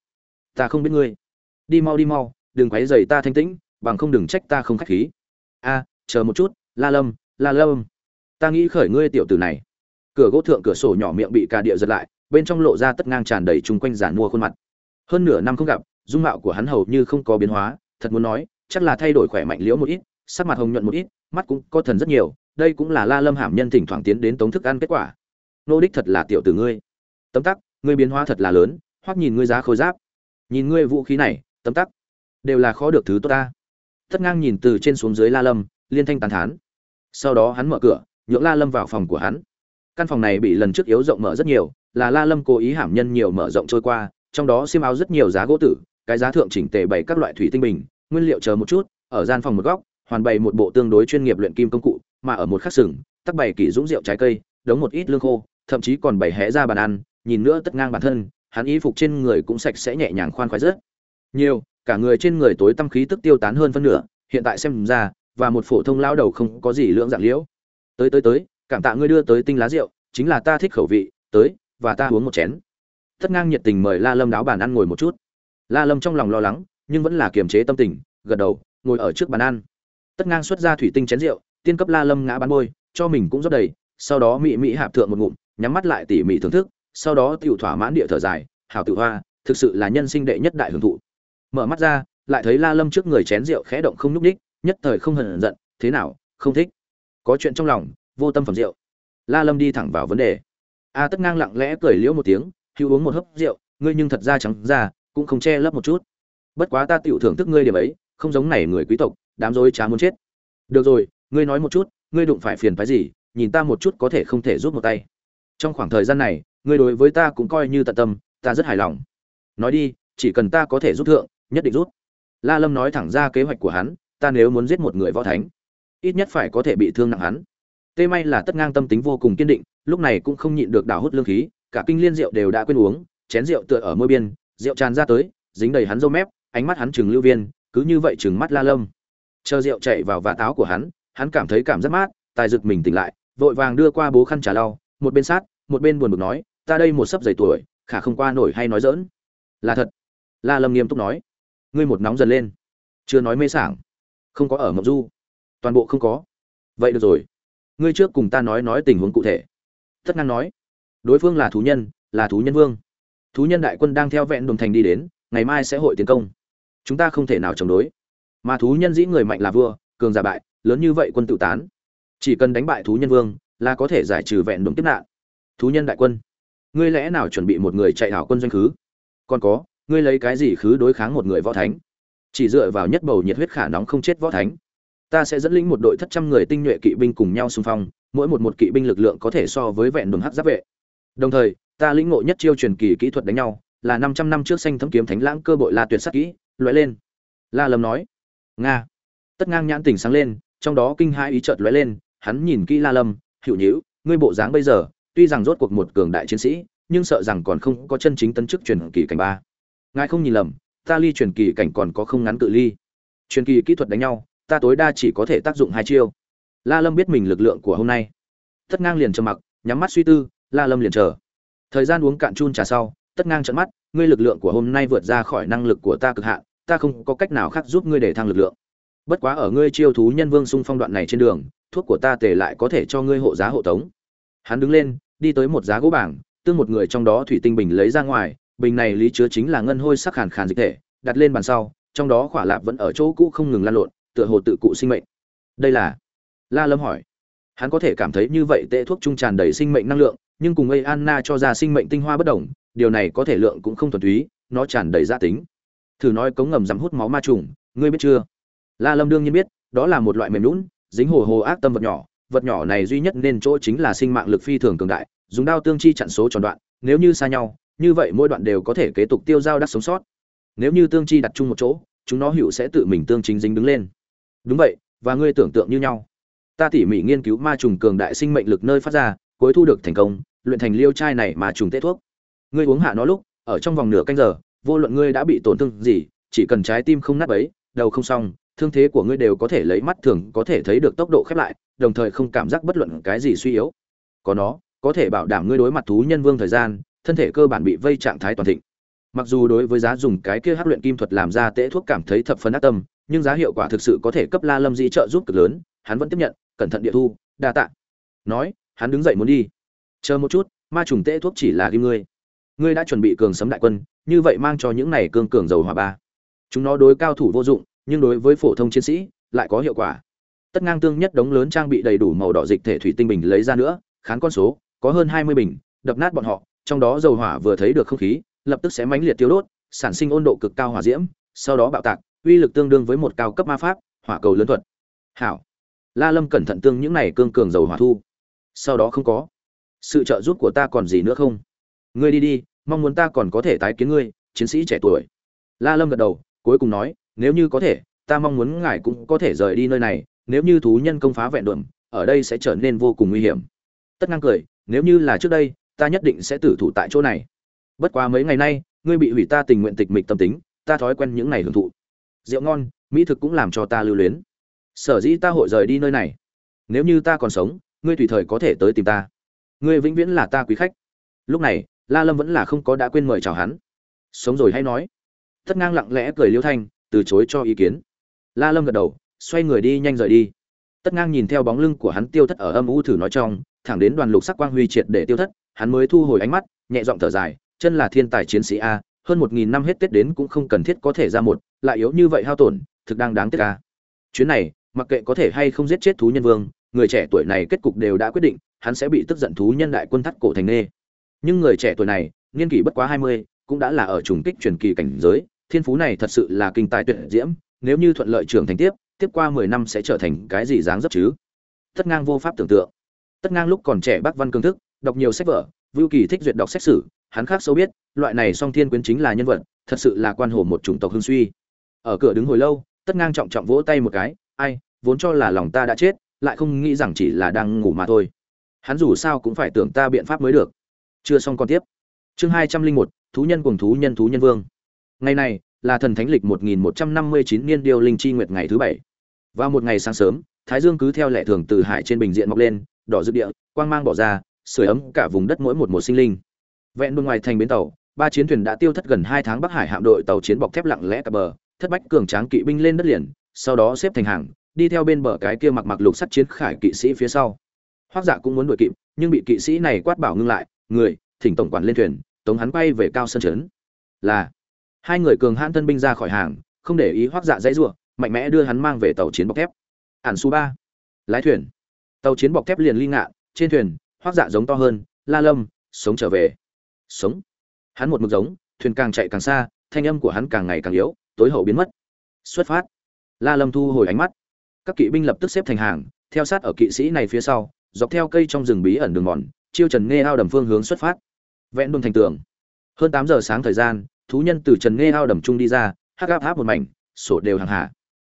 Ta không biết ngươi. Đi mau đi mau, đừng quấy rầy ta thanh tĩnh, bằng không đừng trách ta không khách khí. A, chờ một chút, la lâm la lâm. Ta nghĩ khởi ngươi tiểu tử này cửa gỗ thượng cửa sổ nhỏ miệng bị cà địa giật lại, bên trong lộ ra tất ngang tràn đầy chung quanh giàn mua khuôn mặt. Hơn nửa năm không gặp, dung mạo của hắn hầu như không có biến hóa, thật muốn nói, chắc là thay đổi khỏe mạnh liễu một ít, sắc mặt hồng nhuận một ít, mắt cũng có thần rất nhiều, đây cũng là la lâm hàm nhân thỉnh thoảng tiến đến tống thức ăn kết quả. Nô đích thật là tiểu tử ngươi. Tấm tắc, ngươi biến hóa thật là lớn hoặc nhìn ngươi giá khôi giáp. Nhìn ngươi vũ khí này, tấm tắc, đều là khó được thứ tốt ta. Tất ngang nhìn từ trên xuống dưới la lâm, liên thanh tàn thán. Sau đó hắn mở cửa, nhượng la lâm vào phòng của hắn căn phòng này bị lần trước yếu rộng mở rất nhiều, là la lâm cố ý hàm nhân nhiều mở rộng trôi qua, trong đó xiêm áo rất nhiều giá gỗ tử, cái giá thượng chỉnh tề bày các loại thủy tinh bình, nguyên liệu chờ một chút, ở gian phòng một góc, hoàn bày một bộ tương đối chuyên nghiệp luyện kim công cụ, mà ở một khắc sừng, tắc bày kỷ dũng rượu trái cây, đống một ít lương khô, thậm chí còn bày hé ra bàn ăn, nhìn nữa tất ngang bản thân, hắn y phục trên người cũng sạch sẽ nhẹ nhàng khoan khoái rất nhiều, cả người trên người tối tâm khí tức tiêu tán hơn phân nửa, hiện tại xem ra, và một phổ thông lao đầu không có gì lượng dạng liễu. Tới tới tới cảm tạ ngươi đưa tới tinh lá rượu, chính là ta thích khẩu vị, tới, và ta uống một chén. Tất ngang nhiệt tình mời la lâm đáo bàn ăn ngồi một chút. La lâm trong lòng lo lắng, nhưng vẫn là kiềm chế tâm tình, gật đầu, ngồi ở trước bàn ăn. Tất ngang xuất ra thủy tinh chén rượu, tiên cấp la lâm ngã bán môi cho mình cũng rót đầy, sau đó mị mị hạp thượng một ngụm, nhắm mắt lại tỉ mỉ thưởng thức, sau đó tiểu thỏa mãn địa thở dài, hảo tự hoa, thực sự là nhân sinh đệ nhất đại hưởng thụ. Mở mắt ra, lại thấy la lâm trước người chén rượu khẽ động không nhúc ních nhất thời không hờn giận, thế nào, không thích? Có chuyện trong lòng vô tâm phẩm rượu. La lâm đi thẳng vào vấn đề. A tất ngang lặng lẽ cười liễu một tiếng, hữu uống một hớp rượu, ngươi nhưng thật ra trắng ra, cũng không che lấp một chút. Bất quá ta tiểu thưởng thức ngươi điểm ấy, không giống này người quý tộc, đám dối trá muốn chết. Được rồi, ngươi nói một chút, ngươi đụng phải phiền phái gì, nhìn ta một chút có thể không thể giúp một tay. Trong khoảng thời gian này, ngươi đối với ta cũng coi như tận tâm, ta rất hài lòng. Nói đi, chỉ cần ta có thể giúp thượng, nhất định rút. La lâm nói thẳng ra kế hoạch của hắn, ta nếu muốn giết một người võ thánh, ít nhất phải có thể bị thương nặng hắn tê may là tất ngang tâm tính vô cùng kiên định, lúc này cũng không nhịn được đào hút lương khí, cả kinh liên rượu đều đã quên uống, chén rượu tựa ở môi biên, rượu tràn ra tới, dính đầy hắn râu mép, ánh mắt hắn chừng lưu viên, cứ như vậy chừng mắt la lâm chờ rượu chạy vào vạt áo của hắn hắn cảm thấy cảm giác mát, tài dực mình tỉnh lại, vội vàng đưa qua bố khăn trà lau, một bên sát, một bên buồn bực nói, ta đây một sấp dày tuổi, khả không qua nổi hay nói dỡn là thật. La lâm nghiêm túc nói. Ngươi một nóng dần lên. Chưa nói mê sảng. Không có ở mộng du. Toàn bộ không có. Vậy được rồi ngươi trước cùng ta nói nói tình huống cụ thể. Tất năng nói, đối phương là thú nhân, là thú nhân vương. Thú nhân đại quân đang theo vẹn đồng thành đi đến, ngày mai sẽ hội tiến công. Chúng ta không thể nào chống đối. Mà thú nhân dĩ người mạnh là vua, cường giả bại, lớn như vậy quân tự tán. Chỉ cần đánh bại thú nhân vương, là có thể giải trừ vẹn đồn tiếp nạn. Thú nhân đại quân, ngươi lẽ nào chuẩn bị một người chạy hảo quân doanh khứ? Còn có, ngươi lấy cái gì khứ đối kháng một người võ thánh? Chỉ dựa vào nhất bầu nhiệt huyết khả nóng không chết võ thánh ta sẽ dẫn lĩnh một đội thất trăm người tinh nhuệ kỵ binh cùng nhau xung phong, mỗi một một kỵ binh lực lượng có thể so với vẹn đường hắc giáp vệ. Đồng thời, ta lĩnh ngộ nhất chiêu truyền kỳ kỹ thuật đánh nhau, là năm trăm năm trước xanh thấm kiếm thánh lãng cơ bội la tuyệt sắc kỹ, lóe lên. La lâm nói, nga. Tất ngang nhãn tỉnh sáng lên, trong đó kinh hai ý chợt lóe lên, hắn nhìn kỹ la lâm hiệu nhữ, ngươi bộ dáng bây giờ, tuy rằng rốt cuộc một cường đại chiến sĩ, nhưng sợ rằng còn không có chân chính tân chức truyền kỳ cảnh ba. Ngài không nhìn lầm, ta ly truyền kỳ cảnh còn có không ngắn cự ly. Truyền kỳ kỹ thuật đánh nhau ta tối đa chỉ có thể tác dụng hai chiêu. La lâm biết mình lực lượng của hôm nay. Tất ngang liền trầm mặc, nhắm mắt suy tư, la lâm liền chờ. Thời gian uống cạn chun trà sau, tất ngang trận mắt, ngươi lực lượng của hôm nay vượt ra khỏi năng lực của ta cực hạn, ta không có cách nào khác giúp ngươi để thăng lực lượng. Bất quá ở ngươi chiêu thú nhân vương xung phong đoạn này trên đường, thuốc của ta tề lại có thể cho ngươi hộ giá hộ tống. Hắn đứng lên, đi tới một giá gỗ bảng, tương một người trong đó thủy tinh bình lấy ra ngoài, bình này lý chứa chính là ngân hôi sắc khàn khàn dịch thể, đặt lên bàn sau, trong đó khỏa lạp vẫn ở chỗ cũ không ngừng lan lộn tựa hồ tự cụ sinh mệnh. Đây là? La lâm hỏi. Hắn có thể cảm thấy như vậy tệ thuốc trung tràn đầy sinh mệnh năng lượng, nhưng cùng ấy anna cho ra sinh mệnh tinh hoa bất đồng, điều này có thể lượng cũng không thuần túy, nó tràn đầy gia tính. Thử nói cống ngầm dám hút máu ma trùng, ngươi biết chưa? La lâm đương nhiên biết, đó là một loại mềm lún dính hồ hồ ác tâm vật nhỏ. Vật nhỏ này duy nhất nên chỗ chính là sinh mạng lực phi thường cường đại, dùng đao tương chi chặn số tròn đoạn, nếu như xa nhau, như vậy mỗi đoạn đều có thể kế tục tiêu giao đắc sống sót. Nếu như tương chi đặt chung một chỗ, chúng nó hữu sẽ tự mình tương chính dính đứng lên đúng vậy, và ngươi tưởng tượng như nhau. Ta tỉ mỉ nghiên cứu ma trùng cường đại sinh mệnh lực nơi phát ra, cuối thu được thành công, luyện thành liêu chai này mà trùng tết thuốc. Ngươi uống hạ nó lúc, ở trong vòng nửa canh giờ, vô luận ngươi đã bị tổn thương gì, chỉ cần trái tim không nát ấy đầu không xong, thương thế của ngươi đều có thể lấy mắt thường có thể thấy được tốc độ khép lại, đồng thời không cảm giác bất luận cái gì suy yếu. Có nó, có thể bảo đảm ngươi đối mặt thú nhân vương thời gian, thân thể cơ bản bị vây trạng thái toàn thịnh mặc dù đối với giá dùng cái kia hắc luyện kim thuật làm ra tễ thuốc cảm thấy thập phần ác tâm, nhưng giá hiệu quả thực sự có thể cấp la lâm dĩ trợ giúp cực lớn, hắn vẫn tiếp nhận, cẩn thận địa thu, đa tạ. Nói, hắn đứng dậy muốn đi. Chờ một chút, ma trùng tễ thuốc chỉ là kim ngươi. Ngươi đã chuẩn bị cường sấm đại quân, như vậy mang cho những này cương cường dầu hỏa ba. Chúng nó đối cao thủ vô dụng, nhưng đối với phổ thông chiến sĩ, lại có hiệu quả. Tất ngang tương nhất đống lớn trang bị đầy đủ màu đỏ dịch thể thủy tinh bình lấy ra nữa khán con số, có hơn hai mươi bình, đập nát bọn họ, trong đó dầu hỏa vừa thấy được không khí lập tức sẽ mãnh liệt tiêu đốt sản sinh ôn độ cực cao hỏa diễm sau đó bạo tạc uy lực tương đương với một cao cấp ma pháp hỏa cầu lớn thuật. Hảo. La lâm cẩn thận tương những này cương cường dầu hỏa thu. Sau đó không có. Sự trợ giúp của ta còn gì nữa không? Ngươi đi đi mong muốn ta còn có thể tái kiến ngươi chiến sĩ trẻ tuổi. La lâm gật đầu cuối cùng nói nếu như có thể ta mong muốn ngài cũng có thể rời đi nơi này nếu như thú nhân công phá vẹn đượm, ở đây sẽ trở nên vô cùng nguy hiểm. Tất ngang cười nếu như là trước đây ta nhất định sẽ tử thủ tại chỗ này bất quá mấy ngày nay, ngươi bị hủy ta tình nguyện tịch mịch tâm tính, ta thói quen những ngày hưởng thụ. Rượu ngon, mỹ thực cũng làm cho ta lưu luyến. Sở dĩ ta hội rời đi nơi này. Nếu như ta còn sống, ngươi tùy thời có thể tới tìm ta. Ngươi vĩnh viễn là ta quý khách. Lúc này, la lâm vẫn là không có đã quên mời chào hắn. Sống rồi hay nói. Thất ngang lặng lẽ cười liêu thanh, từ chối cho ý kiến. La lâm gật đầu, xoay người đi nhanh rời đi. Tất ngang nhìn theo bóng lưng của hắn tiêu thất ở âm u thử nói trong, thẳng đến đoàn lục sắc quang huy triệt để tiêu thất, hắn mới thu hồi ánh mắt, nhẹ giọng thở dài chân là thiên tài chiến sĩ a, hơn một nghìn năm hết tết đến cũng không cần thiết có thể ra một, lại yếu như vậy hao tổn, thực đang đáng tiếc a. Chuyến này, mặc kệ có thể hay không giết chết thú nhân vương, người trẻ tuổi này kết cục đều đã quyết định, hắn sẽ bị tức giận thú nhân đại quân thắt cổ thành nê. Nhưng người trẻ tuổi này, niên kỷ bất quá hai mươi, cũng đã là ở trùng kích truyền kỳ cảnh giới, thiên phú này thật sự là kinh tài tuyệt diễm, nếu như thuận lợi trưởng thành tiếp tiếp qua mười năm sẽ trở thành cái gì dáng dấp chứ? Tất ngang vô pháp tưởng tượng. Tất ngang lúc còn trẻ bác văn cương thức, đọc nhiều sách vở, vưu kỳ thích duyệt đọc sách sử hắn khác sâu biết, loại này song thiên quyến chính là nhân vật, thật sự là quan hồ một chủng tộc hương suy. Ở cửa đứng hồi lâu, tất ngang trọng trọng vỗ tay một cái, ai, vốn cho là lòng ta đã chết, lại không nghĩ rằng chỉ là đang ngủ mà thôi. Hắn dù sao cũng phải tưởng ta biện pháp mới được. Chưa xong còn tiếp. Chương hai trăm linh một, thú nhân cùng thú nhân thú nhân vương. Ngày này là thần thánh lịch một nghìn một trăm năm mươi chín niên điêu linh chi nguyệt ngày thứ bảy. Vào một ngày sáng sớm, thái dương cứ theo lệ thường từ hải trên bình diện mọc lên, đỏ rực địa, quang mang bỏ ra, sưởi ấm cả vùng đất mỗi một một sinh linh vẹn bên ngoài thành bến tàu, ba chiến thuyền đã tiêu thất gần hai tháng bắc hải hạm đội tàu chiến bọc thép lặng lẽ cập bờ, thất bách cường tráng kỵ binh lên đất liền, sau đó xếp thành hàng, đi theo bên bờ cái kia mặc mặc lục sắt chiến khải kỵ sĩ phía sau. Hoác dạ cũng muốn đuổi kịp, nhưng bị kỵ sĩ này quát bảo ngưng lại, người, thỉnh tổng quản lên thuyền, tống hắn quay về cao sân trấn. Là, hai người cường hãn thân binh ra khỏi hàng, không để ý hoác dạ dãy rủa, mạnh mẽ đưa hắn mang về tàu chiến bọc thép. Ản su ba, lái thuyền. Tàu chiến bọc thép liền ly ngạ, trên thuyền, hoác dạ giống to hơn, la lâm, sống trở về sống. Hắn một mực giống, thuyền càng chạy càng xa, thanh âm của hắn càng ngày càng yếu, tối hậu biến mất. Xuất phát. La lâm thu hồi ánh mắt. Các kỵ binh lập tức xếp thành hàng, theo sát ở kỵ sĩ này phía sau, dọc theo cây trong rừng bí ẩn đường mòn, chiêu trần nghe ao đầm phương hướng xuất phát. Vẽn đôn thành tường. Hơn tám giờ sáng thời gian, thú nhân từ trần nghe ao đầm trung đi ra, hắc áp áp một mảnh, sổ đều hàng hạ.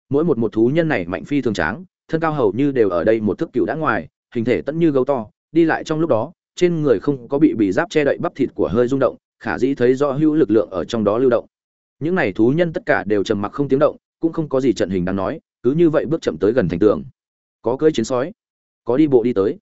Mỗi một một thú nhân này mạnh phi thường tráng, thân cao hầu như đều ở đây một thước cựu đã ngoài, hình thể tẫn như gấu to, đi lại trong lúc đó trên người không có bị bị giáp che đậy bắp thịt của hơi rung động, khả dĩ thấy rõ hữu lực lượng ở trong đó lưu động. Những này thú nhân tất cả đều trầm mặc không tiếng động, cũng không có gì trận hình đáng nói, cứ như vậy bước chậm tới gần thành tường. Có cưỡi chiến sói, có đi bộ đi tới.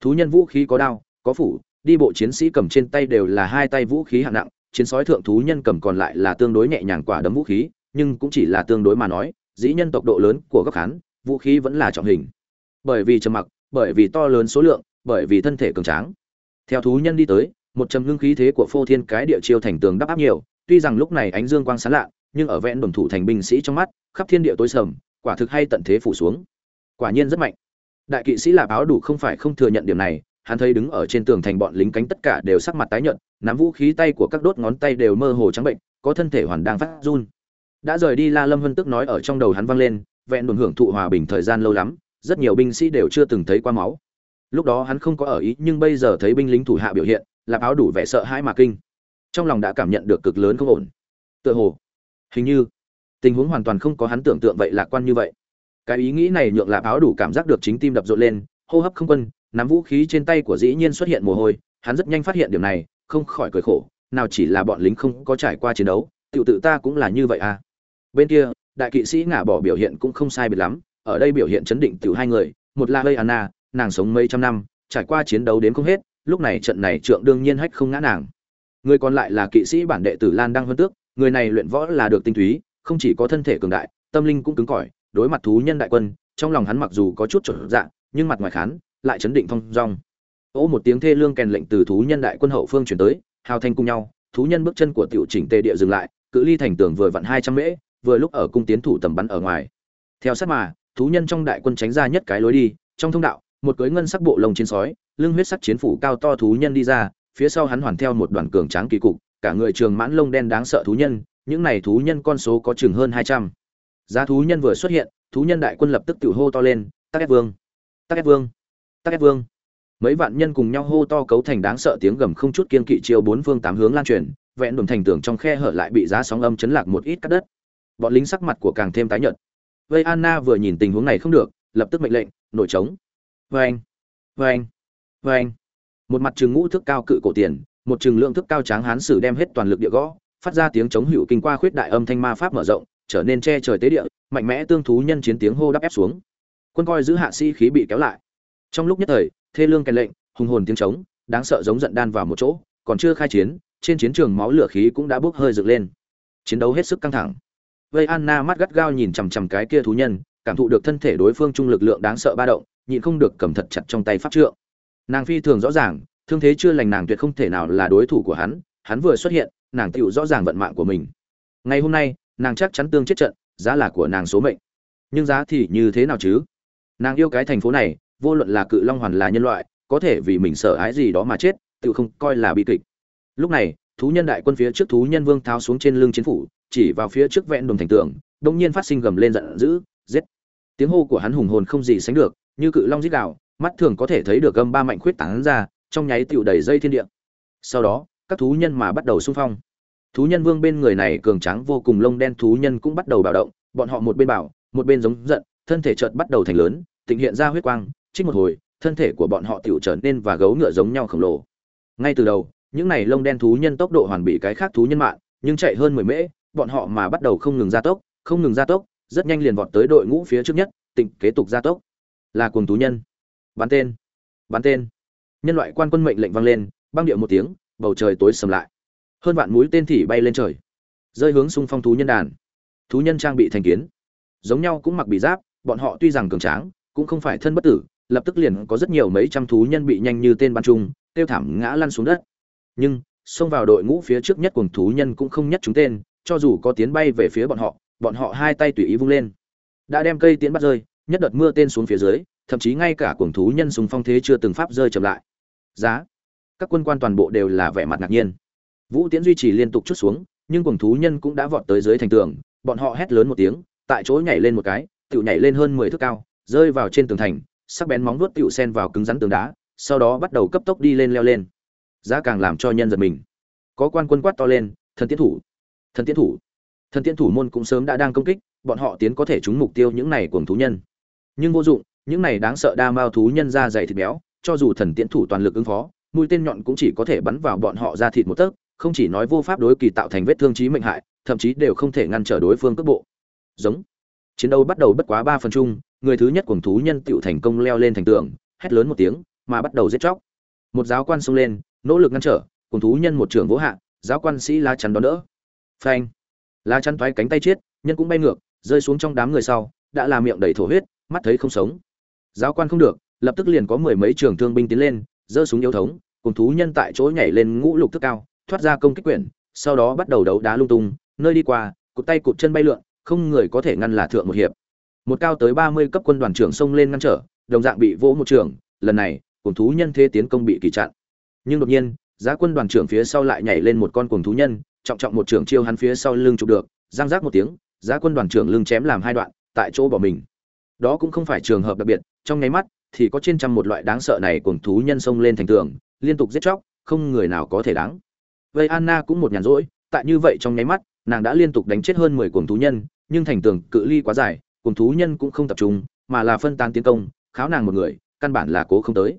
Thú nhân vũ khí có đao, có phủ, đi bộ chiến sĩ cầm trên tay đều là hai tay vũ khí hạng nặng, chiến sói thượng thú nhân cầm còn lại là tương đối nhẹ nhàng quả đấm vũ khí, nhưng cũng chỉ là tương đối mà nói, dĩ nhân tộc độ lớn của góc khán vũ khí vẫn là trọng hình. Bởi vì trầm mặc, bởi vì to lớn số lượng, bởi vì thân thể cường tráng theo thú nhân đi tới, một trầm ngưng khí thế của phô thiên cái địa chiêu thành tường đắp áp nhiều, tuy rằng lúc này ánh dương quang sáng lạ, nhưng ở vẹn đồn thủ thành binh sĩ trong mắt, khắp thiên địa tối sầm, quả thực hay tận thế phủ xuống. Quả nhiên rất mạnh. Đại kỵ sĩ lạp áo đủ không phải không thừa nhận điểm này, hắn thấy đứng ở trên tường thành bọn lính cánh tất cả đều sắc mặt tái nhợt, nắm vũ khí tay của các đốt ngón tay đều mơ hồ trắng bệnh, có thân thể hoàn đang phát run. Đã rời đi la lâm vân tức nói ở trong đầu hắn vang lên, vẹn đồn hưởng thụ hòa bình thời gian lâu lắm, rất nhiều binh sĩ đều chưa từng thấy qua máu lúc đó hắn không có ở ý, nhưng bây giờ thấy binh lính thủ hạ biểu hiện lạp áo đủ vẻ sợ hãi mà kinh. Trong lòng đã cảm nhận được cực lớn không ổn. Tựa hồ, hình như, tình huống hoàn toàn không có hắn tưởng tượng vậy lạc quan như vậy. Cái ý nghĩ này nhượng lạp áo đủ cảm giác được chính tim đập rộn lên, hô hấp không quân, nắm vũ khí trên tay của dĩ nhiên xuất hiện mồ hôi, hắn rất nhanh phát hiện điểm này, không khỏi cười khổ, nào chỉ là bọn lính không có trải qua chiến đấu tự tự ta cũng là như vậy à. Bên kia, đại kỵ sĩ ngả bỏ biểu hiện cũng không sai biệt lắm, ở đây biểu hiện chấn định từ hai người, một là hơi anna nàng sống mấy trăm năm, trải qua chiến đấu đến không hết, lúc này trận này trượng đương nhiên hách không ngã nàng. Người còn lại là kỵ sĩ bản đệ tử lan đăng vân tước, người này luyện võ là được tinh túy, không chỉ có thân thể cường đại, tâm linh cũng cứng cỏi, đối mặt thú nhân đại quân, trong lòng hắn mặc dù có chút trở dạng nhưng mặt ngoài khán, lại chấn định thong dong. Ô một tiếng thê lương kèn lệnh từ thú nhân đại quân hậu phương chuyển tới, hào thanh cùng nhau, thú nhân bước chân của tiểu chỉnh tề địa dừng lại, cự ly thành tường vừa vặn hai trăm mễ, vừa lúc ở cung tiến thủ tầm bắn ở ngoài. Theo sát mà, thú nhân trong đại quân tránh ra nhất cái lối đi, trong thông đạo một cưới ngân sắc bộ lông chiến sói, lưng huyết sắc chiến phủ cao to thú nhân đi ra, phía sau hắn hoàn theo một đoàn cường tráng kỳ cục, cả người trường mãn lông đen đáng sợ thú nhân, những này thú nhân con số có chừng hơn hai trăm. Giá thú nhân vừa xuất hiện, thú nhân đại quân lập tức tự hô to lên, tắc ép vương! Tắc ép vương! Tắc ép vương! Mấy vạn nhân cùng nhau hô to cấu thành đáng sợ tiếng gầm không chút kiên kỵ chiều bốn phương tám hướng lan truyền, vẹn đồn thành tường trong khe hở lại bị giá sóng âm chấn lạc một ít cắt đất. Bọn lính sắc mặt của càng thêm tái nhợt. Vây anna vừa nhìn tình huống này không được, lập tức mệnh lệnh nổi trống! Vâng vâng vâng một mặt trường ngũ thước cao cự cổ tiền, một trường lượng thước cao tráng hán sử đem hết toàn lực địa gõ, phát ra tiếng chống hữu kinh qua khuyết đại âm thanh ma pháp mở rộng, trở nên che trời tế địa, mạnh mẽ tương thú nhân chiến tiếng hô đắp ép xuống. Quân coi giữ hạ sĩ khí bị kéo lại. Trong lúc nhất thời, thê lương kèn lệnh, hùng hồn tiếng trống, đáng sợ giống giận đan vào một chỗ, còn chưa khai chiến, trên chiến trường máu lửa khí cũng đã bốc hơi dựng lên. Chiến đấu hết sức căng thẳng. Vây anna mắt gắt gao nhìn chằm chằm cái kia thú nhân, cảm thụ được thân thể đối phương trung lực lượng đáng sợ ba động nhịn không được cầm thật chặt trong tay pháp trượng. Nàng phi thường rõ ràng, thương thế chưa lành nàng tuyệt không thể nào là đối thủ của hắn hắn vừa xuất hiện, nàng tựu rõ ràng vận mạng của mình. Ngày hôm nay, nàng chắc chắn tương chết trận, giá là của nàng số mệnh. Nhưng giá thì như thế nào chứ? Nàng yêu cái thành phố này, vô luận là cự long hoàn là nhân loại, có thể vì mình sợ hãi gì đó mà chết tự không coi là bi kịch. Lúc này, thú nhân đại quân phía trước thú nhân vương tháo xuống trên lưng chiến phủ, chỉ vào phía trước vẹn đồn thành tường, đột nhiên phát sinh gầm lên giận dữ, giết. Tiếng hô của hắn hùng hồn không gì sánh được như cự long rít gào, mắt thường có thể thấy được âm ba mạnh khuyết tán ra, trong nháy tiểu đầy dây thiên địa. Sau đó, các thú nhân mà bắt đầu xung phong. Thú nhân vương bên người này cường tráng vô cùng lông đen thú nhân cũng bắt đầu bạo động, bọn họ một bên bảo một bên giống giận, thân thể chợt bắt đầu thành lớn, tịnh hiện ra huyết quang trích một hồi, thân thể của bọn họ tiểu trở nên và gấu ngựa giống nhau khổng lồ. Ngay từ đầu, những này lông đen thú nhân tốc độ hoàn bị cái khác thú nhân mạng, nhưng chạy hơn mười mễ, bọn họ mà bắt đầu không ngừng gia tốc, không ngừng gia tốc, rất nhanh liền vọt tới đội ngũ phía trước nhất, tịnh kế tục gia tốc là cuồng thú nhân. Bắn tên. Bắn tên. Nhân loại quan quân mệnh lệnh vang lên, băng điệu một tiếng, bầu trời tối sầm lại. Hơn vạn mũi tên thỉ bay lên trời. Rơi hướng xung phong thú nhân đàn. Thú nhân trang bị thành kiến. Giống nhau cũng mặc bị giáp, bọn họ tuy rằng cường tráng, cũng không phải thân bất tử, lập tức liền có rất nhiều mấy trăm thú nhân bị nhanh như tên bắn trung tiêu thảm ngã lăn xuống đất. Nhưng, xông vào đội ngũ phía trước nhất cùng thú nhân cũng không nhất chúng tên, cho dù có tiến bay về phía bọn họ bọn họ hai tay tùy ý vung lên. Đã đem cây tiến bắt rơi nhất đợt mưa tên xuống phía dưới, thậm chí ngay cả cuồng thú nhân sùng phong thế chưa từng pháp rơi chậm lại. Giá. Các quân quan toàn bộ đều là vẻ mặt ngạc nhiên. Vũ tiễn duy trì liên tục chút xuống, nhưng cuồng thú nhân cũng đã vọt tới dưới thành tường, bọn họ hét lớn một tiếng, tại chỗ nhảy lên một cái tự nhảy lên hơn mười thước cao, rơi vào trên tường thành, sắc bén móng vuốt tựu sen vào cứng rắn tường đá, sau đó bắt đầu cấp tốc đi lên leo lên. Giá càng làm cho nhân giật mình. Có quan quân quát to lên, thần tiến thủ! Thần tiến thủ! Thần tiến thủ môn cũng sớm đã đang công kích, bọn họ tiến có thể trúng mục tiêu những này cuồng thú nhân nhưng vô dụng, những này đáng sợ đa mao thú nhân ra dày thịt béo, cho dù thần tiễn thủ toàn lực ứng phó, mũi tên nhọn cũng chỉ có thể bắn vào bọn họ ra thịt một tấc, không chỉ nói vô pháp đối kỳ tạo thành vết thương chí mệnh hại, thậm chí đều không thể ngăn trở đối phương cước bộ. Giống. Chiến đấu bắt đầu bất quá ba phần chung, người thứ nhất cuồng thú nhân tựu thành công leo lên thành tường, hét lớn một tiếng, mà bắt đầu giết chóc. Một giáo quan xông lên, nỗ lực ngăn trở, cuồng thú nhân một trưởng vỗ hạ, giáo quan sĩ lá chắn đón đỡ. Phanh. Lá chắn thoái cánh tay chết, nhân cũng bay ngược, rơi xuống trong đám người sau, đã làm miệng đầy thổ huyết mắt thấy không sống. Giáo quan không được, lập tức liền có mười mấy trường thương binh tiến lên, giơ súng yếu thống, cùng thú nhân tại chỗ nhảy lên ngũ lục thức cao, thoát ra công kích quyển, sau đó bắt đầu đấu đá lung tung, nơi đi qua, cụt tay cụt chân bay lượn, không người có thể ngăn là thượng một hiệp. Một cao tới ba mươi cấp quân đoàn trưởng xông lên ngăn trở, đồng dạng bị vỗ một trường, lần này, cùng thú nhân thế tiến công bị kỳ chặn. Nhưng đột nhiên, giá quân đoàn trưởng phía sau lại nhảy lên một con cuồng thú nhân, trọng trọng một trường chiêu hắn phía sau lưng chụp được giang giác một tiếng, giá quân đoàn trưởng lưng chém làm hai đoạn, tại chỗ bỏ mình đó cũng không phải trường hợp đặc biệt, trong nháy mắt thì có trên trăm một loại đáng sợ này cuồng thú nhân xông lên thành tường, liên tục giết chóc, không người nào có thể đáng. Vậy anna cũng một nhàn rỗi, tại như vậy trong nháy mắt, nàng đã liên tục đánh chết hơn mười cuồng thú nhân, nhưng thành tường cự ly quá dài, cuồng thú nhân cũng không tập trung, mà là phân tán tiến công, kháo nàng một người, căn bản là cố không tới.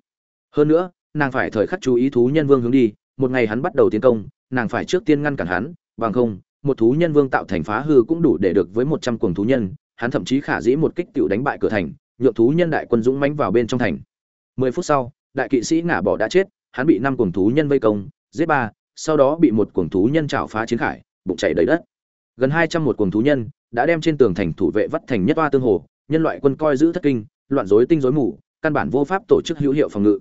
Hơn nữa, nàng phải thời khắc chú ý thú nhân vương hướng đi, một ngày hắn bắt đầu tiến công, nàng phải trước tiên ngăn cản hắn, bằng không, một thú nhân vương tạo thành phá hư cũng đủ để được với một trăm cuồng thú nhân hắn thậm chí khả dĩ một kích tiểu đánh bại cửa thành, nhượng thú nhân đại quân dũng mãnh vào bên trong thành. Mười phút sau, đại kỵ sĩ ngã bỏ đã chết, hắn bị năm cuồng thú nhân vây công, giết ba, sau đó bị một cuồng thú nhân chảo phá chiến khải, bụng chảy đầy đất. Gần hai trăm một cuồng thú nhân đã đem trên tường thành thủ vệ vắt thành nhất oa tương hồ, nhân loại quân coi giữ thất kinh, loạn rối tinh rối mù, căn bản vô pháp tổ chức hữu hiệu phòng ngự.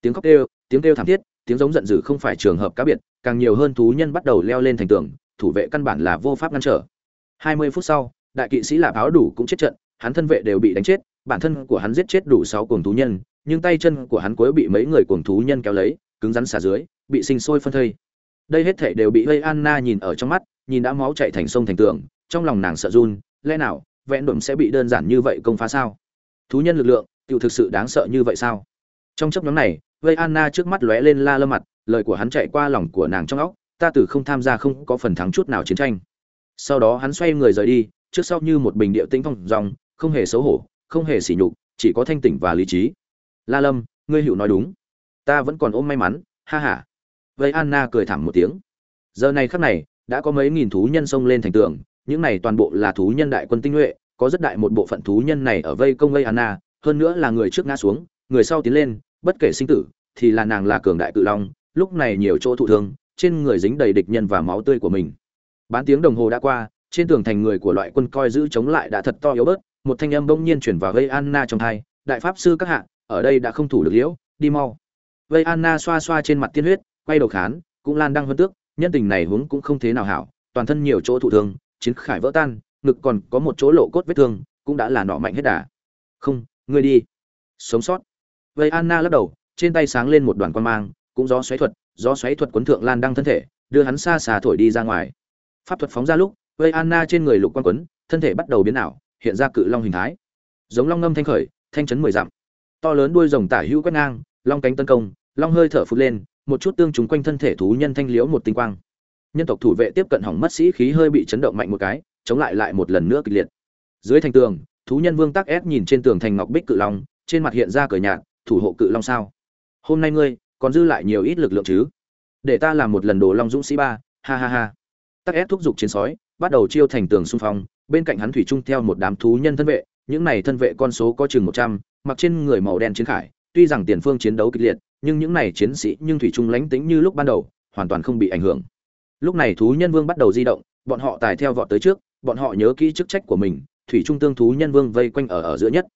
Tiếng khóc kêu, tiếng kêu thảm thiết, tiếng giống giận dữ không phải trường hợp cá biệt, càng nhiều hơn thú nhân bắt đầu leo lên thành tường, thủ vệ căn bản là vô pháp ngăn trở. Hai mươi phút sau đại kỵ sĩ lạp áo đủ cũng chết trận hắn thân vệ đều bị đánh chết bản thân của hắn giết chết đủ sáu cuồng thú nhân nhưng tay chân của hắn cuối bị mấy người cuồng thú nhân kéo lấy cứng rắn xả dưới bị sinh sôi phân thây đây hết thảy đều bị Vây Anna nhìn ở trong mắt, nhìn đã máu chảy thành sông thành tường, trong lòng nàng sợ run, lẽ nào, vẹn độm sẽ bị đơn giản như vậy công phá sao? Thú nhân lực lượng, tiểu thực sự đáng sợ như vậy sao? Trong chốc ngắn này, Vây Anna trước mắt lóe lên la lâm mặt, lời của hắn chạy qua lòng của nàng trong óc, ta từ không tham gia không có phần thắng chút nào chiến tranh. Sau đó hắn xoay người rời đi, trước sau như một bình điệu tĩnh phong dòng, không hề xấu hổ, không hề sỉ nhục, chỉ có thanh tỉnh và lý trí. La Lâm, ngươi hiểu nói đúng, ta vẫn còn ôm may mắn, ha ha. Vây anna cười thảm một tiếng. Giờ này khắc này đã có mấy nghìn thú nhân xông lên thành tường những này toàn bộ là thú nhân đại quân tinh nhuệ có rất đại một bộ phận thú nhân này ở vây công vây anna hơn nữa là người trước ngã xuống người sau tiến lên bất kể sinh tử thì là nàng là cường đại cự long lúc này nhiều chỗ thụ thương trên người dính đầy địch nhân và máu tươi của mình. Bán tiếng đồng hồ đã qua trên tường thành người của loại quân coi giữ chống lại đã thật to yếu bớt, một thanh âm bỗng nhiên chuyển vào vây anna trong thai đại pháp sư các hạ, ở đây đã không thủ được liễu, đi mau. Vây anna xoa xoa trên mặt tiên huyết, quay đầu khán, cũng lan đăng hơn tước, nhân tình này hướng cũng không thế nào hảo, toàn thân nhiều chỗ thụ thương, chiến khải vỡ tan, ngực còn có một chỗ lộ cốt vết thương, cũng đã là nọ mạnh hết đà. Không, ngươi đi. Sống sót. Vây anna lắc đầu, trên tay sáng lên một đoàn quan mang, cũng gió xoáy thuật, gió xoáy thuật quấn thượng lan đăng thân thể, đưa hắn xa xà thổi đi ra ngoài. Pháp thuật phóng ra lúc vây anna trên người lục quan quấn, thân thể bắt đầu biến ảo, hiện ra cự long hình thái. Giống long ngâm thanh khởi, thanh chấn mười dặm. To lớn đuôi rồng tả hữu quét ngang, long cánh tấn công, long hơi thở phụt lên, một chút tương trùng quanh thân thể thú nhân thanh liễu một tinh quang. Nhân tộc thủ vệ tiếp cận hỏng mất sĩ khí hơi bị chấn động mạnh một cái, chống lại lại một lần nữa kịch liệt. Dưới thành tường, thú nhân vương tắc ép nhìn trên tường thành ngọc bích cự long, trên mặt hiện ra cờ nhạt, thủ hộ cự long sao? Hôm nay ngươi, còn dư lại nhiều ít lực lượng chứ? Để ta làm một lần đồ long dũng sĩ ba, ha ha ha. Tắc ép thúc giục chiến sói bắt đầu chiêu thành tường xung phong, bên cạnh hắn thủy trung theo một đám thú nhân thân vệ, những này thân vệ con số có chừng một trăm, mặc trên người màu đen chiến khải, tuy rằng tiền phương chiến đấu kịch liệt, nhưng những này chiến sĩ nhưng thủy chung lánh tính như lúc ban đầu, hoàn toàn không bị ảnh hưởng. Lúc này thú nhân vương bắt đầu di động, bọn họ tài theo vọt tới trước, bọn họ nhớ kỹ chức trách của mình, thủy trung tương thú nhân vương vây quanh ở ở giữa nhất.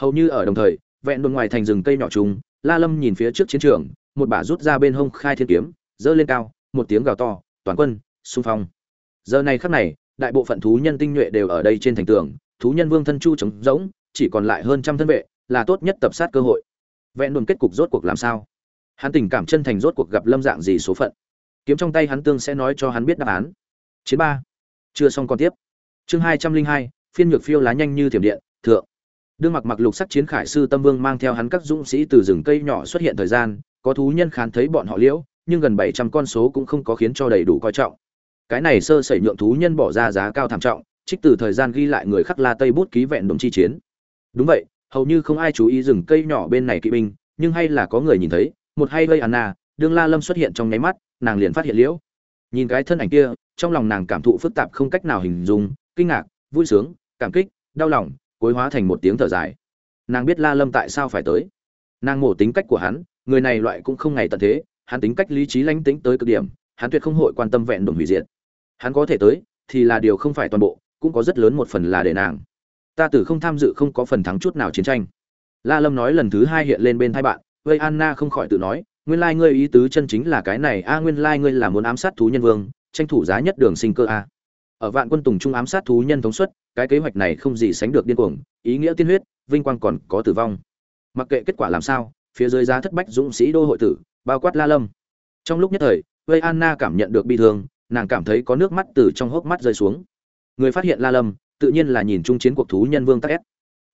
Hầu như ở đồng thời, vẹn đồn ngoài thành rừng cây nhỏ trùng la lâm nhìn phía trước chiến trường, một bả rút ra bên hông khai thiên kiếm, giơ lên cao, một tiếng gào to, toàn quân, xung phong giờ này khắc này, đại bộ phận thú nhân tinh nhuệ đều ở đây trên thành tường, thú nhân vương thân chu trống rỗng, chỉ còn lại hơn trăm thân vệ, là tốt nhất tập sát cơ hội. Vẹn đồn kết cục rốt cuộc làm sao? Hắn tình cảm chân thành rốt cuộc gặp lâm dạng gì số phận? Kiếm trong tay hắn tương sẽ nói cho hắn biết đáp án. Chiến ba. Chưa xong còn tiếp. Chương hai trăm linh hai, phiên nhược phiêu lá nhanh như thiểm điện, thượng. Đương mặc mặc lục sắc chiến khải sư tâm vương mang theo hắn các dũng sĩ từ rừng cây nhỏ xuất hiện thời gian, có thú nhân khán thấy bọn họ liễu, nhưng gần bảy trăm con số cũng không có khiến cho đầy đủ coi trọng cái này sơ sẩy nhượng thú nhân bỏ ra giá cao thảm trọng, trích từ thời gian ghi lại người khắc la tây bút ký vẹn đồng chi chiến. Đúng vậy, hầu như không ai chú ý rừng cây nhỏ bên này kỵ binh, nhưng hay là có người nhìn thấy, một hay gây anna à, đương la lâm xuất hiện trong nháy mắt, nàng liền phát hiện liễu. Nhìn cái thân ảnh kia, trong lòng nàng cảm thụ phức tạp không cách nào hình dung, kinh ngạc, vui sướng, cảm kích, đau lòng, cuối hóa thành một tiếng thở dài. Nàng biết la lâm tại sao phải tới. Nàng mổ tính cách của hắn, người này loại cũng không ngày tận thế, hắn tính cách lý trí lánh tính tới cực điểm hắn tuyệt không hội quan tâm vẹn đồn hủy diệt. Hắn có thể tới, thì là điều không phải toàn bộ, cũng có rất lớn một phần là để nàng. Ta tử không tham dự không có phần thắng chút nào chiến tranh. La lâm nói lần thứ hai hiện lên bên thai bạn vây anna không khỏi tự nói, nguyên lai ngươi ý tứ chân chính là cái này, a nguyên lai ngươi là muốn ám sát thú nhân vương, tranh thủ giá nhất đường sinh cơ a. Ở vạn quân tùng trung ám sát thú nhân thống suất, cái kế hoạch này không gì sánh được điên cuồng, ý nghĩa tiên huyết, vinh quang còn có tử vong. Mặc kệ kết quả làm sao, phía dưới giá thất bách dũng sĩ đô hội tử, bao quát la lâm. Trong lúc nhất thời vây anna cảm nhận được bi thương, nàng cảm thấy có nước mắt từ trong hốc mắt rơi xuống. Người phát hiện la lâm, tự nhiên là nhìn chung chiến cuộc thú nhân vương tắc ép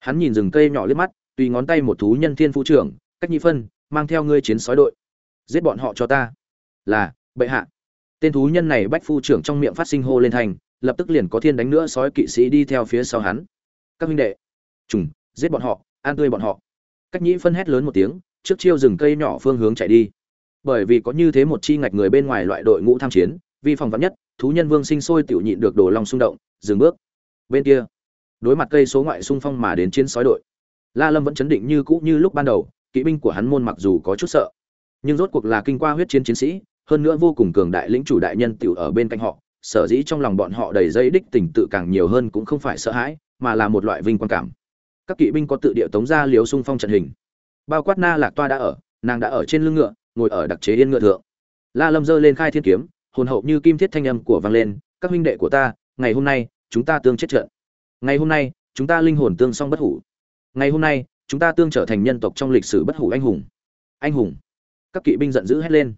hắn nhìn rừng cây nhỏ liếc mắt, tùy ngón tay một thú nhân thiên phu trưởng, cách nhị phân, mang theo ngươi chiến sói đội. Giết bọn họ cho ta. Là, bệ hạ. Tên thú nhân này bách phu trưởng trong miệng phát sinh hô lên thành, lập tức liền có thiên đánh nữa sói kỵ sĩ đi theo phía sau hắn. Các huynh đệ. Trùng, giết bọn họ, an tươi bọn họ. Cách nhĩ phân hét lớn một tiếng, trước chiêu rừng cây nhỏ phương hướng chạy đi bởi vì có như thế một chi ngạch người bên ngoài loại đội ngũ tham chiến vi phòng vắn nhất, thú nhân vương sinh sôi tiểu nhịn được đồ lòng xung động, dừng bước. Bên kia, đối mặt cây số ngoại xung phong mà đến chiến sói đội. La lâm vẫn chấn định như cũ như lúc ban đầu, kỵ binh của hắn môn mặc dù có chút sợ, nhưng rốt cuộc là kinh qua huyết chiến chiến sĩ, hơn nữa vô cùng cường đại lĩnh chủ đại nhân tiểu ở bên cạnh họ, sở dĩ trong lòng bọn họ đầy dây đích tình tự càng nhiều hơn cũng không phải sợ hãi, mà là một loại vinh quang cảm. Các kỵ binh có tự địa tống ra liếu xung phong trận hình. Bao quát na lạc toa đã ở, nàng đã ở trên lưng ngựa ngồi ở đặc chế yên ngựa thượng. La lâm giơ lên khai thiên kiếm, hồn hậu như kim thiết thanh âm của vang lên, các huynh đệ của ta, ngày hôm nay, chúng ta tương chết trận. Ngày hôm nay, chúng ta linh hồn tương song bất hủ. Ngày hôm nay, chúng ta tương trở thành nhân tộc trong lịch sử bất hủ anh hùng. Anh hùng. Các kỵ binh giận dữ hét lên.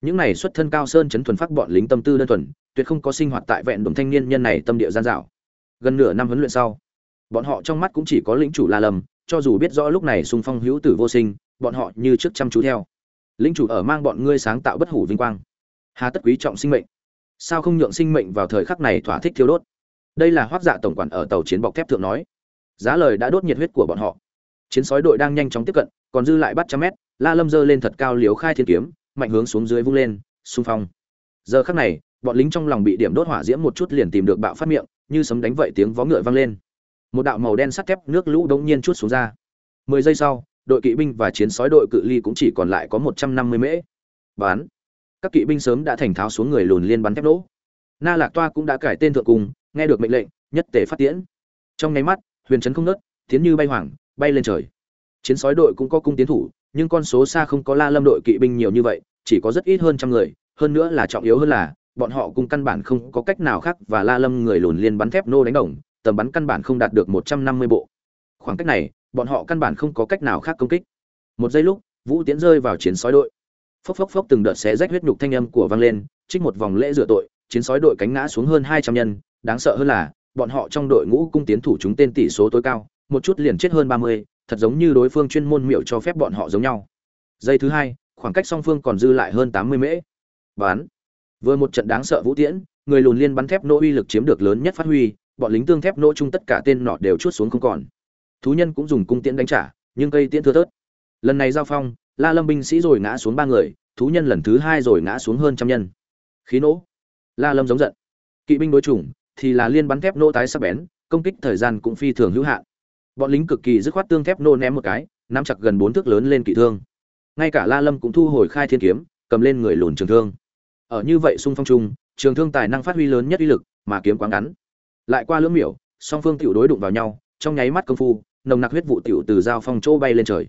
Những này xuất thân cao sơn chấn thuần phát bọn lính tâm tư đơn thuần, tuyệt không có sinh hoạt tại vẹn đồng thanh niên nhân này tâm địa gian dạo gần nửa năm huấn luyện sau, bọn họ trong mắt cũng chỉ có lĩnh chủ la lâm, cho dù biết rõ lúc này xung phong hữu tử vô sinh, bọn họ như trước chăm chú theo lĩnh chủ ở mang bọn ngươi sáng tạo bất hủ vinh quang. Hà tất quý trọng sinh mệnh. Sao không nhượng sinh mệnh vào thời khắc này thỏa thích thiêu đốt? Đây là hoác dạ tổng quản ở tàu chiến bọc thép thượng nói. Giá lời đã đốt nhiệt huyết của bọn họ. Chiến sói đội đang nhanh chóng tiếp cận, còn dư lại bắt trăm mét, la lâm dơ lên thật cao liếu khai thiên kiếm, mạnh hướng xuống dưới vung lên, xung phong. Giờ khắc này, bọn lính trong lòng bị điểm đốt hỏa diễm một chút liền tìm được bạo phát miệng, như sấm đánh vậy tiếng vó ngựa vang lên. Một đạo màu đen sắt thép nước lũ đống nhiên chút xuống ra. Mười giây sau đội kỵ binh và chiến sói đội cự ly cũng chỉ còn lại có một trăm năm mươi mễ. Bán. Các kỵ binh sớm đã thành tháo xuống người lùn liên bắn thép nổ. na lạc toa cũng đã cải tên thượng cùng nghe được mệnh lệnh nhất tề phát tiễn. Trong nháy mắt huyền trấn không ngớt, tiến như bay hoàng bay lên trời. Chiến sói đội cũng có cung tiến thủ nhưng con số xa không có la lâm đội kỵ binh nhiều như vậy chỉ có rất ít hơn trăm người hơn nữa là trọng yếu hơn là bọn họ cùng căn bản không có cách nào khác và la lâm người lùn liên bắn thép nô đánh đồng tầm bắn căn bản không đạt được một trăm năm mươi bộ. Khoảng cách này bọn họ căn bản không có cách nào khác công kích. Một giây lúc, vũ tiễn rơi vào chiến sói đội. Phốc phốc phốc từng đợt xé rách huyết nhục thanh âm của vang lên, trích một vòng lễ rửa tội, chiến sói đội cánh ngã xuống hơn hai trăm nhân. Đáng sợ hơn là, bọn họ trong đội ngũ cung tiến thủ chúng tên tỷ số tối cao, một chút liền chết hơn ba mươi, thật giống như đối phương chuyên môn miệu cho phép bọn họ giống nhau. Giây thứ hai, khoảng cách song phương còn dư lại hơn tám mươi mễ. Bán vừa một trận đáng sợ vũ tiễn, người lùn liên bắn thép nỗ uy lực chiếm được lớn nhất phát huy, bọn lính tương thép nỗ chung tất cả tên nọ đều chuốt xuống không còn thú nhân cũng dùng cung tiễn đánh trả, nhưng cây tiễn thưa thớt. Lần này giao phong, la lâm binh sĩ rồi ngã xuống ba người, thú nhân lần thứ hai rồi ngã xuống hơn trăm nhân. Khí nỗ la lâm giống giận. Kỵ binh đối chủng, thì là liên bắn thép nỗ tái sắc bén, công kích thời gian cũng phi thường hữu hạn. Bọn lính cực kỳ dứt khoát tương thép nô ném một cái, nắm chặt gần bốn thước lớn lên kỵ thương. Ngay cả la lâm cũng thu hồi khai thiên kiếm, cầm lên người lùn trường thương. Ở như vậy xung phong chung, trường thương tài năng phát huy lớn nhất uy lực, mà kiếm quá ngắn. Lại qua lưỡng miểu, song phương tiểu đối đụng vào nhau, trong nháy mắt công phu nồng nặc huyết vụ tiểu từ giao phong chỗ bay lên trời.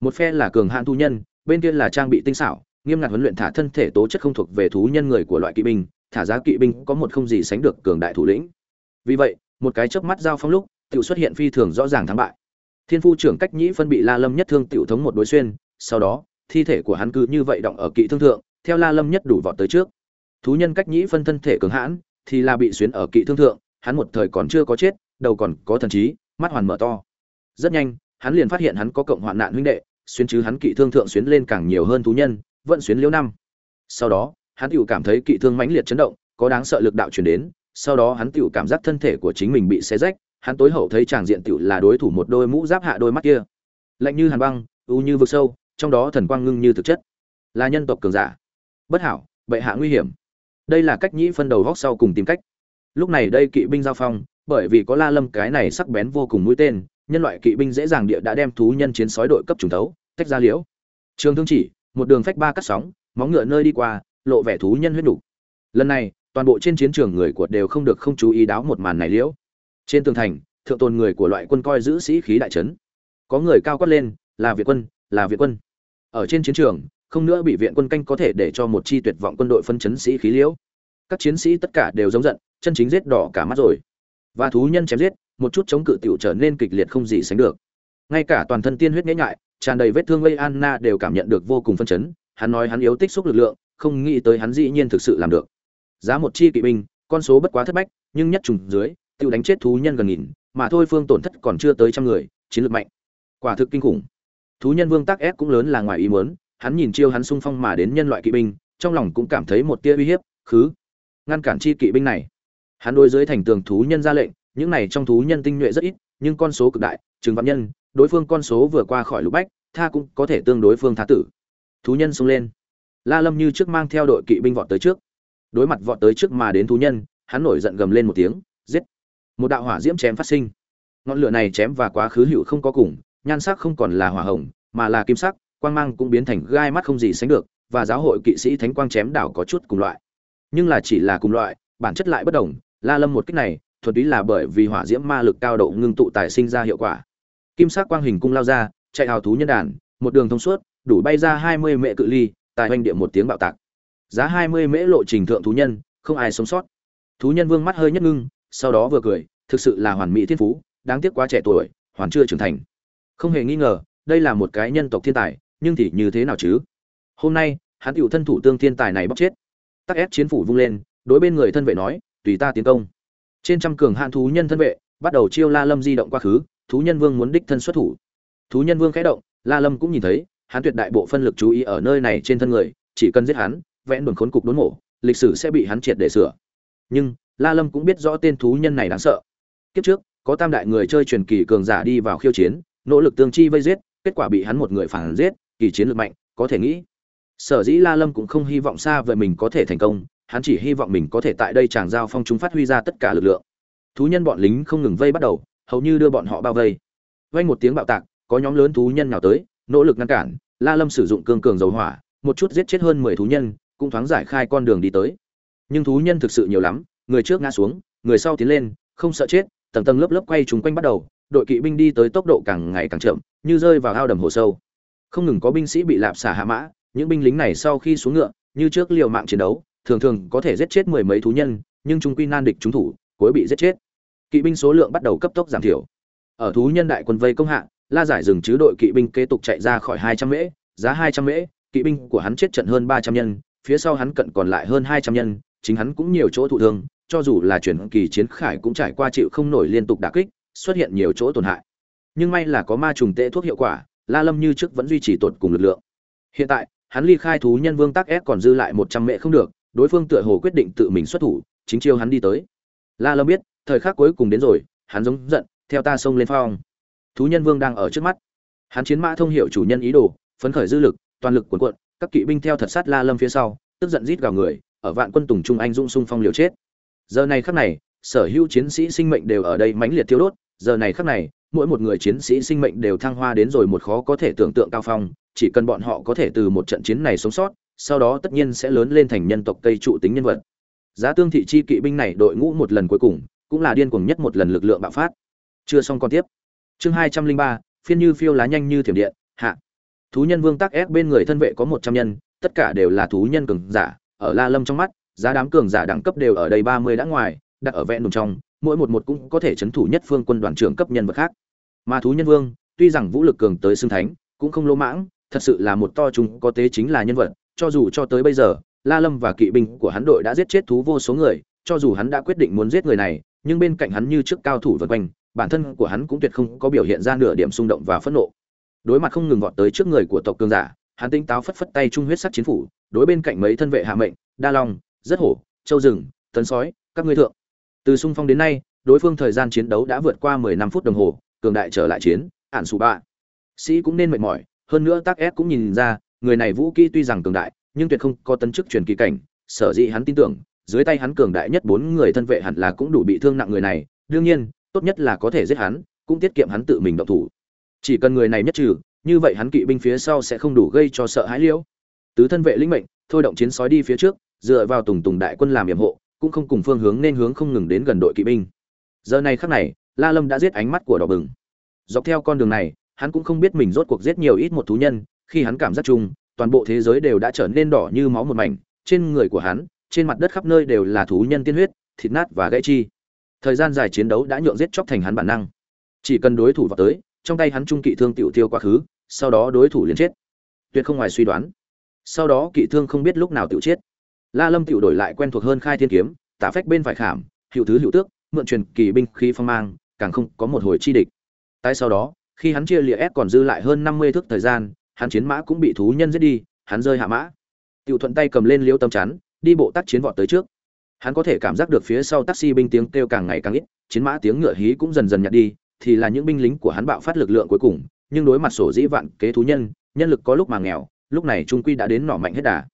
Một phe là cường hạn thu nhân, bên kia là trang bị tinh xảo, nghiêm ngặt huấn luyện thả thân thể tố chất không thuộc về thú nhân người của loại kỵ binh, thả giá kỵ binh có một không gì sánh được cường đại thủ lĩnh. Vì vậy, một cái chớp mắt giao phong lúc, tiểu xuất hiện phi thường rõ ràng thắng bại. Thiên phu trưởng cách nhĩ phân bị la lâm nhất thương tiểu thống một đối xuyên, sau đó, thi thể của hắn cứ như vậy động ở kỵ thương thượng, theo la lâm nhất đủ vọt tới trước. Thú nhân cách nhĩ phân thân thể cường hãn, thì là bị xuyến ở kỵ thương thượng, hắn một thời còn chưa có chết, đầu còn có thần trí, mắt hoàn mở to rất nhanh, hắn liền phát hiện hắn có cộng hoạn nạn huynh đệ, xuyên chứ hắn kỵ thương thượng xuyến lên càng nhiều hơn thú nhân vẫn xuyến liễu năm. Sau đó, hắn tự cảm thấy kỵ thương mãnh liệt chấn động, có đáng sợ lực đạo chuyển đến, sau đó hắn tự cảm giác thân thể của chính mình bị xé rách, hắn tối hậu thấy chàng diện tiểu là đối thủ một đôi mũ giáp hạ đôi mắt kia. Lạnh như hàn băng, u như vực sâu, trong đó thần quang ngưng như thực chất. Là nhân tộc cường giả. Bất hảo, bệ hạ nguy hiểm. Đây là cách nhĩ phân đầu góc sau cùng tìm cách. Lúc này đây kỵ binh giao phong, bởi vì có la lâm cái này sắc bén vô cùng mũi tên nhân loại kỵ binh dễ dàng địa đã đem thú nhân chiến sói đội cấp trùng thấu, tách ra liễu. Trường thương chỉ, một đường phách ba cắt sóng, móng ngựa nơi đi qua, lộ vẻ thú nhân huyết đủ. lần này, toàn bộ trên chiến trường người của đều không được không chú ý đáo một màn này liễu. Trên tường thành, thượng tồn người của loại quân coi giữ sĩ khí đại trấn. Có người cao quát lên, là việt quân, là việt quân. Ở trên chiến trường, không nữa bị viện quân canh có thể để cho một chi tuyệt vọng quân đội phân chấn sĩ khí liễu. Các chiến sĩ tất cả đều giống giận, chân chính giết đỏ cả mắt rồi và thú nhân chém giết, một chút chống cự tiểu trở nên kịch liệt không gì sánh được. Ngay cả toàn thân tiên huyết nhễ nhại, tràn đầy vết thương lây anna đều cảm nhận được vô cùng phân chấn, hắn nói hắn yếu tích xúc lực lượng, không nghĩ tới hắn dĩ nhiên thực sự làm được. Giá một chi kỵ binh, con số bất quá thất bách, nhưng nhất trùng dưới tiêu đánh chết thú nhân gần nghìn, mà thôi phương tổn thất còn chưa tới trăm người, chiến lược mạnh. Quả thực kinh khủng. Thú nhân vương tác ép cũng lớn là ngoài ý muốn, hắn nhìn chiêu hắn sung phong mà đến nhân loại kỵ binh, trong lòng cũng cảm thấy một tia uy hiếp, khứ. Ngăn cản chi kỵ binh này hắn đối dưới thành tường thú nhân ra lệnh, những này trong thú nhân tinh nhuệ rất ít, nhưng con số cực đại chừng vạn nhân, đối phương con số vừa qua khỏi lục bách, tha cũng có thể tương đối phương tha tử. Thú nhân xông lên. La lâm như trước mang theo đội kỵ binh vọt tới trước. Đối mặt vọt tới trước mà đến thú nhân, hắn nổi giận gầm lên một tiếng, giết. Một đạo hỏa diễm chém phát sinh. Ngọn lửa này chém và quá khứ hữu không có cùng, nhan sắc không còn là hỏa hồng, mà là kim sắc, quang mang cũng biến thành gai mắt không gì sánh được, và giáo hội kỵ sĩ thánh quang chém đảo có chút cùng loại. Nhưng là chỉ là cùng loại, bản chất lại bất đồng la lâm một kích này, thuần túy là bởi vì hỏa diễm ma lực cao độ ngưng tụ tài sinh ra hiệu quả. Kim sắc quang hình cung lao ra, chạy hào thú nhân đàn, một đường thông suốt, đủ bay ra hai mươi mễ cự ly tại hoành địa một tiếng bạo tạc. Giá hai mươi mễ lộ trình thượng thú nhân, không ai sống sót. Thú nhân vương mắt hơi nhất ngưng, sau đó vừa cười, thực sự là hoàn mỹ thiên phú, đáng tiếc quá trẻ tuổi, hoàn chưa trưởng thành. Không hề nghi ngờ, đây là một cái nhân tộc thiên tài, nhưng thì như thế nào chứ? Hôm nay, hắn hữu thân thủ tương thiên tài này bóc chết. Tắc ép chiến phủ vung lên, đối bên người thân vệ nói tùy ta tiến công. Trên trăm cường hạn thú nhân thân vệ, bắt đầu chiêu la lâm di động qua khứ, thú nhân vương muốn đích thân xuất thủ. Thú nhân vương khẽ động, la lâm cũng nhìn thấy, hắn tuyệt đại bộ phân lực chú ý ở nơi này trên thân người, chỉ cần giết hắn vẽ đồn khốn cục đốn mổ, lịch sử sẽ bị hắn triệt để sửa. Nhưng, la lâm cũng biết rõ tên thú nhân này đáng sợ. Kiếp trước, có tam đại người chơi truyền kỳ cường giả đi vào khiêu chiến, nỗ lực tương chi vây giết, kết quả bị hắn một người phản giết, kỳ chiến lược mạnh, có thể nghĩ. Sở dĩ la lâm cũng không hy vọng xa về mình có thể thành công hắn chỉ hy vọng mình có thể tại đây chàng giao phong chúng phát huy ra tất cả lực lượng. Thú nhân bọn lính không ngừng vây bắt đầu, hầu như đưa bọn họ bao vây. Vang một tiếng bạo tạc, có nhóm lớn thú nhân nào tới, nỗ lực ngăn cản, la lâm sử dụng cương cường dầu hỏa, một chút giết chết hơn mười thú nhân, cũng thoáng giải khai con đường đi tới. Nhưng thú nhân thực sự nhiều lắm, người trước ngã xuống, người sau tiến lên, không sợ chết, tầng tầng lớp lớp quay chúng quanh bắt đầu, đội kỵ binh đi tới tốc độ càng ngày càng chậm, như rơi vào ao đầm hồ sâu. Không ngừng có binh sĩ bị lạp xả hạ mã, những binh lính này sau khi xuống ngựa, như trước liều mạng chiến đấu thường thường có thể giết chết mười mấy thú nhân, nhưng chúng quy nan địch trúng thủ, cuối bị giết chết. Kỵ binh số lượng bắt đầu cấp tốc giảm thiểu. Ở thú nhân đại quân vây công hạ, la giải dừng chứ đội kỵ binh kế tục chạy ra khỏi hai trăm mễ, giá hai trăm mễ, kỵ binh của hắn chết trận hơn ba trăm nhân, phía sau hắn cận còn lại hơn hai trăm nhân, chính hắn cũng nhiều chỗ thụ thương, cho dù là chuyển kỳ chiến khải cũng trải qua chịu không nổi liên tục đả kích, xuất hiện nhiều chỗ tổn hại. Nhưng may là có ma trùng tệ thuốc hiệu quả, la lâm như trước vẫn duy trì tột cùng lực lượng. Hiện tại, hắn ly khai thú nhân vương tắc ép còn dư lại một trăm mệ không được đối phương tựa hồ quyết định tự mình xuất thủ, chính chiêu hắn đi tới. La lâm biết, thời khắc cuối cùng đến rồi, hắn giống giận, theo ta xông lên phong. Thú nhân vương đang ở trước mắt. Hắn chiến mã thông hiệu chủ nhân ý đồ, phấn khởi dư lực, toàn lực cuộn cuộn, các kỵ binh theo thật sát la lâm phía sau, tức giận rít gào người, ở vạn quân tùng trung anh dũng xung phong liều chết. Giờ này khắc này, sở hữu chiến sĩ sinh mệnh đều ở đây mãnh liệt thiêu đốt, giờ này khắc này, mỗi một người chiến sĩ sinh mệnh đều thăng hoa đến rồi một khó có thể tưởng tượng cao phong, chỉ cần bọn họ có thể từ một trận chiến này sống sót sau đó tất nhiên sẽ lớn lên thành nhân tộc cây trụ tính nhân vật. Giá tương thị chi kỵ binh này đội ngũ một lần cuối cùng, cũng là điên cuồng nhất một lần lực lượng bạo phát. Chưa xong còn tiếp. Chương hai trăm linh ba, phiên như phiêu lá nhanh như thiểm điện, hạ. Thú nhân vương tắc ép bên người thân vệ có một trăm nhân, tất cả đều là thú nhân cường giả, ở la lâm trong mắt, giá đám cường giả đẳng cấp đều ở đây ba mươi đã ngoài, đặt ở vẹn đùng trong, mỗi một một cũng có thể chấn thủ nhất phương quân đoàn trưởng cấp nhân vật khác. Mà thú nhân vương, tuy rằng vũ lực cường tới xưng thánh, cũng không lỗ mãng, thật sự là một to chúng có tế chính là nhân vật cho dù cho tới bây giờ, la lâm và kỵ binh của hắn đội đã giết chết thú vô số người, cho dù hắn đã quyết định muốn giết người này, nhưng bên cạnh hắn như trước cao thủ vần quanh, bản thân của hắn cũng tuyệt không có biểu hiện ra nửa điểm xung động và phẫn nộ. Đối mặt không ngừng vọt tới trước người của tộc cường giả, hắn tinh táo phất phất tay trung huyết sắc chiến phủ, đối bên cạnh mấy thân vệ hạ mệnh, đa long, rất hổ, châu rừng tấn sói, các ngươi thượng. Từ xung phong đến nay, đối phương thời gian chiến đấu đã vượt qua mười năm phút đồng hồ, cường đại trở lại chiến, ản sù bạ. Sĩ cũng nên mệt mỏi, hơn nữa tác ép cũng nhìn ra người này vũ kỹ tuy rằng cường đại, nhưng tuyệt không có tấn chức truyền kỳ cảnh, sở dĩ hắn tin tưởng, dưới tay hắn cường đại nhất bốn người thân vệ hẳn là cũng đủ bị thương nặng người này, đương nhiên, tốt nhất là có thể giết hắn, cũng tiết kiệm hắn tự mình động thủ. Chỉ cần người này nhất trừ, như vậy hắn kỵ binh phía sau sẽ không đủ gây cho sợ hãi liễu. Tứ thân vệ lĩnh mệnh, thôi động chiến sói đi phía trước, dựa vào tùng tùng đại quân làm yểm hộ, cũng không cùng phương hướng nên hướng không ngừng đến gần đội kỵ binh. Giờ này khắc này, la lâm đã giết ánh mắt của đỏ bừng. Dọc theo con đường này, hắn cũng không biết mình rốt cuộc giết nhiều ít một thú nhân khi hắn cảm giác chung, toàn bộ thế giới đều đã trở nên đỏ như máu một mảnh, trên người của hắn, trên mặt đất khắp nơi đều là thú nhân tiên huyết, thịt nát và gãy chi. Thời gian dài chiến đấu đã nhượng giết chóc thành hắn bản năng. Chỉ cần đối thủ vào tới, trong tay hắn trung kỵ thương tiểu tiêu quá khứ, sau đó đối thủ liền chết. Tuyệt không ngoài suy đoán. Sau đó kỵ thương không biết lúc nào tiểu chết. La lâm tiểu đổi lại quen thuộc hơn khai thiên kiếm, tả phách bên phải khảm, hiệu thứ hiệu tước, mượn truyền kỳ binh khí phong mang, càng không có một hồi chi địch. Tại sau đó, khi hắn chia lìa ép còn dư lại hơn năm mươi thước thời gian hắn chiến mã cũng bị thú nhân giết đi, hắn rơi hạ mã. Tiểu thuận tay cầm lên liêu tâm chắn, đi bộ tác chiến vọt tới trước. Hắn có thể cảm giác được phía sau taxi binh tiếng kêu càng ngày càng ít, chiến mã tiếng ngựa hí cũng dần dần nhạt đi, thì là những binh lính của hắn bạo phát lực lượng cuối cùng, nhưng đối mặt sổ dĩ vạn kế thú nhân nhân lực có lúc mà nghèo, lúc này trung quy đã đến nỏ mạnh hết đà.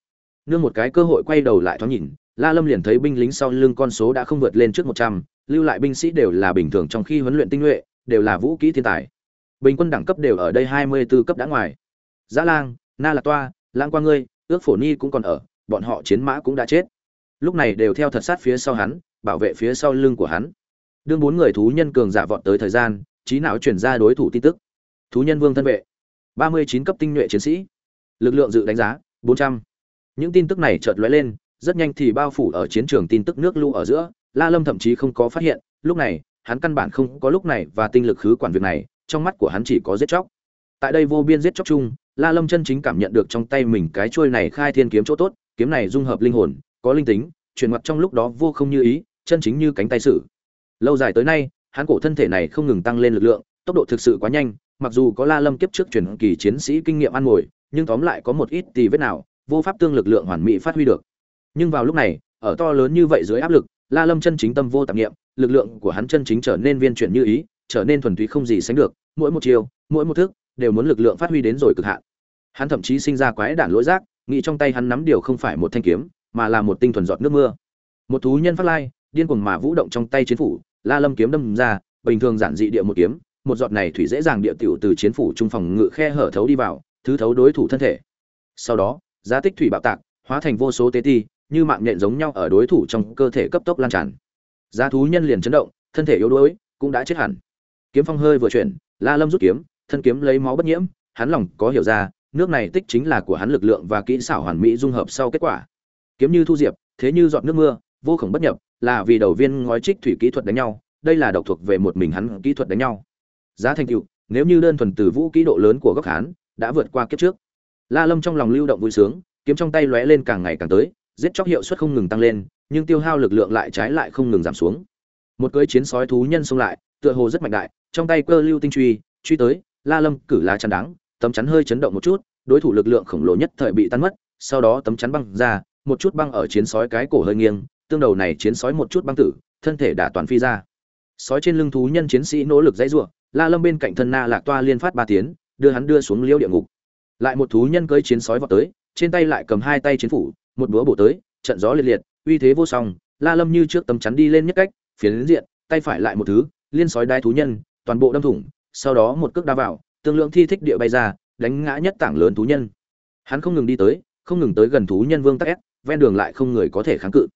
Nương một cái cơ hội quay đầu lại thoáng nhìn, la lâm liền thấy binh lính sau lưng con số đã không vượt lên trước một trăm, lưu lại binh sĩ đều là bình thường trong khi huấn luyện tinh nhuệ, đều là vũ kỹ thiên tài. Bình quân đẳng cấp đều ở đây hai mươi 24 cấp đã ngoài. Dã Lang, Na Lạc Toa, Lãng Qua ngươi, Ước Phổ Ni cũng còn ở, bọn họ chiến mã cũng đã chết. Lúc này đều theo thật sát phía sau hắn, bảo vệ phía sau lưng của hắn. Đương bốn người thú nhân cường giả vọt tới thời gian, trí não chuyển ra đối thủ tin tức. Thú nhân vương thân vệ, ba mươi chín cấp tinh nhuệ chiến sĩ. Lực lượng dự đánh giá, bốn trăm Những tin tức này chợt lóe lên, rất nhanh thì bao phủ ở chiến trường tin tức nước lưu ở giữa, La Lâm thậm chí không có phát hiện, lúc này, hắn căn bản không có lúc này và tinh lực khứ quản việc này, trong mắt của hắn chỉ có giết chóc. Tại đây vô biên giết chóc chung, La Lâm chân chính cảm nhận được trong tay mình cái chuôi này khai thiên kiếm chỗ tốt, kiếm này dung hợp linh hồn, có linh tính, chuyển ngoặt trong lúc đó vô không như ý, chân chính như cánh tay sử. Lâu dài tới nay, hắn cổ thân thể này không ngừng tăng lên lực lượng, tốc độ thực sự quá nhanh, mặc dù có La Lâm kiếp trước truyền kỳ chiến sĩ kinh nghiệm ăn ngồi, nhưng tóm lại có một ít tì vết nào, vô pháp tương lực lượng hoàn mỹ phát huy được. Nhưng vào lúc này, ở to lớn như vậy dưới áp lực, La Lâm chân chính tâm vô tạp niệm, lực lượng của hắn chân chính trở nên viên chuyển như ý, trở nên thuần túy không gì sánh được, mỗi một chiều, mỗi một thức, đều muốn lực lượng phát huy đến rồi cực hạn. Hắn thậm chí sinh ra quái đản lỗi giác, nghĩ trong tay hắn nắm điều không phải một thanh kiếm, mà là một tinh thuần giọt nước mưa. Một thú nhân phát lai, điên cuồng mà vũ động trong tay chiến phủ, La Lâm kiếm đâm ra, bình thường giản dị địa một kiếm, một giọt này thủy dễ dàng địa tiểu từ chiến phủ trung phòng ngự khe hở thấu đi vào, thứ thấu đối thủ thân thể. Sau đó, giá tích thủy bạo tạc, hóa thành vô số tế ti, như mạng nhện giống nhau ở đối thủ trong cơ thể cấp tốc lan tràn. Giá thú nhân liền chấn động, thân thể yếu đuối, cũng đã chết hẳn. Kiếm phong hơi vừa chuyển, La Lâm rút kiếm, thân kiếm lấy máu bất nhiễm, hắn lòng có hiểu ra, nước này tích chính là của hắn lực lượng và kỹ xảo hoàn mỹ dung hợp sau kết quả. Kiếm như thu diệp, thế như giọt nước mưa, vô cùng bất nhập, là vì đầu viên ngói trích thủy kỹ thuật đánh nhau, đây là độc thuộc về một mình hắn kỹ thuật đánh nhau. Giá thành tựu, nếu như đơn thuần từ vũ kỹ độ lớn của góc hán, đã vượt qua kiếp trước. La Lâm trong lòng lưu động vui sướng, kiếm trong tay lóe lên càng ngày càng tới, giết chóc hiệu suất không ngừng tăng lên, nhưng tiêu hao lực lượng lại trái lại không ngừng giảm xuống. Một cưỡi chiến sói thú nhân xông lại, tựa hồ rất mạnh đại, trong tay cơ lưu tinh truy, truy tới, La Lâm cử lá chắn đáng, tấm chắn hơi chấn động một chút, đối thủ lực lượng khổng lồ nhất thời bị tan mất, sau đó tấm chắn băng ra, một chút băng ở chiến sói cái cổ hơi nghiêng, tương đầu này chiến sói một chút băng tử, thân thể đã toàn phi ra. Sói trên lưng thú nhân chiến sĩ nỗ lực dãy rủa, La Lâm bên cạnh thân Na Lạc Toa liên phát ba tiếng, đưa hắn đưa xuống liêu địa ngục. Lại một thú nhân cưỡi chiến sói vọt tới, trên tay lại cầm hai tay chiến phủ, một búa bổ tới, trận gió liệt liệt, uy thế vô song, La Lâm như trước tấm chắn đi lên nhất cách, phiến diện, tay phải lại một thứ, liên sói đai thú nhân, toàn bộ đâm thủng, sau đó một cước đá vào, tương lượng thi thích địa bay ra, đánh ngã nhất tảng lớn thú nhân. Hắn không ngừng đi tới, không ngừng tới gần thú nhân vương tắc s ven đường lại không người có thể kháng cự.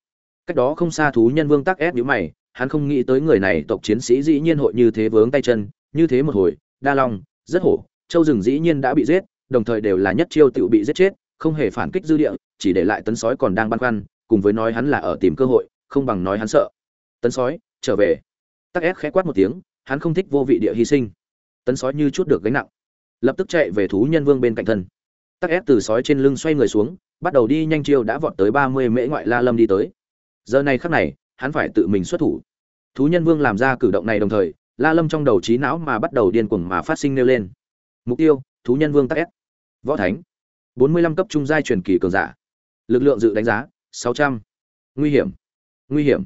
Cách đó không xa thú nhân vương tắc s nhíu mày, hắn không nghĩ tới người này tộc chiến sĩ dĩ nhiên hội như thế vướng tay chân, như thế một hồi, đa long, rất hổ, châu rừng dĩ nhiên đã bị giết, đồng thời đều là nhất chiêu tiểu bị giết chết, không hề phản kích dư địa, chỉ để lại tấn sói còn đang băn khoăn, cùng với nói hắn là ở tìm cơ hội, không bằng nói hắn sợ. Tấn sói, trở về. tắc s khẽ quát một tiếng hắn không thích vô vị địa hy sinh tấn sói như chút được gánh nặng. Lập tức chạy về thú nhân vương bên cạnh thân. Tắc ép từ sói trên lưng xoay người xuống, bắt đầu đi nhanh chiêu đã vọt tới ba mươi mễ ngoại la lâm đi tới. Giờ này khắc này, hắn phải tự mình xuất thủ. Thú nhân vương làm ra cử động này đồng thời, la lâm trong đầu trí não mà bắt đầu điên cuồng mà phát sinh nêu lên. Mục tiêu, thú nhân vương tắc ép. Võ thánh. Bốn mươi lăm cấp trung giai truyền kỳ cường giả. Lực lượng dự đánh giá, sáu trăm. Nguy hiểm. Nguy hiểm.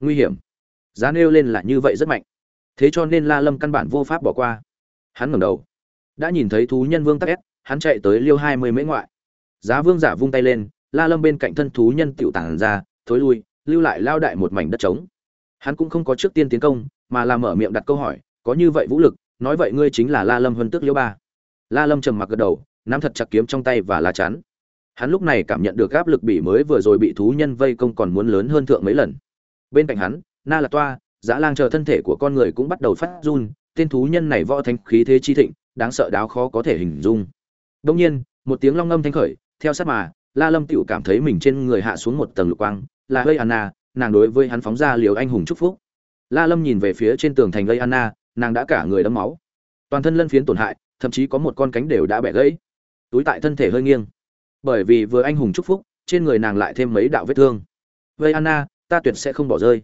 Nguy hiểm. Giá nêu lên là như vậy rất mạnh. Thế cho nên la lâm căn bản vô pháp bỏ qua hắn ngẩng đầu. Đã nhìn thấy thú nhân vương tắc ép hắn chạy tới liêu hai mươi mễ ngoại. Giá vương giả vung tay lên, la lâm bên cạnh thân thú nhân tiểu tàng ra, thối lui, lưu lại lao đại một mảnh đất trống. Hắn cũng không có trước tiên tiến công, mà là mở miệng đặt câu hỏi, có như vậy vũ lực, nói vậy ngươi chính là la lâm huân tước liêu ba. La lâm trầm mặc gật đầu, nắm thật chặt kiếm trong tay và lá chắn. Hắn lúc này cảm nhận được áp lực bỉ mới vừa rồi bị thú nhân vây công còn muốn lớn hơn thượng mấy lần. Bên cạnh hắn, na là toa, dã lang chờ thân thể của con người cũng bắt đầu phát run tên thú nhân này võ thanh khí thế chi thịnh đáng sợ đáo khó có thể hình dung. Đông nhiên một tiếng long ngâm thanh khởi theo sát mà la lâm tiểu cảm thấy mình trên người hạ xuống một tầng lục quang là hơi anna nàng đối với hắn phóng ra liều anh hùng chúc phúc. La lâm nhìn về phía trên tường thành gây anna nàng đã cả người đẫm máu. Toàn thân lân phiến tổn hại thậm chí có một con cánh đều đã bẻ gãy. Túi tại thân thể hơi nghiêng. Bởi vì vừa anh hùng chúc phúc trên người nàng lại thêm mấy đạo vết thương. Vây anna ta tuyệt sẽ không bỏ rơi.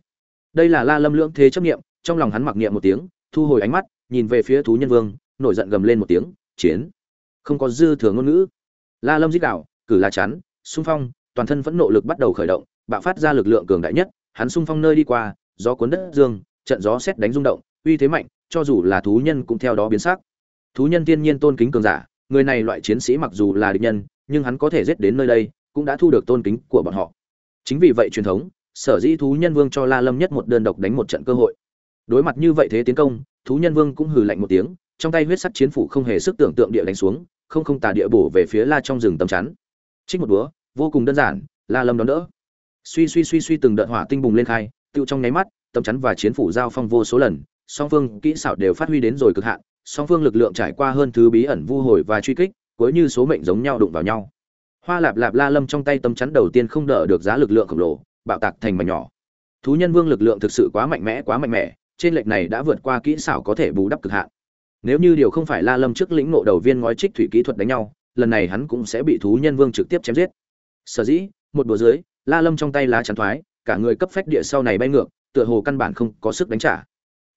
Đây là la lâm lưỡng thế chấp niệm, trong lòng hắn mặc niệm một tiếng thu hồi ánh mắt, nhìn về phía thú nhân vương, nổi giận gầm lên một tiếng, chiến. Không có dư thừa ngôn ngữ. La lâm giết đạo cử la chắn, xung phong, toàn thân vẫn nộ lực bắt đầu khởi động, bạo phát ra lực lượng cường đại nhất, hắn xung phong nơi đi qua, gió cuốn đất dương, trận gió xét đánh rung động, uy thế mạnh, cho dù là thú nhân cũng theo đó biến sắc. Thú nhân thiên nhiên tôn kính cường giả, người này loại chiến sĩ mặc dù là địch nhân, nhưng hắn có thể giết đến nơi đây, cũng đã thu được tôn kính của bọn họ. Chính vì vậy truyền thống, sở dĩ thú nhân vương cho la lâm nhất một đơn độc đánh một trận cơ hội đối mặt như vậy thế tiến công, thú nhân vương cũng hừ lạnh một tiếng, trong tay huyết sắt chiến phủ không hề sức tưởng tượng địa đánh xuống, không không tà địa bổ về phía la trong rừng tầm chắn. Trích một búa, vô cùng đơn giản, la lâm đón đỡ. Suy suy suy suy từng đợt hỏa tinh bùng lên khai tựu trong nháy mắt, tầm chắn và chiến phủ giao phong vô số lần, song phương kỹ xảo đều phát huy đến rồi cực hạn, song phương lực lượng trải qua hơn thứ bí ẩn vu hồi và truy kích, cuối như số mệnh giống nhau đụng vào nhau. Hoa lạp lạp la lâm trong tay tấm chắn đầu tiên không đỡ được giá lực lượng khổng lồ, bạo tạc thành mảnh nhỏ. Thú nhân vương lực lượng thực sự quá mạnh mẽ, quá mạnh mẽ trên lệch này đã vượt qua kỹ xảo có thể bù đắp cực hạn. Nếu như điều không phải la lâm trước lĩnh ngộ đầu viên ngói trích thủy kỹ thuật đánh nhau, lần này hắn cũng sẽ bị thú nhân vương trực tiếp chém giết. Sở dĩ, một đùa dưới, la lâm trong tay lá chắn thoái, cả người cấp phách địa sau này bay ngược, tựa hồ căn bản không có sức đánh trả.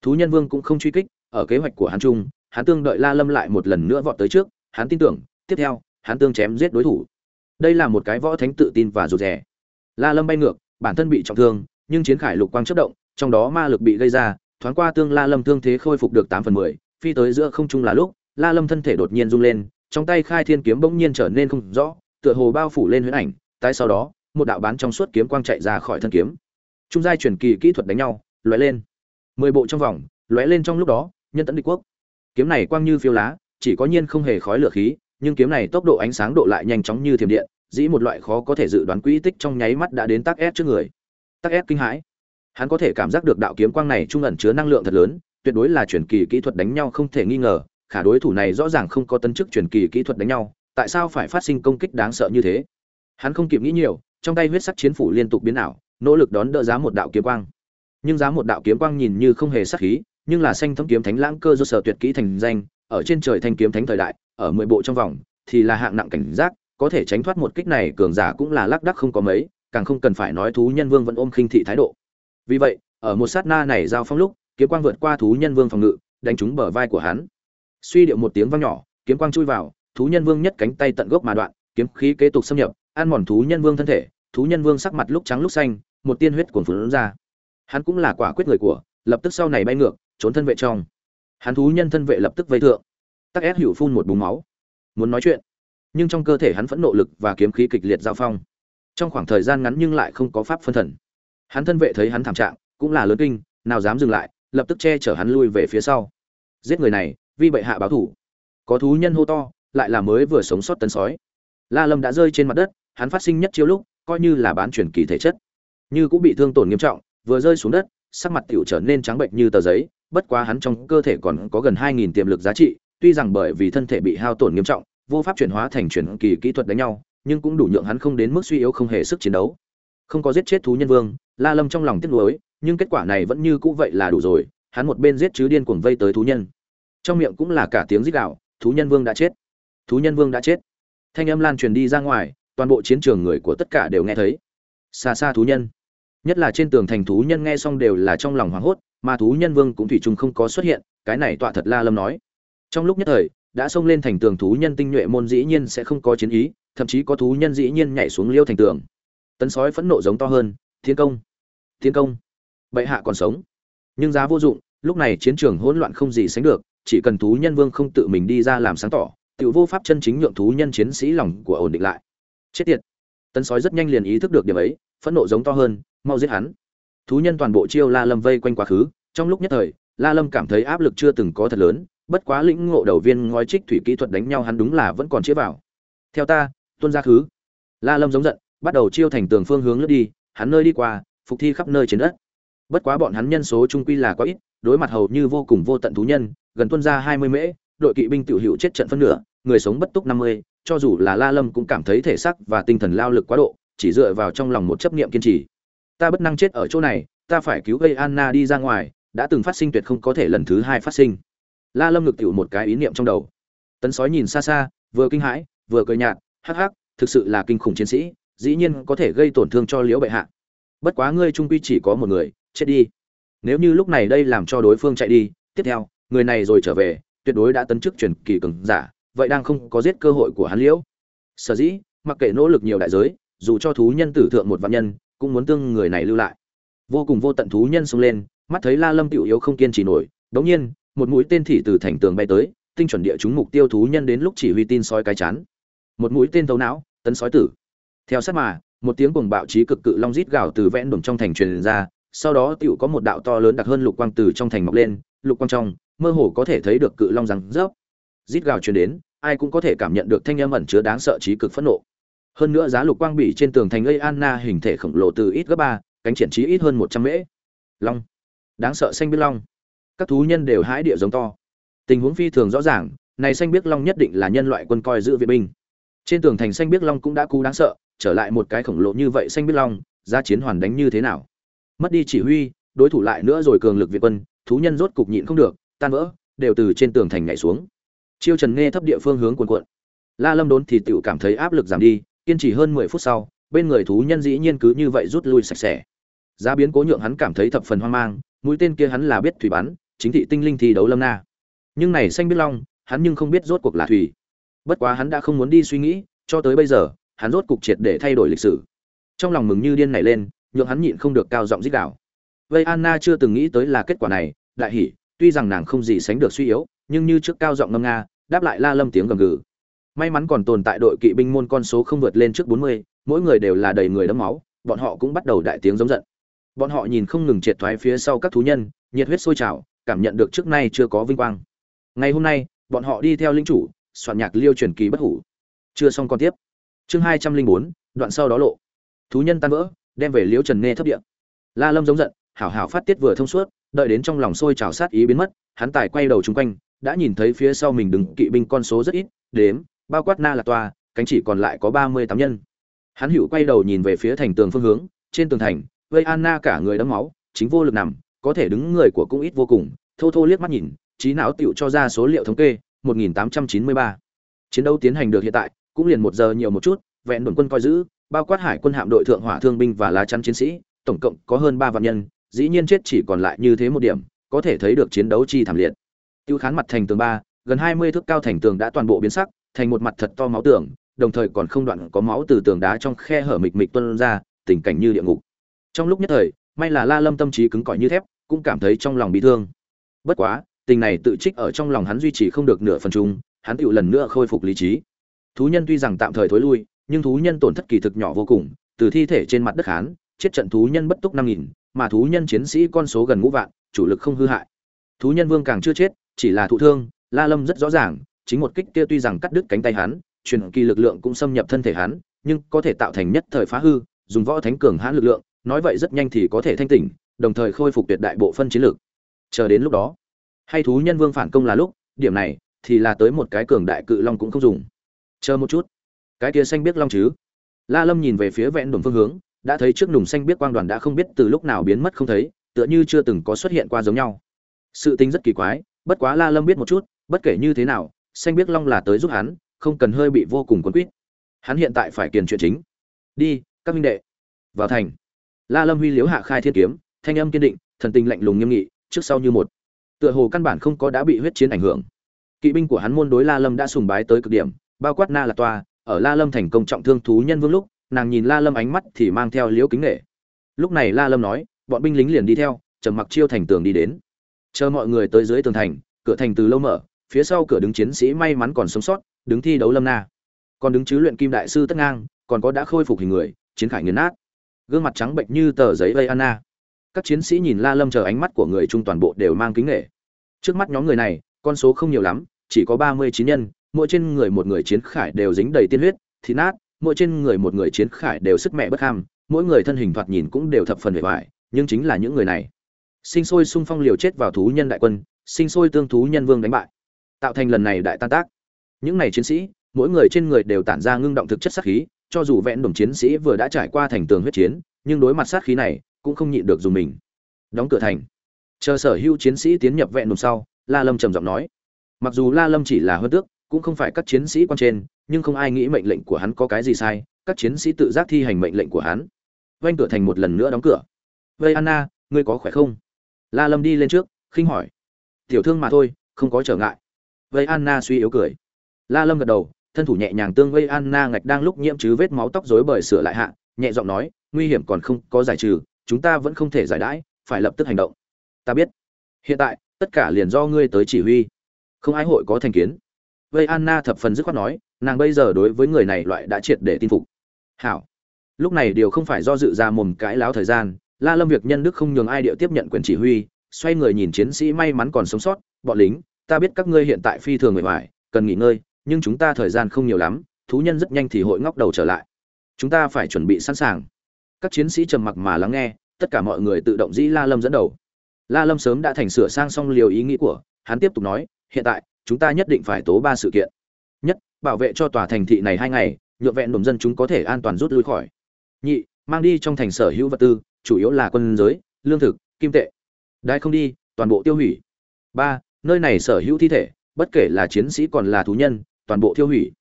Thú nhân vương cũng không truy kích, ở kế hoạch của hắn chung, hắn tương đợi la lâm lại một lần nữa vọt tới trước, hắn tin tưởng, tiếp theo, hắn tương chém giết đối thủ. Đây là một cái võ thánh tự tin và rụt rè. La lâm bay ngược, bản thân bị trọng thương, nhưng chiến khải lục quang chớp động, trong đó ma lực bị gây ra thoáng qua tương la lâm thương thế khôi phục được tám phần mười, phi tới giữa không trung là lúc, la lâm thân thể đột nhiên rung lên, trong tay khai thiên kiếm bỗng nhiên trở nên không rõ, tựa hồ bao phủ lên huyễn ảnh Tại sau đó, một đạo bán trong suốt kiếm quang chạy ra khỏi thân kiếm. Trung giai truyền kỳ kỹ thuật đánh nhau, lóe lên. Mười bộ trong vòng, lóe lên trong lúc đó, nhân Tẫn địch quốc. Kiếm này quang như phiêu lá, chỉ có nhiên không hề khói lửa khí, nhưng kiếm này tốc độ ánh sáng độ lại nhanh chóng như thiểm điện, dĩ một loại khó có thể dự đoán quỹ tích trong nháy mắt đã đến tắc ép trước người. Tắc ép kinh hãi hắn có thể cảm giác được đạo kiếm quang này trung ẩn chứa năng lượng thật lớn, tuyệt đối là truyền kỳ kỹ thuật đánh nhau không thể nghi ngờ, khả đối thủ này rõ ràng không có tân chức truyền kỳ kỹ thuật đánh nhau, tại sao phải phát sinh công kích đáng sợ như thế? Hắn không kịp nghĩ nhiều, trong tay huyết sắc chiến phủ liên tục biến ảo, nỗ lực đón đỡ giá một đạo kiếm quang. Nhưng giá một đạo kiếm quang nhìn như không hề sắc khí, nhưng là xanh thấm kiếm thánh lãng cơ do sở tuyệt kỹ thành danh, ở trên trời thanh kiếm thánh thời đại, ở mười bộ trong vòng, thì là hạng nặng cảnh giác, có thể tránh thoát một kích này cường giả cũng là lác đắc không có mấy, càng không cần phải nói thú nhân vương vẫn ôm khinh thị thái độ vì vậy, ở một sát na này giao phong lúc, kiếm quang vượt qua thú nhân vương phòng ngự, đánh trúng bờ vai của hắn. Suy điệu một tiếng vang nhỏ, kiếm quang chui vào, thú nhân vương nhất cánh tay tận gốc mà đoạn, kiếm khí kế tục xâm nhập, ăn mòn thú nhân vương thân thể, thú nhân vương sắc mặt lúc trắng lúc xanh, một tiên huyết cuồn phun ra. Hắn cũng là quả quyết người của, lập tức sau này bay ngược, trốn thân vệ trong. Hắn thú nhân thân vệ lập tức vây thượng. Tắc ép hữu phun một búng máu. Muốn nói chuyện, nhưng trong cơ thể hắn vẫn nộ lực và kiếm khí kịch liệt giao phong. Trong khoảng thời gian ngắn nhưng lại không có pháp phân thần hắn thân vệ thấy hắn thảm trạng, cũng là lớn kinh, nào dám dừng lại, lập tức che chở hắn lui về phía sau. Giết người này, vi bệ hạ báo thủ. Có thú nhân hô to, lại là mới vừa sống sót tấn sói. La lâm đã rơi trên mặt đất, hắn phát sinh nhất chiếu lúc, coi như là bán chuyển kỳ thể chất. Như cũng bị thương tổn nghiêm trọng, vừa rơi xuống đất, sắc mặt tiểu trở nên trắng bệnh như tờ giấy, bất quá hắn trong cơ thể còn có gần 2.000 tiềm lực giá trị, tuy rằng bởi vì thân thể bị hao tổn nghiêm trọng, vô pháp chuyển hóa thành chuyển kỳ kỹ thuật đánh nhau, nhưng cũng đủ nhượng hắn không đến mức suy yếu không hề sức chiến đấu. Không có giết chết thú nhân vương la lâm trong lòng tiếc nuối, nhưng kết quả này vẫn như cũ vậy là đủ rồi, hắn một bên giết chứ điên cuồng vây tới thú nhân. Trong miệng cũng là cả tiếng rít gào, thú nhân vương đã chết! Thú nhân vương đã chết! Thanh âm lan truyền đi ra ngoài, toàn bộ chiến trường người của tất cả đều nghe thấy. Xa xa thú nhân. Nhất là trên tường thành thú nhân nghe xong đều là trong lòng hoảng hốt, mà thú nhân vương cũng thủy chung không có xuất hiện, cái này tọa thật la lâm nói. Trong lúc nhất thời, đã xông lên thành tường thú nhân tinh nhuệ môn dĩ nhiên sẽ không có chiến ý, thậm chí có thú nhân dĩ nhiên nhảy xuống liêu thành tường. Tấn sói phẫn nộ giống to hơn thiên công thiên công. Bệ hạ còn sống. Nhưng giá vô dụng, lúc này chiến trường hỗn loạn không gì sánh được, chỉ cần thú nhân vương không tự mình đi ra làm sáng tỏ tự vô pháp chân chính nhượng thú nhân chiến sĩ lòng của ổn định lại. Chết tiệt. Tân sói rất nhanh liền ý thức được điểm ấy, phẫn nộ giống to hơn, mau giết hắn. Thú nhân toàn bộ chiêu la lâm vây quanh quá khứ, trong lúc nhất thời, la lâm cảm thấy áp lực chưa từng có thật lớn, bất quá lĩnh ngộ đầu viên ngói trích thủy kỹ thuật đánh nhau hắn đúng là vẫn còn chĩa vào. Theo ta tuân ra khứ. La lâm giống giận, bắt đầu chiêu thành tường phương hướng lướt đi hắn nơi đi qua, phục thi khắp nơi trên đất. Bất quá bọn hắn nhân số trung quy là quá ít, đối mặt hầu như vô cùng vô tận thú nhân, gần tuân ra hai mươi mễ, đội kỵ binh tiểu hữu chết trận phân nửa, người sống bất túc năm mươi, cho dù là la lâm cũng cảm thấy thể xác và tinh thần lao lực quá độ, chỉ dựa vào trong lòng một chấp niệm kiên trì. Ta bất năng chết ở chỗ này, ta phải cứu gây anna đi ra ngoài, đã từng phát sinh tuyệt không có thể lần thứ hai phát sinh. La lâm ngực tiểu một cái ý niệm trong đầu. Tấn sói nhìn xa xa, vừa kinh hãi, vừa cười nhạt, hắc hắc, thực sự là kinh khủng chiến sĩ dĩ nhiên có thể gây tổn thương cho liễu bệ hạ. Bất quá ngươi trung quy chỉ có một người, chết đi. Nếu như lúc này đây làm cho đối phương chạy đi, tiếp theo, người này rồi trở về, tuyệt đối đã tấn chức truyền kỳ cường giả, vậy đang không có giết cơ hội của hắn liễu. Sở dĩ, mặc kệ nỗ lực nhiều đại giới, dù cho thú nhân tử thượng một vạn nhân, cũng muốn tương người này lưu lại. Vô cùng vô tận thú nhân xông lên, mắt thấy la lâm tiểu yếu không kiên trì nổi, đống nhiên, một mũi tên thị từ thành tường bay tới, tinh chuẩn địa chúng mục tiêu thú nhân đến lúc chỉ huy tin sói cái chán. Một mũi tên thấu não, tấn sói tử theo sát mà, một tiếng cuồng bạo chí cực cự long rít gào từ vẽn đồn trong thành truyền ra, sau đó tựu có một đạo to lớn đặc hơn lục quang từ trong thành mọc lên, lục quang trong, mơ hồ có thể thấy được cự long răng rớp. Rít gào truyền đến, ai cũng có thể cảm nhận được thanh âm ẩn chứa đáng sợ chí cực phẫn nộ. Hơn nữa giá lục quang bị trên tường thành gây anna hình thể khổng lồ từ ít gấp ba, cánh triển trí ít hơn một trăm mễ. Long. Đáng sợ xanh biết long. Các thú nhân đều hái địa giống to. Tình huống phi thường rõ ràng, này xanh biết long nhất định là nhân loại quân coi giữ viện binh. Trên tường thành xanh biết long cũng đã cú đáng sợ trở lại một cái khổng lồ như vậy xanh biết long, ra chiến hoàn đánh như thế nào? Mất đi chỉ huy, đối thủ lại nữa rồi cường lực việt quân, thú nhân rốt cục nhịn không được, tan vỡ, đều từ trên tường thành nhảy xuống. Chiêu trần nghe thấp địa phương hướng cuồn cuộn. La lâm đốn thì tựu cảm thấy áp lực giảm đi, kiên trì hơn mười phút sau, bên người thú nhân dĩ nhiên cứ như vậy rút lui sạch sẽ. Giá biến cố nhượng hắn cảm thấy thập phần hoang mang, mũi tên kia hắn là biết thủy bắn, chính thị tinh linh thi đấu lâm na. Nhưng này xanh biết long, hắn nhưng không biết rốt cuộc là thủy. Bất quá hắn đã không muốn đi suy nghĩ, cho tới bây giờ hắn rốt cục triệt để thay đổi lịch sử. Trong lòng mừng như điên nảy lên nhượng hắn nhịn không được cao giọng rít đảo vây anna chưa từng nghĩ tới là kết quả này đại hỉ tuy rằng nàng không gì sánh được suy yếu nhưng như trước cao giọng ngâm nga đáp lại la lâm tiếng gầm gừ. May mắn còn tồn tại đội kỵ binh môn con số không vượt lên trước 40, mỗi người đều là đầy người đẫm máu bọn họ cũng bắt đầu đại tiếng giống giận. Bọn họ nhìn không ngừng triệt thoái phía sau các thú nhân nhiệt huyết sôi trào cảm nhận được trước nay chưa có vinh quang. Ngày hôm nay bọn họ đi theo linh chủ soạn nhạc liêu truyền kỳ bất hủ. Chưa xong còn tiếp chương hai trăm linh bốn, đoạn sau đó lộ. Thú nhân tan vỡ, đem về liễu trần nê thấp địa. La lâm giống giận, hảo hảo phát tiết vừa thông suốt, đợi đến trong lòng sôi trào sát ý biến mất, hắn tài quay đầu chung quanh, đã nhìn thấy phía sau mình đứng kỵ binh con số rất ít, đếm, bao quát na là toa, cánh chỉ còn lại có ba mươi tám nhân. Hắn hữu quay đầu nhìn về phía thành tường phương hướng, trên tường thành, vây anna cả người đẫm máu, chính vô lực nằm, có thể đứng người của cũng ít vô cùng, thô thô liếc mắt nhìn, trí não tựu cho ra số liệu thống kê 1893. chiến đấu tiến hành được hiện tại cũng liền một giờ nhiều một chút, vẹn đồn quân coi giữ, bao quát hải quân hạm đội thượng hỏa thương binh và lá chắn chiến sĩ, tổng cộng có hơn ba vạn nhân, dĩ nhiên chết chỉ còn lại như thế một điểm, có thể thấy được chiến đấu chi thảm liệt. Tiêu khán mặt thành tường ba, gần hai mươi thước cao thành tường đã toàn bộ biến sắc, thành một mặt thật to máu tường, đồng thời còn không đoạn có máu từ tường đá trong khe hở mịch mịch tuôn ra, tình cảnh như địa ngục. Trong lúc nhất thời, may là la lâm tâm trí cứng cỏi như thép, cũng cảm thấy trong lòng bị thương. Bất quá, tình này tự trích ở trong lòng hắn duy trì không được nửa phần chung, hắn tựu lần nữa khôi phục lý trí thú nhân tuy rằng tạm thời thối lui, nhưng thú nhân tổn thất kỳ thực nhỏ vô cùng, từ thi thể trên mặt đất hán chết trận thú nhân bất túc năm nghìn, mà thú nhân chiến sĩ con số gần ngũ vạn, chủ lực không hư hại. Thú nhân vương càng chưa chết, chỉ là thụ thương, la lâm rất rõ ràng, chính một kích kia tuy rằng cắt đứt cánh tay hắn, truyền kỳ lực lượng cũng xâm nhập thân thể hắn, nhưng có thể tạo thành nhất thời phá hư, dùng võ thánh cường hãn lực lượng, nói vậy rất nhanh thì có thể thanh tỉnh, đồng thời khôi phục tuyệt đại bộ phân chiến lược chờ đến lúc đó, hay thú nhân vương phản công là lúc, điểm này thì là tới một cái cường đại cự long cũng không dùng chờ một chút. Cái kia xanh biết long chứ? La lâm nhìn về phía vẹn đồn phương hướng, đã thấy trước nùng xanh biết quang đoàn đã không biết từ lúc nào biến mất không thấy, tựa như chưa từng có xuất hiện qua giống nhau. Sự tính rất kỳ quái, bất quá la lâm biết một chút, bất kể như thế nào, xanh biết long là tới giúp hắn, không cần hơi bị vô cùng quấn quýt. Hắn hiện tại phải kiền chuyện chính. Đi, các minh đệ. Vào thành. La lâm huy liếu hạ khai thiên kiếm, thanh âm kiên định, thần tình lạnh lùng nghiêm nghị, trước sau như một. Tựa hồ căn bản không có đã bị huyết chiến ảnh hưởng. Kỵ binh của hắn môn đối la lâm đã sùng bái tới cực điểm bao quát na là toa, ở la lâm thành công trọng thương thú nhân vương lúc, nàng nhìn la lâm ánh mắt thì mang theo liễu kính nghệ. Lúc này la lâm nói, bọn binh lính liền đi theo, trầm mặc chiêu thành tường đi đến. Chờ mọi người tới dưới tường thành, cửa thành từ lâu mở, phía sau cửa đứng chiến sĩ may mắn còn sống sót, đứng thi đấu lâm na. Còn đứng chứ luyện kim đại sư tất ngang, còn có đã khôi phục hình người, chiến khải nghiền nát. Gương mặt trắng bệnh như tờ giấy vây anna. Các chiến sĩ nhìn la lâm chờ ánh mắt của người trung toàn bộ đều mang kính nghệ. Trước mắt nhóm người này, con số không nhiều lắm, chỉ có ba mươi chín nhân mỗi trên người một người chiến khải đều dính đầy tiên huyết, thịt nát, mỗi trên người một người chiến khải đều sức mẹ bất ham, mỗi người thân hình thoạt nhìn cũng đều thập phần bề ngoài nhưng chính là những người này. Sinh sôi xung phong liều chết vào thú nhân đại quân, sinh sôi tương thú nhân vương đánh bại, tạo thành lần này đại tan tác. Những này chiến sĩ, mỗi người trên người đều tản ra ngưng động thực chất sát khí, cho dù vẹn đồng chiến sĩ vừa đã trải qua thành tường huyết chiến, nhưng đối mặt sát khí này, cũng không nhịn được dùng mình. Đóng cửa thành. Chờ sở hữu chiến sĩ tiến nhập vẹn đồng sau, la lâm trầm giọng nói. Mặc dù la lâm chỉ là hơn tước cũng không phải các chiến sĩ quan trên, nhưng không ai nghĩ mệnh lệnh của hắn có cái gì sai, các chiến sĩ tự giác thi hành mệnh lệnh của hắn. Vanh cửa thành một lần nữa đóng cửa. Vây anna, ngươi có khỏe không? La lâm đi lên trước, khinh hỏi. Tiểu thương mà thôi, không có trở ngại. Vây anna suy yếu cười. La lâm gật đầu, thân thủ nhẹ nhàng tương vây anna ngạch đang lúc nhiễm chứ vết máu tóc rối bời sửa lại hạ, nhẹ giọng nói, nguy hiểm còn không có giải trừ, chúng ta vẫn không thể giải đãi, phải lập tức hành động. Ta biết. Hiện tại, tất cả liền do ngươi tới chỉ huy. Không ai hội có thành kiến vây anna thập phần dứt khoát nói, nàng bây giờ đối với người này loại đã triệt để tin phục. Hảo. Lúc này điều không phải do dự ra mồm cãi láo thời gian, la lâm việc nhân đức không nhường ai điệu tiếp nhận quyền chỉ huy, xoay người nhìn chiến sĩ may mắn còn sống sót, bọn lính, ta biết các ngươi hiện tại phi thường người ngoài cần nghỉ ngơi, nhưng chúng ta thời gian không nhiều lắm, thú nhân rất nhanh thì hội ngóc đầu trở lại. Chúng ta phải chuẩn bị sẵn sàng. Các chiến sĩ trầm mặc mà lắng nghe, tất cả mọi người tự động dĩ la lâm dẫn đầu. La lâm sớm đã thành sửa sang xong liều ý nghĩ của, hắn tiếp tục nói, hiện tại chúng ta nhất định phải tố ba sự kiện. Nhất, bảo vệ cho tòa thành thị này hai ngày, nhượng vẹn đồn dân chúng có thể an toàn rút lui khỏi. Nhị, mang đi trong thành sở hữu vật tư, chủ yếu là quân giới, lương thực, kim tệ. Đai không đi, toàn bộ tiêu hủy. Ba, nơi này sở hữu thi thể, bất kể là chiến sĩ còn là thú nhân, toàn bộ tiêu hủy.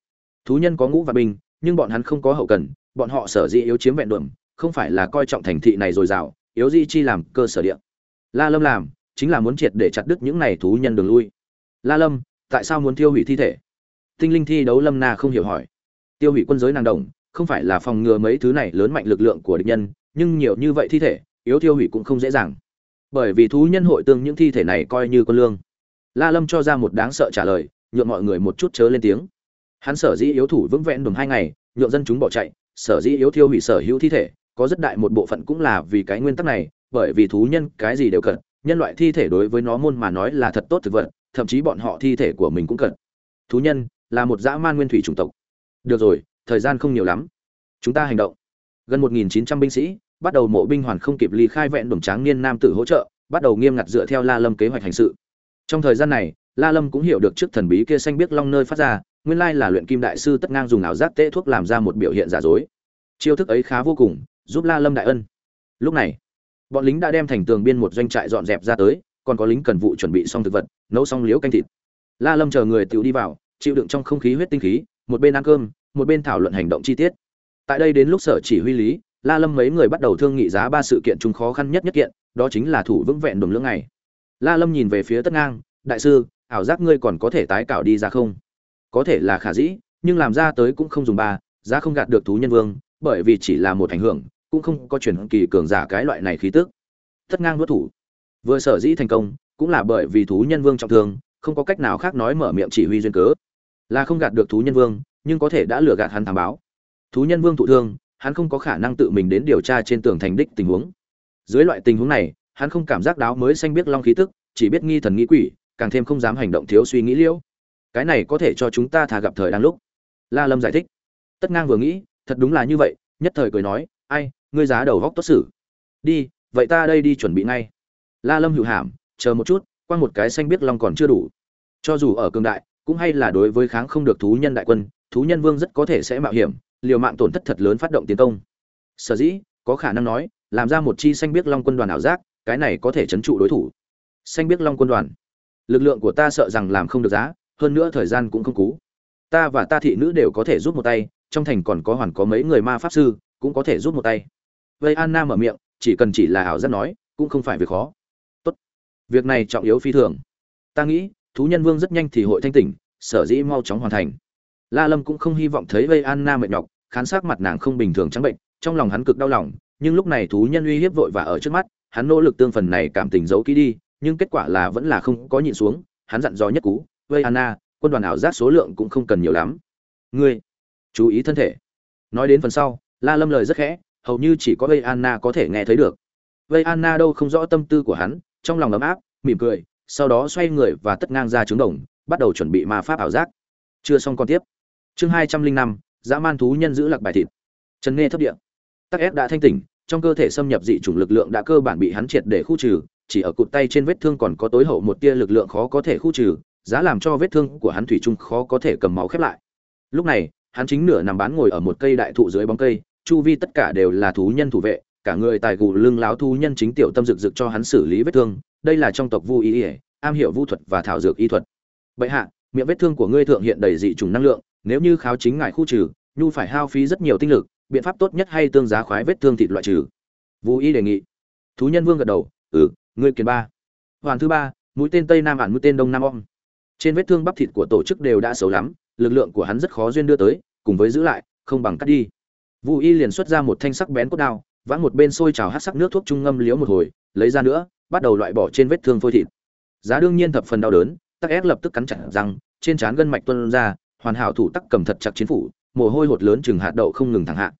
Thú nhân có ngũ và binh, nhưng bọn hắn không có hậu cần, bọn họ sở dĩ yếu chiếm vẹn đồn không phải là coi trọng thành thị này dồi dào, yếu di chi làm cơ sở địa. La lâm làm, chính là muốn triệt để chặt đứt những này thú nhân đường lui. La lâm tại sao muốn tiêu hủy thi thể? Tinh linh thi đấu lâm na không hiểu hỏi. Tiêu hủy quân giới nàng đồng, không phải là phòng ngừa mấy thứ này lớn mạnh lực lượng của địch nhân, nhưng nhiều như vậy thi thể, yếu tiêu hủy cũng không dễ dàng. Bởi vì thú nhân hội tương những thi thể này coi như con lương. La lâm cho ra một đáng sợ trả lời, nhượng mọi người một chút chớ lên tiếng. Hắn sở dĩ yếu thủ vững vẹn đường hai ngày, nhượng dân chúng bỏ chạy, sở dĩ yếu tiêu hủy sở hữu thi thể, có rất đại một bộ phận cũng là vì cái nguyên tắc này, bởi vì thú nhân cái gì đều cần, nhân loại thi thể đối với nó môn mà nói là thật tốt thực vật thậm chí bọn họ thi thể của mình cũng cần thú nhân, là một dã man nguyên thủy chủng tộc. Được rồi, thời gian không nhiều lắm. Chúng ta hành động. Gần 1.900 binh sĩ, bắt đầu mộ binh hoàn không kịp ly khai vẹn đồng tráng niên nam tử hỗ trợ, bắt đầu nghiêm ngặt dựa theo la lâm kế hoạch hành sự. Trong thời gian này, la lâm cũng hiểu được trước thần bí kia xanh biết long nơi phát ra, nguyên lai là luyện kim đại sư tất ngang dùng ảo giác tê thuốc làm ra một biểu hiện giả dối. Chiêu thức ấy khá vô cùng, giúp la lâm đại ân. Lúc này, bọn lính đã đem thành tường biên một doanh trại dọn dẹp ra tới còn có lính cần vụ chuẩn bị xong thực vật, nấu xong liếu canh thịt. La lâm chờ người tự đi vào, chịu đựng trong không khí huyết tinh khí, một bên ăn cơm, một bên thảo luận hành động chi tiết. Tại đây đến lúc sở chỉ huy lý, la lâm mấy người bắt đầu thương nghị giá ba sự kiện chung khó khăn nhất nhất kiện, đó chính là thủ vững vẹn đồng lưỡng này la lâm nhìn về phía tất ngang, đại sư, ảo giác ngươi còn có thể tái cảo đi ra không? Có thể là khả dĩ, nhưng làm ra tới cũng không dùng ba, giá không gạt được thú nhân vương, bởi vì chỉ là một ảnh hưởng, cũng không có chuyển kỳ cường giả cái loại này khí tức. Tất ngang nuốt thủ vừa sở dĩ thành công, cũng là bởi vì thú nhân vương trọng thương, không có cách nào khác nói mở miệng chỉ huy duyên cớ. Là không gạt được thú nhân vương, nhưng có thể đã lừa gạt hắn thám báo. Thú nhân vương thụ thương, hắn không có khả năng tự mình đến điều tra trên tường thành đích tình huống. Dưới loại tình huống này, hắn không cảm giác đáo mới xanh biết long khí tức, chỉ biết nghi thần nghĩ quỷ, càng thêm không dám hành động thiếu suy nghĩ liễu. Cái này có thể cho chúng ta thà gặp thời đang lúc. La lâm giải thích. Tất ngang vừa nghĩ, thật đúng là như vậy, nhất thời cười nói, ai, ngươi giá đầu góc tốt xử. Đi, vậy ta đây đi chuẩn bị ngay la lâm hữu hàm, chờ một chút qua một cái xanh biết long còn chưa đủ. Cho dù ở cường đại, cũng hay là đối với kháng không được thú nhân đại quân, thú nhân vương rất có thể sẽ mạo hiểm, liều mạng tổn thất thật lớn phát động tiến công. Sở dĩ, có khả năng nói, làm ra một chi xanh biết long quân đoàn ảo giác, cái này có thể chấn trụ đối thủ. Xanh biết long quân đoàn. Lực lượng của ta sợ rằng làm không được giá, hơn nữa thời gian cũng không cú. Ta và ta thị nữ đều có thể giúp một tay, trong thành còn có hoàn có mấy người ma pháp sư, cũng có thể giúp một tay. Vây anna mở miệng, chỉ cần chỉ là ảo giác nói, cũng không phải việc khó việc này trọng yếu phi thường. Ta nghĩ, thú nhân vương rất nhanh thì hội thanh tỉnh, sở dĩ mau chóng hoàn thành. La lâm cũng không hy vọng thấy vây anna mệt nhọc, khán sát mặt nàng không bình thường trắng bệnh, trong lòng hắn cực đau lòng, nhưng lúc này thú nhân uy hiếp vội và ở trước mắt, hắn nỗ lực tương phần này cảm tình giấu kỹ đi, nhưng kết quả là vẫn là không có nhịn xuống, hắn dặn dò nhất cú, vây anna, quân đoàn ảo giác số lượng cũng không cần nhiều lắm. Ngươi, chú ý thân thể. Nói đến phần sau, la lâm lời rất khẽ, hầu như chỉ có vây anna có thể nghe thấy được. Vây anna đâu không rõ tâm tư của hắn trong lòng ấm áp, mỉm cười, sau đó xoay người và tất ngang ra trứng đồng, bắt đầu chuẩn bị ma pháp ảo giác. Chưa xong còn tiếp. Chương hai trăm linh năm, dã man thú nhân giữ lạc bài thịt. Trần nghe thấp địa. Tắc ép đã thanh tỉnh, trong cơ thể xâm nhập dị chủng lực lượng đã cơ bản bị hắn triệt để khu trừ, chỉ ở cụt tay trên vết thương còn có tối hậu một tia lực lượng khó có thể khu trừ, giá làm cho vết thương của hắn thủy chung khó có thể cầm máu khép lại. Lúc này, hắn chính nửa nằm bán ngồi ở một cây đại thụ dưới bóng cây, chu vi tất cả đều là thú nhân thủ vệ cả người tài gù lưng láo thu nhân chính tiểu tâm rực rực cho hắn xử lý vết thương, đây là trong tộc vu y ỉa am hiểu vu thuật và thảo dược y thuật. Bệ hạ, miệng vết thương của ngươi thượng hiện đầy dị trùng năng lượng, nếu như kháo chính ngài khu trừ, nhu phải hao phí rất nhiều tinh lực, biện pháp tốt nhất hay tương giá khoái vết thương thịt loại trừ. Vũ y đề nghị. Thú nhân vương gật đầu. Ừ ngươi kiến ba. Hoàn thứ ba, mũi tên tây nam ản mũi tên đông nam om. Trên vết thương bắp thịt của tổ chức đều đã xấu lắm, lực lượng của hắn rất khó duyên đưa tới, cùng với giữ lại, không bằng cắt đi. Vũ y liền xuất ra một thanh sắc bén cốt đao vãng một bên sôi trào hát sắc nước thuốc trung ngâm liếu một hồi, lấy ra nữa, bắt đầu loại bỏ trên vết thương phôi thịt. Giá đương nhiên thập phần đau đớn, tắc ép lập tức cắn chặt răng, trên trán gân mạch tuân ra, hoàn hảo thủ tắc cầm thật chặt chiến phủ, mồ hôi hột lớn chừng hạt đậu không ngừng thẳng hạ.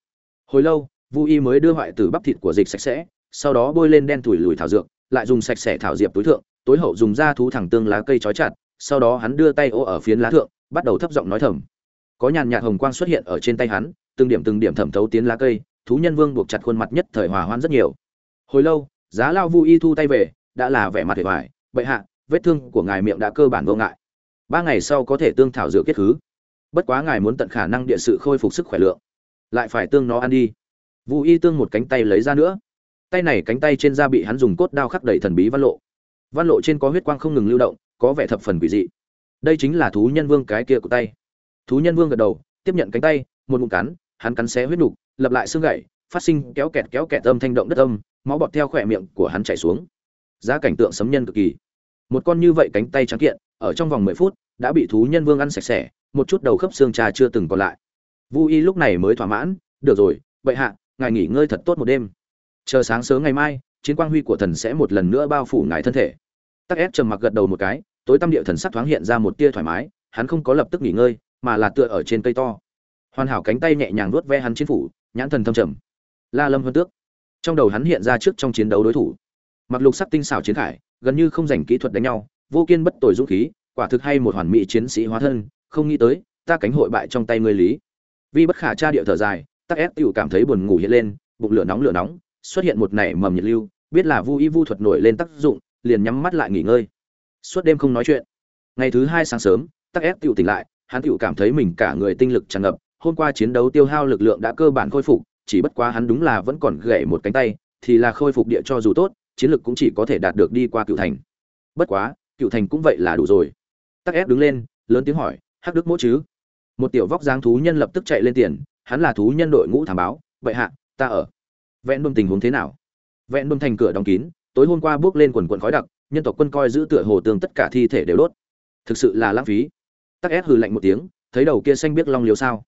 Hồi lâu, vu y mới đưa hoại từ bắp thịt của dịch sạch sẽ, sau đó bôi lên đen thủi lùi thảo dược, lại dùng sạch sẽ thảo diệp túi thượng, tối hậu dùng da thú thẳng tương lá cây trói chặt, sau đó hắn đưa tay ô ở phiến lá thượng, bắt đầu thấp giọng nói thầm. Có nhàn nhạt hồng quang xuất hiện ở trên tay hắn, từng điểm từng điểm thẩm thấu tiến lá cây thú nhân vương buộc chặt khuôn mặt nhất thời hòa hoan rất nhiều. Hồi lâu, giá lao vu y thu tay về, đã là vẻ mặt hề hoài, bệ hạ, vết thương của ngài miệng đã cơ bản vô ngại. Ba ngày sau có thể tương thảo dựa kết khứ. Bất quá ngài muốn tận khả năng địa sự khôi phục sức khỏe lượng, lại phải tương nó ăn đi. Vu y tương một cánh tay lấy ra nữa. Tay này cánh tay trên da bị hắn dùng cốt đao khắc đầy thần bí văn lộ. Văn lộ trên có huyết quang không ngừng lưu động, có vẻ thập phần quỷ dị. Đây chính là thú nhân vương cái kia của tay. Thú nhân vương gật đầu, tiếp nhận cánh tay, một ngụm cắn, hắn cắn xé huyết đục lập lại xương gãy, phát sinh kéo kẹt kéo kẹt âm thanh động đất âm máu bọt theo khỏe miệng của hắn chảy xuống. Giá cảnh tượng sấm nhân cực kỳ. Một con như vậy cánh tay trắng kiện ở trong vòng mười phút đã bị thú nhân vương ăn sạch sẽ một chút đầu khớp xương trà chưa từng còn lại. Vu y lúc này mới thỏa mãn được rồi vậy hạ ngài nghỉ ngơi thật tốt một đêm. Chờ sáng sớm ngày mai chiến quang huy của thần sẽ một lần nữa bao phủ ngài thân thể. Tắc ép trầm mặc gật đầu một cái tối tâm địa thần sắc thoáng hiện ra một tia thoải mái hắn không có lập tức nghỉ ngơi mà là tựa ở trên cây to. Hoàn hảo cánh tay nhẹ nhàng nuốt ve hắn chiến phủ nhãn thần thâm trầm. La lâm vân tước. Trong đầu hắn hiện ra trước trong chiến đấu đối thủ. Mặc lục sắc tinh xảo chiến khải, gần như không dành kỹ thuật đánh nhau, vô kiên bất tồi dũng khí, quả thực hay một hoàn mỹ chiến sĩ hóa thân, không nghĩ tới, ta cánh hội bại trong tay ngươi lý. Vì bất khả tra địa thở dài, tắc ép tiểu cảm thấy buồn ngủ hiện lên, bụng lửa nóng lửa nóng, xuất hiện một nảy mầm nhiệt lưu, biết là vu y vu thuật nổi lên tác dụng, liền nhắm mắt lại nghỉ ngơi. Suốt đêm không nói chuyện. Ngày thứ hai sáng sớm, tắc ép tiểu tỉnh lại, hắn tiểu cảm thấy mình cả người tinh lực tràn ngập hôm qua chiến đấu tiêu hao lực lượng đã cơ bản khôi phục, chỉ bất quá hắn đúng là vẫn còn gãy một cánh tay, thì là khôi phục địa cho dù tốt, chiến lực cũng chỉ có thể đạt được đi qua cựu thành. Bất quá, cựu thành cũng vậy là đủ rồi. Tắc ép đứng lên, lớn tiếng hỏi, hắc đức mỗ chứ? Một tiểu vóc dáng thú nhân lập tức chạy lên tiền, hắn là thú nhân đội ngũ thám báo, vậy hạ, ta ở. Vẹn đôn tình huống thế nào? Vẹn đôn thành cửa đóng kín, tối hôm qua bước lên quần quần khói đặc, nhân tộc quân coi giữ tựa hồ tường tất cả thi thể đều đốt. Thực sự là lãng phí. Tắc ép hừ lạnh một tiếng, thấy đầu kia xanh biết long liều sao?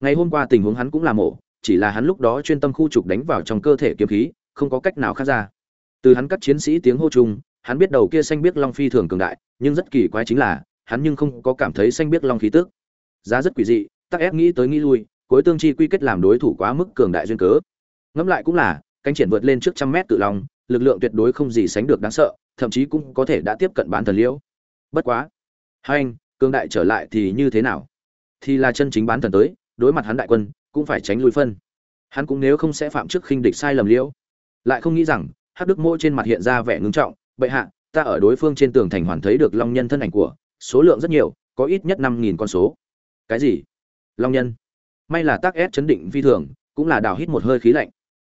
Ngày hôm qua tình huống hắn cũng là mổ, chỉ là hắn lúc đó chuyên tâm khu trục đánh vào trong cơ thể kiếm khí, không có cách nào khác ra. Từ hắn cắt chiến sĩ tiếng hô chung, hắn biết đầu kia xanh biết long phi thường cường đại, nhưng rất kỳ quái chính là, hắn nhưng không có cảm thấy xanh biết long khí tức. Giá rất quỷ dị, tắc ép nghĩ tới nghĩ lui, cuối tương chi quy kết làm đối thủ quá mức cường đại duyên cớ. Ngẫm lại cũng là, cánh triển vượt lên trước trăm mét tự long lực lượng tuyệt đối không gì sánh được đáng sợ, thậm chí cũng có thể đã tiếp cận bán thần liễu. Bất quá. Hai anh, cường đại trở lại thì như thế nào? Thì là chân chính bán thần tới đối mặt hắn đại quân, cũng phải tránh lui phân. Hắn cũng nếu không sẽ phạm trước khinh địch sai lầm liễu. Lại không nghĩ rằng hát đức mỗ trên mặt hiện ra vẻ ngưng trọng, bệ hạ, ta ở đối phương trên tường thành hoàn thấy được long nhân thân ảnh của, số lượng rất nhiều, có ít nhất năm nghìn con số. Cái gì? Long nhân. May là tác ép chấn định phi thường, cũng là đào hít một hơi khí lạnh.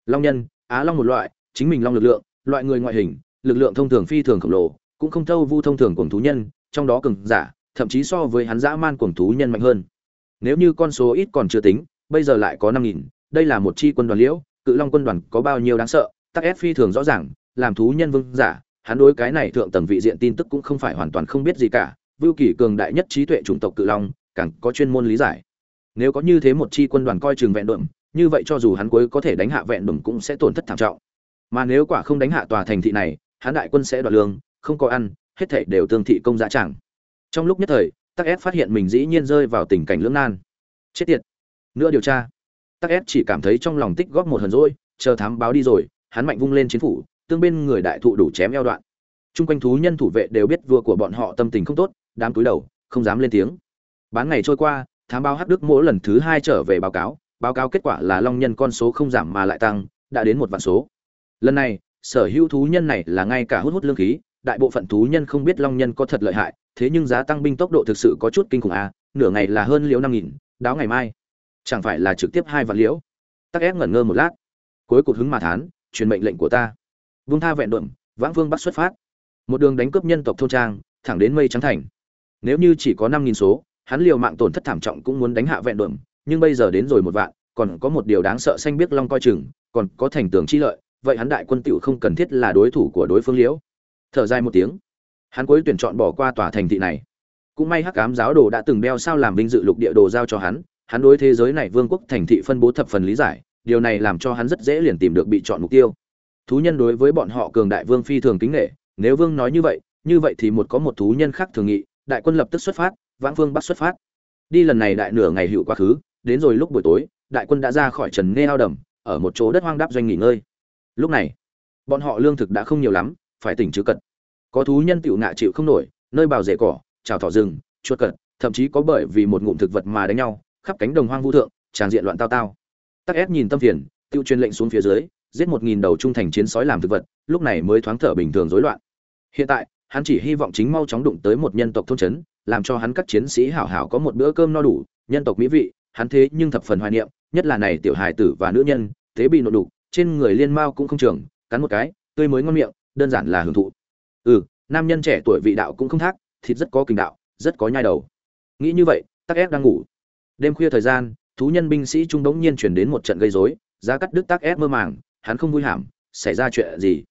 Long nhân, á long một loại, chính mình long lực lượng, loại người ngoại hình, lực lượng thông thường phi thường khổng lồ, cũng không thâu vu thông thường cuồng thú nhân, trong đó cường giả, thậm chí so với hắn dã man cuồng thú nhân mạnh hơn nếu như con số ít còn chưa tính, bây giờ lại có năm nghìn, đây là một chi quân đoàn liễu, cự long quân đoàn có bao nhiêu đáng sợ, tắc ép phi thường rõ ràng, làm thú nhân vương giả, hắn đối cái này thượng tầng vị diện tin tức cũng không phải hoàn toàn không biết gì cả, vưu kỷ cường đại nhất trí tuệ chủng tộc cự long, càng có chuyên môn lý giải. Nếu có như thế một chi quân đoàn coi chừng vẹn đượm như vậy cho dù hắn cuối có thể đánh hạ vẹn đùm cũng sẽ tổn thất thảm trọng. Mà nếu quả không đánh hạ tòa thành thị này, hắn đại quân sẽ đoạt lương, không có ăn, hết thảy đều tương thị công dã chẳng. Trong lúc nhất thời tắc ép phát hiện mình dĩ nhiên rơi vào tình cảnh lưỡng nan. Chết tiệt. Nữa điều tra. Tắc ép chỉ cảm thấy trong lòng tích góp một hờn rỗi chờ thám báo đi rồi, hắn mạnh vung lên chiến phủ, tương bên người đại thụ đủ chém eo đoạn. Chung quanh thú nhân thủ vệ đều biết vua của bọn họ tâm tình không tốt, đám cúi đầu, không dám lên tiếng. Bán ngày trôi qua, thám báo hắc đức mỗi lần thứ hai trở về báo cáo báo cáo kết quả là long nhân con số không giảm mà lại tăng, đã đến một vạn số. Lần này, sở hữu thú nhân này là ngay cả hút hút lương khí, đại bộ phận thú nhân không biết long nhân có thật lợi hại thế nhưng giá tăng binh tốc độ thực sự có chút kinh khủng a nửa ngày là hơn liễu năm nghìn, đáo ngày mai. Chẳng phải là trực tiếp hai vạn liễu? Tắc ép ngẩn ngơ một lát. Cuối cùng hứng mà thán, truyền mệnh lệnh của ta. Vung tha vẹn đượm vãng vương bắt xuất phát. Một đường đánh cướp nhân tộc thôn trang, thẳng đến mây trắng thành. Nếu như chỉ có năm nghìn số, hắn liều mạng tổn thất thảm trọng cũng muốn đánh hạ vẹn đượm nhưng bây giờ đến rồi một vạn, còn có một điều đáng sợ xanh biết long coi chừng, còn có thành tường chi lợi, vậy hắn đại quân tựu không cần thiết là đối thủ của đối phương liễu. Thở dài một tiếng hắn cuối tuyển chọn bỏ qua tòa thành thị này. Cũng may hắc cám giáo đồ đã từng đeo sao làm vinh dự lục địa đồ giao cho hắn hắn đối thế giới này vương quốc thành thị phân bố thập phần lý giải, điều này làm cho hắn rất dễ liền tìm được bị chọn mục tiêu. Thú nhân đối với bọn họ cường đại vương phi thường kính nghệ nếu vương nói như vậy như vậy thì một có một thú nhân khác thường nghị, đại quân lập tức xuất phát, vãng vương bắt xuất phát. Đi lần này đại nửa ngày hữu quá khứ, đến rồi lúc buổi tối, đại quân đã ra khỏi trần nê ao đầm, ở một chỗ đất hoang đáp doanh nghỉ ngơi. Lúc này, bọn họ lương thực đã không nhiều lắm, phải tỉnh chứ cật có thú nhân tiểu ngạ chịu không nổi, nơi bào rễ cỏ trào thỏ rừng, chuột cật, thậm chí có bởi vì một ngụm thực vật mà đánh nhau, khắp cánh đồng hoang vu thượng, tràn diện loạn tao tao. Tắc ép nhìn tâm phiền tiêu truyền lệnh xuống phía dưới, giết một nghìn đầu trung thành chiến sói làm thực vật, lúc này mới thoáng thở bình thường rối loạn. Hiện tại, hắn chỉ hy vọng chính mau chóng đụng tới một nhân tộc thôn trấn, làm cho hắn các chiến sĩ hảo hảo có một bữa cơm no đủ, nhân tộc mỹ vị, hắn thế nhưng thập phần hoài niệm, nhất là này tiểu hài tử và nữ nhân, thế bị nộ đục, trên người liên mao cũng không trường, cắn một cái, tươi mới ngon miệng, đơn giản là hưởng thụ ừ nam nhân trẻ tuổi vị đạo cũng không thác, thịt rất có kinh đạo, rất có nhai đầu. Nghĩ như vậy, tắc ép đang ngủ. Đêm khuya thời gian, thú nhân binh sĩ trung đống nhiên chuyển đến một trận gây rối, giá cắt đứt tắc ép mơ màng, hắn không vui hàm xảy ra chuyện gì?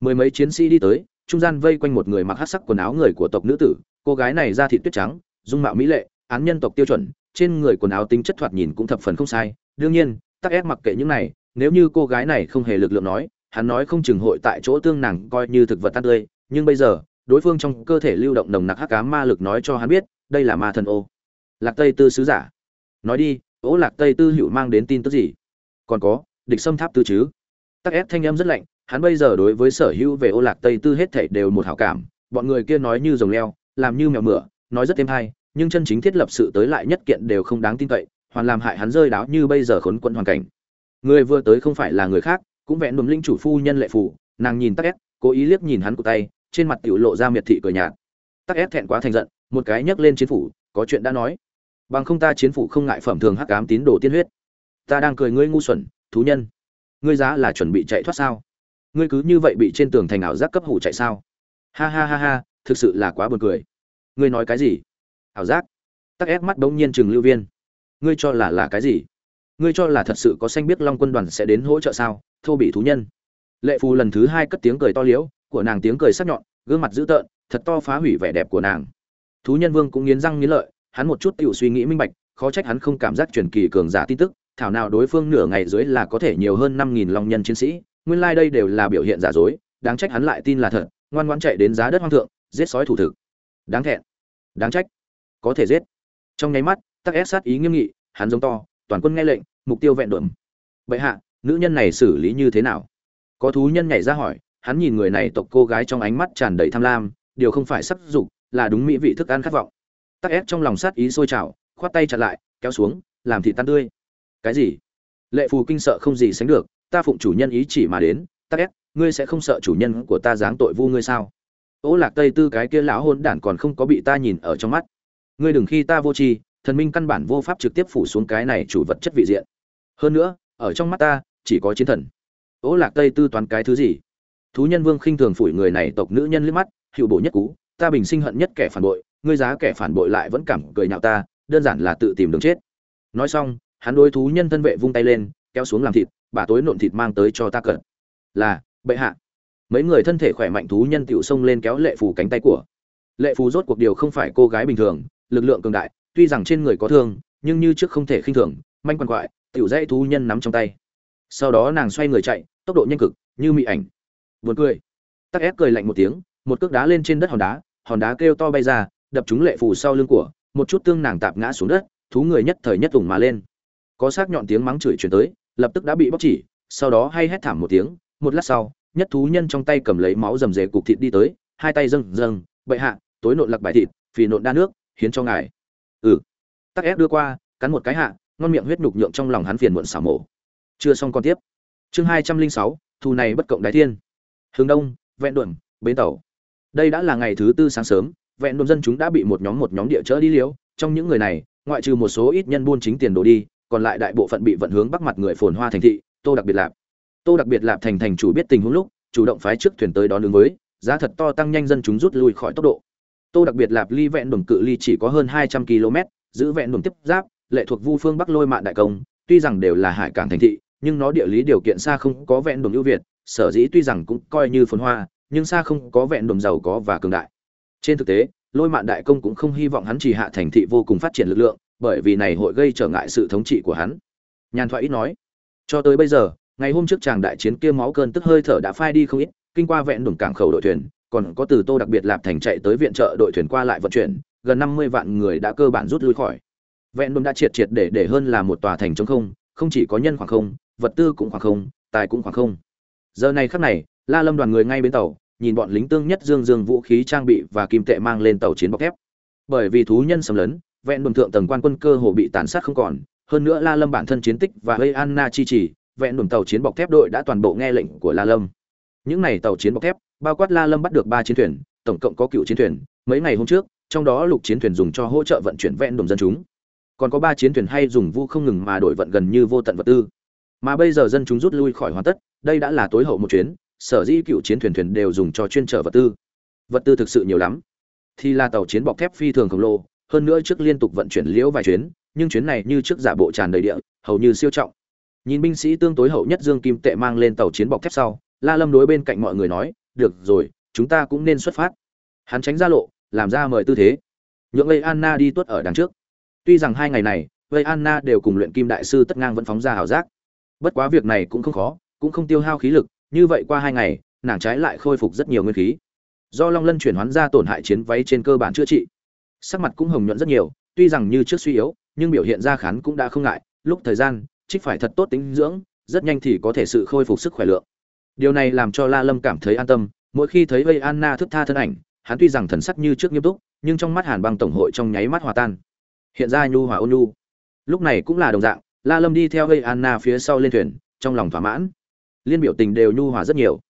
Mười mấy chiến sĩ đi tới, trung gian vây quanh một người mặc hát sắc quần áo người của tộc nữ tử, cô gái này da thịt tuyết trắng, dung mạo mỹ lệ, án nhân tộc tiêu chuẩn, trên người quần áo tính chất thoạt nhìn cũng thập phần không sai. Đương nhiên, tắc ép mặc kệ những này, nếu như cô gái này không hề lực lượng nói, hắn nói không chừng hội tại chỗ tương nàng coi như thực vật tan tươi nhưng bây giờ, đối phương trong cơ thể lưu động nồng nặc hắc ám ma lực nói cho hắn biết, đây là ma thần ô. Lạc tây tư sứ giả. Nói đi, ô lạc tây tư hữu mang đến tin tức gì? Còn có, địch xâm tháp tư chứ? Tắc ép thanh âm rất lạnh, hắn bây giờ đối với sở hữu về ô lạc tây tư hết thảy đều một hảo cảm, bọn người kia nói như rồng leo, làm như mèo mửa, nói rất thêm hay, nhưng chân chính thiết lập sự tới lại nhất kiện đều không đáng tin cậy, hoàn làm hại hắn rơi đáo như bây giờ khốn quẫn hoàn cảnh. Người vừa tới không phải là người khác, cũng vẹn đùm linh chủ phu nhân lệ phủ nàng nhìn tắc ép cố ý liếc nhìn hắn của tay, trên mặt tiểu lộ ra miệt thị cười nhạt. Tắc ép thẹn quá thành giận, một cái nhấc lên chiến phủ, có chuyện đã nói. Bằng không ta chiến phủ không ngại phẩm thường hắc ám tín đồ tiên huyết. Ta đang cười ngươi ngu xuẩn, thú nhân. Ngươi giá là chuẩn bị chạy thoát sao? Ngươi cứ như vậy bị trên tường thành ảo giác cấp hủ chạy sao? Ha ha ha ha, thực sự là quá buồn cười. Ngươi nói cái gì? Ảo giác? Tắc ép mắt bỗng nhiên chừng lưu viên. Ngươi cho là là cái gì? Ngươi cho là thật sự có xanh biết long quân đoàn sẽ đến hỗ trợ sao? Thô bị thú nhân lệ phù lần thứ hai cất tiếng cười to liếu, của nàng tiếng cười sắc nhọn gương mặt dữ tợn thật to phá hủy vẻ đẹp của nàng. Thú nhân vương cũng nghiến răng nghiến lợi hắn một chút tự suy nghĩ minh bạch khó trách hắn không cảm giác truyền kỳ cường giả tin tức thảo nào đối phương nửa ngày dưới là có thể nhiều hơn năm nghìn long nhân chiến sĩ nguyên lai đây đều là biểu hiện giả dối đáng trách hắn lại tin là thật ngoan ngoãn chạy đến giá đất hoang thượng giết sói thủ thực. Đáng thẹn. Đáng trách. Có thể giết. Trong nháy mắt tắc ép sát ý nghiêm nghị hắn giống to toàn quân nghe lệnh mục tiêu vẹn đuộm vậy hạ nữ nhân này xử lý như thế nào? Có thú nhân nhảy ra hỏi, hắn nhìn người này tộc cô gái trong ánh mắt tràn đầy tham lam, điều không phải sắc dục, là đúng mỹ vị thức ăn khát vọng. Tắc ép trong lòng sát ý sôi trào, khoát tay chặt lại, kéo xuống, làm thịt tan tươi. Cái gì? Lệ phù kinh sợ không gì sánh được, ta phụng chủ nhân ý chỉ mà đến, tắc ép, ngươi sẽ không sợ chủ nhân của ta giáng tội vu ngươi sao? Ố lạc tây tư cái kia lão hôn đản còn không có bị ta nhìn ở trong mắt. Ngươi đừng khi ta vô tri, thần minh căn bản vô pháp trực tiếp phủ xuống cái này chủ vật chất vị diện. Hơn nữa, ở trong mắt ta, chỉ có chiến thần ố lạc tây tư toán cái thứ gì? Thú nhân vương khinh thường phủi người này tộc nữ nhân liếc mắt hiệu bổ nhất cú, ta bình sinh hận nhất kẻ phản bội, ngươi giá kẻ phản bội lại vẫn cảm cười nhạo ta, đơn giản là tự tìm đường chết. Nói xong, hắn đối thú nhân thân vệ vung tay lên, kéo xuống làm thịt, bà tối nộn thịt mang tới cho ta cận là, bệ hạ. Mấy người thân thể khỏe mạnh thú nhân tiểu xông lên kéo lệ phù cánh tay của. Lệ phù rốt cuộc điều không phải cô gái bình thường, lực lượng cường đại, tuy rằng trên người có thương, nhưng như trước không thể khinh thường, manh quằn quại, tiểu dãy thú nhân nắm trong tay. Sau đó nàng xoay người chạy tốc độ nhanh cực, như mị ảnh. Buồn cười. Tắc ép cười lạnh một tiếng, một cước đá lên trên đất hòn đá hòn đá kêu to bay ra, đập trúng lệ phù sau lưng của, một chút tương nàng tạp ngã xuống đất, thú người nhất thời nhất vùng mà lên. Có xác nhọn tiếng mắng chửi chuyển tới, lập tức đã bị bóc chỉ, sau đó hay hét thảm một tiếng, một lát sau, nhất thú nhân trong tay cầm lấy máu rầm rề cục thịt đi tới, hai tay dâng dâng bậy hạ, tối nộn lặc bài thịt, phì nộn đa nước, hiến cho ngài. Ừ. Tắc ép đưa qua, cắn một cái hạ, ngon miệng huyết nhục nhượng trong lòng hắn phiền muộn xảo mổ. Chưa xong con tiếp chương hai trăm linh sáu thù này bất cộng đái thiên. Hướng đông, vẹn đuẩm bến tàu. Đây đã là ngày thứ tư sáng sớm, vẹn đuẩm dân chúng đã bị một nhóm một nhóm địa chỡ đi liếu. Trong những người này, ngoại trừ một số ít nhân buôn chính tiền đồ đi, còn lại đại bộ phận bị vận hướng bắc mặt người phồn hoa thành thị, tô đặc biệt lạp. Tô đặc biệt lạp thành thành chủ biết tình huống lúc, chủ động phái trước thuyền tới đón ứng với, giá thật to tăng nhanh dân chúng rút lui khỏi tốc độ. Tô đặc biệt lạp ly vẹn đồn cự ly chỉ có hơn hai trăm km giữ vẹn đồn tiếp giáp, lệ thuộc vu phương bắc lôi mạn đại công, tuy rằng đều là hải cảng thành thị nhưng nó địa lý điều kiện xa không có vẹn đồn ưu việt, sở dĩ tuy rằng cũng coi như phồn hoa, nhưng xa không có vẹn đồn giàu có và cường đại. Trên thực tế, lôi mạn đại công cũng không hy vọng hắn chỉ hạ thành thị vô cùng phát triển lực lượng, bởi vì này hội gây trở ngại sự thống trị của hắn. Nhàn thoại ít nói, cho tới bây giờ, ngày hôm trước chàng đại chiến kia máu cơn tức hơi thở đã phai đi không ít, kinh qua vẹn đồn cảng khẩu đội thuyền, còn có từ tô đặc biệt lạp thành chạy tới viện trợ đội thuyền qua lại vận chuyển, gần năm mươi vạn người đã cơ bản rút lui khỏi. Vẹn đồn đã triệt triệt để để hơn là một tòa thành chống không không chỉ có nhân khoảng không vật tư cũng khoảng không, tài cũng khoảng không. Giờ này khắc này, la lâm đoàn người ngay bên tàu, nhìn bọn lính tương nhất dương dương vũ khí trang bị và kim tệ mang lên tàu chiến bọc thép. Bởi vì thú nhân xâm lấn, vẹn đồn thượng tầng quan quân cơ hồ bị tàn sát không còn, hơn nữa la lâm bản thân chiến tích và gây anna chi trì, vẹn đồn tàu chiến bọc thép đội đã toàn bộ nghe lệnh của la lâm. Những này tàu chiến bọc thép, bao quát la lâm bắt được ba chiến thuyền, tổng cộng có cựu chiến thuyền, mấy ngày hôm trước, trong đó lục chiến thuyền dùng cho hỗ trợ vận chuyển vẹn đồn dân chúng. Còn có ba chiến thuyền hay dùng vũ không ngừng mà đổi vận gần như vô tận vật tư mà bây giờ dân chúng rút lui khỏi hoàn tất, đây đã là tối hậu một chuyến, sở dĩ cựu chiến thuyền thuyền đều dùng cho chuyên trở vật tư. Vật tư thực sự nhiều lắm. Thì là tàu chiến bọc thép phi thường khổng lồ, hơn nữa trước liên tục vận chuyển liễu vài chuyến, nhưng chuyến này như trước giả bộ tràn đầy địa, hầu như siêu trọng. Nhìn binh sĩ tương tối hậu nhất dương kim tệ mang lên tàu chiến bọc thép sau, la lâm đối bên cạnh mọi người nói, được rồi, chúng ta cũng nên xuất phát. Hắn tránh ra lộ, làm ra mời tư thế. Nhượng vây anna đi tuất ở đằng trước. Tuy rằng hai ngày này vây anna đều cùng luyện kim đại sư tất ngang vẫn phóng ra hào giác bất quá việc này cũng không khó, cũng không tiêu hao khí lực, như vậy qua hai ngày, nàng trái lại khôi phục rất nhiều nguyên khí. Do long lân chuyển hoán ra tổn hại chiến váy trên cơ bản chữa trị. Sắc mặt cũng hồng nhuận rất nhiều, tuy rằng như trước suy yếu, nhưng biểu hiện ra khán cũng đã không ngại, lúc thời gian, trích phải thật tốt tính dưỡng, rất nhanh thì có thể sự khôi phục sức khỏe lượng. Điều này làm cho la lâm cảm thấy an tâm, mỗi khi thấy vây anna thức tha thân ảnh, hắn tuy rằng thần sắc như trước nghiêm túc, nhưng trong mắt hàn băng tổng hội trong nháy mắt hòa tan. Hiện ra nhu hòa ôn nhu. Lúc này cũng là đồng dạng la lâm đi theo vây anna phía sau lên thuyền, trong lòng thỏa mãn. Liên biểu tình đều nhu hòa rất nhiều.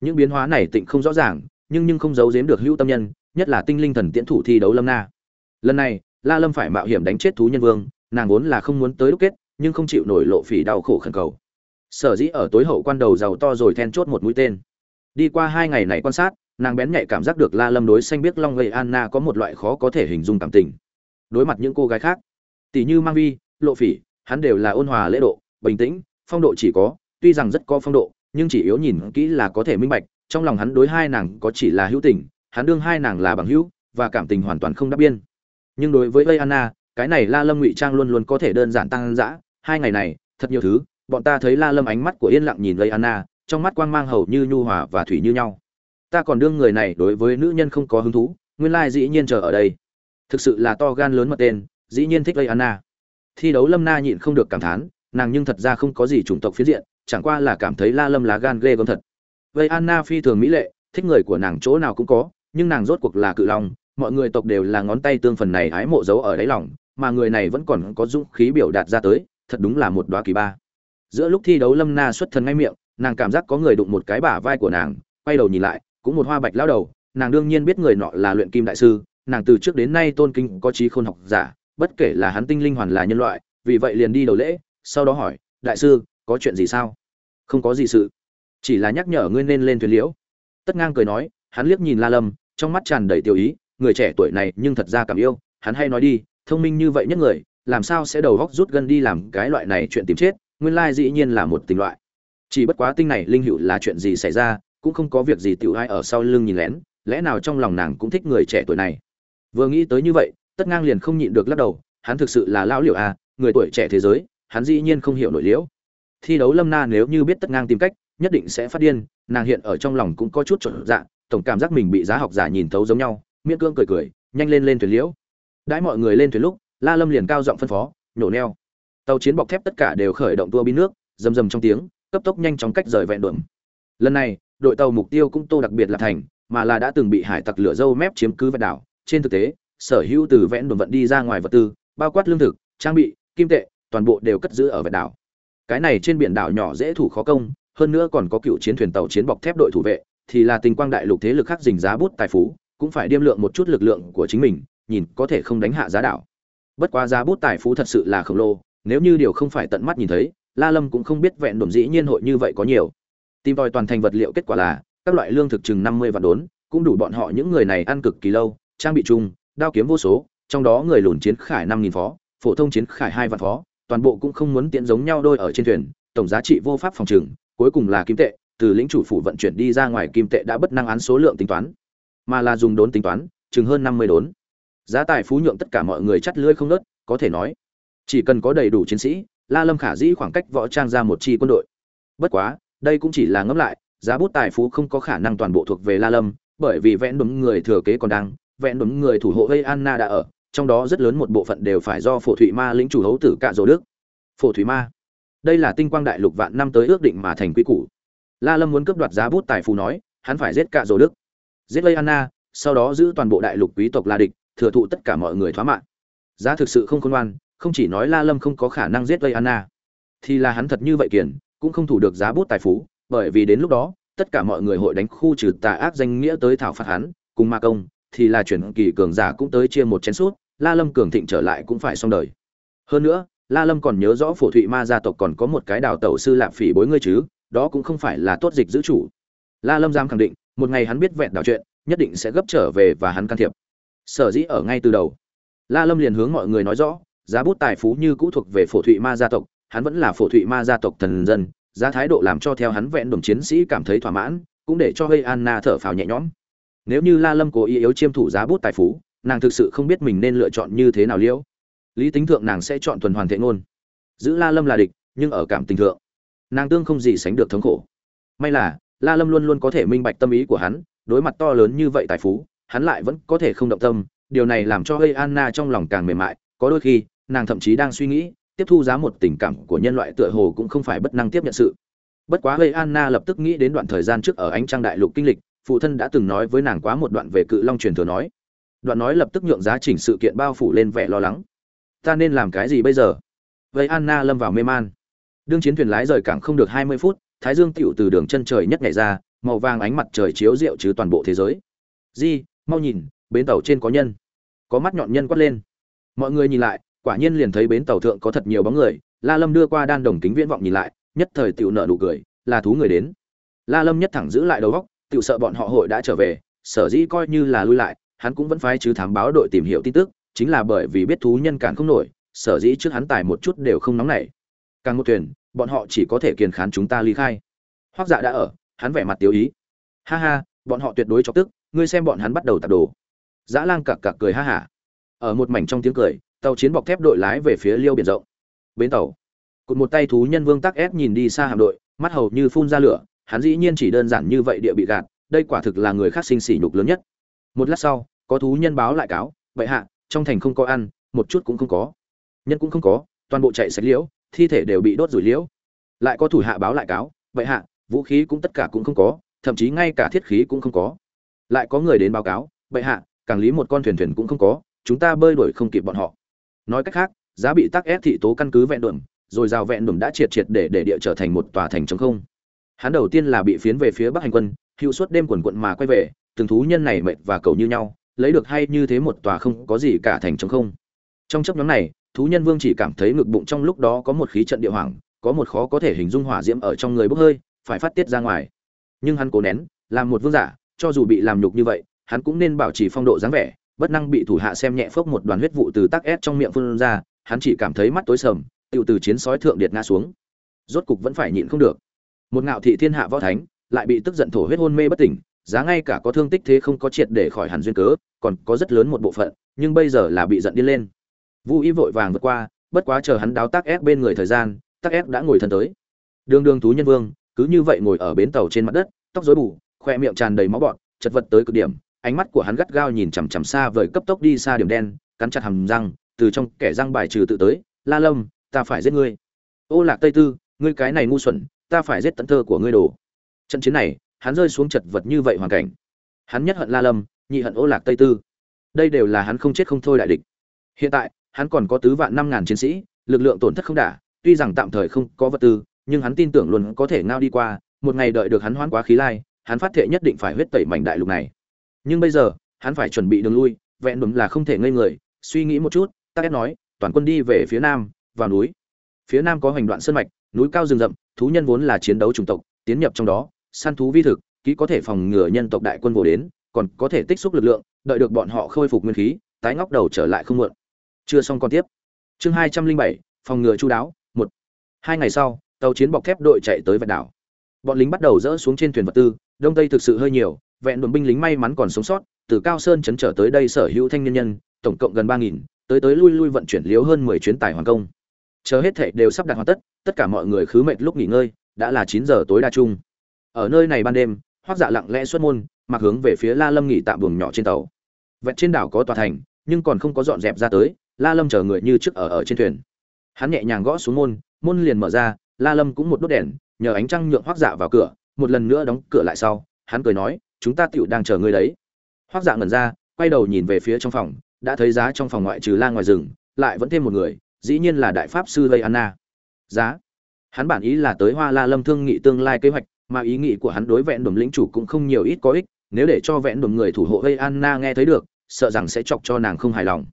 Những biến hóa này tịnh không rõ ràng, nhưng nhưng không giấu giếm được hữu tâm nhân, nhất là tinh linh thần tiễn thủ thi đấu lâm na. Lần này, la lâm phải mạo hiểm đánh chết thú nhân vương, nàng vốn là không muốn tới đúc kết, nhưng không chịu nổi lộ phỉ đau khổ khẩn cầu. Sở dĩ ở tối hậu quan đầu giàu to rồi then chốt một mũi tên. Đi qua hai ngày này quan sát, nàng bén nhạy cảm giác được la lâm đối xanh biết long gây anna có một loại khó có thể hình dung cảm tình. Đối mặt những cô gái khác, tỷ như mang vi, lộ phỉ hắn đều là ôn hòa lễ độ, bình tĩnh, phong độ chỉ có, tuy rằng rất có phong độ, nhưng chỉ yếu nhìn kỹ là có thể minh bạch, trong lòng hắn đối hai nàng có chỉ là hữu tình, hắn đương hai nàng là bằng hữu, và cảm tình hoàn toàn không đáp biên. Nhưng đối với vây anna, cái này la lâm ngụy trang luôn luôn có thể đơn giản tăng dã, hai ngày này, thật nhiều thứ, bọn ta thấy la lâm ánh mắt của yên lặng nhìn vây anna, trong mắt quang mang hầu như nhu hòa và thủy như nhau. Ta còn đương người này đối với nữ nhân không có hứng thú, nguyên lai dĩ nhiên chờ ở đây. Thực sự là to gan lớn mật tên, dĩ nhiên thích vây anna thi đấu lâm na nhịn không được cảm thán, nàng nhưng thật ra không có gì chủng tộc phiến diện, chẳng qua là cảm thấy la lâm lá gan ghê gớm thật. Vây anna phi thường mỹ lệ, thích người của nàng chỗ nào cũng có, nhưng nàng rốt cuộc là cự long, mọi người tộc đều là ngón tay tương phần này hái mộ dấu ở đáy lòng, mà người này vẫn còn có dũng khí biểu đạt ra tới, thật đúng là một đoá kỳ ba. Giữa lúc thi đấu lâm na xuất thần ngay miệng, nàng cảm giác có người đụng một cái bả vai của nàng, quay đầu nhìn lại, cũng một hoa bạch lao đầu, nàng đương nhiên biết người nọ là luyện kim đại sư, nàng từ trước đến nay tôn kinh có trí khôn học giả bất kể là hắn tinh linh hoàn là nhân loại, vì vậy liền đi đầu lễ, sau đó hỏi, đại sư, có chuyện gì sao? Không có gì sự. Chỉ là nhắc nhở ngươi nên lên thuyền liễu. Tất ngang cười nói, hắn liếc nhìn la lâm, trong mắt tràn đầy tiểu ý, người trẻ tuổi này nhưng thật ra cảm yêu, hắn hay nói đi, thông minh như vậy nhất người, làm sao sẽ đầu góc rút gân đi làm cái loại này chuyện tìm chết, nguyên lai dĩ nhiên là một tình loại. Chỉ bất quá tinh này linh hữu là chuyện gì xảy ra, cũng không có việc gì tiểu ai ở sau lưng nhìn lén, lẽ nào trong lòng nàng cũng thích người trẻ tuổi này? Vừa nghĩ tới như vậy tất ngang liền không nhịn được lắc đầu, hắn thực sự là lão liệu à người tuổi trẻ thế giới, hắn dĩ nhiên không hiểu nổi liễu. Thi đấu lâm na nếu như biết tất ngang tìm cách, nhất định sẽ phát điên, nàng hiện ở trong lòng cũng có chút trộn dạ tổng cảm giác mình bị giá học giả nhìn thấu giống nhau miễn cưỡng cười cười, nhanh lên lên thuyền liễu. Đãi mọi người lên thuyền lúc, la lâm liền cao giọng phân phó, nhổ neo. Tàu chiến bọc thép tất cả đều khởi động tua bin nước, rầm rầm trong tiếng, cấp tốc nhanh chóng cách rời vẹn đuộm lần này, đội tàu mục tiêu cũng tô đặc biệt là thành, mà là đã từng bị hải tặc lửa dâu mép chiếm cứ vẹn đảo. Trên thực tế sở hữu từ vẹn đồn vận đi ra ngoài vật tư, bao quát lương thực, trang bị, kim tệ, toàn bộ đều cất giữ ở vẹn đảo. Cái này trên biển đảo nhỏ dễ thủ khó công, hơn nữa còn có cựu chiến thuyền tàu chiến bọc thép đội thủ vệ, thì là tình quang đại lục thế lực khác dình giá bút tài phú, cũng phải điêm lượng một chút lực lượng của chính mình, nhìn có thể không đánh hạ giá đảo. Bất quá giá bút tài phú thật sự là khổng lồ, nếu như điều không phải tận mắt nhìn thấy, la lâm cũng không biết vẹn đồn dĩ nhiên hội như vậy có nhiều. Tìm tòi toàn thành vật liệu kết quả là, các loại lương thực chừng năm mươi vạn đốn, cũng đủ bọn họ những người này ăn cực kỳ lâu, trang bị chung đao kiếm vô số, trong đó người lùn chiến khải năm nghìn phó, phổ thông chiến khải hai vạn phó, toàn bộ cũng không muốn tiện giống nhau đôi ở trên thuyền, tổng giá trị vô pháp phòng trừng, cuối cùng là kim tệ, từ lĩnh chủ phủ vận chuyển đi ra ngoài kim tệ đã bất năng án số lượng tính toán, mà là dùng đốn tính toán, chừng hơn năm mươi đốn. Giá tài phú nhượng tất cả mọi người chắt lưỡi không nớt có thể nói, chỉ cần có đầy đủ chiến sĩ, la lâm khả dĩ khoảng cách võ trang ra một chi quân đội. Bất quá, đây cũng chỉ là ngẫm lại, giá bút tài phú không có khả năng toàn bộ thuộc về la lâm, bởi vì vẽn đúng người thừa kế còn đang Vẹn đúng người thủ hộ gây anna đã ở, trong đó rất lớn một bộ phận đều phải do phổ thủy ma lĩnh chủ hấu tử cạ dỗ đức. Phổ thủy ma. Đây là tinh quang đại lục vạn năm tới ước định mà thành quy củ. La lâm muốn cướp đoạt giá bút tài phú nói, hắn phải giết cạ dỗ đức. Giết gây anna, sau đó giữ toàn bộ đại lục quý tộc la địch, thừa thụ tất cả mọi người thoá mạng. Giá thực sự không khôn ngoan, không chỉ nói la lâm không có khả năng giết gây anna, thì là hắn thật như vậy kiền, cũng không thủ được giá bút tài phú bởi vì đến lúc đó, tất cả mọi người hội đánh khu trừ tà ác danh nghĩa tới thảo phạt hắn, cùng ma công thì là chuyển kỳ cường giả cũng tới chia một chén suốt la lâm cường thịnh trở lại cũng phải xong đời. Hơn nữa, la lâm còn nhớ rõ phổ thụy ma gia tộc còn có một cái đào tẩu sư lạp phỉ bối ngươi chứ, đó cũng không phải là tốt dịch giữ chủ. La lâm dám khẳng định, một ngày hắn biết vẹn đào chuyện, nhất định sẽ gấp trở về và hắn can thiệp. Sở dĩ ở ngay từ đầu, la lâm liền hướng mọi người nói rõ, giá bút tài phú như cũ thuộc về phổ thụy ma gia tộc, hắn vẫn là phổ thụy ma gia tộc thần dân, giá thái độ làm cho theo hắn vẹn đồng chiến sĩ cảm thấy thỏa mãn, cũng để cho hơi anna thở phào nhẹ nhõm nếu như la lâm cố ý yếu chiêm thủ giá bút tài phú, nàng thực sự không biết mình nên lựa chọn như thế nào liễu. Lý tính thượng nàng sẽ chọn thuần hoàn thệ ngôn. Giữ la lâm là địch, nhưng ở cảm tình thượng, nàng tương không gì sánh được thống khổ. May là, la lâm luôn luôn có thể minh bạch tâm ý của hắn, đối mặt to lớn như vậy tài phú, hắn lại vẫn có thể không động tâm, điều này làm cho hơi anna trong lòng càng mềm mại, có đôi khi, nàng thậm chí đang suy nghĩ, tiếp thu giá một tình cảm của nhân loại tựa hồ cũng không phải bất năng tiếp nhận sự. Bất quá hơi anna lập tức nghĩ đến đoạn thời gian trước ở ánh trăng đại lục kinh lịch phụ thân đã từng nói với nàng quá một đoạn về cự long truyền thừa nói. Đoạn nói lập tức nhượng giá chỉnh sự kiện bao phủ lên vẻ lo lắng. Ta nên làm cái gì bây giờ? Vậy anna lâm vào mê man. Đương chiến thuyền lái rời cảng không được hai mươi phút, thái dương tựu từ đường chân trời nhất nhảy ra, màu vàng ánh mặt trời chiếu rượu chứ toàn bộ thế giới. Di, mau nhìn, bến tàu trên có nhân. Có mắt nhọn nhân quát lên. Mọi người nhìn lại, quả nhiên liền thấy bến tàu thượng có thật nhiều bóng người. La lâm đưa qua đan đồng kính viễn vọng nhìn lại, nhất thời tựu nợ nụ cười, là thú người đến. La lâm nhất thẳng giữ lại đầu góc tự sợ bọn họ hội đã trở về, sở dĩ coi như là lui lại, hắn cũng vẫn phái chứ thám báo đội tìm hiểu tin tức, chính là bởi vì biết thú nhân cản không nổi, sở dĩ trước hắn tài một chút đều không nóng nảy. Càng một thuyền, bọn họ chỉ có thể kiền khán chúng ta ly khai. Hoắc dạ đã ở, hắn vẻ mặt tiêu ý. Ha ha, bọn họ tuyệt đối chọc tức, ngươi xem bọn hắn bắt đầu tạp đồ. Dã lang cặc cặc cười ha hả. Ở một mảnh trong tiếng cười, tàu chiến bọc thép đội lái về phía liêu biển rộng. Bến tàu. Cụt một tay thú nhân vương tắc ép nhìn đi xa hạm đội, mắt hầu như phun ra lửa hắn dĩ nhiên chỉ đơn giản như vậy địa bị gạt, đây quả thực là người khác sinh sỉ nhục lớn nhất. Một lát sau, có thú nhân báo lại cáo vậy hạ, trong thành không có ăn, một chút cũng không có. Nhân cũng không có, toàn bộ chạy sạch liễu, thi thể đều bị đốt rủi liễu. Lại có thủ hạ báo lại cáo vậy hạ, vũ khí cũng tất cả cũng không có, thậm chí ngay cả thiết khí cũng không có. Lại có người đến báo cáo vậy hạ, càng lý một con thuyền thuyền cũng không có, chúng ta bơi đuổi không kịp bọn họ. Nói cách khác, giá bị tắc ép thị tố căn cứ vẹn đuẩm rồi rào vẹn đuẩm đã triệt triệt để để địa trở thành một tòa thành trống không hắn đầu tiên là bị phiến về phía bắc hành quân, hữu suốt đêm quần quận mà quay về, từng thú nhân này mệt và cầu như nhau, lấy được hay như thế một tòa không có gì cả thành trống không. Trong chấp nhóm này, thú nhân vương chỉ cảm thấy ngực bụng trong lúc đó có một khí trận địa hoàng có một khó có thể hình dung hỏa diễm ở trong người bốc hơi, phải phát tiết ra ngoài. Nhưng hắn cố nén, làm một vương giả, cho dù bị làm nhục như vậy, hắn cũng nên bảo trì phong độ dáng vẻ, bất năng bị thủ hạ xem nhẹ phốc một đoàn huyết vụ từ tắc ép trong miệng phun ra, hắn chỉ cảm thấy mắt tối sầm, tiểu từ chiến sói thượng điệt ngã xuống. Rốt cục vẫn phải nhịn không được một ngạo thị thiên hạ võ thánh lại bị tức giận thổ huyết hôn mê bất tỉnh giá ngay cả có thương tích thế không có triệt để khỏi hẳn duyên cớ còn có rất lớn một bộ phận nhưng bây giờ là bị giận điên lên vũ Y vội vàng vượt qua, bất quá chờ hắn đáo tác ép bên người thời gian, tác ép đã ngồi thân tới. Đường Đường thú nhân vương, cứ như vậy ngồi ở bến tàu trên mặt đất, tóc rối bù, khoe miệng tràn đầy máu bọt, chật vật tới cực điểm, ánh mắt của hắn gắt gao nhìn chằm chằm xa vời cấp tốc đi xa điểm đen, cắn chặt hàm răng, từ trong kẻ răng bài trừ tự tới, "La Lâm, ta phải giết ngươi." "Ô Lạc Tây Tư, ngươi cái này ngu xuẩn, ta phải giết tận thơ của ngươi đồ." Trận chiến này, hắn rơi xuống chật vật như vậy hoàn cảnh. Hắn nhất hận La Lâm, nhị hận Ô Lạc Tây Tư. Đây đều là hắn không chết không thôi đại địch. Hiện tại, hắn còn có tứ vạn năm ngàn chiến sĩ, lực lượng tổn thất không đả, tuy rằng tạm thời không có vật tư, nhưng hắn tin tưởng luôn có thể ngao đi qua, một ngày đợi được hắn hoán quá khí lai, hắn phát thệ nhất định phải huyết tẩy mảnh đại lục này. Nhưng bây giờ, hắn phải chuẩn bị đường lui, vẹn đúng là không thể ngây người, suy nghĩ một chút, Tắc nói, toàn quân đi về phía nam, vào núi. Phía nam có hành đoạn sơn mạch, núi cao rừng rậm, thú nhân vốn là chiến đấu chủng tộc, tiến nhập trong đó, săn thú vi thực, kỹ có thể phòng ngừa nhân tộc đại quân vô đến, còn có thể tích xúc lực lượng, đợi được bọn họ khôi phục nguyên khí, tái ngóc đầu trở lại không muộn. Chưa xong còn tiếp. Chương hai trăm linh bảy phòng ngừa chú đáo một. Hai ngày sau tàu chiến bọc thép đội chạy tới vạch đảo. Bọn lính bắt đầu dỡ xuống trên thuyền vật tư đông tây thực sự hơi nhiều vẹn đồn binh lính may mắn còn sống sót từ cao sơn chấn trở tới đây sở hữu thanh nhân nhân tổng cộng gần ba nghìn tới tới lui lui vận chuyển liếu hơn mười chuyến tài hoàn công. Chờ hết thệ đều sắp đặt hoàn tất tất cả mọi người khứ mệt lúc nghỉ ngơi đã là chín giờ tối đa chung ở nơi này ban đêm hoác dạ lặng lẽ xuất môn mặc hướng về phía la lâm nghỉ tạm buồng nhỏ trên tàu vẹn trên đảo có tòa thành nhưng còn không có dọn dẹp ra tới La Lâm chờ người như trước ở ở trên thuyền. Hắn nhẹ nhàng gõ xuống môn, môn liền mở ra, La Lâm cũng một đốt đèn, nhờ ánh trăng nhượng Hoắc Dạ vào cửa, một lần nữa đóng cửa lại sau, hắn cười nói, chúng ta tiểu đang chờ ngươi đấy. Hoắc Dạ ngẩn ra, quay đầu nhìn về phía trong phòng, đã thấy giá trong phòng ngoại trừ la ngoài rừng, lại vẫn thêm một người, dĩ nhiên là đại pháp sư Lây Anna. Giá. Hắn bản ý là tới Hoa La Lâm thương nghị tương lai kế hoạch, mà ý nghĩ của hắn đối vẹn đùm lĩnh chủ cũng không nhiều ít có ích, nếu để cho vẹn đùm người thủ hộ Vây Anna nghe thấy được, sợ rằng sẽ chọc cho nàng không hài lòng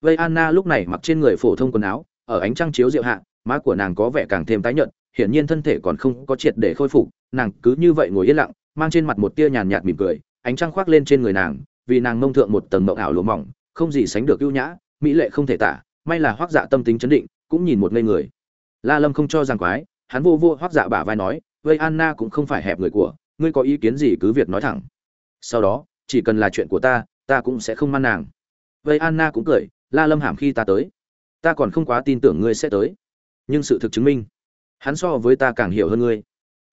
vây anna lúc này mặc trên người phổ thông quần áo ở ánh trăng chiếu diệu hạ má của nàng có vẻ càng thêm tái nhợt hiển nhiên thân thể còn không có triệt để khôi phục nàng cứ như vậy ngồi yên lặng mang trên mặt một tia nhàn nhạt mỉm cười ánh trăng khoác lên trên người nàng vì nàng mông thượng một tầng mộng ảo lụa mỏng không gì sánh được ưu nhã mỹ lệ không thể tả may là hoác dạ tâm tính chấn định cũng nhìn một ngây người la lâm không cho rằng quái hắn vô vô hoác dạ bả vai nói vây anna cũng không phải hẹp người của ngươi có ý kiến gì cứ việc nói thẳng. Sau đó chỉ cần là chuyện của ta ta cũng sẽ không man nàng. Vây anna cũng cười la lâm hàm khi ta tới ta còn không quá tin tưởng ngươi sẽ tới. Nhưng sự thực chứng minh hắn so với ta càng hiểu hơn ngươi.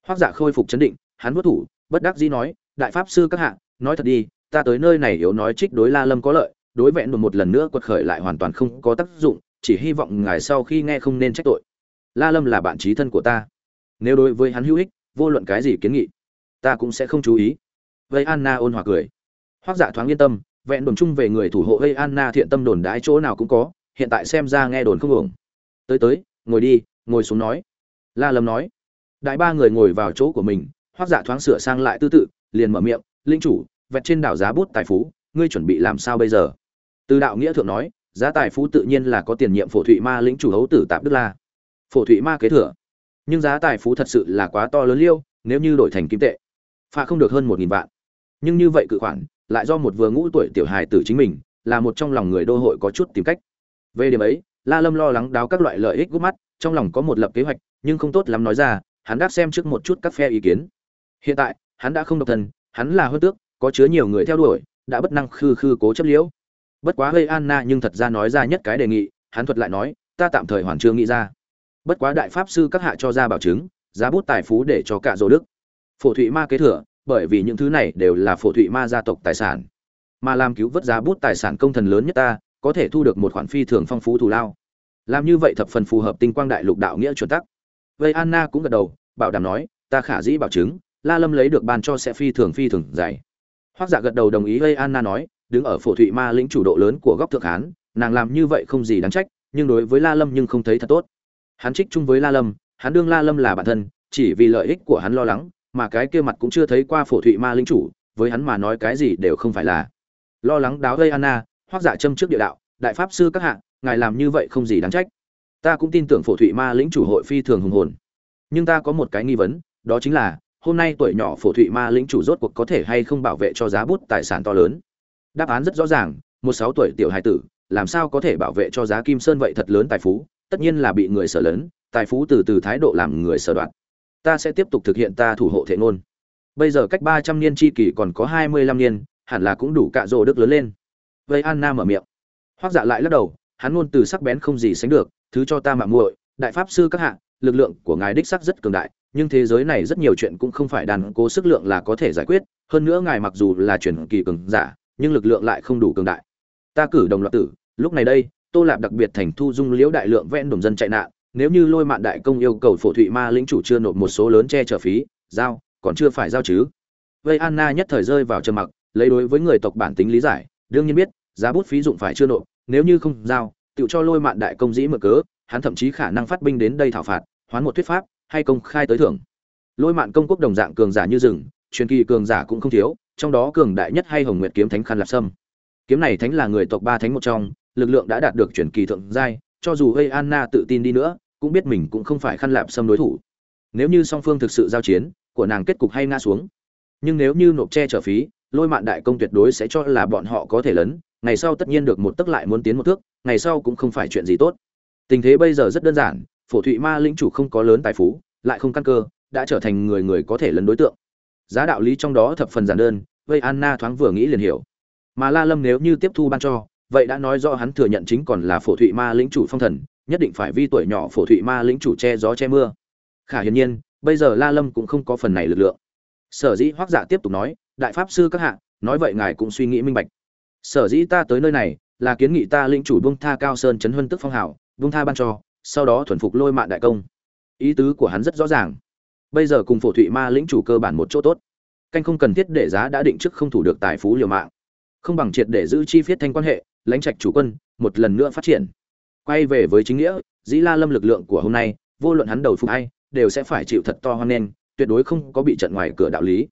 Hoác dạ khôi phục chấn định hắn vất thủ bất đắc dĩ nói đại pháp sư các hạ nói thật đi ta tới nơi này yếu nói trích đối la lâm có lợi đối vẹn một, một lần nữa quật khởi lại hoàn toàn không có tác dụng chỉ hy vọng ngài sau khi nghe không nên trách tội la lâm là bạn trí thân của ta. Nếu đối với hắn hữu ích, vô luận cái gì kiến nghị, ta cũng sẽ không chú ý. Vây anna ôn hòa cười. Hoác dạ thoáng yên tâm, vẹn đồn chung về người thủ hộ gây anna thiện tâm đồn đái chỗ nào cũng có, hiện tại xem ra nghe đồn không ổng tới tới, ngồi đi, ngồi xuống nói. La lâm nói. Đại ba người ngồi vào chỗ của mình, hoác dạ thoáng sửa sang lại tư tự, liền mở miệng, linh chủ, vẹt trên đảo giá bút tài phú, ngươi chuẩn bị làm sao bây giờ? Từ đạo nghĩa thượng nói, giá tài phú tự nhiên là có tiền nhiệm phổ thụy ma lĩnh chủ hấu tử tạp đức la phổ thụy ma kế thừa. Nhưng giá tài phú thật sự là quá to lớn liêu, nếu như đổi thành kim tệ pha không được hơn một nghìn vạn. Nhưng như vậy cự khoản, lại do một vừa ngũ tuổi tiểu hài tử chính mình, là một trong lòng người đô hội có chút tìm cách. Về điểm ấy, la lâm lo lắng đáo các loại lợi ích gút mắt, trong lòng có một lập kế hoạch, nhưng không tốt lắm nói ra, hắn đáp xem trước một chút các phe ý kiến. Hiện tại, hắn đã không độc thân, hắn là hơn tước, có chứa nhiều người theo đuổi, đã bất năng khư khư cố chấp liễu. Bất quá hơi anna nhưng thật ra nói ra nhất cái đề nghị, hắn thuật lại nói, ta tạm thời hoàn chưa nghĩ ra bất quá đại pháp sư các hạ cho ra bảo chứng, giá bút tài phú để cho cả dỗ đức. Phổ thụy ma kế thừa, bởi vì những thứ này đều là phổ thụy ma gia tộc tài sản. Mà làm cứu vớt giá bút tài sản công thần lớn nhất ta, có thể thu được một khoản phi thường phong phú thù lao. Làm như vậy thập phần phù hợp tinh quang đại lục đạo nghĩa chuẩn tắc. Vây anna cũng gật đầu, bảo đảm nói, ta khả dĩ bảo chứng, la lâm lấy được ban cho sẽ phi thường phi thường dày. Hoác giả dạ gật đầu đồng ý vây anna nói, đứng ở phổ thụy ma lĩnh chủ độ lớn của góc thượng hán, nàng làm như vậy không gì đáng trách, nhưng đối với la lâm nhưng không thấy thật tốt hắn trích chung với la lâm, hắn đương la lâm là bản thân, chỉ vì lợi ích của hắn lo lắng, mà cái kia mặt cũng chưa thấy qua phổ thụy ma linh chủ, với hắn mà nói cái gì đều không phải là. Lo lắng đáo gây anna, hoác giả châm trước địa đạo, đại pháp sư các hạ, ngài làm như vậy không gì đáng trách. Ta cũng tin tưởng phổ thụy ma lĩnh chủ hội phi thường hùng hồn. Nhưng ta có một cái nghi vấn, đó chính là, hôm nay tuổi nhỏ phổ thụy ma lĩnh chủ rốt cuộc có thể hay không bảo vệ cho giá bút tài sản to lớn? Đáp án rất rõ ràng, một sáu tuổi tiểu hài tử, làm sao có thể bảo vệ cho giá kim sơn vậy thật lớn tài phú? Tất nhiên là bị người sở lớn, tài phú từ từ thái độ làm người sở đoạn ta sẽ tiếp tục thực hiện ta thủ hộ thể ngôn. Bây giờ cách ba trăm niên chi kỷ còn có hai mươi lăm niên, hẳn là cũng đủ cạ rỗ đức lớn lên. Vây anna mở miệng. Hoác dạ lại lắc đầu, hắn luôn từ sắc bén không gì sánh được, thứ cho ta mạng muội, đại pháp sư các hạ, lực lượng của ngài đích sắc rất cường đại, nhưng thế giới này rất nhiều chuyện cũng không phải đàn cố sức lượng là có thể giải quyết, hơn nữa ngài mặc dù là chuyển kỳ cường giả, nhưng lực lượng lại không đủ cường đại. Ta cử đồng loạt tử, lúc này đây tô lạp đặc biệt thành thu dung liễu đại lượng vẽn đồng dân chạy nạn, nếu như lôi mạn đại công yêu cầu phổ thụy ma lĩnh chủ chưa nộp một số lớn che chở phí, giao, còn chưa phải giao chứ. Vây anna nhất thời rơi vào trầm mặc, lấy đối với người tộc bản tính lý giải, đương nhiên biết, giá bút phí dụng phải chưa nộp, nếu như không giao tự cho lôi mạn đại công dĩ mở cớ, hắn thậm chí khả năng phát binh đến đây thảo phạt, hoán một thuyết pháp, hay công khai tới thưởng. Lôi mạn công quốc đồng dạng cường giả như rừng, truyền kỳ cường giả cũng không thiếu, trong đó cường đại nhất hay hồng nguyệt kiếm thánh khăn lạp sâm. Kiếm này thánh là người tộc ba thánh một trong lực lượng đã đạt được chuyển kỳ thượng giai, cho dù gây anna tự tin đi nữa, cũng biết mình cũng không phải khăn lạp sâm đối thủ. Nếu như song phương thực sự giao chiến, của nàng kết cục hay ngã xuống. Nhưng nếu như nộp che trở phí, lôi mạn đại công tuyệt đối sẽ cho là bọn họ có thể lớn ngày sau tất nhiên được một tức lại muốn tiến một thước, ngày sau cũng không phải chuyện gì tốt. Tình thế bây giờ rất đơn giản, phổ thụy ma lĩnh chủ không có lớn tài phú, lại không căn cơ, đã trở thành người người có thể lấn đối tượng. Giá đạo lý trong đó thập phần giản đơn vây anna thoáng vừa nghĩ liền hiểu. Mà la lâm nếu như tiếp thu ban cho vậy đã nói rõ hắn thừa nhận chính còn là phổ thụy ma lĩnh chủ phong thần, nhất định phải vi tuổi nhỏ phổ thụy ma lĩnh chủ che gió che mưa. Khả hiển nhiên, bây giờ la lâm cũng không có phần này lực lượng. Sở dĩ hoác giả dạ tiếp tục nói, đại pháp sư các hạ, nói vậy ngài cũng suy nghĩ minh bạch. Sở dĩ ta tới nơi này, là kiến nghị ta lĩnh chủ buông tha cao sơn chấn huân tức phong hảo buông tha ban cho, sau đó thuần phục lôi mạn đại công. Ý tứ của hắn rất rõ ràng. Bây giờ cùng phổ thụy ma lĩnh chủ cơ bản một chỗ tốt. Canh không cần thiết để giá đã định trước không thủ được tài phú liều mạng. Không bằng triệt để giữ chi phiết thanh quan hệ lãnh trạch chủ quân, một lần nữa phát triển. Quay về với chính nghĩa, dĩ la lâm lực lượng của hôm nay, vô luận hắn đầu phục hay đều sẽ phải chịu thật to hoan nghênh, tuyệt đối không có bị trận ngoài cửa đạo lý.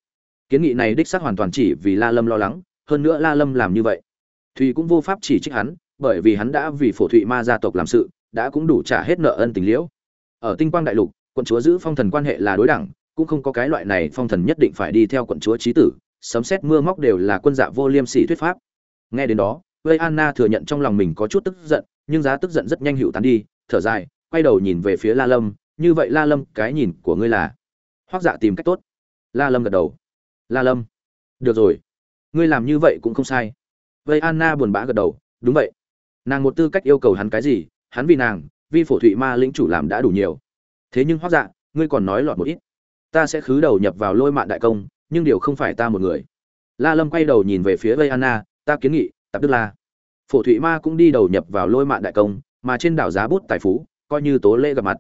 Kiến nghị này đích xác hoàn toàn chỉ vì la lâm lo lắng, hơn nữa la lâm làm như vậy thùy cũng vô pháp chỉ trích hắn, bởi vì hắn đã vì phổ thụy ma gia tộc làm sự, đã cũng đủ trả hết nợ ân tình liễu. Ở tinh quang đại lục, quận chúa giữ phong thần quan hệ là đối đẳng, cũng không có cái loại này phong thần nhất định phải đi theo quận chúa trí tử, sấm xét mưa móc đều là quân dạ vô liêm sỉ thuyết pháp. Nghe đến đó vây anna thừa nhận trong lòng mình có chút tức giận, nhưng giá tức giận rất nhanh hữu tán đi, thở dài, quay đầu nhìn về phía la lâm, như vậy la lâm, cái nhìn của ngươi là? Hoác dạ tìm cách tốt. La lâm gật đầu. La lâm, được rồi, ngươi làm như vậy cũng không sai. Vây anna buồn bã gật đầu, đúng vậy. Nàng một tư cách yêu cầu hắn cái gì, hắn vì nàng vì phổ thụy ma lĩnh chủ làm đã đủ nhiều. Thế nhưng hoác dạ ngươi còn nói lọt một ít. Ta sẽ khứ đầu nhập vào lôi mạn đại công, nhưng điều không phải ta một người. La lâm quay đầu nhìn về phía vây anna, ta kiến nghị tạp đức la. Phổ thụy ma cũng đi đầu nhập vào lôi mạn đại công, mà trên đảo giá bút tài phú, coi như tố lễ gặp mặt.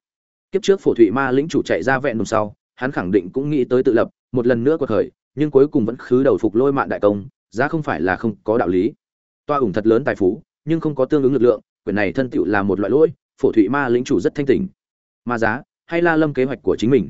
Kiếp trước phổ thụy ma lĩnh chủ chạy ra vẹn đùng sau, hắn khẳng định cũng nghĩ tới tự lập, một lần nữa quật khởi, nhưng cuối cùng vẫn khứ đầu phục lôi mạn đại công, giá không phải là không có đạo lý. Toa ủng thật lớn tài phú, nhưng không có tương ứng lực lượng, quyền này thân tựu là một loại lỗi, phổ thụy ma lĩnh chủ rất thanh tỉnh. Ma giá, hay la lâm kế hoạch của chính mình.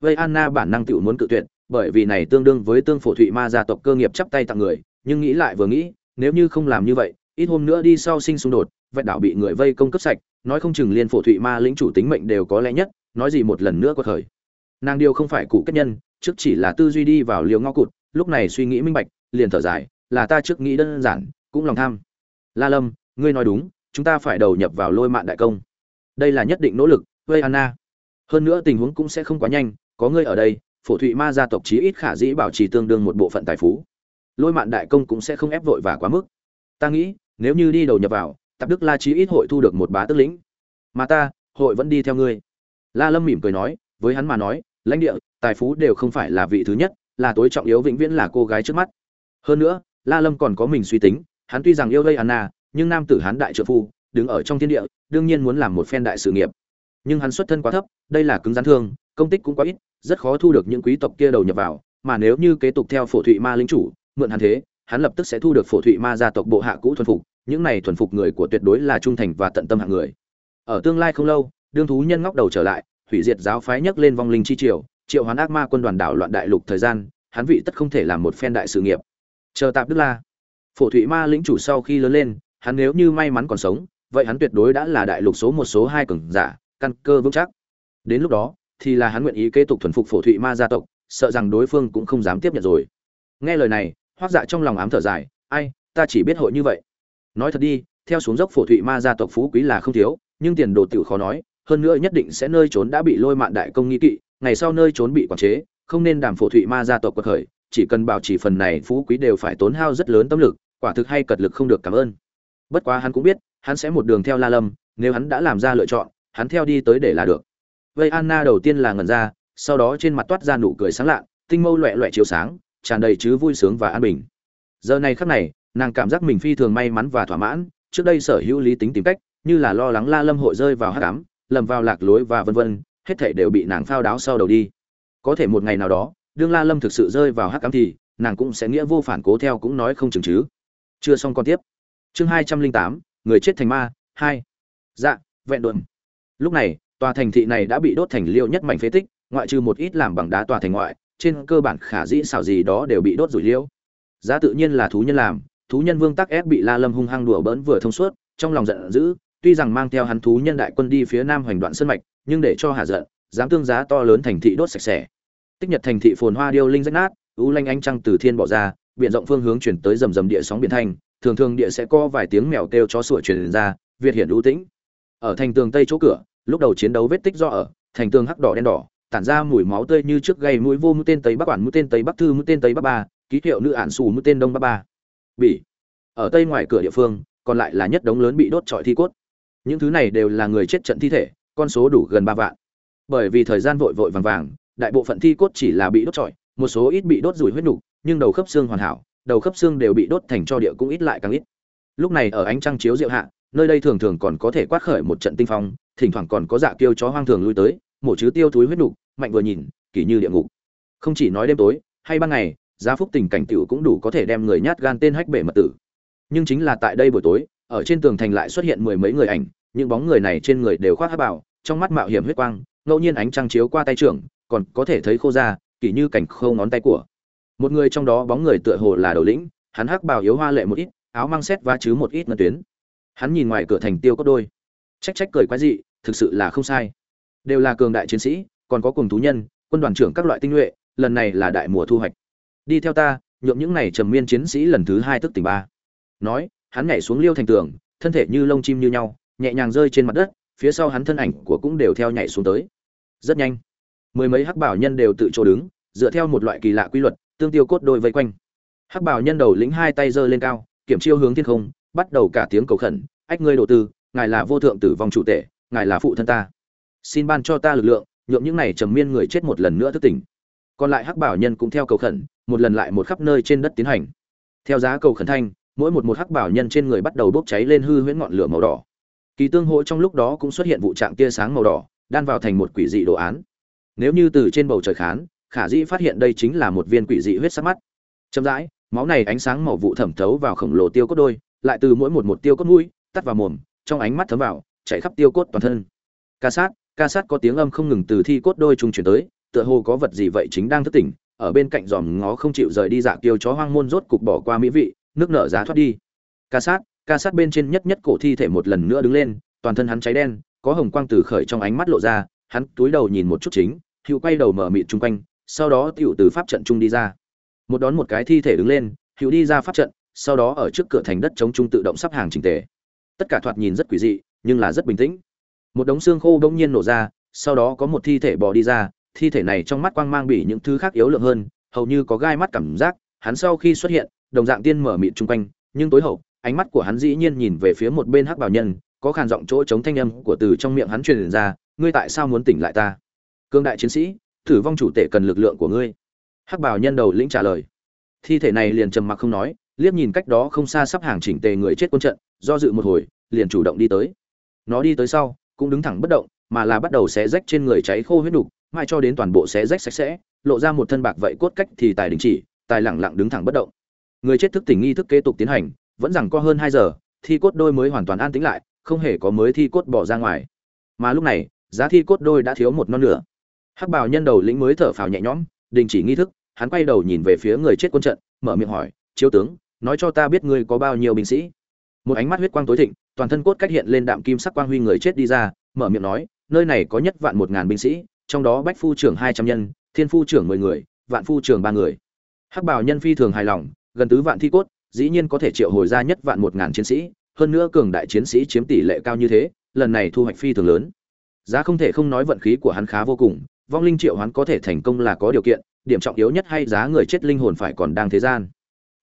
Vây anna bản năng tựu muốn cự tuyệt, bởi vì này tương đương với tương phổ thụy ma gia tộc cơ nghiệp chắp tay tặng người, nhưng nghĩ lại vừa nghĩ nếu như không làm như vậy, ít hôm nữa đi sau sinh xung đột, vẹn đảo bị người vây công cấp sạch, nói không chừng liên phổ thụy ma lĩnh chủ tính mệnh đều có lẽ nhất, nói gì một lần nữa có thời. Nàng điều không phải cụ kết nhân, trước chỉ là tư duy đi vào liều ngõ cụt, lúc này suy nghĩ minh bạch, liền thở dài, là ta trước nghĩ đơn giản, cũng lòng tham. La lâm, ngươi nói đúng, chúng ta phải đầu nhập vào lôi mạng đại công. Đây là nhất định nỗ lực vây anna. Hơn nữa tình huống cũng sẽ không quá nhanh, có ngươi ở đây, phổ thụy ma gia tộc chí ít khả dĩ bảo trì tương đương một bộ phận tài phú lôi mạng đại công cũng sẽ không ép vội và quá mức. Ta nghĩ, nếu như đi đầu nhập vào, tạp đức la chí ít hội thu được một bá tức lĩnh. Mà ta, hội vẫn đi theo ngươi. La lâm mỉm cười nói, với hắn mà nói, lãnh địa, tài phú đều không phải là vị thứ nhất, là tối trọng yếu vĩnh viễn là cô gái trước mắt. Hơn nữa, la lâm còn có mình suy tính, hắn tuy rằng yêu gây anna, nhưng nam tử hắn đại trợ phu, đứng ở trong thiên địa, đương nhiên muốn làm một phen đại sự nghiệp. Nhưng hắn xuất thân quá thấp, đây là cứng rắn thương, công tích cũng quá ít, rất khó thu được những quý tộc kia đầu nhập vào, mà nếu như kế tục theo phổ thụy ma lính chủ mượn hắn thế, hắn lập tức sẽ thu được phổ thụy ma gia tộc bộ hạ cũ thuần phục, những này thuần phục người của tuyệt đối là trung thành và tận tâm hạng người. Ở tương lai không lâu, đương thú nhân ngóc đầu trở lại, hủy diệt giáo phái nhấc lên vong linh chi triều, triệu hoán ác ma quân đoàn đảo loạn đại lục thời gian, hắn vị tất không thể làm một phen đại sự nghiệp. Chờ tạp đức la. Phổ thụy ma lĩnh chủ sau khi lớn lên, hắn nếu như may mắn còn sống, vậy hắn tuyệt đối đã là đại lục số một số hai cường giả, căn cơ vững chắc. Đến lúc đó, thì là hắn nguyện ý kế tục thuần phục phổ thụy ma gia tộc, sợ rằng đối phương cũng không dám tiếp nhận rồi. Nghe lời này hoác dạ trong lòng ám thở dài, ai, ta chỉ biết hội như vậy. Nói thật đi, theo xuống dốc phổ thụy ma gia tộc phú quý là không thiếu, nhưng tiền đồ tiểu khó nói, hơn nữa nhất định sẽ nơi trốn đã bị lôi mạn đại công nghi kỵ, ngày sau nơi trốn bị quản chế, không nên đàm phổ thụy ma gia tộc quật khởi, chỉ cần bảo trì phần này phú quý đều phải tốn hao rất lớn tâm lực, quả thực hay cật lực không được cảm ơn. Bất quá hắn cũng biết, hắn sẽ một đường theo la lâm, nếu hắn đã làm ra lựa chọn, hắn theo đi tới để là được. Vây anna đầu tiên là ngẩn ra, sau đó trên mặt toát ra nụ cười sáng lạ, tinh mâu loẹ loẹ chiếu sáng tràn đầy chứ vui sướng và an bình. Giờ này khắc này, nàng cảm giác mình phi thường may mắn và thỏa mãn. Trước đây sở hữu lý tính tìm cách, như là lo lắng la lâm hội rơi vào hát cám lầm vào lạc lối và vân vân, hết thảy đều bị nàng phao đáo sau đầu đi. Có thể một ngày nào đó, đương la lâm thực sự rơi vào hát cám thì, nàng cũng sẽ nghĩa vô phản cố theo cũng nói không chừng chứ. Chưa xong con tiếp. Chương hai trăm linh tám, người chết thành ma, hai. Dạ vẹn đồn lúc này, tòa thành thị này đã bị đốt thành liêu nhất mảnh phế tích, ngoại trừ một ít làm bằng đá tòa thành ngoại trên cơ bản khả dĩ xảo gì đó đều bị đốt rủi liêu giá tự nhiên là thú nhân làm, thú nhân vương tắc ép bị la lâm hung hăng đùa bỡn vừa thông suốt, trong lòng giận dữ, tuy rằng mang theo hắn thú nhân đại quân đi phía nam hoành đoạn sơn mạch, nhưng để cho hạ giận, dám tương giá to lớn thành thị đốt sạch sẽ. Tích nhật thành thị phồn hoa điêu linh rách nát, u lanh ánh trăng từ thiên bỏ ra, biển rộng phương hướng chuyển tới rầm rầm địa sóng biển thanh, thường thường địa sẽ có vài tiếng mèo kêu chó sủa truyền ra, việt hiển ưu tĩnh. Ở thành tường tây chỗ cửa, lúc đầu chiến đấu vết tích do ở, thành tường hắc đỏ đen đỏ tản ra mùi máu tươi như trước gây mũi vô mũi tên tây bắc quản mũi tên tây bắc thư mũi tên tây bắc ba, ký hiệu nữ ản xù mũi tên đông bắc ba. Bị ở tây ngoài cửa địa phương, còn lại là nhất đống lớn bị đốt trọi thi cốt. Những thứ này đều là người chết trận thi thể, con số đủ gần ba vạn. Bởi vì thời gian vội vội vàng vàng, đại bộ phận thi cốt chỉ là bị đốt trọi, một số ít bị đốt rủi huyết nục, nhưng đầu khớp xương hoàn hảo, đầu khớp xương đều bị đốt thành cho địa cũng ít lại càng ít. Lúc này ở ánh trăng chiếu diệu hạ, nơi đây thường thường còn có thể quát khởi một trận tinh phong, thỉnh thoảng còn có dạ kiêu chó hoang thường lui tới mổ chứ tiêu thúi huyết nục, mạnh vừa nhìn, kỳ như địa ngục. Không chỉ nói đêm tối, hay ban ngày, giá phúc tình cảnh tiểu cũng đủ có thể đem người nhát gan tên hách bể mật tử. Nhưng chính là tại đây buổi tối, ở trên tường thành lại xuất hiện mười mấy người ảnh, những bóng người này trên người đều khoác hắc bảo trong mắt mạo hiểm huyết quang, ngẫu nhiên ánh trăng chiếu qua tay trưởng, còn có thể thấy khô da, kỳ như cảnh khâu ngón tay của. Một người trong đó bóng người tựa hồ là đầu lĩnh, hắn hắc bào yếu hoa lệ một ít, áo mang xét và chứ một ít ngân tuyến. Hắn nhìn ngoài cửa thành tiêu có đôi. Trách trách cười quái dị, thực sự là không sai đều là cường đại chiến sĩ, còn có cùng thú nhân, quân đoàn trưởng các loại tinh nhuệ, lần này là đại mùa thu hoạch. Đi theo ta nhuộm những này trầm miên chiến sĩ lần thứ hai tức tỉnh ba. Nói, hắn nhảy xuống liêu thành tường, thân thể như lông chim như nhau, nhẹ nhàng rơi trên mặt đất, phía sau hắn thân ảnh của cũng đều theo nhảy xuống tới. Rất nhanh, mười mấy hắc bảo nhân đều tự chỗ đứng, dựa theo một loại kỳ lạ quy luật, tương tiêu cốt đôi vây quanh. Hắc bảo nhân đầu lĩnh hai tay giơ lên cao, kiểm chiêu hướng thiên không, bắt đầu cả tiếng cầu khẩn, ách ngươi đồ tư, ngài là vô thượng tử vong chủ tể, ngài là phụ thân ta xin ban cho ta lực lượng, nhượng những này trầm miên người chết một lần nữa thức tỉnh. Còn lại hắc bảo nhân cũng theo cầu khẩn, một lần lại một khắp nơi trên đất tiến hành. Theo giá cầu khẩn thanh, mỗi một một hắc bảo nhân trên người bắt đầu bốc cháy lên hư huyễn ngọn lửa màu đỏ. Kỳ tương hỗ trong lúc đó cũng xuất hiện vụ trạng tia sáng màu đỏ, đan vào thành một quỷ dị đồ án. Nếu như từ trên bầu trời khán, khả dĩ phát hiện đây chính là một viên quỷ dị huyết sắc mắt. Chậm rãi, máu này ánh sáng màu vụ thẩm thấu vào khổng lồ tiêu cốt đôi, lại từ mỗi một một tiêu cốt mũi, tắt vào mồm, trong ánh mắt thấm vào chạy khắp tiêu cốt toàn thân. Ca sát ca sát có tiếng âm không ngừng từ thi cốt đôi trung chuyển tới, tựa hồ có vật gì vậy chính đang thức tỉnh, ở bên cạnh dòm ngó không chịu rời đi dạ kiêu chó hoang môn rốt cục bỏ qua mỹ vị, nước nở giá thoát đi. Ca sát ca sát bên trên nhất nhất cổ thi thể một lần nữa đứng lên, toàn thân hắn cháy đen, có hồng quang từ khởi trong ánh mắt lộ ra, hắn túi đầu nhìn một chút chính, hữu quay đầu mở mịt chung quanh, sau đó tiểu từ pháp trận trung đi ra. Một đón một cái thi thể đứng lên, hữu đi ra pháp trận, sau đó ở trước cửa thành đất chống trung tự động sắp hàng chỉnh tề. Tất cả thoạt nhìn rất quỷ dị, nhưng là rất bình tĩnh một đống xương khô bỗng nhiên nổ ra, sau đó có một thi thể bò đi ra, thi thể này trong mắt quang mang bị những thứ khác yếu lượng hơn, hầu như có gai mắt cảm giác, hắn sau khi xuất hiện, đồng dạng tiên mở mịt chung quanh, nhưng tối hậu, ánh mắt của hắn dĩ nhiên nhìn về phía một bên hắc bảo nhân, có khàn giọng chỗ chống thanh âm của từ trong miệng hắn truyền ra, ngươi tại sao muốn tỉnh lại ta? Cương đại chiến sĩ, thử vong chủ tể cần lực lượng của ngươi. Hắc bảo nhân đầu lĩnh trả lời. Thi thể này liền trầm mặc không nói, liếc nhìn cách đó không xa sắp hàng chỉnh tề người chết quân trận, do dự một hồi, liền chủ động đi tới. Nó đi tới sau cũng đứng thẳng bất động, mà là bắt đầu xé rách trên người cháy khô huyết đục, mai cho đến toàn bộ xé rách sạch sẽ, lộ ra một thân bạc vậy cốt cách thì tài đình chỉ, tài lặng lặng đứng thẳng bất động. Người chết thức tỉnh nghi thức kế tục tiến hành, vẫn rằng có hơn hai giờ, thi cốt đôi mới hoàn toàn an tĩnh lại, không hề có mới thi cốt bỏ ra ngoài. Mà lúc này, giá thi cốt đôi đã thiếu một non nửa. Hắc bào nhân đầu lĩnh mới thở phào nhẹ nhõm, đình chỉ nghi thức, hắn quay đầu nhìn về phía người chết quân trận, mở miệng hỏi, chiếu tướng, nói cho ta biết ngươi có bao nhiêu binh sĩ? Một ánh mắt huyết quang tối thịnh toàn thân cốt cách hiện lên đạm kim sắc quang huy người chết đi ra, mở miệng nói, nơi này có nhất vạn một ngàn binh sĩ, trong đó bách phu trưởng hai trăm nhân, thiên phu trưởng mười người, vạn phu trưởng ba người. Hắc bào nhân phi thường hài lòng, gần tứ vạn thi cốt, dĩ nhiên có thể triệu hồi ra nhất vạn một ngàn chiến sĩ, hơn nữa cường đại chiến sĩ chiếm tỷ lệ cao như thế, lần này thu hoạch phi thường lớn. Giá không thể không nói vận khí của hắn khá vô cùng, vong linh triệu hoán có thể thành công là có điều kiện, điểm trọng yếu nhất hay giá người chết linh hồn phải còn đang thế gian.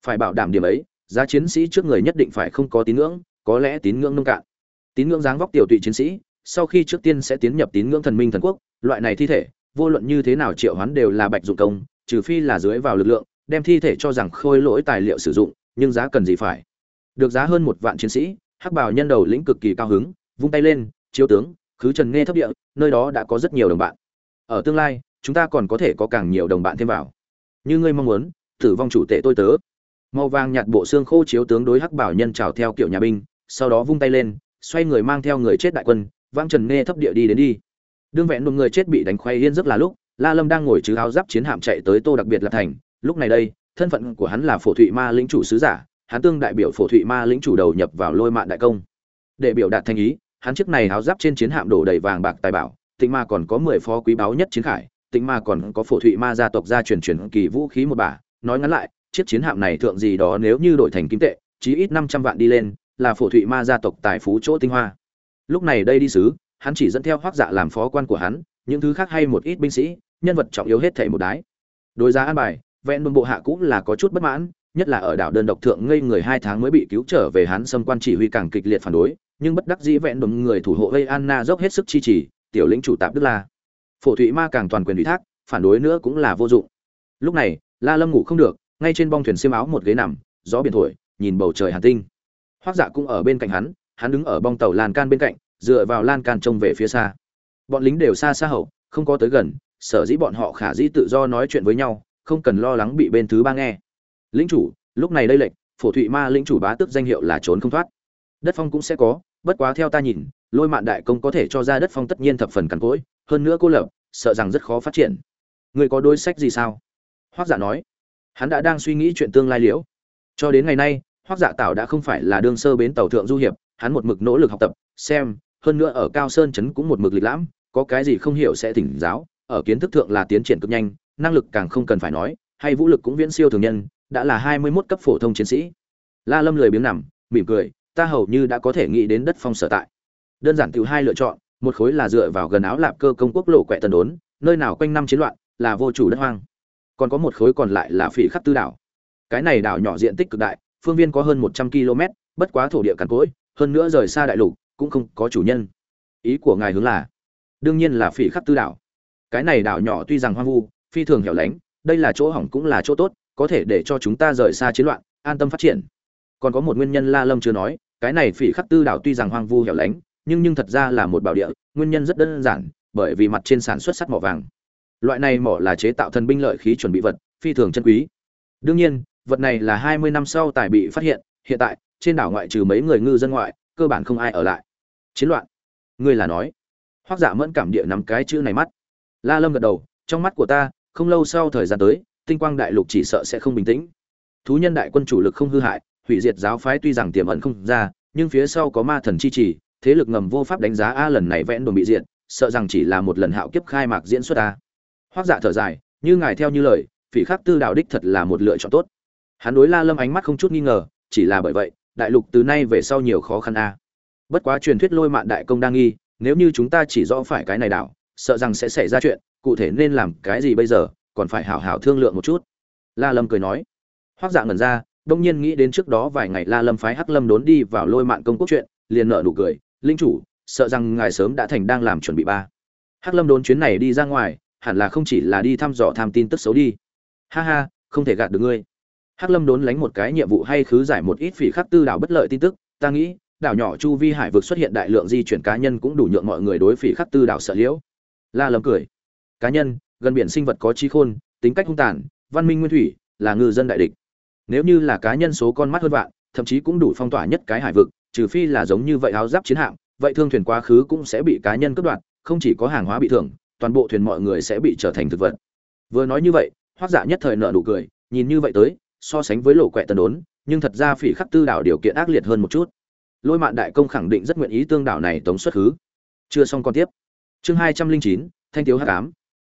Phải bảo đảm điểm ấy, giá chiến sĩ trước người nhất định phải không có tín ngưỡng có lẽ tín ngưỡng nông cạn. Tín ngưỡng dáng vóc tiểu tụy chiến sĩ, sau khi trước tiên sẽ tiến nhập tín ngưỡng thần minh thần quốc, loại này thi thể, vô luận như thế nào triệu hoán đều là bạch dụng công, trừ phi là dưới vào lực lượng, đem thi thể cho rằng khôi lỗi tài liệu sử dụng, nhưng giá cần gì phải? Được giá hơn một vạn chiến sĩ, hắc bảo nhân đầu lĩnh cực kỳ cao hứng, vung tay lên, chiếu tướng, khứ trần nghe thấp địa, nơi đó đã có rất nhiều đồng bạn. Ở tương lai, chúng ta còn có thể có càng nhiều đồng bạn thêm vào. Như ngươi mong muốn, tử vong chủ tệ tôi tớ. Màu vàng nhạt bộ xương khô chiếu tướng đối hắc bảo nhân chào theo kiểu nhà binh sau đó vung tay lên, xoay người mang theo người chết đại quân vang trần nghe thấp địa đi đến đi. Đương vẹn một người chết bị đánh khoay yên rất là lúc, la lâm đang ngồi chứ áo giáp chiến hạm chạy tới tô đặc biệt là thành. Lúc này đây, thân phận của hắn là phổ thụy ma lĩnh chủ sứ giả, hắn tương đại biểu phổ thụy ma lĩnh chủ đầu nhập vào lôi mạng đại công. Để biểu đạt thành ý, hắn chiếc này áo giáp trên chiến hạm đổ đầy vàng bạc tài bảo, tịnh ma còn có mười phó quý báu nhất chiến khải, tịnh ma còn có phổ thụy ma gia tộc gia truyền truyền kỳ vũ khí một bả. Nói ngắn lại, chiếc chiến hạm này thượng gì đó nếu như đổi thành kim tệ, chí ít năm trăm vạn đi lên là phổ thụy ma gia tộc tài phú chỗ tinh hoa. Lúc này đây đi sứ, hắn chỉ dẫn theo hoác dạ làm phó quan của hắn, những thứ khác hay một ít binh sĩ, nhân vật trọng yếu hết thảy một đái. Đối giá an bài, vẹn buôn bộ hạ cũng là có chút bất mãn, nhất là ở đảo đơn độc thượng ngây người hai tháng mới bị cứu trở về hắn xâm quan chỉ huy càng kịch liệt phản đối, nhưng bất đắc dĩ vẹn đồn người thủ hộ gây anna dốc hết sức chi trì, tiểu lĩnh chủ tạp đức la. Phổ thụy ma càng toàn quyền ủy thác, phản đối nữa cũng là vô dụng. Lúc này, la lâm ngủ không được, ngay trên bong thuyền xiêm áo một ghế nằm, gió biển thổi, nhìn bầu trời hàn tinh hoác dạ cũng ở bên cạnh hắn hắn đứng ở bong tàu lan can bên cạnh, dựa vào lan can trông về phía xa. Bọn lính đều xa xa hậu, không có tới gần, sở dĩ bọn họ khả dĩ tự do nói chuyện với nhau, không cần lo lắng bị bên thứ ba nghe. Lĩnh chủ, lúc này đây lệnh, phổ thụy ma lĩnh chủ bá tức danh hiệu là trốn không thoát. Đất phong cũng sẽ có, bất quá theo ta nhìn, lôi mạn đại công có thể cho ra đất phong tất nhiên thập phần cằn cỗi, hơn nữa cô lập, sợ rằng rất khó phát triển. Người có đối sách gì sao? Hoác giả nói. Hắn đã đang suy nghĩ chuyện tương lai liễu. Cho đến ngày nay hoác dạ tảo đã không phải là đương sơ bến tàu thượng du hiệp, hắn một mực nỗ lực học tập, xem, hơn nữa ở cao sơn chấn cũng một mực lịch lãm, có cái gì không hiểu sẽ thỉnh giáo, ở kiến thức thượng là tiến triển cực nhanh, năng lực càng không cần phải nói, hay vũ lực cũng viễn siêu thường nhân, đã là hai mươi 21 cấp phổ thông chiến sĩ. La lâm lười biếng nằm, mỉm cười, ta hầu như đã có thể nghĩ đến đất phong sở tại. Đơn giản tiểu hai lựa chọn, một khối là dựa vào gần áo lạp cơ công quốc lộ quẹ tần đốn, nơi nào quanh năm chiến loạn, là vô chủ đất hoang. Còn có một khối còn lại là phỉ khắc tư đảo. Cái này đảo nhỏ diện tích cực đại phương viên có hơn một trăm km, bất quá thổ địa cằn cỗi, hơn nữa rời xa đại lục, cũng không có chủ nhân. Ý của ngài hướng là, đương nhiên là phỉ khắc tư đảo. Cái này đảo nhỏ tuy rằng hoang vu, phi thường hẻo lánh, đây là chỗ hỏng cũng là chỗ tốt, có thể để cho chúng ta rời xa chiến loạn, an tâm phát triển. Còn có một nguyên nhân la lâm chưa nói, cái này phỉ khắc tư đảo tuy rằng hoang vu hẻo lánh, nhưng nhưng thật ra là một bảo địa, nguyên nhân rất đơn giản, bởi vì mặt trên sản xuất sắt mỏ vàng. Loại này mỏ là chế tạo thần binh lợi khí chuẩn bị vật, phi thường chân quý. Đương nhiên vật này là hai mươi năm sau tài bị phát hiện hiện tại, trên đảo ngoại trừ mấy người ngư dân ngoại, cơ bản không ai ở lại. Chiến loạn. Ngươi là nói. Hoác giả dạ mẫn cảm địa nắm cái chữ này mắt. La lâm gật đầu, trong mắt của ta, không lâu sau thời gian tới, tinh quang đại lục chỉ sợ sẽ không bình tĩnh. Thú nhân đại quân chủ lực không hư hại, hủy diệt giáo phái tuy rằng tiềm ẩn không ra, nhưng phía sau có ma thần chi trì, thế lực ngầm vô pháp đánh giá a lần này vẽn đồn bị diện sợ rằng chỉ là một lần hạo kiếp khai mạc diễn xuất a. Hoác dạ thở dài, như ngài theo như lời, phỉ khắc tư đạo đích thật là một lựa chọn tốt hắn đối la lâm ánh mắt không chút nghi ngờ, chỉ là bởi vậy, đại lục từ nay về sau nhiều khó khăn a. Bất quá truyền thuyết lôi mạn đại công đang nghi, nếu như chúng ta chỉ rõ phải cái này đảo, sợ rằng sẽ xảy ra chuyện, cụ thể nên làm cái gì bây giờ, còn phải hảo hảo thương lượng một chút. La lâm cười nói. Hoác dạ ngẩn ra, đông nhiên nghĩ đến trước đó vài ngày la lâm phái hắc lâm đốn đi vào lôi mạn công quốc chuyện, liền nợ nụ cười, linh chủ, sợ rằng ngài sớm đã thành đang làm chuẩn bị ba. Hắc lâm đốn chuyến này đi ra ngoài, hẳn là không chỉ là đi thăm dò tham tin tức xấu đi. Ha ha, không thể gạt được ngươi hắc lâm đốn lánh một cái nhiệm vụ hay khứ giải một ít phỉ khắc tư đảo bất lợi tin tức, ta nghĩ, đảo nhỏ chu vi hải vực xuất hiện đại lượng di chuyển cá nhân cũng đủ nhượng mọi người đối phỉ khắc tư đảo sợ liễu. La lâm cười. Cá nhân, gần biển sinh vật có trí khôn, tính cách hung tàn, văn minh nguyên thủy, là ngư dân đại địch. Nếu như là cá nhân số con mắt hơn vạn, thậm chí cũng đủ phong tỏa nhất cái hải vực, trừ phi là giống như vậy áo giáp chiến hạm, vậy thương thuyền quá khứ cũng sẽ bị cá nhân cướp đoạt, không chỉ có hàng hóa bị thưởng, toàn bộ thuyền mọi người sẽ bị trở thành thực vật. Vừa nói như vậy hoác dạ nhất thời nợ nụ cười, nhìn như vậy tới so sánh với lộ quẹ tần đốn, nhưng thật ra phỉ khắc tư đảo điều kiện ác liệt hơn một chút. Lôi mạn đại công khẳng định rất nguyện ý tương đảo này tống xuất khứ. Chưa xong còn tiếp. Chương hai trăm linh chín, thanh thiếu hắc ám.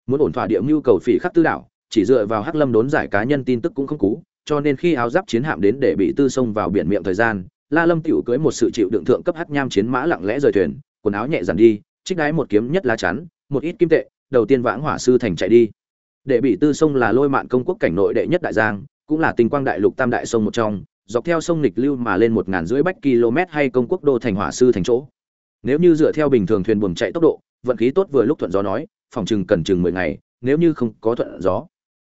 Muốn ổn thỏa địa mưu cầu phỉ khắc tư đảo, chỉ dựa vào hắc lâm đốn giải cá nhân tin tức cũng không cú cho nên khi áo giáp chiến hạm đến để bị tư xông vào biển miệng thời gian, la lâm tiểu cưới một sự chịu đựng thượng cấp hắc nham chiến mã lặng lẽ rời thuyền, quần áo nhẹ dần đi, trích đái một kiếm nhất lá chắn, một ít kim tệ, đầu tiên vãng hỏa sư thành chạy đi. Để bị tư sông là lôi mạn công quốc cảnh nội đệ nhất đại giang cũng là tinh quang đại lục tam đại sông một trong, dọc theo sông lịch lưu mà lên một ngàn rưỡi bách km hay công quốc đô thành hỏa sư thành chỗ. Nếu như dựa theo bình thường thuyền buồm chạy tốc độ, vận khí tốt vừa lúc thuận gió nói, phòng chừng cần chừng mười ngày, nếu như không có thuận gió.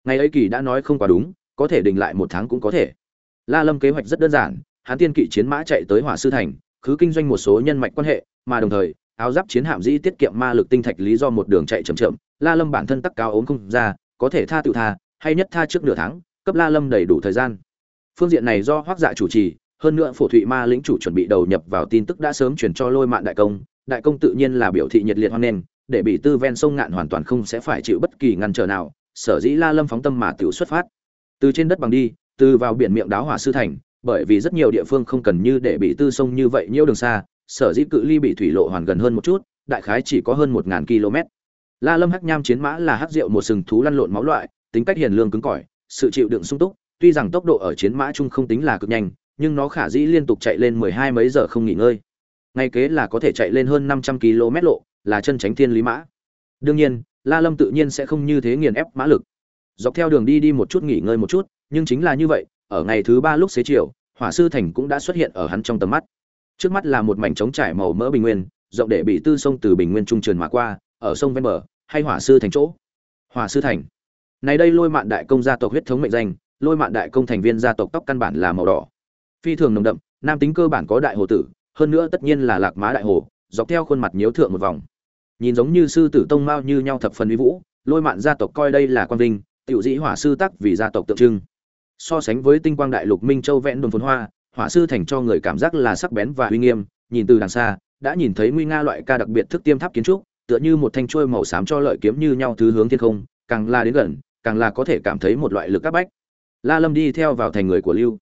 Ngày ấy kỳ đã nói không quá đúng, có thể đình lại một tháng cũng có thể. La lâm kế hoạch rất đơn giản hán tiên kỵ chiến mã chạy tới hỏa sư thành cứ kinh doanh một số nhân mạch quan hệ, mà đồng thời, áo giáp chiến hạm dĩ tiết kiệm ma lực tinh thạch lý do một đường chạy chậm chậm. La lâm bản thân tắc cao ốm không ra, có thể tha tự tha, hay nhất tha trước nửa tháng cấp la lâm đầy đủ thời gian. Phương diện này do Hoắc dạ chủ trì, hơn nữa phổ thụy ma lĩnh chủ chuẩn bị đầu nhập vào tin tức đã sớm chuyển cho lôi mạn đại công đại công tự nhiên là biểu thị nhiệt liệt hoan nghênh, để bị tư ven sông ngạn hoàn toàn không sẽ phải chịu bất kỳ ngăn trở nào, sở dĩ la lâm phóng tâm mà tiểu xuất phát. Từ trên đất bằng đi, từ vào biển miệng đáo hỏa sư thành, bởi vì rất nhiều địa phương không cần như để bị tư sông như vậy nhiễu đường xa, sở dĩ cự ly bị thủy lộ hoàn gần hơn một chút, đại khái chỉ có hơn một ngàn km la lâm hắc nham chiến mã là hắc rượu một sừng thú lăn lộn máu loại, tính cách hiền lương cứng cỏi sự chịu đựng sung túc, tuy rằng tốc độ ở chiến mã chung không tính là cực nhanh, nhưng nó khả dĩ liên tục chạy lên mười hai mấy giờ không nghỉ ngơi. Ngay kế là có thể chạy lên hơn năm trăm km lộ, là chân tránh thiên lý mã. Đương nhiên, la lâm tự nhiên sẽ không như thế nghiền ép mã lực. Dọc theo đường đi đi một chút nghỉ ngơi một chút, nhưng chính là như vậy, ở ngày thứ ba lúc xế chiều, hỏa sư thành cũng đã xuất hiện ở hắn trong tầm mắt. Trước mắt là một mảnh trống trải màu mỡ bình nguyên, rộng để bị tư sông từ bình nguyên trung truyền mà qua, ở sông ven bờ, hay hỏa sư thành chỗ? Hỏa sư thành này đây lôi mạn đại công gia tộc huyết thống mệnh danh, lôi mạn đại công thành viên gia tộc tóc căn bản là màu đỏ. Phi thường nồng đậm, nam tính cơ bản có đại hồ tử, hơn nữa tất nhiên là lạc má đại hồ, dọc theo khuôn mặt nhiễu thượng một vòng. Nhìn giống như sư tử tông mao như nhau thập phần uy vũ, lôi mạn gia tộc coi đây là quan vinh, tiểu dĩ hỏa sư tắc vì gia tộc tượng trưng. So sánh với tinh quang đại lục minh châu vẽn đồn phồn hoa, hỏa sư thành cho người cảm giác là sắc bén và uy nghiêm, nhìn từ đằng xa, đã nhìn thấy nguy nga loại ca đặc biệt thức tiêm tháp kiến trúc, tựa như một thanh chuôi màu xám cho lợi kiếm như nhau thứ hướng thiên không, càng là đến gần càng là có thể cảm thấy một loại lực áp bách. La lâm đi theo vào thành người của lưu.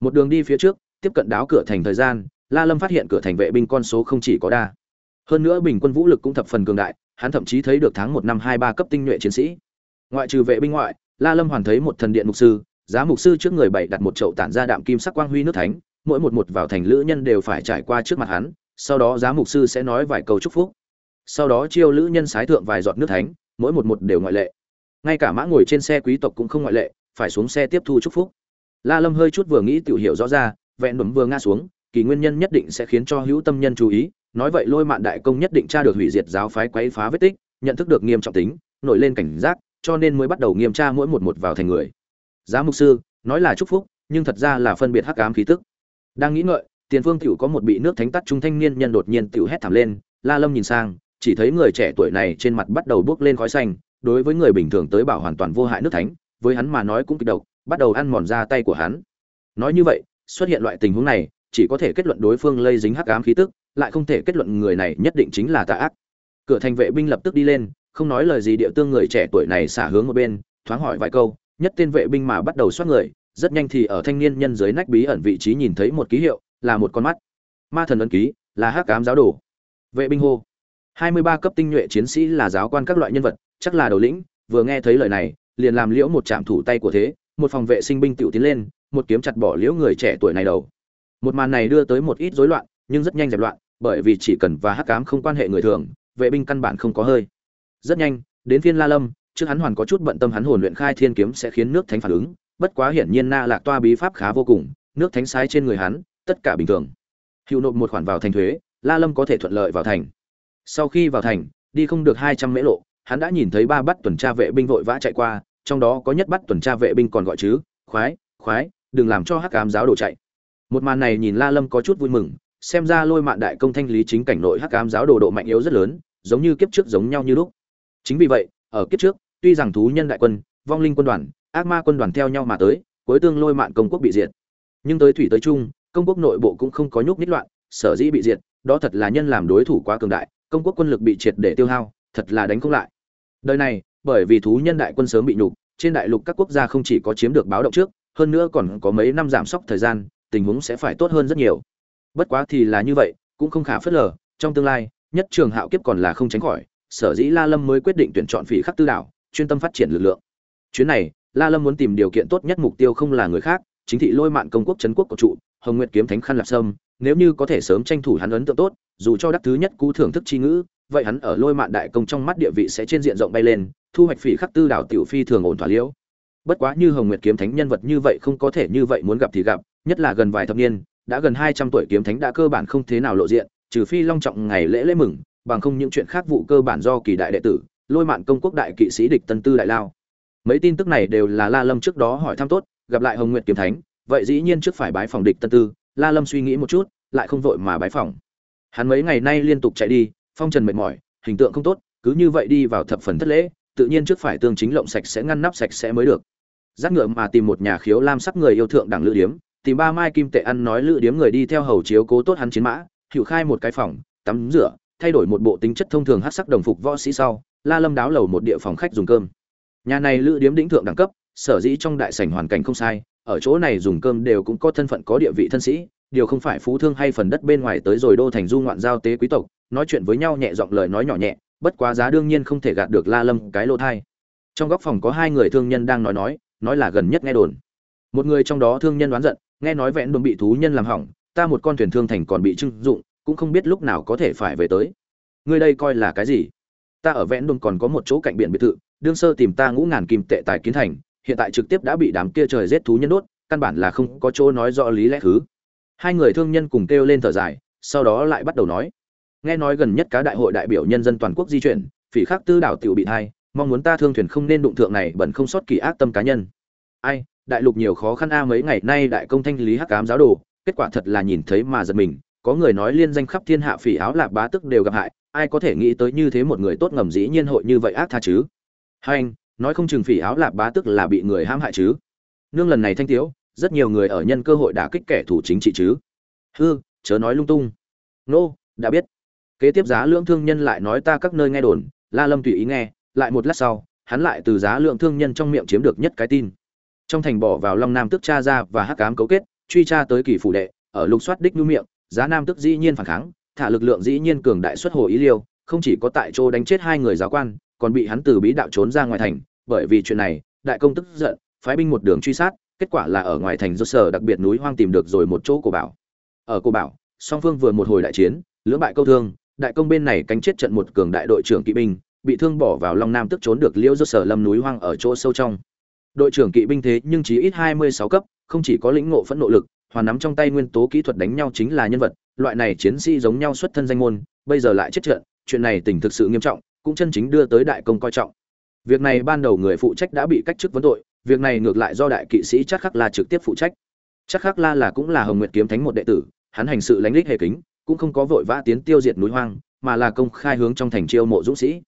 Một đường đi phía trước, tiếp cận đáo cửa thành thời gian, la lâm phát hiện cửa thành vệ binh con số không chỉ có đa. Hơn nữa bình quân vũ lực cũng thập phần cường đại, hắn thậm chí thấy được tháng một năm hai ba cấp tinh nhuệ chiến sĩ. Ngoại trừ vệ binh ngoại, la lâm hoàn thấy một thần điện mục sư, giá mục sư trước người bảy đặt một chậu tản ra đạm kim sắc quang huy nước thánh, mỗi một một vào thành lữ nhân đều phải trải qua trước mặt hắn, sau đó giá mục sư sẽ nói vài câu chúc phúc. Sau đó chiêu lữ nhân sái thượng vài giọt nước thánh, mỗi một một đều ngoại lệ ngay cả mã ngồi trên xe quý tộc cũng không ngoại lệ, phải xuống xe tiếp thu chúc phúc. La lâm hơi chút vừa nghĩ tự hiểu rõ ra, vẹn đấm vừa ngã xuống, kỳ nguyên nhân nhất định sẽ khiến cho hữu tâm nhân chú ý, nói vậy lôi mạn đại công nhất định tra được hủy diệt giáo phái quấy phá vết tích, nhận thức được nghiêm trọng tính, nổi lên cảnh giác, cho nên mới bắt đầu nghiêm tra mỗi một một vào thành người. Giá mục sư, nói là chúc phúc, nhưng thật ra là phân biệt hắc ám khí tức. Đang nghĩ ngợi, tiền phương tiểu có một bị nước thánh tắt trung thanh niên nhân đột nhiên tiểu hét thảm lên, la lâm nhìn sang, chỉ thấy người trẻ tuổi này trên mặt bắt đầu bước lên khói xanh đối với người bình thường tới bảo hoàn toàn vô hại nước thánh, với hắn mà nói cũng kịch độc, bắt đầu ăn mòn ra tay của hắn. Nói như vậy, xuất hiện loại tình huống này, chỉ có thể kết luận đối phương lây dính hắc ám khí tức, lại không thể kết luận người này nhất định chính là tà ác. Cửa thành vệ binh lập tức đi lên, không nói lời gì địa tương người trẻ tuổi này xả hướng một bên, thoáng hỏi vài câu, nhất tên vệ binh mà bắt đầu xoát người, rất nhanh thì ở thanh niên nhân dưới nách bí ẩn vị trí nhìn thấy một ký hiệu, là một con mắt. Ma thần ấn ký, là hắc ám giáo đồ. Vệ binh hô. Hai mươi ba cấp tinh nhuệ chiến sĩ là giáo quan các loại nhân vật chắc là đầu lĩnh, vừa nghe thấy lời này, liền làm liễu một trạm thủ tay của thế, một phòng vệ sinh binh tiểu tiến lên, một kiếm chặt bỏ liễu người trẻ tuổi này đầu. Một màn này đưa tới một ít rối loạn, nhưng rất nhanh dẹp loạn, bởi vì chỉ cần và hắc cám không quan hệ người thường, vệ binh căn bản không có hơi. Rất nhanh, đến phiên la lâm, trước hắn hoàn có chút bận tâm hắn hồn luyện khai thiên kiếm sẽ khiến nước thánh phản ứng, bất quá hiển nhiên na lạc toa bí pháp khá vô cùng, nước thánh sai trên người hắn, tất cả bình thường. Hữu nộp một khoản vào thành thuế, la lâm có thể thuận lợi vào thành. Sau khi vào thành, đi không được hai trăm mễ lộ hắn đã nhìn thấy ba bắt tuần tra vệ binh vội vã chạy qua, trong đó có nhất bắt tuần tra vệ binh còn gọi chứ, khoái khoái, đừng làm cho hắc cám giáo đồ chạy. Một màn này nhìn la lâm có chút vui mừng, xem ra lôi mạn đại công thanh lý chính cảnh nội hắc cám giáo đồ độ mạnh yếu rất lớn, giống như kiếp trước giống nhau như lúc. Chính vì vậy, ở kiếp trước, tuy rằng thú nhân đại quân, vong linh quân đoàn, ác ma quân đoàn theo nhau mà tới, cuối tương lôi mạn công quốc bị diệt. Nhưng tới thủy tới trung, công quốc nội bộ cũng không có nhúc nhích loạn, sở dĩ bị diệt, đó thật là nhân làm đối thủ quá cường đại, công quốc quân lực bị triệt để tiêu hao, thật là đánh không lại đời này, bởi vì thú nhân đại quân sớm bị nhục, trên đại lục các quốc gia không chỉ có chiếm được báo động trước, hơn nữa còn có mấy năm giảm sốc thời gian, tình huống sẽ phải tốt hơn rất nhiều. Bất quá thì là như vậy, cũng không khả phớt lờ, trong tương lai, nhất trường hạo kiếp còn là không tránh khỏi, sở dĩ la lâm mới quyết định tuyển chọn phỉ khắc tư đảo, chuyên tâm phát triển lực lượng. Chuyến này, la lâm muốn tìm điều kiện tốt nhất mục tiêu không là người khác, chính thị lôi mạn công quốc trấn quốc của trụ, hồng nguyệt kiếm thánh khăn lạp sâm, nếu như có thể sớm tranh thủ hắn ấn tượng tốt, dù cho đắc thứ nhất cú thưởng thức chi ngữ vậy hắn ở lôi mạn đại công trong mắt địa vị sẽ trên diện rộng bay lên, thu hoạch phỉ khắc tư đảo tiểu phi thường ổn thỏa liễu. Bất quá như hồng nguyệt kiếm thánh nhân vật như vậy không có thể như vậy muốn gặp thì gặp, nhất là gần vài thập niên, đã gần hai trăm tuổi kiếm thánh đã cơ bản không thế nào lộ diện, trừ phi long trọng ngày lễ lễ mừng, bằng không những chuyện khác vụ cơ bản do kỳ đại đệ tử, lôi mạn công quốc đại kỵ sĩ địch tân tư đại lao. Mấy tin tức này đều là la lâm trước đó hỏi thăm tốt, gặp lại hồng nguyệt kiếm thánh, vậy dĩ nhiên trước phải bái phòng địch tân tư, la lâm suy nghĩ một chút, lại không vội mà bái phòng. Hắn mấy ngày nay liên tục chạy đi phong trần mệt mỏi, hình tượng không tốt, cứ như vậy đi vào thập phần thất lễ, tự nhiên trước phải tương chính lộng sạch sẽ ngăn nắp sạch sẽ mới được. Giác ngựa mà tìm một nhà khiếu lam sắc người yêu thượng đẳng lữ điếm, tìm ba mai kim tệ ăn nói lữ điếm người đi theo hầu chiếu cố tốt hắn chiến mã hiệu khai một cái phòng, tắm rửa, thay đổi một bộ tính chất thông thường hát sắc đồng phục võ sĩ sau, la lâm đáo lầu một địa phòng khách dùng cơm. Nhà này lữ điếm đỉnh thượng đẳng cấp, sở dĩ trong đại sảnh hoàn cảnh không sai, ở chỗ này dùng cơm đều cũng có thân phận có địa vị thân sĩ điều không phải phú thương hay phần đất bên ngoài tới rồi đô thành du ngoạn giao tế quý tộc, nói chuyện với nhau nhẹ giọng lời nói nhỏ nhẹ, bất quá giá đương nhiên không thể gạt được la lâm cái lô thai. Trong góc phòng có hai người thương nhân đang nói nói nói là gần nhất nghe đồn. Một người trong đó thương nhân đoán giận, nghe nói vẹn đồn bị thú nhân làm hỏng, ta một con thuyền thương thành còn bị trưng dụng, cũng không biết lúc nào có thể phải về tới. Ngươi đây coi là cái gì? Ta ở vẽn đồn còn có một chỗ cạnh biển biệt thự, đương sơ tìm ta ngũ ngàn kim tệ tài kiến thành, hiện tại trực tiếp đã bị đám kia trời rét thú nhân đốt, căn bản là không có chỗ nói rõ lý lẽ thứ hai người thương nhân cùng kêu lên thở dài, sau đó lại bắt đầu nói. Nghe nói gần nhất cá đại hội đại biểu nhân dân toàn quốc di chuyển, phỉ khắc tư đảo tiểu bị thai, mong muốn ta thương thuyền không nên đụng thượng này bẩn không sót kỳ ác tâm cá nhân. Ai, đại lục nhiều khó khăn a, mấy ngày nay đại công thanh lý hắc ám giáo đồ, kết quả thật là nhìn thấy mà giật mình, có người nói liên danh khắp thiên hạ phỉ áo lạp bá tức đều gặp hại, ai có thể nghĩ tới như thế một người tốt ngầm dĩ nhiên hội như vậy ác tha chứ? Hai anh, nói không chừng phỉ áo lạp bá tức là bị người hãm hại chứ? Nương lần này thanh tiếu rất nhiều người ở nhân cơ hội đả kích kẻ thủ chính trị chứ. Hư, chớ nói lung tung. Nô, đã biết. Kế tiếp giá lượng thương nhân lại nói ta các nơi nghe đồn, la lâm tùy ý nghe, lại một lát sau, hắn lại từ giá lượng thương nhân trong miệng chiếm được nhất cái tin. Trong thành bỏ vào long nam tức cha ra và hắc cám cấu kết, truy tra tới kỳ phủ đệ, ở lục soát đích nhu miệng, giá nam tức dĩ nhiên phản kháng, thả lực lượng dĩ nhiên cường đại xuất hồ ý liêu, không chỉ có tại chỗ đánh chết hai người giáo quan, còn bị hắn từ bí đạo trốn ra ngoài thành, bởi vì chuyện này, đại công tức giận, phái binh một đường truy sát kết quả là ở ngoài thành do sở đặc biệt núi hoang tìm được rồi một chỗ cổ bảo. Ở cổ bảo, song phương vừa một hồi đại chiến, lưỡng bại câu thương, đại công bên này cánh chết trận một cường đại đội trưởng kỵ binh, bị thương bỏ vào long nam tức trốn được liễu do sở lâm núi hoang ở chỗ sâu trong. Đội trưởng kỵ binh thế nhưng chỉ ít hai mươi sáu cấp, không chỉ có lĩnh ngộ phẫn nộ lực, hoàn nắm trong tay nguyên tố kỹ thuật đánh nhau chính là nhân vật, loại này chiến sĩ giống nhau xuất thân danh môn, bây giờ lại chết trận, chuyện này tình thực sự nghiêm trọng, cũng chân chính đưa tới đại công coi trọng. Việc này ban đầu người phụ trách đã bị cách chức vấn tội việc này ngược lại do đại kỵ sĩ chắc khắc la trực tiếp phụ trách. Chắc khắc la là cũng là hồng nguyệt kiếm thánh một đệ tử, hắn hành sự lánh lích hề kính, cũng không có vội vã tiến tiêu diệt núi hoang, mà là công khai hướng trong thành chiêu mộ dũng sĩ.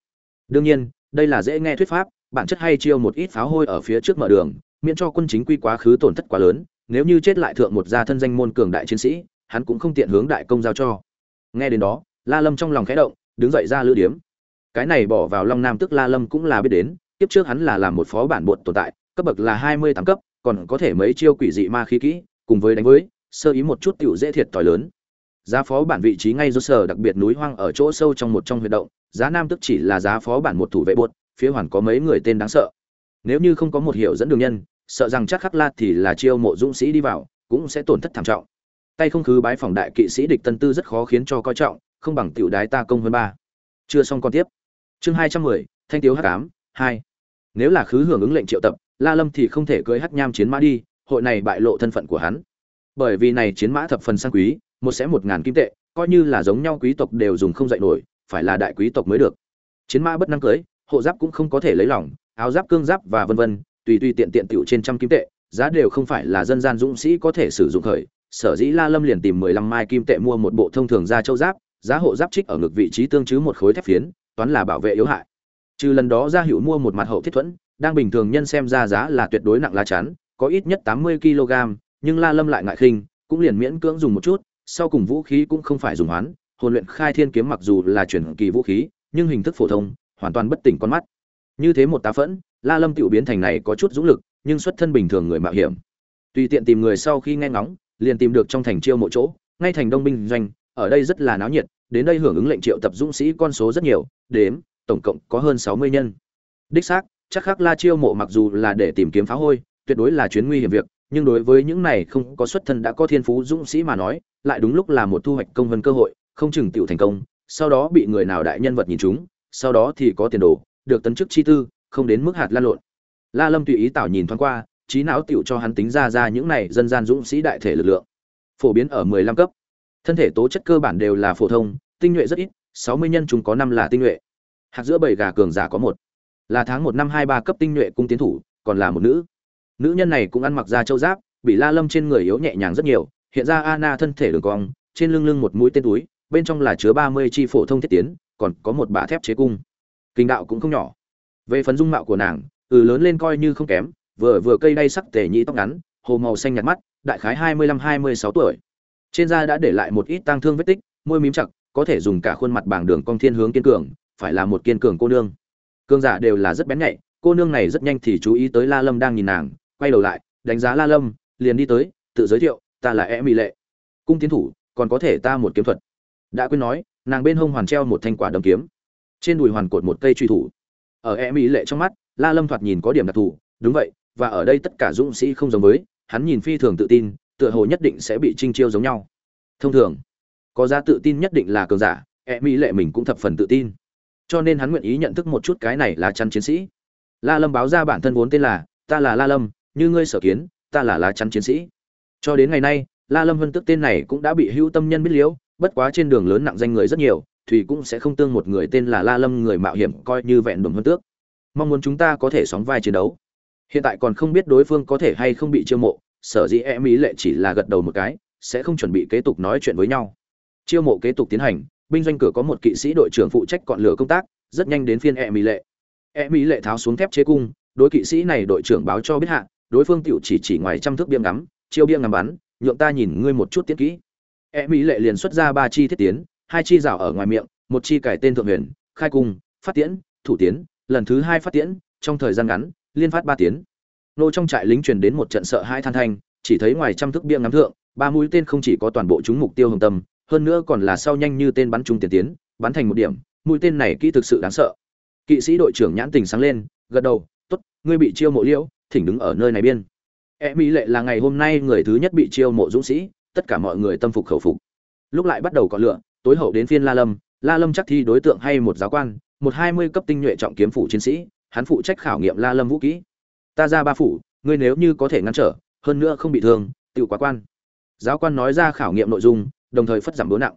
Đương nhiên, đây là dễ nghe thuyết pháp, bản chất hay chiêu một ít pháo hôi ở phía trước mở đường, miễn cho quân chính quy quá khứ tổn thất quá lớn, nếu như chết lại thượng một gia thân danh môn cường đại chiến sĩ, hắn cũng không tiện hướng đại công giao cho. Nghe đến đó, la lâm trong lòng khẽ động, đứng dậy ra lữ điếm. Cái này bỏ vào long nam tức la lâm cũng là biết đến tiếp trước hắn là làm một phó bản bột tồn tại cấp bậc là hai mươi tám cấp, còn có thể mấy chiêu quỷ dị ma khí kỹ, cùng với đánh với, sơ ý một chút tiểu dễ thiệt tỏi lớn. Giá phó bản vị trí ngay do sở đặc biệt núi hoang ở chỗ sâu trong một trong huyệt động, giá nam tức chỉ là giá phó bản một thủ vệ buột phía hoàn có mấy người tên đáng sợ. Nếu như không có một hiệu dẫn đường nhân, sợ rằng chắc khắc la thì là chiêu mộ dũng sĩ đi vào, cũng sẽ tổn thất thảm trọng. Tay không khứ bái phòng đại kỵ sĩ địch tân tư rất khó khiến cho coi trọng, không bằng tiểu đái ta công hơn ba. Chưa xong còn tiếp. Chương hai trăm mười, thanh tiếu hắc ám, hai. Nếu là khứ hưởng ứng lệnh triệu tập la lâm thì không thể cưới hắc nham chiến mã đi hội này bại lộ thân phận của hắn. Bởi vì này chiến mã thập phần sang quý một sẽ một ngàn kim tệ coi như là giống nhau quý tộc đều dùng không dậy nổi phải là đại quý tộc mới được. Chiến mã bất năng cưới hộ giáp cũng không có thể lấy lòng, áo giáp cương giáp và vân vân tùy tùy tiện tiện tiểu trên trăm kim tệ giá đều không phải là dân gian dũng sĩ có thể sử dụng khởi. Sở dĩ la lâm liền tìm mười lăm mai kim tệ mua một bộ thông thường ra châu giáp giá hộ giáp trích ở ngực vị trí tương chứ một khối thép phiến toán là bảo vệ yếu hại. Trừ lần đó ra hữu mua một mặt hậu thiết thuẫn đang bình thường nhân xem ra giá là tuyệt đối nặng lá chắn, có ít nhất tám mươi kg nhưng la lâm lại ngại khinh, cũng liền miễn cưỡng dùng một chút, sau cùng vũ khí cũng không phải dùng hoán hồn luyện khai thiên kiếm mặc dù là chuyển kỳ vũ khí, nhưng hình thức phổ thông, hoàn toàn bất tỉnh con mắt. Như thế một tá phẫn, la lâm tiểu biến thành này có chút dũng lực, nhưng xuất thân bình thường người mạo hiểm. Tùy tiện tìm người sau khi nghe ngóng, liền tìm được trong thành chiêu mộ chỗ, ngay thành đông binh doanh, ở đây rất là náo nhiệt, đến đây hưởng ứng lệnh triệu tập dũng sĩ con số rất nhiều, đếm, tổng cộng có hơn sáu mươi nhân. Đích xác chắc khắc la chiêu mộ mặc dù là để tìm kiếm phá hôi, tuyệt đối là chuyến nguy hiểm việc, nhưng đối với những này không có xuất thân đã có thiên phú dũng sĩ mà nói, lại đúng lúc là một thu hoạch công vân cơ hội, không chừng tiểu thành công, sau đó bị người nào đại nhân vật nhìn chúng sau đó thì có tiền đồ, được tấn chức chi tư, không đến mức hạt lan lộn. La lâm tùy ý tảo nhìn thoáng qua, trí não tiểu cho hắn tính ra ra những này dân gian dũng sĩ đại thể lực lượng. Phổ biến ở 15 cấp. Thân thể tố chất cơ bản đều là phổ thông, tinh nhuệ rất ít 60 nhân chúng có năm là tinh nhuệ. Hạt giữa bảy gà cường giả có một là tháng một năm hai ba cấp tinh nhuệ cung tiến thủ, còn là một nữ. Nữ nhân này cũng ăn mặc da châu giáp, bị la lâm trên người yếu nhẹ nhàng rất nhiều, hiện ra Anna thân thể đường cong, trên lưng lưng một mũi tên túi, bên trong là chứa 30 chi phổ thông thiết tiến, còn có một bả thép chế cung. Kinh đạo cũng không nhỏ. Về phần dung mạo của nàng ừ lớn lên coi như không kém, vừa vừa cây đay sắc tề nhĩ tóc ngắn, hồ màu xanh nhạt mắt, đại khái hai mươi lăm, hai mươi sáu tuổi. Trên da đã để lại một ít tang thương vết tích, môi mím chặt, có thể dùng cả khuôn mặt bảng đường cong thiên hướng kiên cường, phải là một kiên cường cô nương cương giả đều là rất bén nhạy, cô nương này rất nhanh thì chú ý tới la lâm đang nhìn nàng, quay đầu lại, đánh giá la lâm, liền đi tới, tự giới thiệu, ta là e mỹ lệ, cung tiến thủ, còn có thể ta một kiếm thuật. Đã quên nói, nàng bên hông hoàn treo một thanh quả đầm kiếm. Trên đùi hoàn cột một cây truy thủ. Ở e mỹ lệ trong mắt, la lâm thoạt nhìn có điểm đặc thù, đúng vậy, và ở đây tất cả dũng sĩ không giống với, hắn nhìn phi thường tự tin, tựa hồ nhất định sẽ bị trinh chiêu giống nhau. Thông thường, có giá tự tin nhất định là cường giả e mỹ lệ mình cũng thập phần tự tin cho nên hắn nguyện ý nhận thức một chút cái này là chắn chiến sĩ. La lâm báo ra bản thân vốn tên là, ta là la lâm, như ngươi sở kiến, ta là lá chắn chiến sĩ. Cho đến ngày nay, la lâm vân tức tên này cũng đã bị hữu tâm nhân biết liễu, bất quá trên đường lớn nặng danh người rất nhiều, thủy cũng sẽ không tương một người tên là la lâm người mạo hiểm coi như vẹn đồn vân tước. Mong muốn chúng ta có thể sóng vai chiến đấu. Hiện tại còn không biết đối phương có thể hay không bị chiêu mộ, sở dĩ em ý lệ chỉ là gật đầu một cái, sẽ không chuẩn bị kế tục nói chuyện với nhau. Chiêu mộ kế tục tiến hành binh doanh cửa có một kỵ sĩ đội trưởng phụ trách cọn lửa công tác, rất nhanh đến phiên e mỹ lệ. E mỹ lệ tháo xuống thép chế cung, đối kỵ sĩ này đội trưởng báo cho biết hạ, đối phương tiểu chỉ chỉ ngoài trăm thước biêm ngắm, chiêu biêm ngắm bắn, nhượng ta nhìn ngươi một chút tiết kỹ. E mỹ lệ liền xuất ra ba chi thiết tiến, hai chi rào ở ngoài miệng, một chi cải tên thượng huyền, khai cung, phát tiễn, thủ tiến, lần thứ hai phát tiễn, trong thời gian ngắn, liên phát ba tiến. Nô trong trại lính truyền đến một trận sợ hai than thanh, chỉ thấy ngoài trăm thước bia ngắm thượng, ba mũi tên không chỉ có toàn bộ chúng mục tiêu hồng tâm hơn nữa còn là sau nhanh như tên bắn trung tiền tiến, bắn thành một điểm, mũi tên này kỹ thực sự đáng sợ. Kỵ sĩ đội trưởng nhãn tình sáng lên, gật đầu, tốt, ngươi bị chiêu mộ liễu, thỉnh đứng ở nơi này biên. E mỹ lệ là ngày hôm nay người thứ nhất bị chiêu mộ dũng sĩ, tất cả mọi người tâm phục khẩu phục. Lúc lại bắt đầu có lựa tối hậu đến phiên la lâm la lâm chắc thi đối tượng hay một giáo quan, một hai mươi cấp tinh nhuệ trọng kiếm phủ chiến sĩ, hắn phụ trách khảo nghiệm la lâm vũ kỹ. Ta ra ba phủ, ngươi nếu như có thể ngăn trở, hơn nữa không bị thương tự quá quan. Giáo quan nói ra khảo nghiệm nội dung đồng thời phất giảm búa nặng.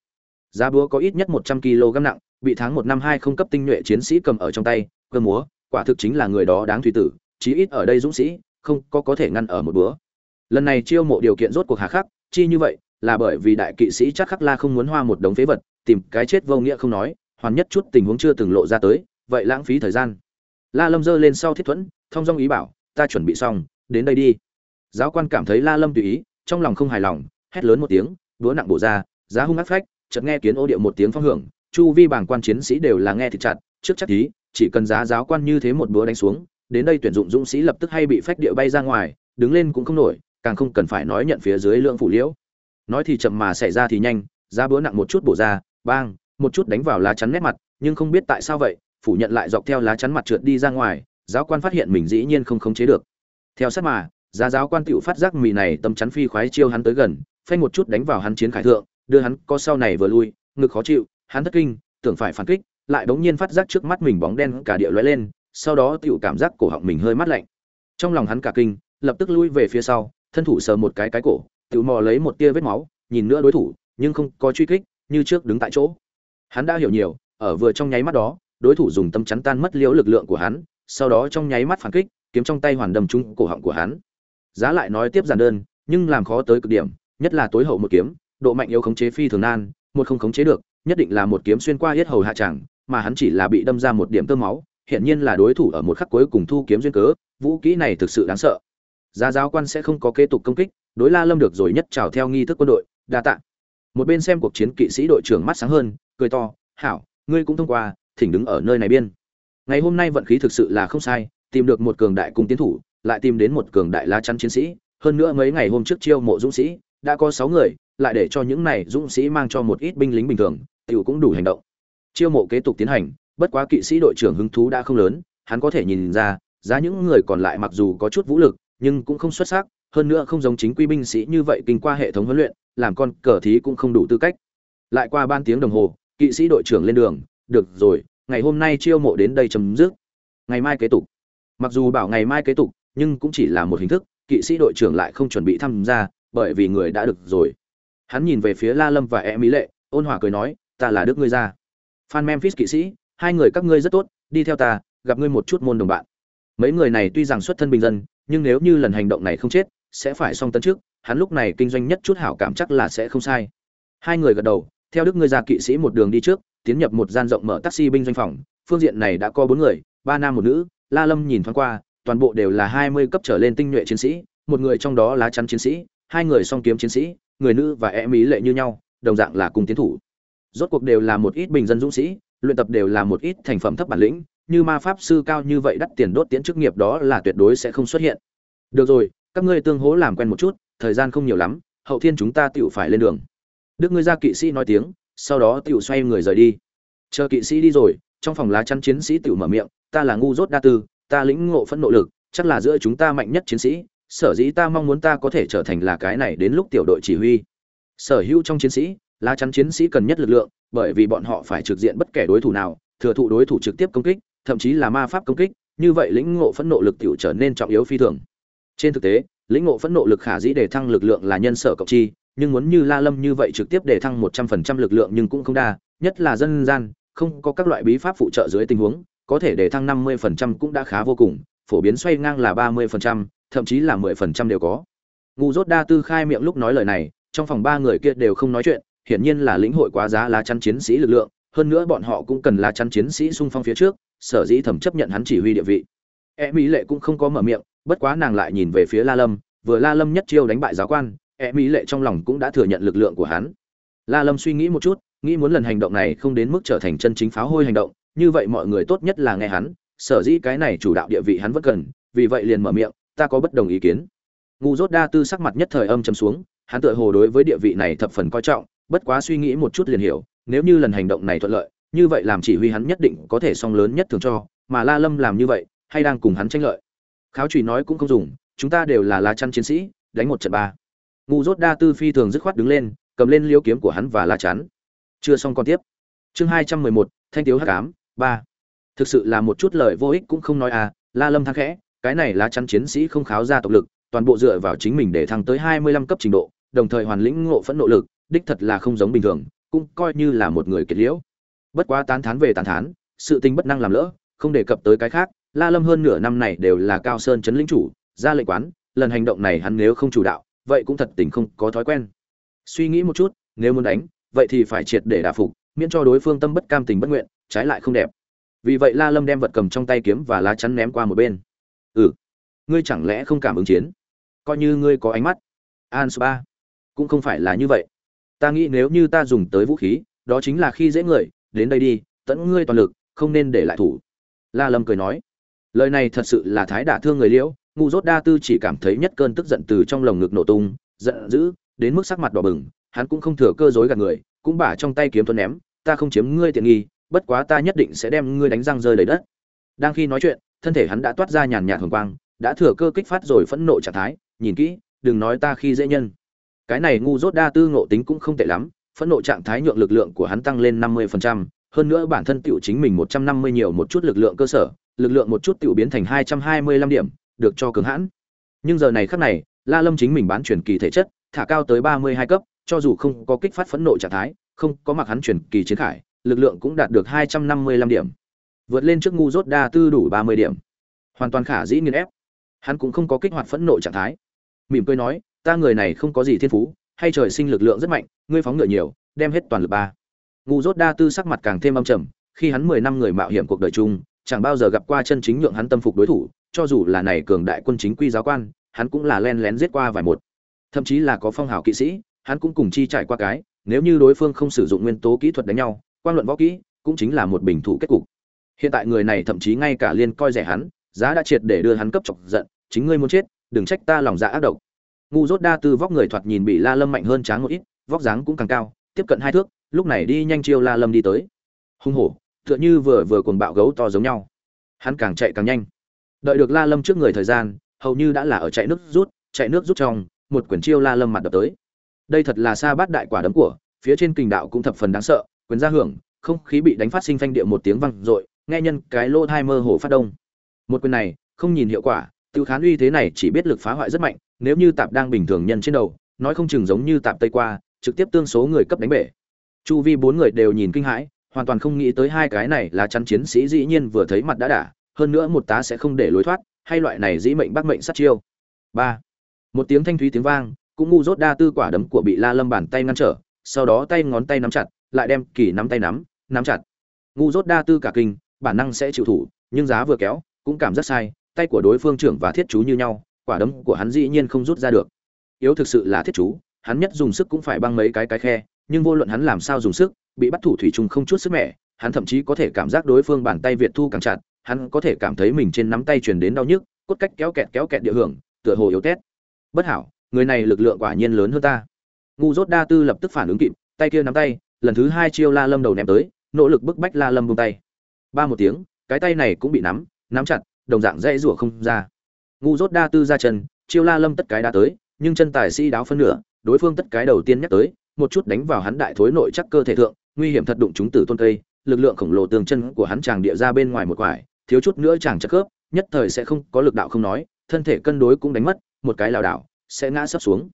Giá búa có ít nhất một trăm kg nặng, bị tháng một năm hai không cấp tinh nhuệ chiến sĩ cầm ở trong tay, cơ múa, quả thực chính là người đó đáng thủy tử, chí ít ở đây dũng sĩ, không có có thể ngăn ở một búa. Lần này chiêu mộ điều kiện rốt cuộc hà khắc, chi như vậy, là bởi vì đại kỵ sĩ chắc khắc la không muốn hoa một đống phế vật, tìm cái chết vô nghĩa không nói, hoàn nhất chút tình huống chưa từng lộ ra tới, vậy lãng phí thời gian. La lâm giơ lên sau thiết thuẫn, thông dong ý bảo, ta chuẩn bị xong, đến đây đi. Giáo quan cảm thấy la lâm tùy ý, trong lòng không hài lòng, hét lớn một tiếng đũa nặng bổ ra, giá hung ác phách, chợt nghe kiến ô điệu một tiếng phong hưởng, chu vi bảng quan chiến sĩ đều là nghe thịt chặt, trước chắc tí, chỉ cần giá giáo quan như thế một búa đánh xuống, đến đây tuyển dụng dũng sĩ lập tức hay bị phách địa bay ra ngoài, đứng lên cũng không nổi, càng không cần phải nói nhận phía dưới lượng phủ liễu. Nói thì chậm mà xảy ra thì nhanh, giá búa nặng một chút bổ ra, bang, một chút đánh vào lá chắn nét mặt, nhưng không biết tại sao vậy, phủ nhận lại dọc theo lá chắn mặt trượt đi ra ngoài, giáo quan phát hiện mình dĩ nhiên không khống chế được. Theo sát mà, giá giáo quan tựu phát giác mì này tâm chắn phi khoái chiêu hắn tới gần phanh một chút đánh vào hắn chiến khải thượng, đưa hắn có sau này vừa lui, ngực khó chịu, hắn thất kinh, tưởng phải phản kích, lại đống nhiên phát giác trước mắt mình bóng đen cả địa lóe lên, sau đó tựu cảm giác cổ họng mình hơi mát lạnh. Trong lòng hắn cả kinh, lập tức lui về phía sau, thân thủ sờ một cái cái cổ tựu mò lấy một tia vết máu, nhìn nữa đối thủ, nhưng không có truy kích, như trước đứng tại chỗ. Hắn đã hiểu nhiều, ở vừa trong nháy mắt đó, đối thủ dùng tâm chắn tan mất liễu lực lượng của hắn, sau đó trong nháy mắt phản kích, kiếm trong tay hoàn đâm trúng cổ họng của hắn. Giá lại nói tiếp giản đơn, nhưng làm khó tới cực điểm nhất là tối hậu một kiếm, độ mạnh yếu khống chế phi thường nan, một không khống chế được, nhất định là một kiếm xuyên qua yết hầu hạ chẳng, mà hắn chỉ là bị đâm ra một điểm tơ máu hiện nhiên là đối thủ ở một khắc cuối cùng thu kiếm duyên cớ, vũ kỹ này thực sự đáng sợ. Gia giáo quan sẽ không có kế tục công kích, đối la lâm được rồi nhất trào theo nghi thức quân đội, đa tạ. Một bên xem cuộc chiến kỵ sĩ đội trưởng mắt sáng hơn, cười to, hảo, ngươi cũng thông qua, thỉnh đứng ở nơi này biên. Ngày hôm nay vận khí thực sự là không sai, tìm được một cường đại cung tiến thủ, lại tìm đến một cường đại lá chắn chiến sĩ, hơn nữa mấy ngày hôm trước chiêu mộ dũng sĩ đã có sáu người, lại để cho những này dũng sĩ mang cho một ít binh lính bình thường, tiểu cũng đủ hành động. Chiêu mộ kế tục tiến hành, bất quá kỵ sĩ đội trưởng hứng thú đã không lớn, hắn có thể nhìn ra, giá những người còn lại mặc dù có chút vũ lực, nhưng cũng không xuất sắc, hơn nữa không giống chính quy binh sĩ như vậy kinh qua hệ thống huấn luyện, làm con cờ thí cũng không đủ tư cách. Lại qua ban tiếng đồng hồ, kỵ sĩ đội trưởng lên đường, được rồi, ngày hôm nay chiêu mộ đến đây chấm dứt. Ngày mai kế tục. Mặc dù bảo ngày mai kế tục, nhưng cũng chỉ là một hình thức, kỵ sĩ đội trưởng lại không chuẩn bị tham gia bởi vì người đã được rồi. Hắn nhìn về phía la lâm và e mỹ lệ, ôn hòa cười nói, ta là đức ngươi ra phan memphis kỵ sĩ, hai người các ngươi rất tốt, đi theo ta, gặp ngươi một chút môn đồng bạn. Mấy người này tuy rằng xuất thân bình dân, nhưng nếu như lần hành động này không chết, sẽ phải song tấn trước, hắn lúc này kinh doanh nhất chút hảo cảm chắc là sẽ không sai. Hai người gật đầu, theo đức ngươi ra kỵ sĩ một đường đi trước, tiến nhập một gian rộng mở taxi binh doanh phòng, phương diện này đã có bốn người, ba nam một nữ. La lâm nhìn thoáng qua, toàn bộ đều là hai mươi cấp trở lên tinh nhuệ chiến sĩ, một người trong đó lá chắn chiến sĩ hai người song kiếm chiến sĩ, người nữ và em ý lệ như nhau, đồng dạng là cùng tiến thủ. Rốt cuộc đều là một ít bình dân dũng sĩ, luyện tập đều là một ít thành phẩm thấp bản lĩnh, như ma pháp sư cao như vậy đắt tiền đốt tiến chức nghiệp đó là tuyệt đối sẽ không xuất hiện. Được rồi, các ngươi tương hố làm quen một chút, thời gian không nhiều lắm, hậu thiên chúng ta tựu phải lên đường. Đức ngươi ra kỵ sĩ nói tiếng, sau đó tựu xoay người rời đi. Chờ kỵ sĩ đi rồi, trong phòng lá chắn chiến sĩ tựu mở miệng, ta là ngu dốt đa tư, ta lĩnh ngộ phẫn nộ lực, chắc là giữa chúng ta mạnh nhất chiến sĩ sở dĩ ta mong muốn ta có thể trở thành là cái này đến lúc tiểu đội chỉ huy. Sở hữu trong chiến sĩ, lá chắn chiến sĩ cần nhất lực lượng, bởi vì bọn họ phải trực diện bất kể đối thủ nào, thừa thụ đối thủ trực tiếp công kích, thậm chí là ma pháp công kích, như vậy lĩnh ngộ phẫn nộ lực tiểu trở nên trọng yếu phi thường. Trên thực tế, lĩnh ngộ phẫn nộ lực khả dĩ để thăng lực lượng là nhân sở cộng chi, nhưng muốn như la lâm như vậy trực tiếp để thăng một trăm phần trăm lực lượng nhưng cũng không đa, nhất là dân gian, không có các loại bí pháp phụ trợ dưới tình huống, có thể để thăng năm mươi phần trăm cũng đã khá vô cùng phổ biến xoay ngang là ba mươi phần trăm, thậm chí là mười phần trăm đều có. Ngu dốt đa tư khai miệng lúc nói lời này, trong phòng ba người kia đều không nói chuyện, hiển nhiên là lĩnh hội quá giá lá chắn chiến sĩ lực lượng, hơn nữa bọn họ cũng cần lá chắn chiến sĩ xung phong phía trước, sở dĩ thẩm chấp nhận hắn chỉ huy địa vị. E mỹ lệ cũng không có mở miệng, bất quá nàng lại nhìn về phía la lâm, vừa la lâm nhất chiêu đánh bại giáo quan e mỹ lệ trong lòng cũng đã thừa nhận lực lượng của hắn. La lâm suy nghĩ một chút, nghĩ muốn lần hành động này không đến mức trở thành chân chính pháo hôi hành động, như vậy mọi người tốt nhất là nghe hắn sở dĩ cái này chủ đạo địa vị hắn vẫn cần, vì vậy liền mở miệng, ta có bất đồng ý kiến. Ngu dốt đa tư sắc mặt nhất thời âm chấm xuống, hắn tựa hồ đối với địa vị này thập phần coi trọng, bất quá suy nghĩ một chút liền hiểu, nếu như lần hành động này thuận lợi, như vậy làm chỉ huy hắn nhất định có thể song lớn nhất thường cho, mà la lâm làm như vậy, hay đang cùng hắn tranh lợi. Kháo trùy nói cũng không dùng, chúng ta đều là lá chắn chiến sĩ, đánh một trận ba. Ngu dốt đa tư phi thường dứt khoát đứng lên, cầm lên liêu kiếm của hắn và la chắn. Chưa xong còn tiếp. Chương hai trăm mười một, thanh tiếu hắc ám, ba thực sự là một chút lời vô ích cũng không nói à la lâm thang khẽ, cái này lá chắn chiến sĩ không kháo ra tộc lực, toàn bộ dựa vào chính mình để thăng tới hai mươi lăm cấp trình độ, đồng thời hoàn lĩnh ngộ phẫn nộ lực, đích thật là không giống bình thường, cũng coi như là một người kiệt liễu. Bất quá tán thán về tán thán, sự tình bất năng làm lỡ, không đề cập tới cái khác, la lâm hơn nửa năm này đều là cao sơn chấn lĩnh chủ, ra lệnh quán, lần hành động này hắn nếu không chủ đạo, vậy cũng thật tình không có thói quen. Suy nghĩ một chút, nếu muốn đánh, vậy thì phải triệt để đả phục, miễn cho đối phương tâm bất cam tình bất nguyện, trái lại không đẹp vì vậy la lâm đem vật cầm trong tay kiếm và lá chắn ném qua một bên. Ừ ngươi chẳng lẽ không cảm ứng chiến? Coi như ngươi có ánh mắt. An spa cũng không phải là như vậy. Ta nghĩ nếu như ta dùng tới vũ khí, đó chính là khi dễ người, đến đây đi tẫn ngươi toàn lực, không nên để lại thủ. La lâm cười nói, lời này thật sự là thái đả thương người liễu, ngu dốt đa tư chỉ cảm thấy nhất cơn tức giận từ trong lồng ngực nổ tung, giận dữ, đến mức sắc mặt đỏ bừng, hắn cũng không thừa cơ dối gạt người, cũng bả trong tay kiếm tuấn ném, ta không chiếm ngươi tiện nghi bất quá ta nhất định sẽ đem ngươi đánh răng rơi đầy đất. Đang khi nói chuyện, thân thể hắn đã toát ra nhàn nhạt hồng quang, đã thừa cơ kích phát rồi phẫn nộ trạng thái, nhìn kỹ, đừng nói ta khi dễ nhân. Cái này ngu dốt đa tư ngộ tính cũng không tệ lắm, phẫn nộ trạng thái nhượng lực lượng của hắn tăng lên năm mươi phần trăm, hơn nữa bản thân tiểu chính mình một trăm năm mươi nhiều một chút lực lượng cơ sở, lực lượng một chút tiểu biến thành hai trăm hai mươi lăm điểm, được cho cứng hãn. Nhưng giờ này khắc này, la lâm chính mình bán chuyển kỳ thể chất, thả cao tới ba mươi hai cấp, cho dù không có kích phát phẫn nộ trạng thái, không có mặc hắn chuyển kỳ chiến khải lực lượng cũng đạt được hai trăm năm mươi lăm điểm. Vượt lên trước ngu dốt đa tư đủ ba mươi điểm. Hoàn toàn khả dĩ nghiền ép. Hắn cũng không có kích hoạt phẫn nộ trạng thái. Mỉm cười nói, ta người này không có gì thiên phú, hay trời sinh lực lượng rất mạnh, ngươi phóng ngựa nhiều, đem hết toàn lực ba. Ngu dốt đa tư sắc mặt càng thêm âm trầm, khi hắn mười năm người mạo hiểm cuộc đời chung, chẳng bao giờ gặp qua chân chính nhượng hắn tâm phục đối thủ, cho dù là này cường đại quân chính quy giáo quan, hắn cũng là len lén giết qua vài một. Thậm chí là có phong hào kỵ sĩ, hắn cũng cùng chi trải qua cái, nếu như đối phương không sử dụng nguyên tố kỹ thuật đánh nhau quan luận võ kỹ cũng chính là một bình thủ kết cục. Hiện tại người này thậm chí ngay cả liên coi rẻ hắn, giá đã triệt để đưa hắn cấp chọc giận, chính ngươi muốn chết, đừng trách ta lòng dạ ác độc. Ngu dốt đa tư vóc người thoạt nhìn bị la lâm mạnh hơn tráng một ít, vóc dáng cũng càng cao, tiếp cận hai thước, lúc này đi nhanh chiêu la lâm đi tới. Hung hổ, tựa như vừa vừa cuồng bạo gấu to giống nhau. Hắn càng chạy càng nhanh. Đợi được la lâm trước người thời gian, hầu như đã là ở chạy nước rút, chạy nước rút trong, một quyển chiêu la lâm mặt đập tới. Đây thật là xa bát đại quả đấm của, phía trên kình đạo cũng thập phần đáng sợ quyền ra hưởng, không khí bị đánh phát sinh phanh địa một tiếng vang dội, nghe nhân cái lô thai mơ hồ phát đông. Một quyền này, không nhìn hiệu quả, tiêu khán uy thế này chỉ biết lực phá hoại rất mạnh, nếu như tạp đang bình thường nhân trên đầu, nói không chừng giống như tạp tây qua, trực tiếp tương số người cấp đánh bể. Chu vi bốn người đều nhìn kinh hãi, hoàn toàn không nghĩ tới hai cái này là chắn chiến sĩ dĩ nhiên vừa thấy mặt đã đả, hơn nữa một tá sẽ không để lối thoát, hay loại này dĩ mệnh bắt mệnh sát chiêu. Ba. Một tiếng thanh thúy tiếng vang, cũng ngu rốt đa tư quả đấm của bị la lâm bàn tay ngăn trở, sau đó tay ngón tay nắm chặt lại đem kỳ nắm tay nắm nắm chặt. Ngu dốt đa tư cả kinh, bản năng sẽ chịu thủ, nhưng giá vừa kéo, cũng cảm rất sai, tay của đối phương trưởng và thiết chú như nhau, quả đấm của hắn dĩ nhiên không rút ra được. Yếu thực sự là thiết chú, hắn nhất dùng sức cũng phải băng mấy cái cái khe, nhưng vô luận hắn làm sao dùng sức, bị bắt thủ thủy chung không chút sức mẻ, hắn thậm chí có thể cảm giác đối phương bàn tay việt thu càng chặt, hắn có thể cảm thấy mình trên nắm tay truyền đến đau nhức, cốt cách kéo kẹt kéo kẹt địa hưởng, tựa hồ yếu tét. Bất hảo, người này lực lượng quả nhiên lớn hơn ta. Ngu dốt đa tư lập tức phản ứng kịp, tay kia nắm tay lần thứ hai chiêu la lâm đầu ném tới, nỗ lực bức bách la lâm buông tay. Ba một tiếng, cái tay này cũng bị nắm nắm chặt, đồng dạng dãy rủa không ra. Ngu dốt đa tư ra chân, chiêu la lâm tất cái đã tới, nhưng chân tài sĩ đáo phân nửa, đối phương tất cái đầu tiên nhắc tới, một chút đánh vào hắn đại thối nội chắc cơ thể thượng, nguy hiểm thật đụng chúng tử tôn cây, lực lượng khổng lồ tường chân của hắn chàng địa ra bên ngoài một quải, thiếu chút nữa chàng chất khớp, nhất thời sẽ không có lực đạo không nói, thân thể cân đối cũng đánh mất, một cái lảo đảo, sẽ ngã sấp xuống.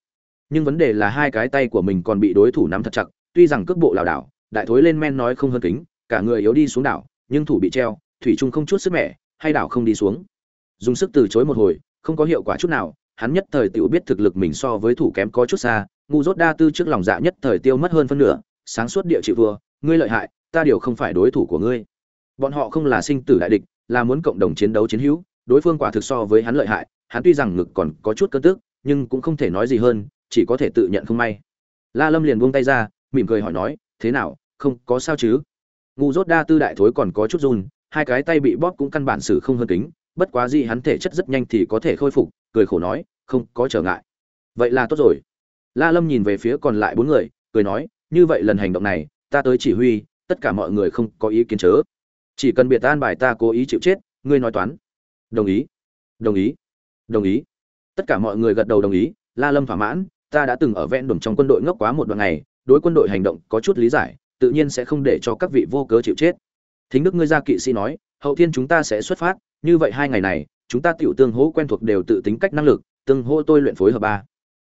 Nhưng vấn đề là hai cái tay của mình còn bị đối thủ nắm thật chặt tuy rằng cước bộ lảo đảo, đại thối lên men nói không hơn kính, cả người yếu đi xuống đảo, nhưng thủ bị treo, thủy trung không chút sức mẻ, hay đảo không đi xuống. Dùng sức từ chối một hồi, không có hiệu quả chút nào, hắn nhất thời tự biết thực lực mình so với thủ kém có chút xa, ngu dốt đa tư trước lòng dạ nhất thời tiêu mất hơn phân nửa, sáng suốt địa chịu vừa ngươi lợi hại, ta điều không phải đối thủ của ngươi. Bọn họ không là sinh tử đại địch, là muốn cộng đồng chiến đấu chiến hữu, đối phương quả thực so với hắn lợi hại, hắn tuy rằng ngực còn có chút cơn tức, nhưng cũng không thể nói gì hơn, chỉ có thể tự nhận không may. La lâm liền buông tay ra mỉm cười hỏi nói, thế nào, không có sao chứ? Ngu dốt đa tư đại thối còn có chút run, hai cái tay bị bóp cũng căn bản xử không hơn tính. bất quá gì hắn thể chất rất nhanh thì có thể khôi phục, cười khổ nói, không có trở ngại. Vậy là tốt rồi. La lâm nhìn về phía còn lại bốn người, cười nói, như vậy lần hành động này, ta tới chỉ huy, tất cả mọi người không có ý kiến chớ. Chỉ cần biệt an bài ta cố ý chịu chết, ngươi nói toán. Đồng ý. Đồng ý. Đồng ý. Tất cả mọi người gật đầu đồng ý, la lâm thỏa mãn, ta đã từng ở ven đồn trong quân đội ngốc quá một đoạn ngày đối quân đội hành động có chút lý giải, tự nhiên sẽ không để cho các vị vô cớ chịu chết. Thính đức ngươi gia kỵ sĩ nói, hậu thiên chúng ta sẽ xuất phát, như vậy hai ngày này, chúng ta tiểu tương hỗ quen thuộc đều tự tính cách năng lực, tương hỗ tôi luyện phối hợp ba.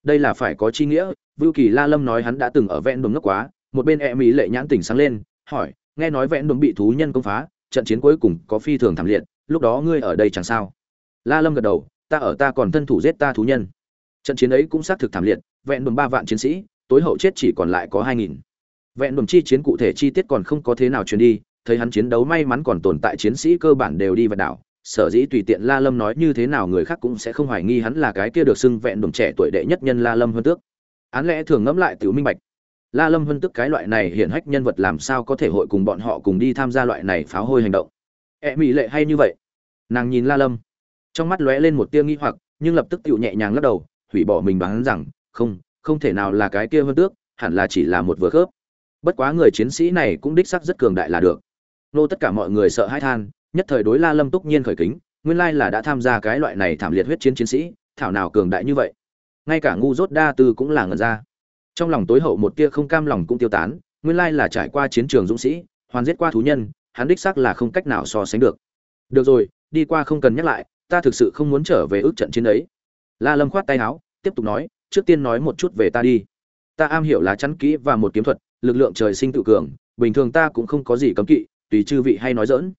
Đây là phải có chi nghĩa, vưu kỳ la lâm nói hắn đã từng ở vẹn đồn ngốc quá, một bên e mỹ lệ nhãn tỉnh sáng lên, hỏi, nghe nói vẹn đồn bị thú nhân công phá, trận chiến cuối cùng có phi thường thảm liệt, lúc đó ngươi ở đây chẳng sao? La lâm gật đầu, ta ở ta còn thân thủ giết ta thú nhân. Trận chiến ấy cũng xác thực thảm liệt, vẹn đồn ba vạn chiến sĩ tối hậu chết chỉ còn lại có hai nghìn. Vẹn đồn chi chiến cụ thể chi tiết còn không có thế nào truyền đi thấy hắn chiến đấu may mắn còn tồn tại chiến sĩ cơ bản đều đi vào đảo. Sở dĩ tùy tiện la lâm nói như thế nào người khác cũng sẽ không hoài nghi hắn là cái kia được xưng vẹn đồn trẻ tuổi đệ nhất nhân la lâm hơn tước. Án lẽ thường ngẫm lại tiểu minh bạch. La Lâm Vân tức cái loại này hiện hách nhân vật làm sao có thể hội cùng bọn họ cùng đi tham gia loại này pháo hôi hành động. E mỹ lệ hay như vậy. Nàng nhìn La Lâm, trong mắt lóe lên một tia nghi hoặc, nhưng lập tức tiểu nhẹ nhàng lắc đầu, hủy bỏ mình bán rằng, không, không thể nào là cái kia Vân Tước, hẳn là chỉ là một vừa khớp. Bất quá người chiến sĩ này cũng đích xác rất cường đại là được. Nô tất cả mọi người sợ hãi than, nhất thời đối La Lâm túc nhiên khởi kính, nguyên lai là đã tham gia cái loại này thảm liệt huyết chiến chiến sĩ, thảo nào cường đại như vậy. Ngay cả ngu dốt đa tư cũng là ngần ra trong lòng tối hậu một tia không cam lòng cũng tiêu tán nguyên lai là trải qua chiến trường dũng sĩ hoàn giết qua thú nhân hắn đích xác là không cách nào so sánh được được rồi đi qua không cần nhắc lại ta thực sự không muốn trở về ước trận chiến ấy la lâm khoát tay áo tiếp tục nói trước tiên nói một chút về ta đi. Ta am hiểu lá chắn kỹ và một kiếm thuật, lực lượng trời sinh tự cường, bình thường ta cũng không có gì cấm kỵ, tùy chư vị hay nói dỡn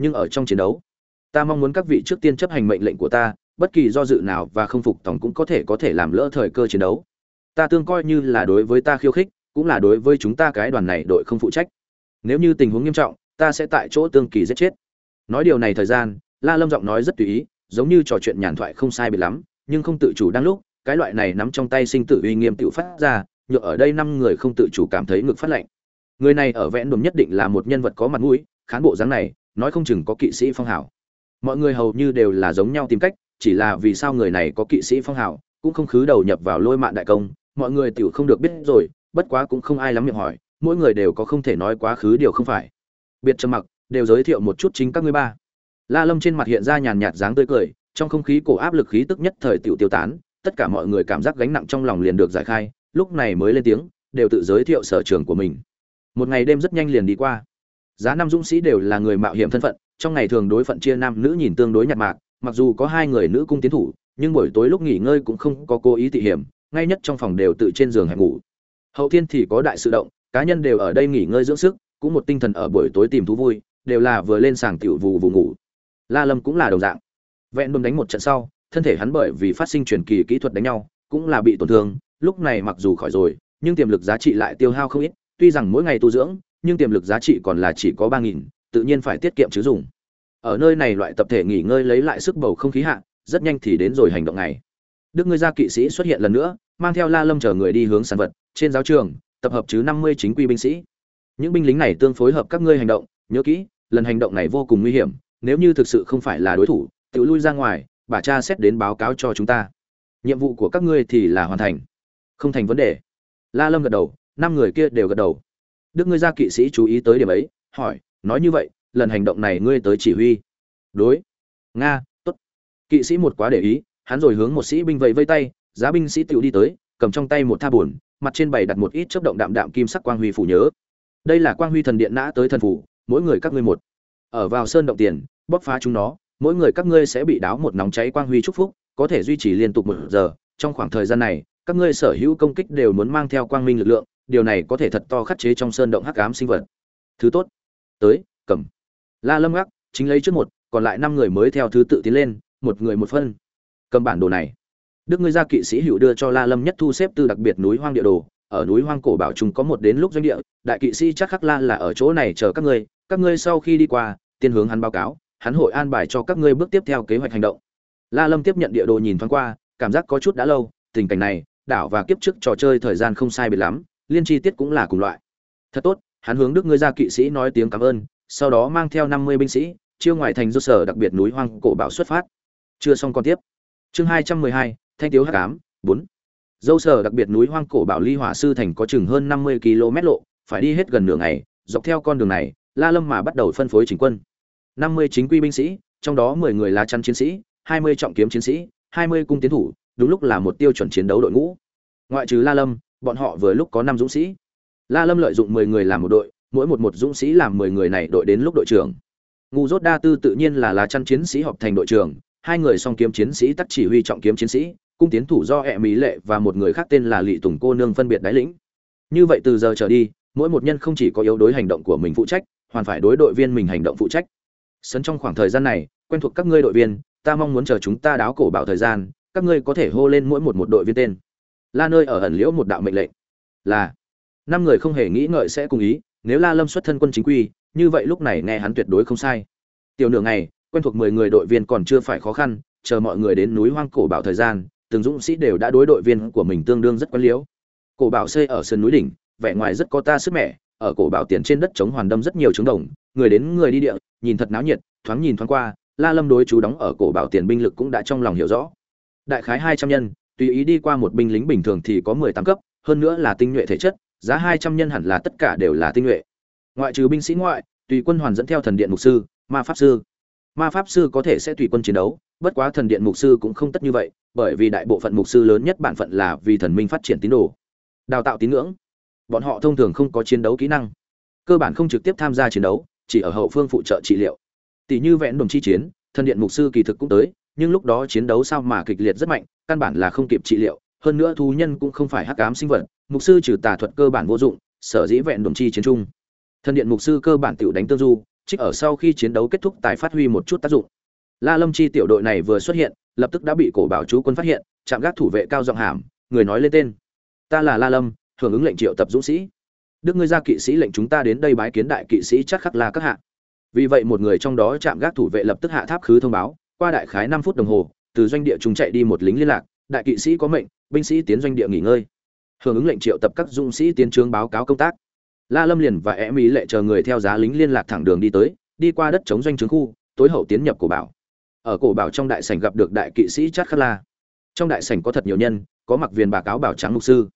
nhưng ở trong chiến đấu, ta mong muốn các vị trước tiên chấp hành mệnh lệnh của ta, bất kỳ do dự nào và không phục tổng cũng có thể có thể làm lỡ thời cơ chiến đấu. Ta tương coi như là đối với ta khiêu khích, cũng là đối với chúng ta cái đoàn này đội không phụ trách. Nếu như tình huống nghiêm trọng, ta sẽ tại chỗ tương kỳ giết chết. Nói điều này thời gian, la lâm giọng nói rất tùy ý, giống như trò chuyện nhàn thoại không sai biệt lắm, nhưng không tự chủ đang lúc cái loại này nắm trong tay sinh tử uy nghiêm tự phát ra nhựa ở đây năm người không tự chủ cảm thấy ngực phát lạnh người này ở vẽn đồn nhất định là một nhân vật có mặt mũi khán bộ dáng này nói không chừng có kỵ sĩ phong hảo mọi người hầu như đều là giống nhau tìm cách chỉ là vì sao người này có kỵ sĩ phong hảo cũng không khứ đầu nhập vào lôi mạng đại công mọi người tiểu không được biết rồi, bất quá cũng không ai lắm miệng hỏi, mỗi người đều có không thể nói quá khứ điều không phải. Biệt trầm mặc, đều giới thiệu một chút chính các ngươi ba. la lâm trên mặt hiện ra nhàn nhạt dáng tươi cười trong không khí cổ áp lực khí tức nhất thời tiểu tiêu tán tất cả mọi người cảm giác gánh nặng trong lòng liền được giải khai, lúc này mới lên tiếng, đều tự giới thiệu sở trường của mình. Một ngày đêm rất nhanh liền đi qua. Giá năm dũng sĩ đều là người mạo hiểm thân phận, trong ngày thường đối phận chia nam nữ nhìn tương đối nhạt mạc, mặc dù có hai người nữ cung tiến thủ, nhưng buổi tối lúc nghỉ ngơi cũng không có cố ý tị hiểm, ngay nhất trong phòng đều tự trên giường hẹp ngủ. Hậu thiên thì có đại sự động, cá nhân đều ở đây nghỉ ngơi dưỡng sức, cũng một tinh thần ở buổi tối tìm thú vui, đều là vừa lên sàng tiểu vù vù ngủ. La lâm cũng là đồng dạng. Vẹn đồn đánh một trận sau thân thể hắn bởi vì phát sinh truyền kỳ kỹ thuật đánh nhau, cũng là bị tổn thương, lúc này mặc dù khỏi rồi, nhưng tiềm lực giá trị lại tiêu hao không ít, tuy rằng mỗi ngày tu dưỡng, nhưng tiềm lực giá trị còn là chỉ có ba nghìn, tự nhiên phải tiết kiệm chứ dùng. Ở nơi này loại tập thể nghỉ ngơi lấy lại sức bầu không khí hạ, rất nhanh thì đến rồi hành động này đức ngươi gia kỵ sĩ xuất hiện lần nữa, mang theo la lâm chờ người đi hướng sản vật, trên giáo trường, tập hợp chứ năm mươi chính quy binh sĩ. Những binh lính này tương phối hợp các ngươi hành động, nhớ kỹ, lần hành động này vô cùng nguy hiểm, nếu như thực sự không phải là đối thủ, tự lui ra ngoài bà cha xét đến báo cáo cho chúng ta. Nhiệm vụ của các ngươi thì là hoàn thành. Không thành vấn đề. La lâm gật đầu, năm người kia đều gật đầu. Đức ngươi ra kỵ sĩ chú ý tới điểm ấy, hỏi, nói như vậy, lần hành động này ngươi tới chỉ huy. Đối. Nga, tốt. Kỵ sĩ một quá để ý, hắn rồi hướng một sĩ binh vẫy vây tay, giá binh sĩ tiểu đi tới, cầm trong tay một tha buồn, mặt trên bày đặt một ít chớp động đạm đạm kim sắc quang huy phủ nhớ. Đây là quang huy thần điện nã tới thần phủ, mỗi người các ngươi một. Ở vào sơn động tiền, bóc phá chúng nó mỗi người các ngươi sẽ bị đáo một nóng cháy quang huy chúc phúc, có thể duy trì liên tục một giờ. Trong khoảng thời gian này, các ngươi sở hữu công kích đều muốn mang theo quang minh lực lượng, điều này có thể thật to khắc chế trong sơn động hắc ám sinh vật. Thứ tốt. Tới, cầm. La lâm gác chính lấy trước một, còn lại năm người mới theo thứ tự tiến lên, một người một phân. Cầm bản đồ này. Đức ngươi gia kỵ sĩ hữu đưa cho la lâm nhất thu xếp từ đặc biệt núi hoang địa đồ. Ở núi hoang cổ bảo chúng có một đến lúc doanh địa, đại kỵ sĩ chắc khắc la là ở chỗ này chờ các ngươi. Các ngươi sau khi đi qua, tiên hướng hắn báo cáo hắn hội an bài cho các ngươi bước tiếp theo kế hoạch hành động. La lâm tiếp nhận địa đồ nhìn thoáng qua, cảm giác có chút đã lâu, tình cảnh này, đảo và kiếp trước trò chơi thời gian không sai biệt lắm, liên chi tiết cũng là cùng loại. Thật tốt, hắn hướng đức ngươi ra kỵ sĩ nói tiếng cảm ơn, sau đó mang theo năm mươi binh sĩ, chiêu ngoài thành do sở đặc biệt núi hoang cổ bảo xuất phát. Chưa xong còn tiếp. Chương hai trăm mười hai, thanh tiếu hắc ám, bốn. Dâu sở đặc biệt núi hoang cổ bảo ly hỏa sư thành có chừng hơn năm mươi km lộ, phải đi hết gần nửa ngày, dọc theo con đường này, la lâm mà bắt đầu phân phối chính quân năm mươi chính quy binh sĩ, trong đó mười người lá chắn chiến sĩ, hai mươi trọng kiếm chiến sĩ, hai mươi cung tiến thủ, đúng lúc là một tiêu chuẩn chiến đấu đội ngũ. Ngoại trừ la lâm, bọn họ vừa lúc có năm dũng sĩ. La lâm lợi dụng mười người làm một đội, mỗi một một dũng sĩ làm mười người này đội đến lúc đội trưởng. Ngu dốt đa tư tự nhiên là lá chắn chiến sĩ họp thành đội trưởng, hai người song kiếm chiến sĩ tắc chỉ huy trọng kiếm chiến sĩ, cung tiến thủ do e hệ mỹ lệ và một người khác tên là Lệ tùng cô nương phân biệt đái lĩnh. Như vậy từ giờ trở đi, mỗi một nhân không chỉ có yếu đối hành động của mình phụ trách, hoàn phải đối đội viên mình hành động phụ trách sấn trong khoảng thời gian này, quen thuộc các ngươi đội viên, ta mong muốn chờ chúng ta đáo cổ bảo thời gian, các ngươi có thể hô lên mỗi một một đội viên tên. La nơi ở ẩn liễu một đạo mệnh lệnh. Là. Năm người không hề nghĩ ngợi sẽ cùng ý, nếu la lâm xuất thân quân chính quy, như vậy lúc này nghe hắn tuyệt đối không sai. Tiểu nửa ngày, quen thuộc mười người đội viên còn chưa phải khó khăn, chờ mọi người đến núi hoang cổ bảo thời gian, từng dũng sĩ đều đã đối đội viên của mình tương đương rất quen liễu. Cổ bảo xây ở sườn núi đỉnh, vẻ ngoài rất có ta sức mẻ ở cổ bảo tiền trên đất chống hoàn đâm rất nhiều trứng đồng, người đến người đi địa, nhìn thật náo nhiệt, thoáng nhìn thoáng qua, la lâm đối chú đóng ở cổ bảo tiền binh lực cũng đã trong lòng hiểu rõ. Đại khái hai trăm nhân, tùy ý đi qua một binh lính bình thường thì có mười tám cấp, hơn nữa là tinh nhuệ thể chất, giá hai trăm nhân hẳn là tất cả đều là tinh nhuệ. Ngoại trừ binh sĩ ngoại, tùy quân hoàn dẫn theo thần điện mục sư, ma pháp sư. Ma pháp sư có thể sẽ tùy quân chiến đấu, bất quá thần điện mục sư cũng không tất như vậy, bởi vì đại bộ phận mục sư lớn nhất bản phận là vì thần minh phát triển tín đồ. Đào tạo tín ngưỡng bọn họ thông thường không có chiến đấu kỹ năng. Cơ bản không trực tiếp tham gia chiến đấu, chỉ ở hậu phương phụ trợ trị liệu. Tỷ như vẹn đồng chi chiến, thân điện mục sư kỳ thực cũng tới, nhưng lúc đó chiến đấu sao mà kịch liệt rất mạnh, căn bản là không kịp trị liệu. Hơn nữa thú nhân cũng không phải hắc ám sinh vật, mục sư trừ tà thuật cơ bản vô dụng, sở dĩ vẹn đồng chi chiến trung thân điện mục sư cơ bản tiểu đánh tương du, trích ở sau khi chiến đấu kết thúc tài phát huy một chút tác dụng. La lâm chi tiểu đội này vừa xuất hiện, lập tức đã bị cổ bảo chú quân phát hiện, chạm gác thủ vệ cao giọng hàm, người nói lên tên. Ta là la lâm hưởng ứng lệnh triệu tập dũng sĩ. Đức ngươi ra kỵ sĩ lệnh chúng ta đến đây bái kiến đại kỵ sĩ chắc khắc là các hạ. Vì vậy một người trong đó chạm gác thủ vệ lập tức hạ tháp khứ thông báo, qua đại khái năm phút đồng hồ, từ doanh địa chúng chạy đi một lính liên lạc, đại kỵ sĩ có mệnh, binh sĩ tiến doanh địa nghỉ ngơi. Hưởng ứng lệnh triệu tập các dũng sĩ tiến trướng báo cáo công tác. La lâm liền và em ý lệ chờ người theo giá lính liên lạc thẳng đường đi tới, đi qua đất chống doanh trướng khu, tối hậu tiến nhập cổ bảo. Ở cổ bảo trong đại sảnh gặp được đại kỵ sĩ chát khắc la. Trong đại sảnh có thật nhiều nhân, có mặc viền bà cáo bảo trắng mục sư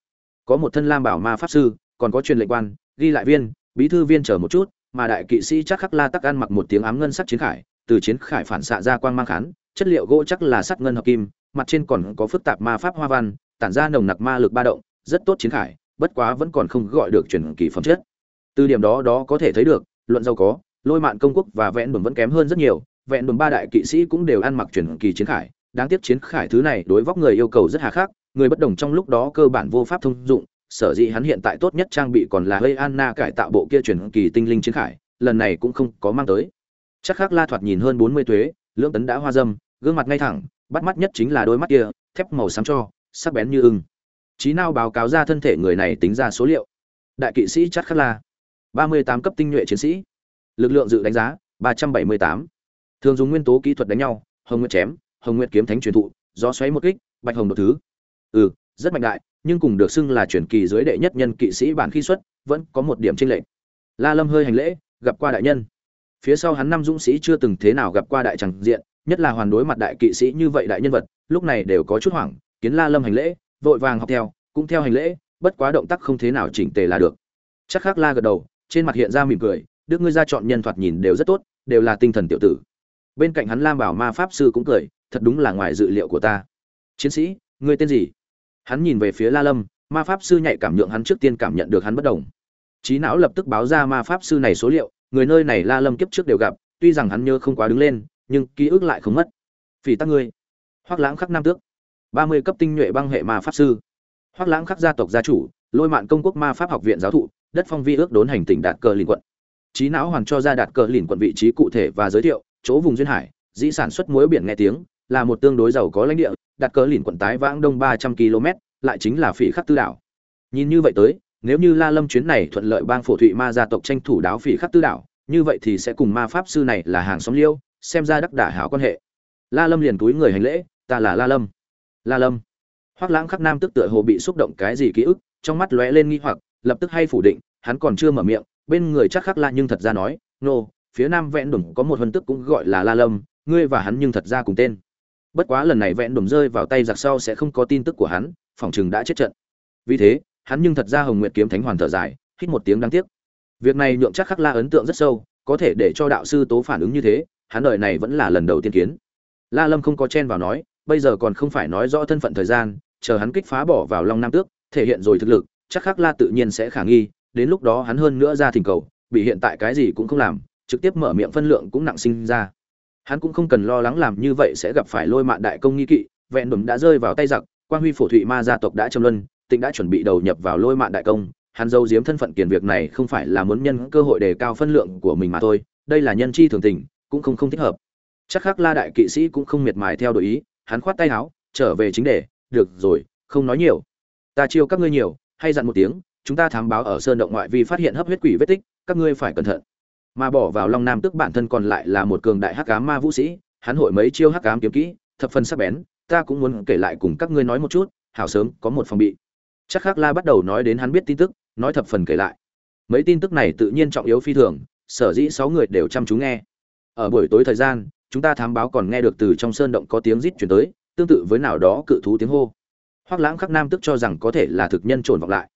có một thân lam bảo ma pháp sư, còn có truyền lệnh quan, ghi lại viên, bí thư viên chờ một chút, mà đại kỵ sĩ chắc khắc la tắc ăn mặc một tiếng ám ngân sắc chiến khải, từ chiến khải phản xạ ra quang mang khán, chất liệu gỗ chắc là sắt ngân hợp kim, mặt trên còn có phức tạp ma pháp hoa văn, tản ra nồng nặc ma lực ba động, rất tốt chiến khải, bất quá vẫn còn không gọi được truyền kỳ phẩm chất. Từ điểm đó đó có thể thấy được, luận giàu có, lôi mạn công quốc và vẹn đồn vẫn kém hơn rất nhiều, vẹn đồn ba đại kỵ sĩ cũng đều ăn mặc truyền kỳ chiến khải, đáng tiếc chiến khải thứ này đối vóc người yêu cầu rất hà khắc người bất đồng trong lúc đó cơ bản vô pháp thông dụng, sở dĩ hắn hiện tại tốt nhất trang bị còn là hơi anna cải tạo bộ kia truyền kỳ tinh linh chiến khải, lần này cũng không có mang tới. Chắc khác la thoạt nhìn hơn bốn mươi tuế, lưỡng tấn đã hoa dâm, gương mặt ngay thẳng, bắt mắt nhất chính là đôi mắt kia, thép màu xám cho, sắc bén như ưng. Trí nào báo cáo ra thân thể người này tính ra số liệu. Đại kỵ sĩ chắc khắc la, ba mươi tám cấp tinh nhuệ chiến sĩ. Lực lượng dự đánh giá, ba trăm bảy mươi tám. Thường dùng nguyên tố kỹ thuật đánh nhau, hồng nguyệt chém, hồng nguyệt kiếm thánh truyền thụ, gió xoáy một kích, bạch hồng một thứ ừ rất mạnh đại, nhưng cùng được xưng là truyền kỳ dưới đệ nhất nhân kỵ sĩ bản khi xuất, vẫn có một điểm tranh lệch. La lâm hơi hành lễ, gặp qua đại nhân. Phía sau hắn năm dũng sĩ chưa từng thế nào gặp qua đại tràng diện, nhất là hoàn đối mặt đại kỵ sĩ như vậy đại nhân vật, lúc này đều có chút hoảng, kiến la lâm hành lễ, vội vàng học theo, cũng theo hành lễ, bất quá động tác không thế nào chỉnh tề là được. Chắc khác la gật đầu, trên mặt hiện ra mỉm cười, đức ngươi ra chọn nhân thoạt nhìn đều rất tốt, đều là tinh thần tiểu tử. Bên cạnh hắn lam bảo ma pháp sư cũng cười, thật đúng là ngoài dự liệu của ta. Chiến sĩ, ngươi tên gì? Hắn nhìn về phía la lâm, ma pháp sư nhạy cảm nhượng hắn trước tiên cảm nhận được hắn bất đồng. Trí não lập tức báo ra ma pháp sư này số liệu, người nơi này la lâm kiếp trước đều gặp, tuy rằng hắn nhớ không quá đứng lên, nhưng ký ức lại không mất. Phỉ tắc ngươi. Hoác lãng khắc nam tước. Ba mươi cấp tinh nhuệ băng hệ ma pháp sư. Hoác lãng khắc gia tộc gia chủ, lôi mạn công quốc ma pháp học viện giáo thụ, đất phong vi ước đốn hành tỉnh đạt cờ lìn quận. Trí não hoàn cho ra đạt cờ lìn quận vị trí cụ thể và giới thiệu, chỗ vùng duyên hải, dĩ sản xuất muối biển nghe tiếng, là một tương đối giàu có lãnh địa đặt cờ lìn quận tái vãng đông ba trăm km, lại chính là phỉ khắc tư đảo. Nhìn như vậy tới, nếu như la lâm chuyến này thuận lợi bang phổ thụy ma gia tộc tranh thủ đáo phỉ khắc tư đảo, như vậy thì sẽ cùng ma pháp sư này là hàng xóm liêu, xem ra đắc đả hảo quan hệ. La lâm liền túi người hành lễ, ta là la lâm. La lâm. Hoắc lãng khắc nam tức tựa hồ bị xúc động cái gì ký ức, trong mắt lóe lên nghi hoặc, lập tức hay phủ định, hắn còn chưa mở miệng, bên người chắc khắc la nhưng thật ra nói, nô, phía nam vẹn đủng có một hân tức cũng gọi là la lâm, ngươi và hắn nhưng thật ra cùng tên bất quá lần này vẹn đùm rơi vào tay giặc sau sẽ không có tin tức của hắn, phòng chừng đã chết trận. Vì thế, hắn nhưng thật ra hồng nguyệt kiếm thánh hoàn thở dài, hít một tiếng đáng tiếc. Việc này nhượng chắc khắc la ấn tượng rất sâu, có thể để cho đạo sư tố phản ứng như thế, hắn đời này vẫn là lần đầu tiên kiến. La lâm không có chen vào nói, bây giờ còn không phải nói rõ thân phận thời gian, chờ hắn kích phá bỏ vào long nam tước, thể hiện rồi thực lực, chắc khắc la tự nhiên sẽ khả nghi, đến lúc đó hắn hơn nữa ra thỉnh cầu, bị hiện tại cái gì cũng không làm, trực tiếp mở miệng phân lượng cũng nặng sinh ra hắn cũng không cần lo lắng làm như vậy sẽ gặp phải lôi mạn đại công nghi kỵ, vẹn đùm đã rơi vào tay giặc quan huy phổ thụy ma gia tộc đã châm luân, tịnh đã chuẩn bị đầu nhập vào lôi mạn đại công. Hắn dâu diếm thân phận kiền việc này không phải là muốn nhân cơ hội đề cao phân lượng của mình mà thôi, đây là nhân chi thường tình, cũng không không thích hợp. Chắc khác la đại kỵ sĩ cũng không miệt mài theo đội ý, hắn khoát tay áo, trở về chính đề, được rồi, không nói nhiều. Ta chiêu các ngươi nhiều, hay dặn một tiếng, chúng ta thám báo ở sơn động ngoại vi phát hiện hấp huyết quỷ vết tích, các ngươi phải cẩn thận mà bỏ vào long nam tức bản thân còn lại là một cường đại hắc ám ma vũ sĩ, hắn hội mấy chiêu hắc ám kiếm kỹ, thập phần sắc bén, ta cũng muốn kể lại cùng các ngươi nói một chút, hảo sớm, có một phòng bị. Chắc khắc la bắt đầu nói đến hắn biết tin tức, nói thập phần kể lại. Mấy tin tức này tự nhiên trọng yếu phi thường, sở dĩ sáu người đều chăm chú nghe. Ở buổi tối thời gian, chúng ta thám báo còn nghe được từ trong sơn động có tiếng rít chuyển tới, tương tự với nào đó cự thú tiếng hô. Hoắc lãng khắc nam tức cho rằng có thể là thực nhân trồn vọng lại.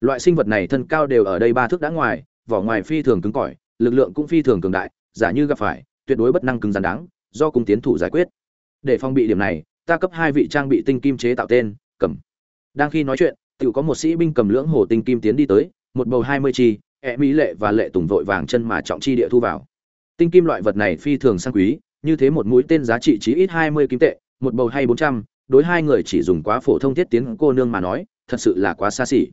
Loại sinh vật này thân cao đều ở đây ba thước đã ngoài, vỏ ngoài phi thường cứng cỏi lực lượng cũng phi thường cường đại, giả như gặp phải, tuyệt đối bất năng cứng rắn đáng, do cùng tiến thủ giải quyết. Để phong bị điểm này, ta cấp hai vị trang bị tinh kim chế tạo tên, cầm. Đang khi nói chuyện tự có một sĩ binh cầm lưỡng hồ tinh kim tiến đi tới, một bầu hai mươi chi ẹ mỹ lệ và lệ tùng vội vàng chân mà trọng chi địa thu vào. Tinh kim loại vật này phi thường sang quý, như thế một mũi tên giá trị chí ít hai mươi kim tệ, một bầu hay bốn trăm, đối hai người chỉ dùng quá phổ thông thiết tiến cô nương mà nói, thật sự là quá xa xỉ.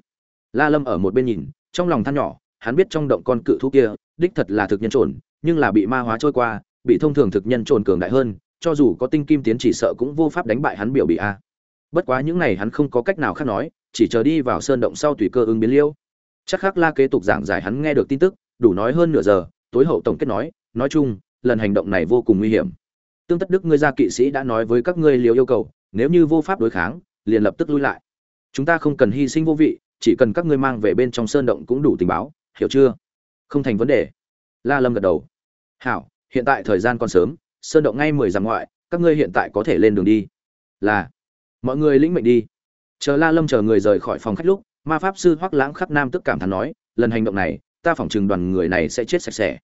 La lâm ở một bên nhìn, trong lòng than nhỏ, hắn biết trong động con cự thú kia đích thật là thực nhân trồn nhưng là bị ma hóa trôi qua, bị thông thường thực nhân trồn cường đại hơn, cho dù có tinh kim tiến chỉ sợ cũng vô pháp đánh bại hắn biểu bị a. Bất quá những này hắn không có cách nào khác nói, chỉ chờ đi vào sơn động sau tùy cơ ứng biến liêu. Chắc khác la kế tục giảng giải hắn nghe được tin tức, đủ nói hơn nửa giờ, tối hậu tổng kết nói nói chung, lần hành động này vô cùng nguy hiểm. Tương tất đức ngươi gia kỵ sĩ đã nói với các ngươi liều yêu cầu, nếu như vô pháp đối kháng, liền lập tức lui lại. Chúng ta không cần hy sinh vô vị, chỉ cần các ngươi mang về bên trong sơn động cũng đủ tình báo, hiểu chưa? Không thành vấn đề. La lâm gật đầu. Hảo, hiện tại thời gian còn sớm, sơn động ngay mười dặm ngoại, các ngươi hiện tại có thể lên đường đi. Là. Mọi người lĩnh mệnh đi. Chờ la lâm chờ người rời khỏi phòng khách lúc, ma pháp sư hoắc lãng khắc nam tức cảm thán nói, lần hành động này, ta phỏng chừng đoàn người này sẽ chết sạch sẽ.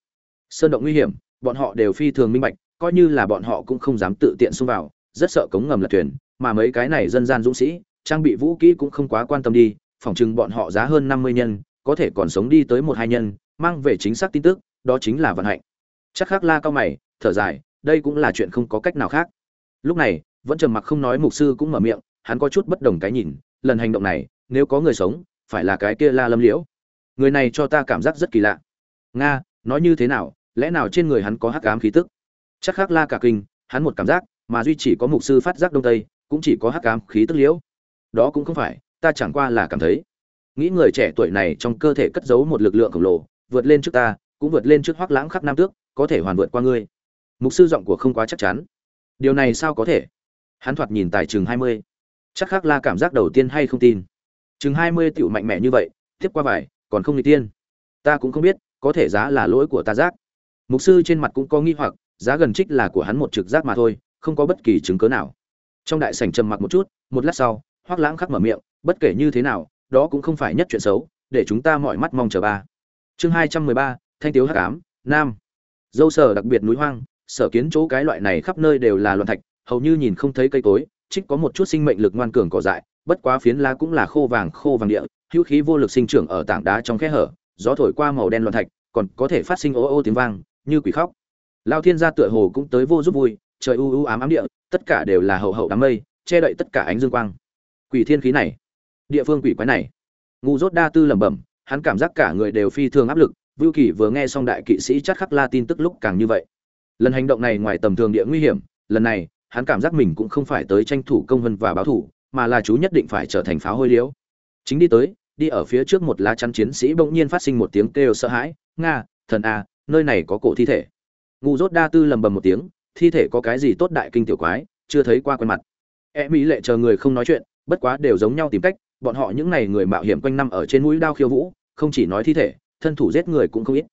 Sơn động nguy hiểm, bọn họ đều phi thường minh bạch, coi như là bọn họ cũng không dám tự tiện xông vào, rất sợ cống ngầm lật thuyền, mà mấy cái này dân gian dũng sĩ, trang bị vũ kỹ cũng không quá quan tâm đi, phỏng chừng bọn họ giá hơn năm mươi nhân, có thể còn sống đi tới một hai nhân mang về chính xác tin tức, đó chính là vận hạnh. Chắc khác la cao mày, thở dài, đây cũng là chuyện không có cách nào khác. Lúc này, vẫn trầm mặc không nói mục sư cũng mở miệng, hắn có chút bất đồng cái nhìn, lần hành động này, nếu có người sống, phải là cái kia la lâm liễu. Người này cho ta cảm giác rất kỳ lạ. Nga, nói như thế nào, lẽ nào trên người hắn có hắc ám khí tức? Chắc khác la cả kinh, hắn một cảm giác, mà duy chỉ có mục sư phát giác đông tây, cũng chỉ có hắc ám khí tức liễu. Đó cũng không phải, ta chẳng qua là cảm thấy. Nghĩ người trẻ tuổi này trong cơ thể cất giấu một lực lượng khổng lồ vượt lên trước ta, cũng vượt lên trước hoắc lãng khắc nam tước, có thể hoàn vượt qua ngươi. Mục sư giọng của không quá chắc chắn. Điều này sao có thể? Hắn thoạt nhìn tài chừng hai mươi. Chắc khác la cảm giác đầu tiên hay không tin. Chừng hai mươi tựu mạnh mẽ như vậy, tiếp qua vải còn không n tiên. Ta cũng không biết, có thể giá là lỗi của ta giác. Mục sư trên mặt cũng có nghi hoặc, giá gần trích là của hắn một trực giác mà thôi, không có bất kỳ chứng cớ nào. Trong đại sảnh trầm mặc một chút, một lát sau, hoắc lãng khắc mở miệng, bất kể như thế nào, đó cũng không phải nhất chuyện xấu, để chúng ta mọi mắt mong chờ ba chương hai trăm mười ba, thanh tiếu hắc ám, nam. Dâu sở đặc biệt núi hoang, sở kiến chỗ cái loại này khắp nơi đều là loạn thạch, hầu như nhìn không thấy cây cối, trích có một chút sinh mệnh lực ngoan cường cỏ dại, bất quá phiến lá cũng là khô vàng khô vàng địa, hữu khí vô lực sinh trưởng ở tảng đá trong khe hở, gió thổi qua màu đen loạn thạch, còn có thể phát sinh ô ô tiếng vang, như quỷ khóc. Lao thiên gia tựa hồ cũng tới vô giúp vui, trời u u ám ám địa, tất cả đều là hậu hậu đám mây, che đậy tất cả ánh dương quang. Quỷ thiên khí này, địa phương quỷ quái này, ngu dốt đa tư lẩm bẩm hắn cảm giác cả người đều phi thường áp lực. Vưu kỳ vừa nghe xong đại kỵ sĩ chắc khắc la tin tức lúc càng như vậy. Lần hành động này ngoài tầm thường địa nguy hiểm, lần này, hắn cảm giác mình cũng không phải tới tranh thủ công vân và báo thủ, mà là chú nhất định phải trở thành pháo hôi liễu. Chính đi tới, đi ở phía trước một lá chắn chiến sĩ bỗng nhiên phát sinh một tiếng kêu sợ hãi. Nga, thần a, nơi này có cổ thi thể. Ngu dốt đa tư lầm bầm một tiếng, thi thể có cái gì tốt đại kinh tiểu quái, chưa thấy qua quen mặt. E mỹ lệ chờ người không nói chuyện, bất quá đều giống nhau tìm cách bọn họ những này người mạo hiểm quanh năm ở trên mũi đao khiêu vũ, không chỉ nói thi thể, thân thủ giết người cũng không ít.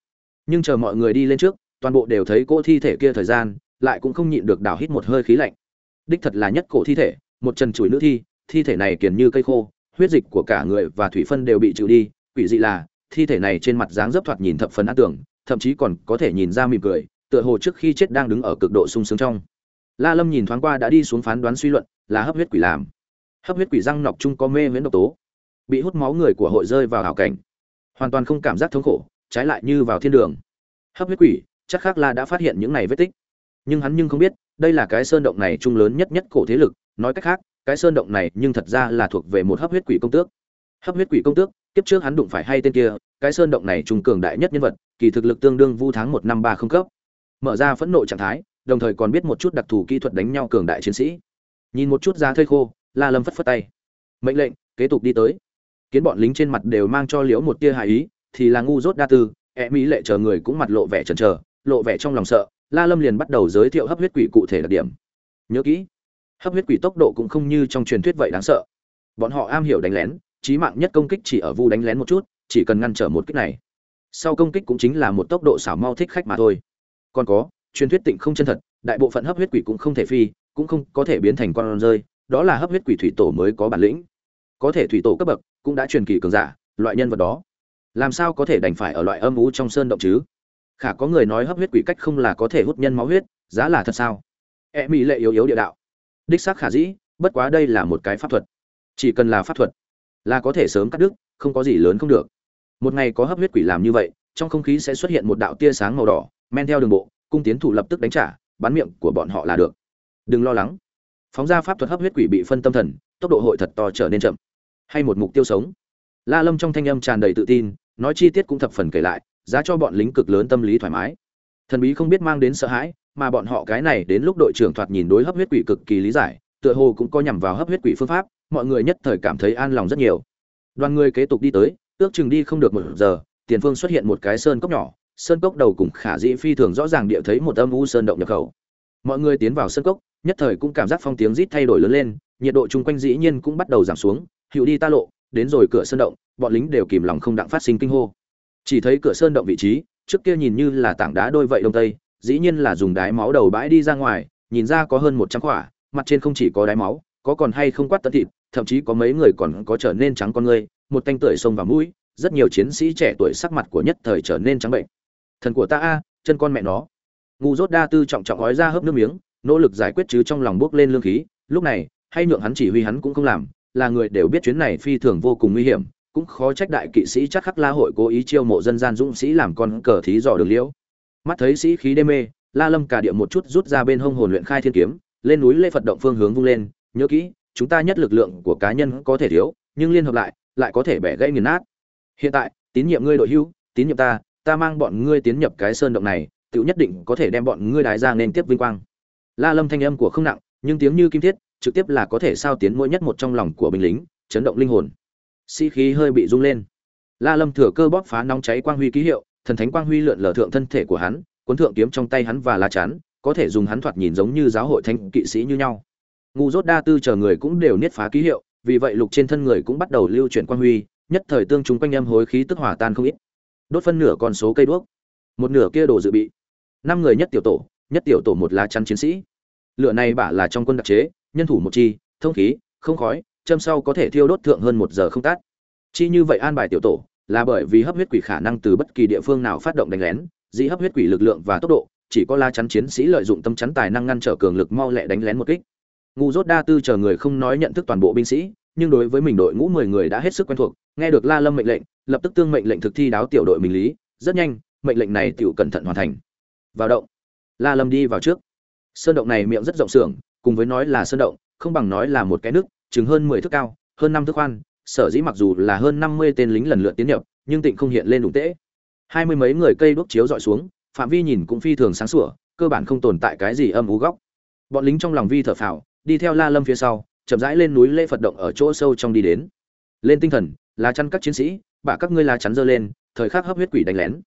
Nhưng chờ mọi người đi lên trước, toàn bộ đều thấy cỗ thi thể kia thời gian, lại cũng không nhịn được đào hít một hơi khí lạnh. Đích thật là nhất cổ thi thể, một chân chuỗi nữ thi thi thể này kiền như cây khô, huyết dịch của cả người và thủy phân đều bị trừ đi, quỷ dị là, thi thể này trên mặt dáng dấp thoạt nhìn thập phần ăn tưởng, thậm chí còn có thể nhìn ra mỉm cười, tựa hồ trước khi chết đang đứng ở cực độ sung sướng trong. La lâm nhìn thoáng qua đã đi xuống phán đoán suy luận, là hấp huyết quỷ làm hấp huyết quỷ răng nọc chung có mê miễn độc tố. Bị hút máu người của hội rơi vào hảo cảnh. Hoàn toàn không cảm giác thống khổ, trái lại như vào thiên đường. Hấp huyết quỷ, chắc khác là đã phát hiện những này vết tích. Nhưng hắn nhưng không biết, đây là cái sơn động này trung lớn nhất nhất cổ thế lực, nói cách khác, cái sơn động này nhưng thật ra là thuộc về một hấp huyết quỷ công tước. Hấp huyết quỷ công tước, kiếp trước hắn đụng phải hay tên kia, cái sơn động này trung cường đại nhất nhân vật, kỳ thực lực tương đương vu tháng một năm ba không cấp. Mở ra phẫn nộ trạng thái, đồng thời còn biết một chút đặc thù kỹ thuật đánh nhau cường đại chiến sĩ. Nhìn một chút da thây khô la lâm phất phất tay. Mệnh lệnh, kế tục đi tới. Kiến bọn lính trên mặt đều mang cho liễu một tia hài ý, thì là ngu dốt đa tư e mỹ lệ chờ người cũng mặt lộ vẻ chần chờ, lộ vẻ trong lòng sợ. La lâm liền bắt đầu giới thiệu hấp huyết quỷ cụ thể đặc điểm. Nhớ kỹ, hấp huyết quỷ tốc độ cũng không như trong truyền thuyết vậy đáng sợ. Bọn họ am hiểu đánh lén trí mạng nhất công kích chỉ ở vu đánh lén một chút, chỉ cần ngăn trở một kích này. Sau công kích cũng chính là một tốc độ xảo mau thích khách mà thôi. Còn có, truyền thuyết tịnh không chân thật, đại bộ phận hấp huyết quỷ cũng không thể phi, cũng không có thể biến thành con rơi đó là hấp huyết quỷ thủy tổ mới có bản lĩnh. Có thể thủy tổ cấp bậc cũng đã truyền kỳ cường giả, loại nhân vật đó. Làm sao có thể đành phải ở loại âm ú trong sơn động chứ? Khả có người nói hấp huyết quỷ cách không là có thể hút nhân máu huyết, giá là thật sao? E mỹ lệ yếu yếu địa đạo. Đích xác khả dĩ, bất quá đây là một cái pháp thuật. Chỉ cần là pháp thuật, là có thể sớm cắt đứt, không có gì lớn không được. Một ngày có hấp huyết quỷ làm như vậy, trong không khí sẽ xuất hiện một đạo tia sáng màu đỏ, men theo đường bộ, cung tiến thủ lập tức đánh trả, bắn miệng của bọn họ là được. Đừng lo lắng phóng ra pháp thuật hấp huyết quỷ bị phân tâm thần, tốc độ hội thật to trở nên chậm. Hay một mục tiêu sống. La lâm trong thanh âm tràn đầy tự tin, nói chi tiết cũng thập phần kể lại, giá cho bọn lính cực lớn tâm lý thoải mái. Thần bí không biết mang đến sợ hãi, mà bọn họ cái này đến lúc đội trưởng thoạt nhìn đối hấp huyết quỷ cực kỳ lý giải, tựa hồ cũng có nhằm vào hấp huyết quỷ phương pháp, mọi người nhất thời cảm thấy an lòng rất nhiều. Đoàn người kế tục đi tới, ước chừng đi không được một giờ, tiền phương xuất hiện một cái sơn cốc nhỏ, sơn cốc đầu cùng khả dĩ phi thường rõ ràng địa thấy một âm u sơn động nhập khẩu. Mọi người tiến vào sơn cốc nhất thời cũng cảm giác phong tiếng rít thay đổi lớn lên, nhiệt độ chung quanh dĩ nhiên cũng bắt đầu giảm xuống, hữu đi ta lộ, đến rồi cửa sơn động, bọn lính đều kìm lòng không đặng phát sinh kinh hô. Chỉ thấy cửa sơn động vị trí, trước kia nhìn như là tảng đá đôi vậy đông tây, dĩ nhiên là dùng đái máu đầu bãi đi ra ngoài, nhìn ra có hơn một trăm quả, mặt trên không chỉ có đái máu, có còn hay không quát tận thịt, thậm chí có mấy người còn có trở nên trắng con ngươi một tanh tưởi sông vào mũi, rất nhiều chiến sĩ trẻ tuổi sắc mặt của nhất thời trở nên trắng bệnh. Thần của ta a, chân con mẹ nó. Ngu dốt đa tư trọng trọng ói ra hớp nước miếng nỗ lực giải quyết chứ trong lòng bước lên lương khí. Lúc này, hay nhượng hắn chỉ huy hắn cũng không làm, là người đều biết chuyến này phi thường vô cùng nguy hiểm, cũng khó trách đại kỵ sĩ chắc khắc la hội cố ý chiêu mộ dân gian dũng sĩ làm con cờ thí dò đường liễu. Mắt thấy sĩ khí đê mê, la lâm cả địa một chút rút ra bên hông hồn luyện khai thiên kiếm, lên núi lê phật động phương hướng vung lên, nhớ kỹ, chúng ta nhất lực lượng của cá nhân có thể thiếu, nhưng liên hợp lại lại có thể bẻ gãy nghiền nát. Hiện tại, tín nhiệm ngươi đội hưu, tín nhiệm ta ta mang bọn ngươi tiến nhập cái sơn động này tự nhất định có thể đem bọn ngươi đái ra nên tiếp vinh quang la lâm thanh âm của không nặng, nhưng tiếng như kim thiết, trực tiếp là có thể sao tiến mỗi nhất một trong lòng của binh lính, chấn động linh hồn. Sĩ khí hơi bị rung lên. La lâm thừa cơ bóp phá nóng cháy quang huy ký hiệu, thần thánh quang huy lượn lờ thượng thân thể của hắn, cuốn thượng kiếm trong tay hắn và lá chắn, có thể dùng hắn thoạt nhìn giống như giáo hội thánh kỵ sĩ như nhau. Ngu rốt đa tư chờ người cũng đều niết phá ký hiệu, vì vậy lục trên thân người cũng bắt đầu lưu chuyển quang huy, nhất thời tương chúng quanh âm hối khí tức hỏa tan không ít. Đốt phân nửa con số cây đuốc. Một nửa kia đồ dự bị. Năm người nhất tiểu tổ nhất tiểu tổ một lá chắn chiến sĩ. Lửa này bả là trong quân đặc chế, nhân thủ một chi, thông khí, không khói, châm sau có thể thiêu đốt thượng hơn một giờ không tắt chi như vậy an bài tiểu tổ, là bởi vì hấp huyết quỷ khả năng từ bất kỳ địa phương nào phát động đánh lén, dĩ hấp huyết quỷ lực lượng và tốc độ, chỉ có la chắn chiến sĩ lợi dụng tâm chắn tài năng ngăn trở cường lực mau lẹ đánh lén một kích. Ngu dốt đa tư chờ người không nói nhận thức toàn bộ binh sĩ, nhưng đối với mình đội ngũ mười người đã hết sức quen thuộc, nghe được la lâm mệnh lệnh, lập tức tương mệnh lệnh thực thi đáo tiểu đội mình lý, rất nhanh, mệnh lệnh này tiểu cẩn thận hoàn thành. Vào động la lâm đi vào trước. Sơn động này miệng rất rộng sưởng, cùng với nói là sơn động không bằng nói là một cái nước chừng hơn mười thước cao hơn năm thước khoan sở dĩ mặc dù là hơn năm mươi tên lính lần lượt tiến nhập nhưng tịnh không hiện lên đủ tễ. Hai mươi mấy người cây đuốc chiếu dọi xuống phạm vi nhìn cũng phi thường sáng sủa cơ bản không tồn tại cái gì âm u góc. Bọn lính trong lòng vi thở phào đi theo la lâm phía sau chậm rãi lên núi lễ phật động ở chỗ sâu trong đi đến. Lên tinh thần lá chắn các chiến sĩ bả các ngươi lá chắn dơ lên thời khắc hấp huyết quỷ đánh lén.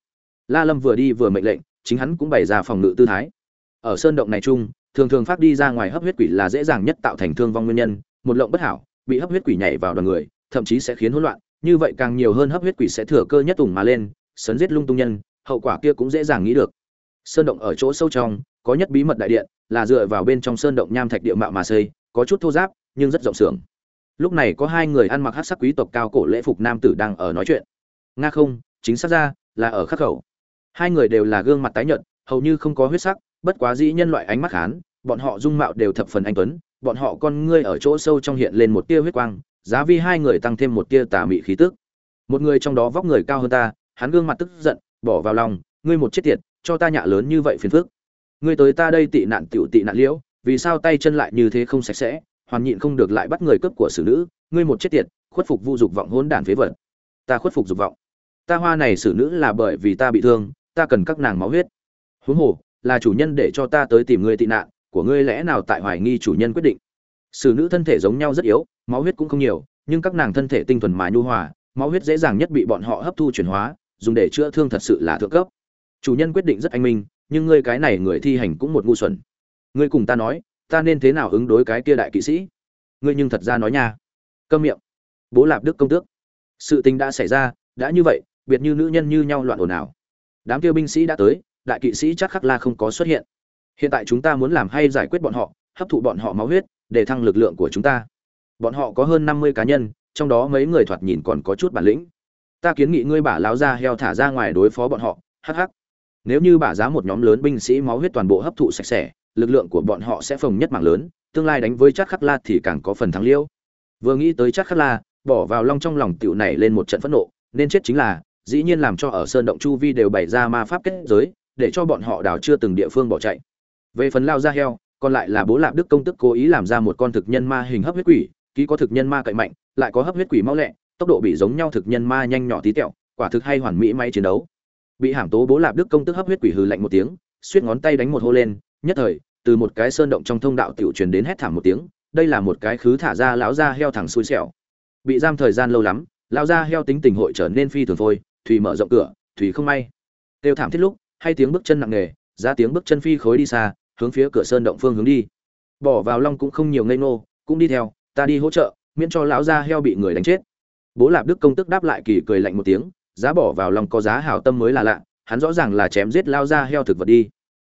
La lâm vừa đi vừa mệnh lệnh chính hắn cũng bày ra phòng ngự tư thái. Ở sơn động này chung, thường thường phát đi ra ngoài hấp huyết quỷ là dễ dàng nhất tạo thành thương vong nguyên nhân. Một lộng bất hảo, bị hấp huyết quỷ nhảy vào đoàn người, thậm chí sẽ khiến hỗn loạn. Như vậy càng nhiều hơn hấp huyết quỷ sẽ thừa cơ nhất tùng mà lên, sấn giết lung tung nhân, hậu quả kia cũng dễ dàng nghĩ được. Sơn động ở chỗ sâu trong, có nhất bí mật đại điện, là dựa vào bên trong sơn động nham thạch địa mạo mà xây, có chút thô giáp, nhưng rất rộng sưởng lúc này có hai người ăn mặc hát sắc quý tộc cao cổ lễ phục nam tử đang ở nói chuyện. Nga không, chính xác ra, là ở khắc khẩu hai người đều là gương mặt tái nhợt hầu như không có huyết sắc bất quá dĩ nhân loại ánh mắt hán, bọn họ dung mạo đều thập phần anh tuấn bọn họ con ngươi ở chỗ sâu trong hiện lên một tia huyết quang giá vi hai người tăng thêm một tia tà mị khí tức. Một người trong đó vóc người cao hơn ta hắn gương mặt tức giận bỏ vào lòng ngươi một chết tiệt cho ta nhạ lớn như vậy phiền phức. Ngươi tới ta đây tị nạn tiểu tị nạn liễu vì sao tay chân lại như thế không sạch sẽ hoàn nhịn không được lại bắt người cướp của xử nữ. Ngươi một chết tiệt khuất phục vu dục vọng hỗn đản phế vật. Ta khuất phục dục vọng. Ta hoa này xử nữ là bởi vì ta bị thương ta cần các nàng máu huyết. Huống hồ, là chủ nhân để cho ta tới tìm ngươi tị nạn, của ngươi lẽ nào tại hoài nghi chủ nhân quyết định? Xử nữ thân thể giống nhau rất yếu, máu huyết cũng không nhiều, nhưng các nàng thân thể tinh thuần mà nhu hòa, máu huyết dễ dàng nhất bị bọn họ hấp thu chuyển hóa, dùng để chữa thương thật sự là thượng cấp. Chủ nhân quyết định rất anh minh, nhưng ngươi cái này người thi hành cũng một ngu xuẩn. Ngươi cùng ta nói, ta nên thế nào ứng đối cái kia đại kỵ sĩ? Ngươi nhưng thật ra nói nha. Câm miệng. Bố lạp đức công tước. Sự tình đã xảy ra, đã như vậy, biệt như nữ nhân như nhau loạn ồn ào đám kia binh sĩ đã tới, đại kỵ sĩ chắc khắc la không có xuất hiện. Hiện tại chúng ta muốn làm hay giải quyết bọn họ, hấp thụ bọn họ máu huyết, để thăng lực lượng của chúng ta. Bọn họ có hơn năm mươi cá nhân, trong đó mấy người thoạt nhìn còn có chút bản lĩnh. Ta kiến nghị ngươi bả láo ra heo thả ra ngoài đối phó bọn họ hh nếu như bả giá một nhóm lớn binh sĩ máu huyết toàn bộ hấp thụ sạch sẽ, lực lượng của bọn họ sẽ phồng nhất mạng lớn, tương lai đánh với chắc khắc la thì càng có phần thắng liêu. Vừa nghĩ tới chắc khắc la, bỏ vào long trong lòng tiểu này lên một trận phẫn nộ, nên chết chính là dĩ nhiên làm cho ở sơn động chu vi đều bày ra ma pháp kết giới, để cho bọn họ đào chưa từng địa phương bỏ chạy. Về phần lao ra heo, còn lại là bố lạp đức công tức cố ý làm ra một con thực nhân ma hình hấp huyết quỷ, ký có thực nhân ma cậy mạnh, lại có hấp huyết quỷ mau lẹ, tốc độ bị giống nhau thực nhân ma nhanh nhỏ tí tẹo, quả thực hay hoàn mỹ may chiến đấu. Bị hãm tố bố lạp đức công tức hấp huyết quỷ hừ lạnh một tiếng, suýt ngón tay đánh một hô lên, nhất thời, từ một cái sơn động trong thông đạo tiểu truyền đến hét thảm một tiếng, đây là một cái khứ thả ra lão ra heo thẳng xui xẻo. Bị giam thời gian lâu lắm, lão ra heo tính tình hội trở nên phi thường phôi thủy mở rộng cửa, thủy không may. Tiêu thảm thiết lúc, hay tiếng bước chân nặng nề, ra tiếng bước chân phi khối đi xa, hướng phía cửa sơn động phương hướng đi. Bỏ vào long cũng không nhiều ngây nô cũng đi theo, ta đi hỗ trợ, miễn cho lão gia heo bị người đánh chết. Bố lạp đức công tức đáp lại kỳ cười lạnh một tiếng, giá bỏ vào lòng có giá hảo tâm mới là lạ, hắn rõ ràng là chém giết lao ra heo thực vật đi.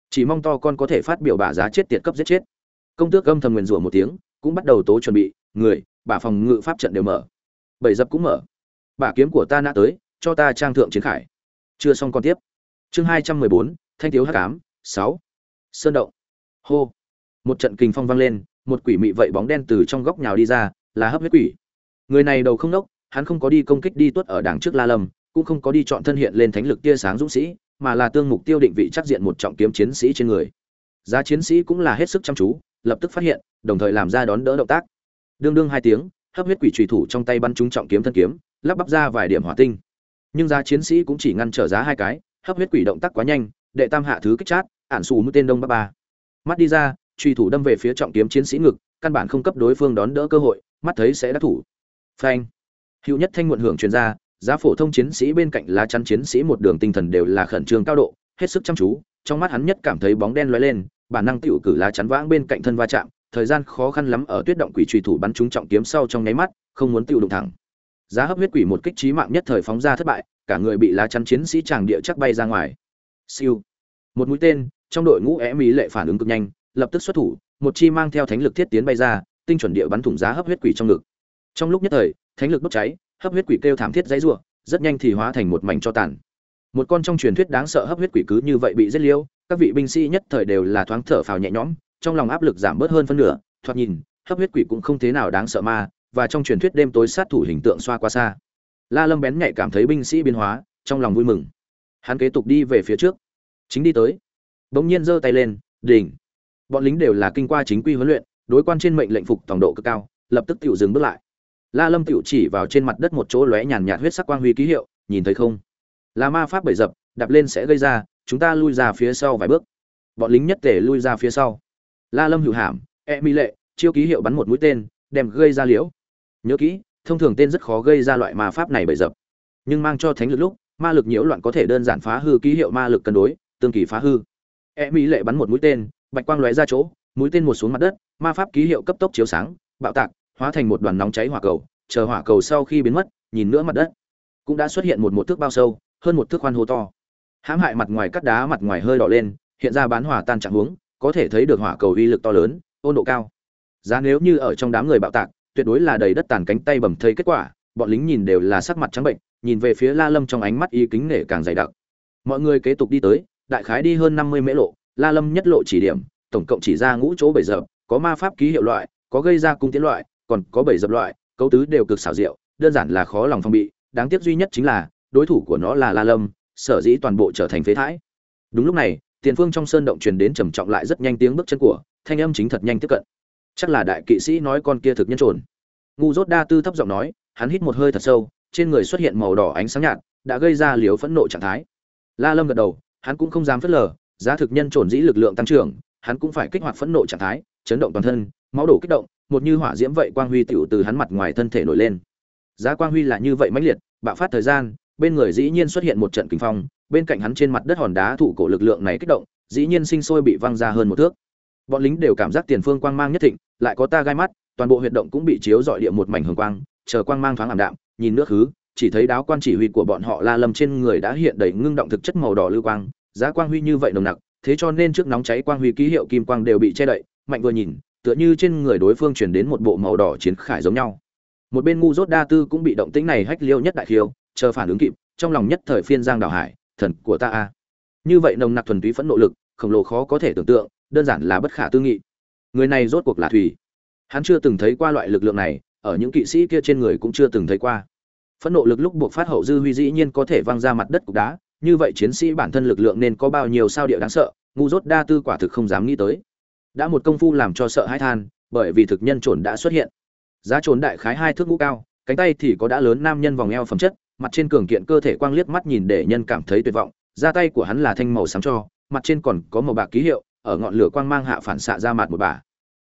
Chỉ mong to con có thể phát biểu bà giá chết tiệt cấp giết chết. Công tước âm thầm nguyền rủa một tiếng, cũng bắt đầu tố chuẩn bị, người, bà phòng ngự pháp trận đều mở. Bảy dập cũng mở. Bà kiếm của ta đã tới cho ta trang thượng chiến khải. Chưa xong còn tiếp. Chương hai trăm mười bốn, thanh thiếu hắc ám, sáu. Sơn động. Hô. Một trận kình phong vang lên, một quỷ mị vậy bóng đen từ trong góc nhào đi ra, là hấp huyết quỷ. Người này đầu không đốc hắn không có đi công kích đi tuất ở đằng trước la lâm, cũng không có đi chọn thân hiện lên thánh lực tia sáng dũng sĩ, mà là tương mục tiêu định vị chắc diện một trọng kiếm chiến sĩ trên người. Giá chiến sĩ cũng là hết sức chăm chú, lập tức phát hiện, đồng thời làm ra đón đỡ động tác. Đương đương hai tiếng, hấp huyết quỷ trùy thủ trong tay bắn trúng trọng kiếm thân kiếm, lắp bắp ra vài điểm hỏa tinh nhưng giá chiến sĩ cũng chỉ ngăn trở giá hai cái, hấp huyết quỷ động tác quá nhanh, đệ tam hạ thứ kích chát, ản xù mũi tên đông bắc ba. Mắt đi ra, truy thủ đâm về phía trọng kiếm chiến sĩ ngực, căn bản không cấp đối phương đón đỡ cơ hội, mắt thấy sẽ đắc thủ. Phanh. Hữu nhất thanh muộn hưởng truyền ra, giá phổ thông chiến sĩ bên cạnh lá chắn chiến sĩ một đường tinh thần đều là khẩn trương cao độ, hết sức chăm chú, trong mắt hắn nhất cảm thấy bóng đen lóe lên, bản năng tiểu cử lá chắn vãng bên cạnh thân va chạm, thời gian khó khăn lắm ở tuyết động quỷ truy thủ bắn trúng trọng kiếm sau trong nháy mắt, không muốn tiêu đụng thẳng giá hấp huyết quỷ một kích trí mạng nhất thời phóng ra thất bại, cả người bị lá chắn chiến sĩ tràng địa chắc bay ra ngoài. Siêu. Một mũi tên, trong đội ngũ é mỹ lệ phản ứng cực nhanh, lập tức xuất thủ, một chi mang theo thánh lực thiết tiến bay ra, tinh chuẩn địa bắn thủng giá hấp huyết quỷ trong ngực. Trong lúc nhất thời, thánh lực bốc cháy, hấp huyết quỷ kêu thảm thiết dãy rủa, rất nhanh thì hóa thành một mảnh cho tàn. Một con trong truyền thuyết đáng sợ hấp huyết quỷ cứ như vậy bị giết liêu, các vị binh sĩ nhất thời đều là thoáng thở phào nhẹ nhõm, trong lòng áp lực giảm bớt hơn phân nửa, thoạt nhìn, hấp huyết quỷ cũng không thế nào đáng sợ ma và trong truyền thuyết đêm tối sát thủ hình tượng xoa qua xa. La lâm bén nhạy cảm thấy binh sĩ biến hóa, trong lòng vui mừng. Hắn kế tục đi về phía trước. Chính đi tới. Bỗng nhiên giơ tay lên, đỉnh. Bọn lính đều là kinh qua chính quy huấn luyện, đối quan trên mệnh lệnh phục tổng độ cực cao, lập tức tiểu dừng bước lại. La lâm tiểu chỉ vào trên mặt đất một chỗ lóe nhàn nhạt huyết sắc quang huy ký hiệu, nhìn thấy không? Là ma pháp bảy dập, đạp lên sẽ gây ra, chúng ta lui ra phía sau vài bước. Bọn lính nhất tể lui ra phía sau. La lâm hữu hàm e mỹ lệ, chiêu ký hiệu bắn một mũi tên, đem gây ra liễu nhớ kỹ, thông thường tên rất khó gây ra loại ma pháp này bởi dập. Nhưng mang cho thánh lực lúc, ma lực nhiễu loạn có thể đơn giản phá hư ký hiệu ma lực cân đối, tương kỳ phá hư. E mỹ lệ bắn một mũi tên, bạch quang lóe ra chỗ, mũi tên một xuống mặt đất, ma pháp ký hiệu cấp tốc chiếu sáng, bạo tạc, hóa thành một đoàn nóng cháy hỏa cầu, chờ hỏa cầu sau khi biến mất, nhìn nữa mặt đất, cũng đã xuất hiện một một thước bao sâu, hơn một thước khoan hô to. Hãm hại mặt ngoài cắt đá mặt ngoài hơi đỏ lên, hiện ra bán hỏa tan trạng huống, có thể thấy được hỏa cầu uy lực to lớn, ôn độ cao. Giá nếu như ở trong đám người bạo tạc tuyệt đối là đầy đất tàn cánh tay bầm thây kết quả, bọn lính nhìn đều là sắc mặt trắng bệnh, nhìn về phía la lâm trong ánh mắt y kính nể càng dày đặc. Mọi người kế tục đi tới, đại khái đi hơn năm mươi mễ lộ, la lâm nhất lộ chỉ điểm, tổng cộng chỉ ra ngũ chỗ bảy dập, có ma pháp ký hiệu loại, có gây ra cung tiến loại, còn có bảy dập loại, cấu tứ đều cực xảo diệu, đơn giản là khó lòng phong bị, đáng tiếc duy nhất chính là, đối thủ của nó là la lâm, sở dĩ toàn bộ trở thành phế thải. Đúng lúc này, tiền phương trong sơn động truyền đến trầm trọng lại rất nhanh tiếng bước chân của, thanh âm chính thật nhanh tiếp cận chắc là đại kỵ sĩ nói con kia thực nhân trồn. Ngu dốt đa tư thấp giọng nói, hắn hít một hơi thật sâu, trên người xuất hiện màu đỏ ánh sáng nhạt, đã gây ra liều phẫn nộ trạng thái. La lâm gật đầu, hắn cũng không dám phớt lờ, giá thực nhân trồn dĩ lực lượng tăng trưởng, hắn cũng phải kích hoạt phẫn nộ trạng thái, chấn động toàn thân, máu đổ kích động, một như hỏa diễm vậy quang huy tiểu từ hắn mặt ngoài thân thể nổi lên. Giá quang huy là như vậy mãnh liệt, bạo phát thời gian, bên người dĩ nhiên xuất hiện một trận kinh phong, bên cạnh hắn trên mặt đất hòn đá thủ cổ lực lượng này kích động, dĩ nhiên sinh sôi bị văng ra hơn một thước bọn lính đều cảm giác tiền phương quang mang nhất thịnh, lại có ta gai mắt, toàn bộ huyệt động cũng bị chiếu dọi địa một mảnh hồng quang, chờ quang mang thoáng ảm đạm, nhìn nước hứ chỉ thấy đáo quan chỉ huy của bọn họ la lâm trên người đã hiện đầy ngưng động thực chất màu đỏ lưu quang, giá quang huy như vậy nồng nặc, thế cho nên trước nóng cháy quang huy ký hiệu kim quang đều bị che đậy, mạnh vừa nhìn, tựa như trên người đối phương chuyển đến một bộ màu đỏ chiến khải giống nhau. Một bên ngu dốt đa tư cũng bị động tĩnh này hách liêu nhất đại khiêu, chờ phản ứng kịp, trong lòng nhất thời phiên giang đảo hải, thần của ta a. Như vậy nồng nặc thuần túy phẫn nộ lực, khổng lồ khó có thể tưởng tượng đơn giản là bất khả tư nghị. Người này rốt cuộc là thủy. Hắn chưa từng thấy qua loại lực lượng này, ở những kỵ sĩ kia trên người cũng chưa từng thấy qua. Phẫn nộ lực lúc buộc phát hậu dư huy dĩ nhiên có thể văng ra mặt đất cục đá, như vậy chiến sĩ bản thân lực lượng nên có bao nhiêu sao địa đáng sợ, ngu dốt đa tư quả thực không dám nghĩ tới. Đã một công phu làm cho sợ hãi than, bởi vì thực nhân trồn đã xuất hiện. Giá trồn đại khái hai thước ngũ cao, cánh tay thì có đã lớn nam nhân vòng eo phẩm chất, mặt trên cường kiện cơ thể quang liếc mắt nhìn để nhân cảm thấy tuyệt vọng ra tay của hắn là thanh màu sáng cho, mặt trên còn có màu bạc ký hiệu ở ngọn lửa quang mang hạ phản xạ ra mặt một bà.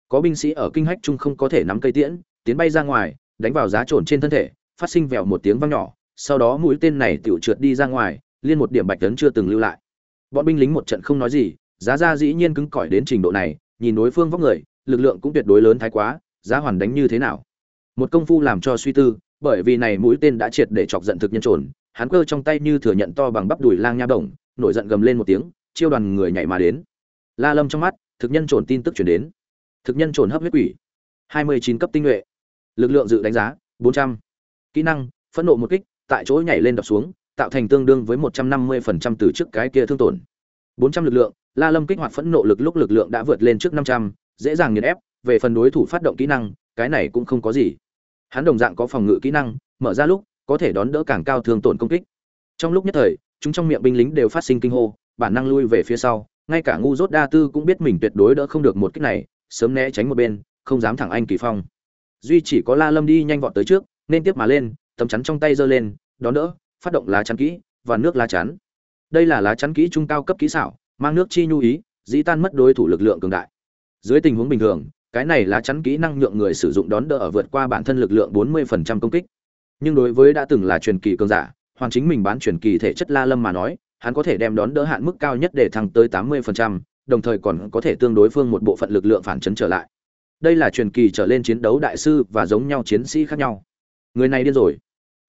Có binh sĩ ở kinh hách trung không có thể nắm cây tiễn tiến bay ra ngoài đánh vào giá trồn trên thân thể phát sinh vèo một tiếng vang nhỏ sau đó mũi tên này tiểu trượt đi ra ngoài liên một điểm bạch tấn chưa từng lưu lại. Bọn binh lính một trận không nói gì giá ra dĩ nhiên cứng cỏi đến trình độ này nhìn đối phương vóc người lực lượng cũng tuyệt đối lớn thái quá giá hoàn đánh như thế nào? Một công phu làm cho suy tư bởi vì này mũi tên đã triệt để chọc giận thực nhân trồn hắn cơ trong tay như thừa nhận to bằng bắp đùi lang nha động, nổi giận gầm lên một tiếng chiêu đoàn người nhảy mà đến la lâm trong mắt, thực nhân trồn tin tức chuyển đến. Thực nhân trồn hấp huyết quỷ. Hai mươi chín cấp tinh nhuệ. Lực lượng dự đánh giá, bốn trăm. Kỹ năng, phẫn nộ một kích, tại chỗ nhảy lên đập xuống, tạo thành tương đương với một trăm năm mươi phần trăm từ trước cái kia thương tổn. bốn trăm lực lượng, la lâm kích hoạt phẫn nộ lực lúc lực lượng đã vượt lên trước năm trăm, dễ dàng nghiền ép, về phần đối thủ phát động kỹ năng, cái này cũng không có gì. Hắn đồng dạng có phòng ngự kỹ năng, mở ra lúc, có thể đón đỡ càng cao thương tổn công kích. Trong lúc nhất thời, chúng trong miệng binh lính đều phát sinh kinh hô, bản năng lui về phía sau ngay cả ngu dốt đa tư cũng biết mình tuyệt đối đỡ không được một kích này, sớm né tránh một bên, không dám thẳng anh kỳ phong. Duy chỉ có la lâm đi nhanh vọt tới trước, nên tiếp mà lên, tấm chắn trong tay giơ lên, đón đỡ, phát động lá chắn kỹ, và nước lá chắn. Đây là lá chắn kỹ trung cao cấp kỹ xảo, mang nước chi nhu ý, dĩ tan mất đối thủ lực lượng cường đại. Dưới tình huống bình thường, cái này lá chắn kỹ năng nhượng người sử dụng đón đỡ ở vượt qua bản thân lực lượng 40% công kích. Nhưng đối với đã từng là truyền kỳ cường giả, hoàn chính mình bán truyền kỳ thể chất la lâm mà nói hắn có thể đem đón đỡ hạn mức cao nhất để thăng tới 80%, đồng thời còn có thể tương đối phương một bộ phận lực lượng phản chấn trở lại. Đây là truyền kỳ trở lên chiến đấu đại sư và giống nhau chiến sĩ khác nhau. Người này điên rồi.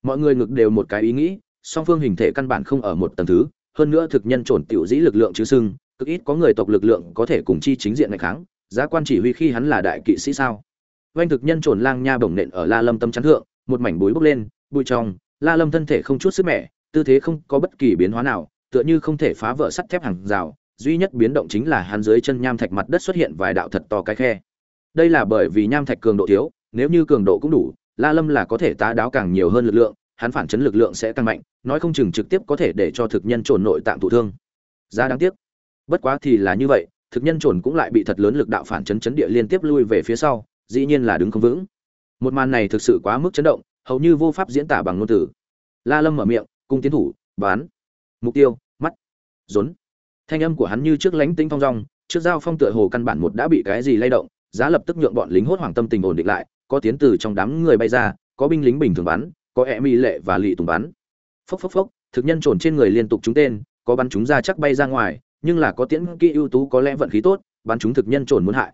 Mọi người ngực đều một cái ý nghĩ song phương hình thể căn bản không ở một tầng thứ hơn nữa thực nhân trổn tiểu dĩ lực lượng chứ sưng cực ít có người tộc lực lượng có thể cùng chi chính diện này kháng giá quan chỉ huy khi hắn là đại kỵ sĩ sao? Vanh thực nhân trồn lang nha bổng nện ở la lâm tâm chắn thượng một mảnh bối bốc lên bụi trong la lâm thân thể không chút sức mẻ tư thế không có bất kỳ biến hóa nào tựa như không thể phá vỡ sắt thép hàng rào, duy nhất biến động chính là hắn dưới chân nham thạch mặt đất xuất hiện vài đạo thật to cái khe. Đây là bởi vì nham thạch cường độ thiếu, nếu như cường độ cũng đủ, la lâm là có thể tá đáo càng nhiều hơn lực lượng, hắn phản chấn lực lượng sẽ tăng mạnh, nói không chừng trực tiếp có thể để cho thực nhân trồn nội tạng thụ thương. Ra đáng tiếc. Bất quá thì là như vậy, thực nhân trồn cũng lại bị thật lớn lực đạo phản chấn chấn địa liên tiếp lui về phía sau, dĩ nhiên là đứng không vững. Một màn này thực sự quá mức chấn động, hầu như vô pháp diễn tả bằng ngôn từ. La lâm mở miệng, cung tiến thủ, bán mục tiêu, mắt, rốn. Thanh âm của hắn như trước lánh tính phong rong trước giao phong tựa hồ căn bản một đã bị cái gì lay động, giá lập tức nhượng bọn lính hốt hoảng tâm tình ổn định lại, có tiến từ trong đám người bay ra, có binh lính bình thường bắn, có e mỹ lệ và lị tùng bắn. Phốc phốc phốc, thực nhân trồn trên người liên tục trúng tên, có bắn chúng ra chắc bay ra ngoài, nhưng là có tiễn kỹ ưu tú, có lẽ vận khí tốt, bắn chúng thực nhân trồn muốn hại.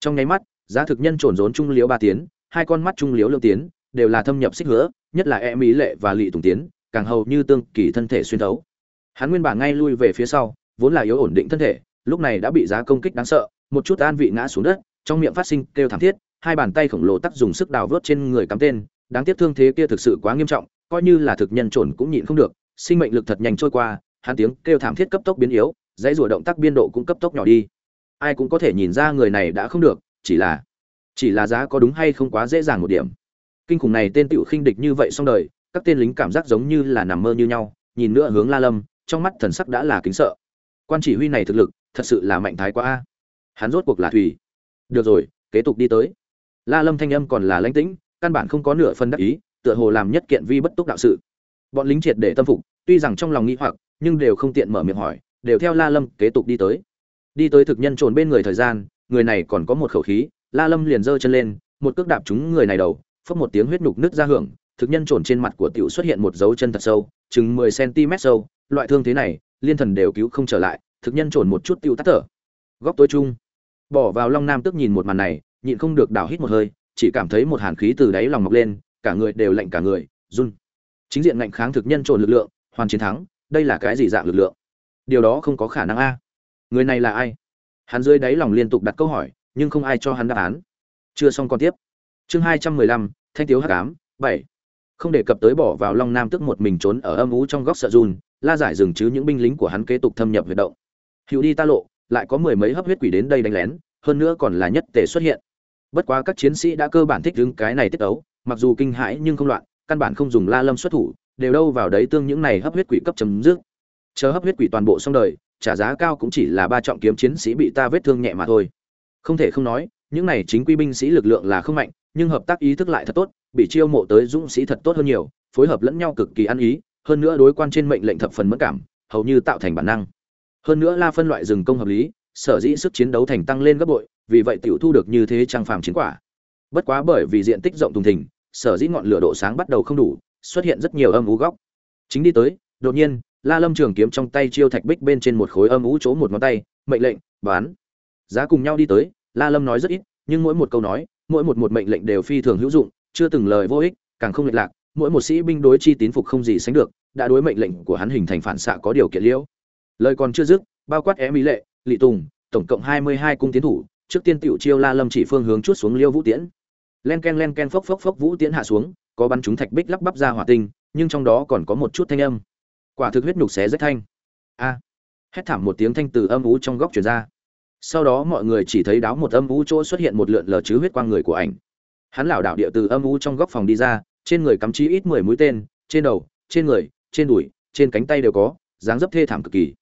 Trong nháy mắt, giá thực nhân trồn rốn trung liếu ba tiến, hai con mắt trung liếu lương tiến, đều là thâm nhập xích hứa, nhất là e mỹ lệ và lị tùng tiến, càng hầu như tương kỳ thân thể xuyên thấu hắn nguyên bản ngay lui về phía sau, vốn là yếu ổn định thân thể, lúc này đã bị giá công kích đáng sợ, một chút an vị ngã xuống đất, trong miệng phát sinh kêu thảm thiết, hai bàn tay khổng lồ tắc dùng sức đào vớt trên người cắm tên, đáng tiếc thương thế kia thực sự quá nghiêm trọng, coi như là thực nhân trồn cũng nhịn không được, sinh mệnh lực thật nhanh trôi qua, hắn tiếng kêu thảm thiết cấp tốc biến yếu, dãy rủa động tác biên độ cũng cấp tốc nhỏ đi. Ai cũng có thể nhìn ra người này đã không được, chỉ là chỉ là giá có đúng hay không quá dễ dàng một điểm. Kinh khủng này tên tựu khinh địch như vậy xong đời, các tên lính cảm giác giống như là nằm mơ như nhau, nhìn nữa hướng la lâm trong mắt thần sắc đã là kính sợ. Quan chỉ huy này thực lực, thật sự là mạnh thái quá a. Hắn rốt cuộc là thủy. Được rồi, kế tục đi tới. La lâm thanh âm còn là lãnh tĩnh, căn bản không có nửa phân đắc ý, tựa hồ làm nhất kiện vi bất túc đạo sự. Bọn lính triệt để tâm phục, tuy rằng trong lòng nghĩ hoặc, nhưng đều không tiện mở miệng hỏi, đều theo la lâm kế tục đi tới. Đi tới thực nhân trồn bên người thời gian, người này còn có một khẩu khí, la lâm liền giơ chân lên, một cước đạp trúng người này đầu phất một tiếng huyết nhục nứt ra hưởng, thực nhân trồn trên mặt của tiểu xuất hiện một dấu chân thật sâu, chừng 10 cm sâu loại thương thế này, liên thần đều cứu không trở lại, thực nhân trồn một chút tiêu tắt thở. Góc tối chung, bỏ vào long nam tức nhìn một màn này, nhịn không được đảo hít một hơi, chỉ cảm thấy một hàn khí từ đáy lòng mọc lên, cả người đều lạnh cả người, run. Chính diện ngạnh kháng thực nhân trồn lực lượng, hoàn chiến thắng, đây là cái gì dạng lực lượng? Điều đó không có khả năng a. Người này là ai? Hắn dưới đáy lòng liên tục đặt câu hỏi, nhưng không ai cho hắn đáp án. Chưa xong còn tiếp. Chương hai trăm mười lăm, thanh tiếu h tám bảy không đề cập tới bỏ vào long nam tức một mình trốn ở âm ú trong góc sợ run, la giải dừng chứ những binh lính của hắn kế tục thâm nhập huyệt động. Hữu đi ta lộ, lại có mười mấy hấp huyết quỷ đến đây đánh lén, hơn nữa còn là nhất tề xuất hiện. Bất quá các chiến sĩ đã cơ bản thích ứng cái này tiết tấu, mặc dù kinh hãi nhưng không loạn, căn bản không dùng la lâm xuất thủ, đều đâu vào đấy tương những này hấp huyết quỷ cấp chấm dứt. Chờ hấp huyết quỷ toàn bộ xong đời, trả giá cao cũng chỉ là ba trọng kiếm chiến sĩ bị ta vết thương nhẹ mà thôi. Không thể không nói, những này chính quy binh sĩ lực lượng là không mạnh, nhưng hợp tác ý thức lại thật tốt bị chiêu mộ tới dũng sĩ thật tốt hơn nhiều, phối hợp lẫn nhau cực kỳ ăn ý, hơn nữa đối quan trên mệnh lệnh thập phần mất cảm, hầu như tạo thành bản năng. Hơn nữa la phân loại rừng công hợp lý, sở dĩ sức chiến đấu thành tăng lên gấp bội, vì vậy tiểu thu được như thế trang phàm chiến quả. Bất quá bởi vì diện tích rộng thùng thình, sở dĩ ngọn lửa độ sáng bắt đầu không đủ, xuất hiện rất nhiều âm ú góc. Chính đi tới, đột nhiên, la lâm trường kiếm trong tay chiêu thạch bích bên trên một khối âm ú chỗ một ngón tay, mệnh lệnh, bán. Giá cùng nhau đi tới, la lâm nói rất ít, nhưng mỗi một câu nói, mỗi một một mệnh lệnh đều phi thường hữu dụng chưa từng lời vô ích, càng không lệch lạc, mỗi một sĩ binh đối chi tín phục không gì sánh được, đã đối mệnh lệnh của hắn hình thành phản xạ có điều kiện liễu. Lời còn chưa dứt, bao quát é mỹ lệ Lệ tùng, tổng cộng hai mươi hai cung tiến thủ, trước tiên tiểu chiêu la lâm chỉ phương hướng chuốt xuống liêu vũ tiễn. Len ken len ken phốc phốc phốc vũ tiễn hạ xuống, có bắn chúng thạch bích lắp bắp ra hỏa tinh, nhưng trong đó còn có một chút thanh âm. Quả thực huyết nhục xé rách thanh. A! Hét thảm một tiếng thanh từ âm u trong góc truyền ra. Sau đó mọi người chỉ thấy đáo một âm vũ chỗ xuất hiện một lượn lờ chứ huyết quang người của ảnh hắn lảo đảo địa từ âm u trong góc phòng đi ra, trên người cắm chí ít mười mũi tên, trên đầu, trên người, trên đùi, trên cánh tay đều có, dáng dấp thê thảm cực kỳ.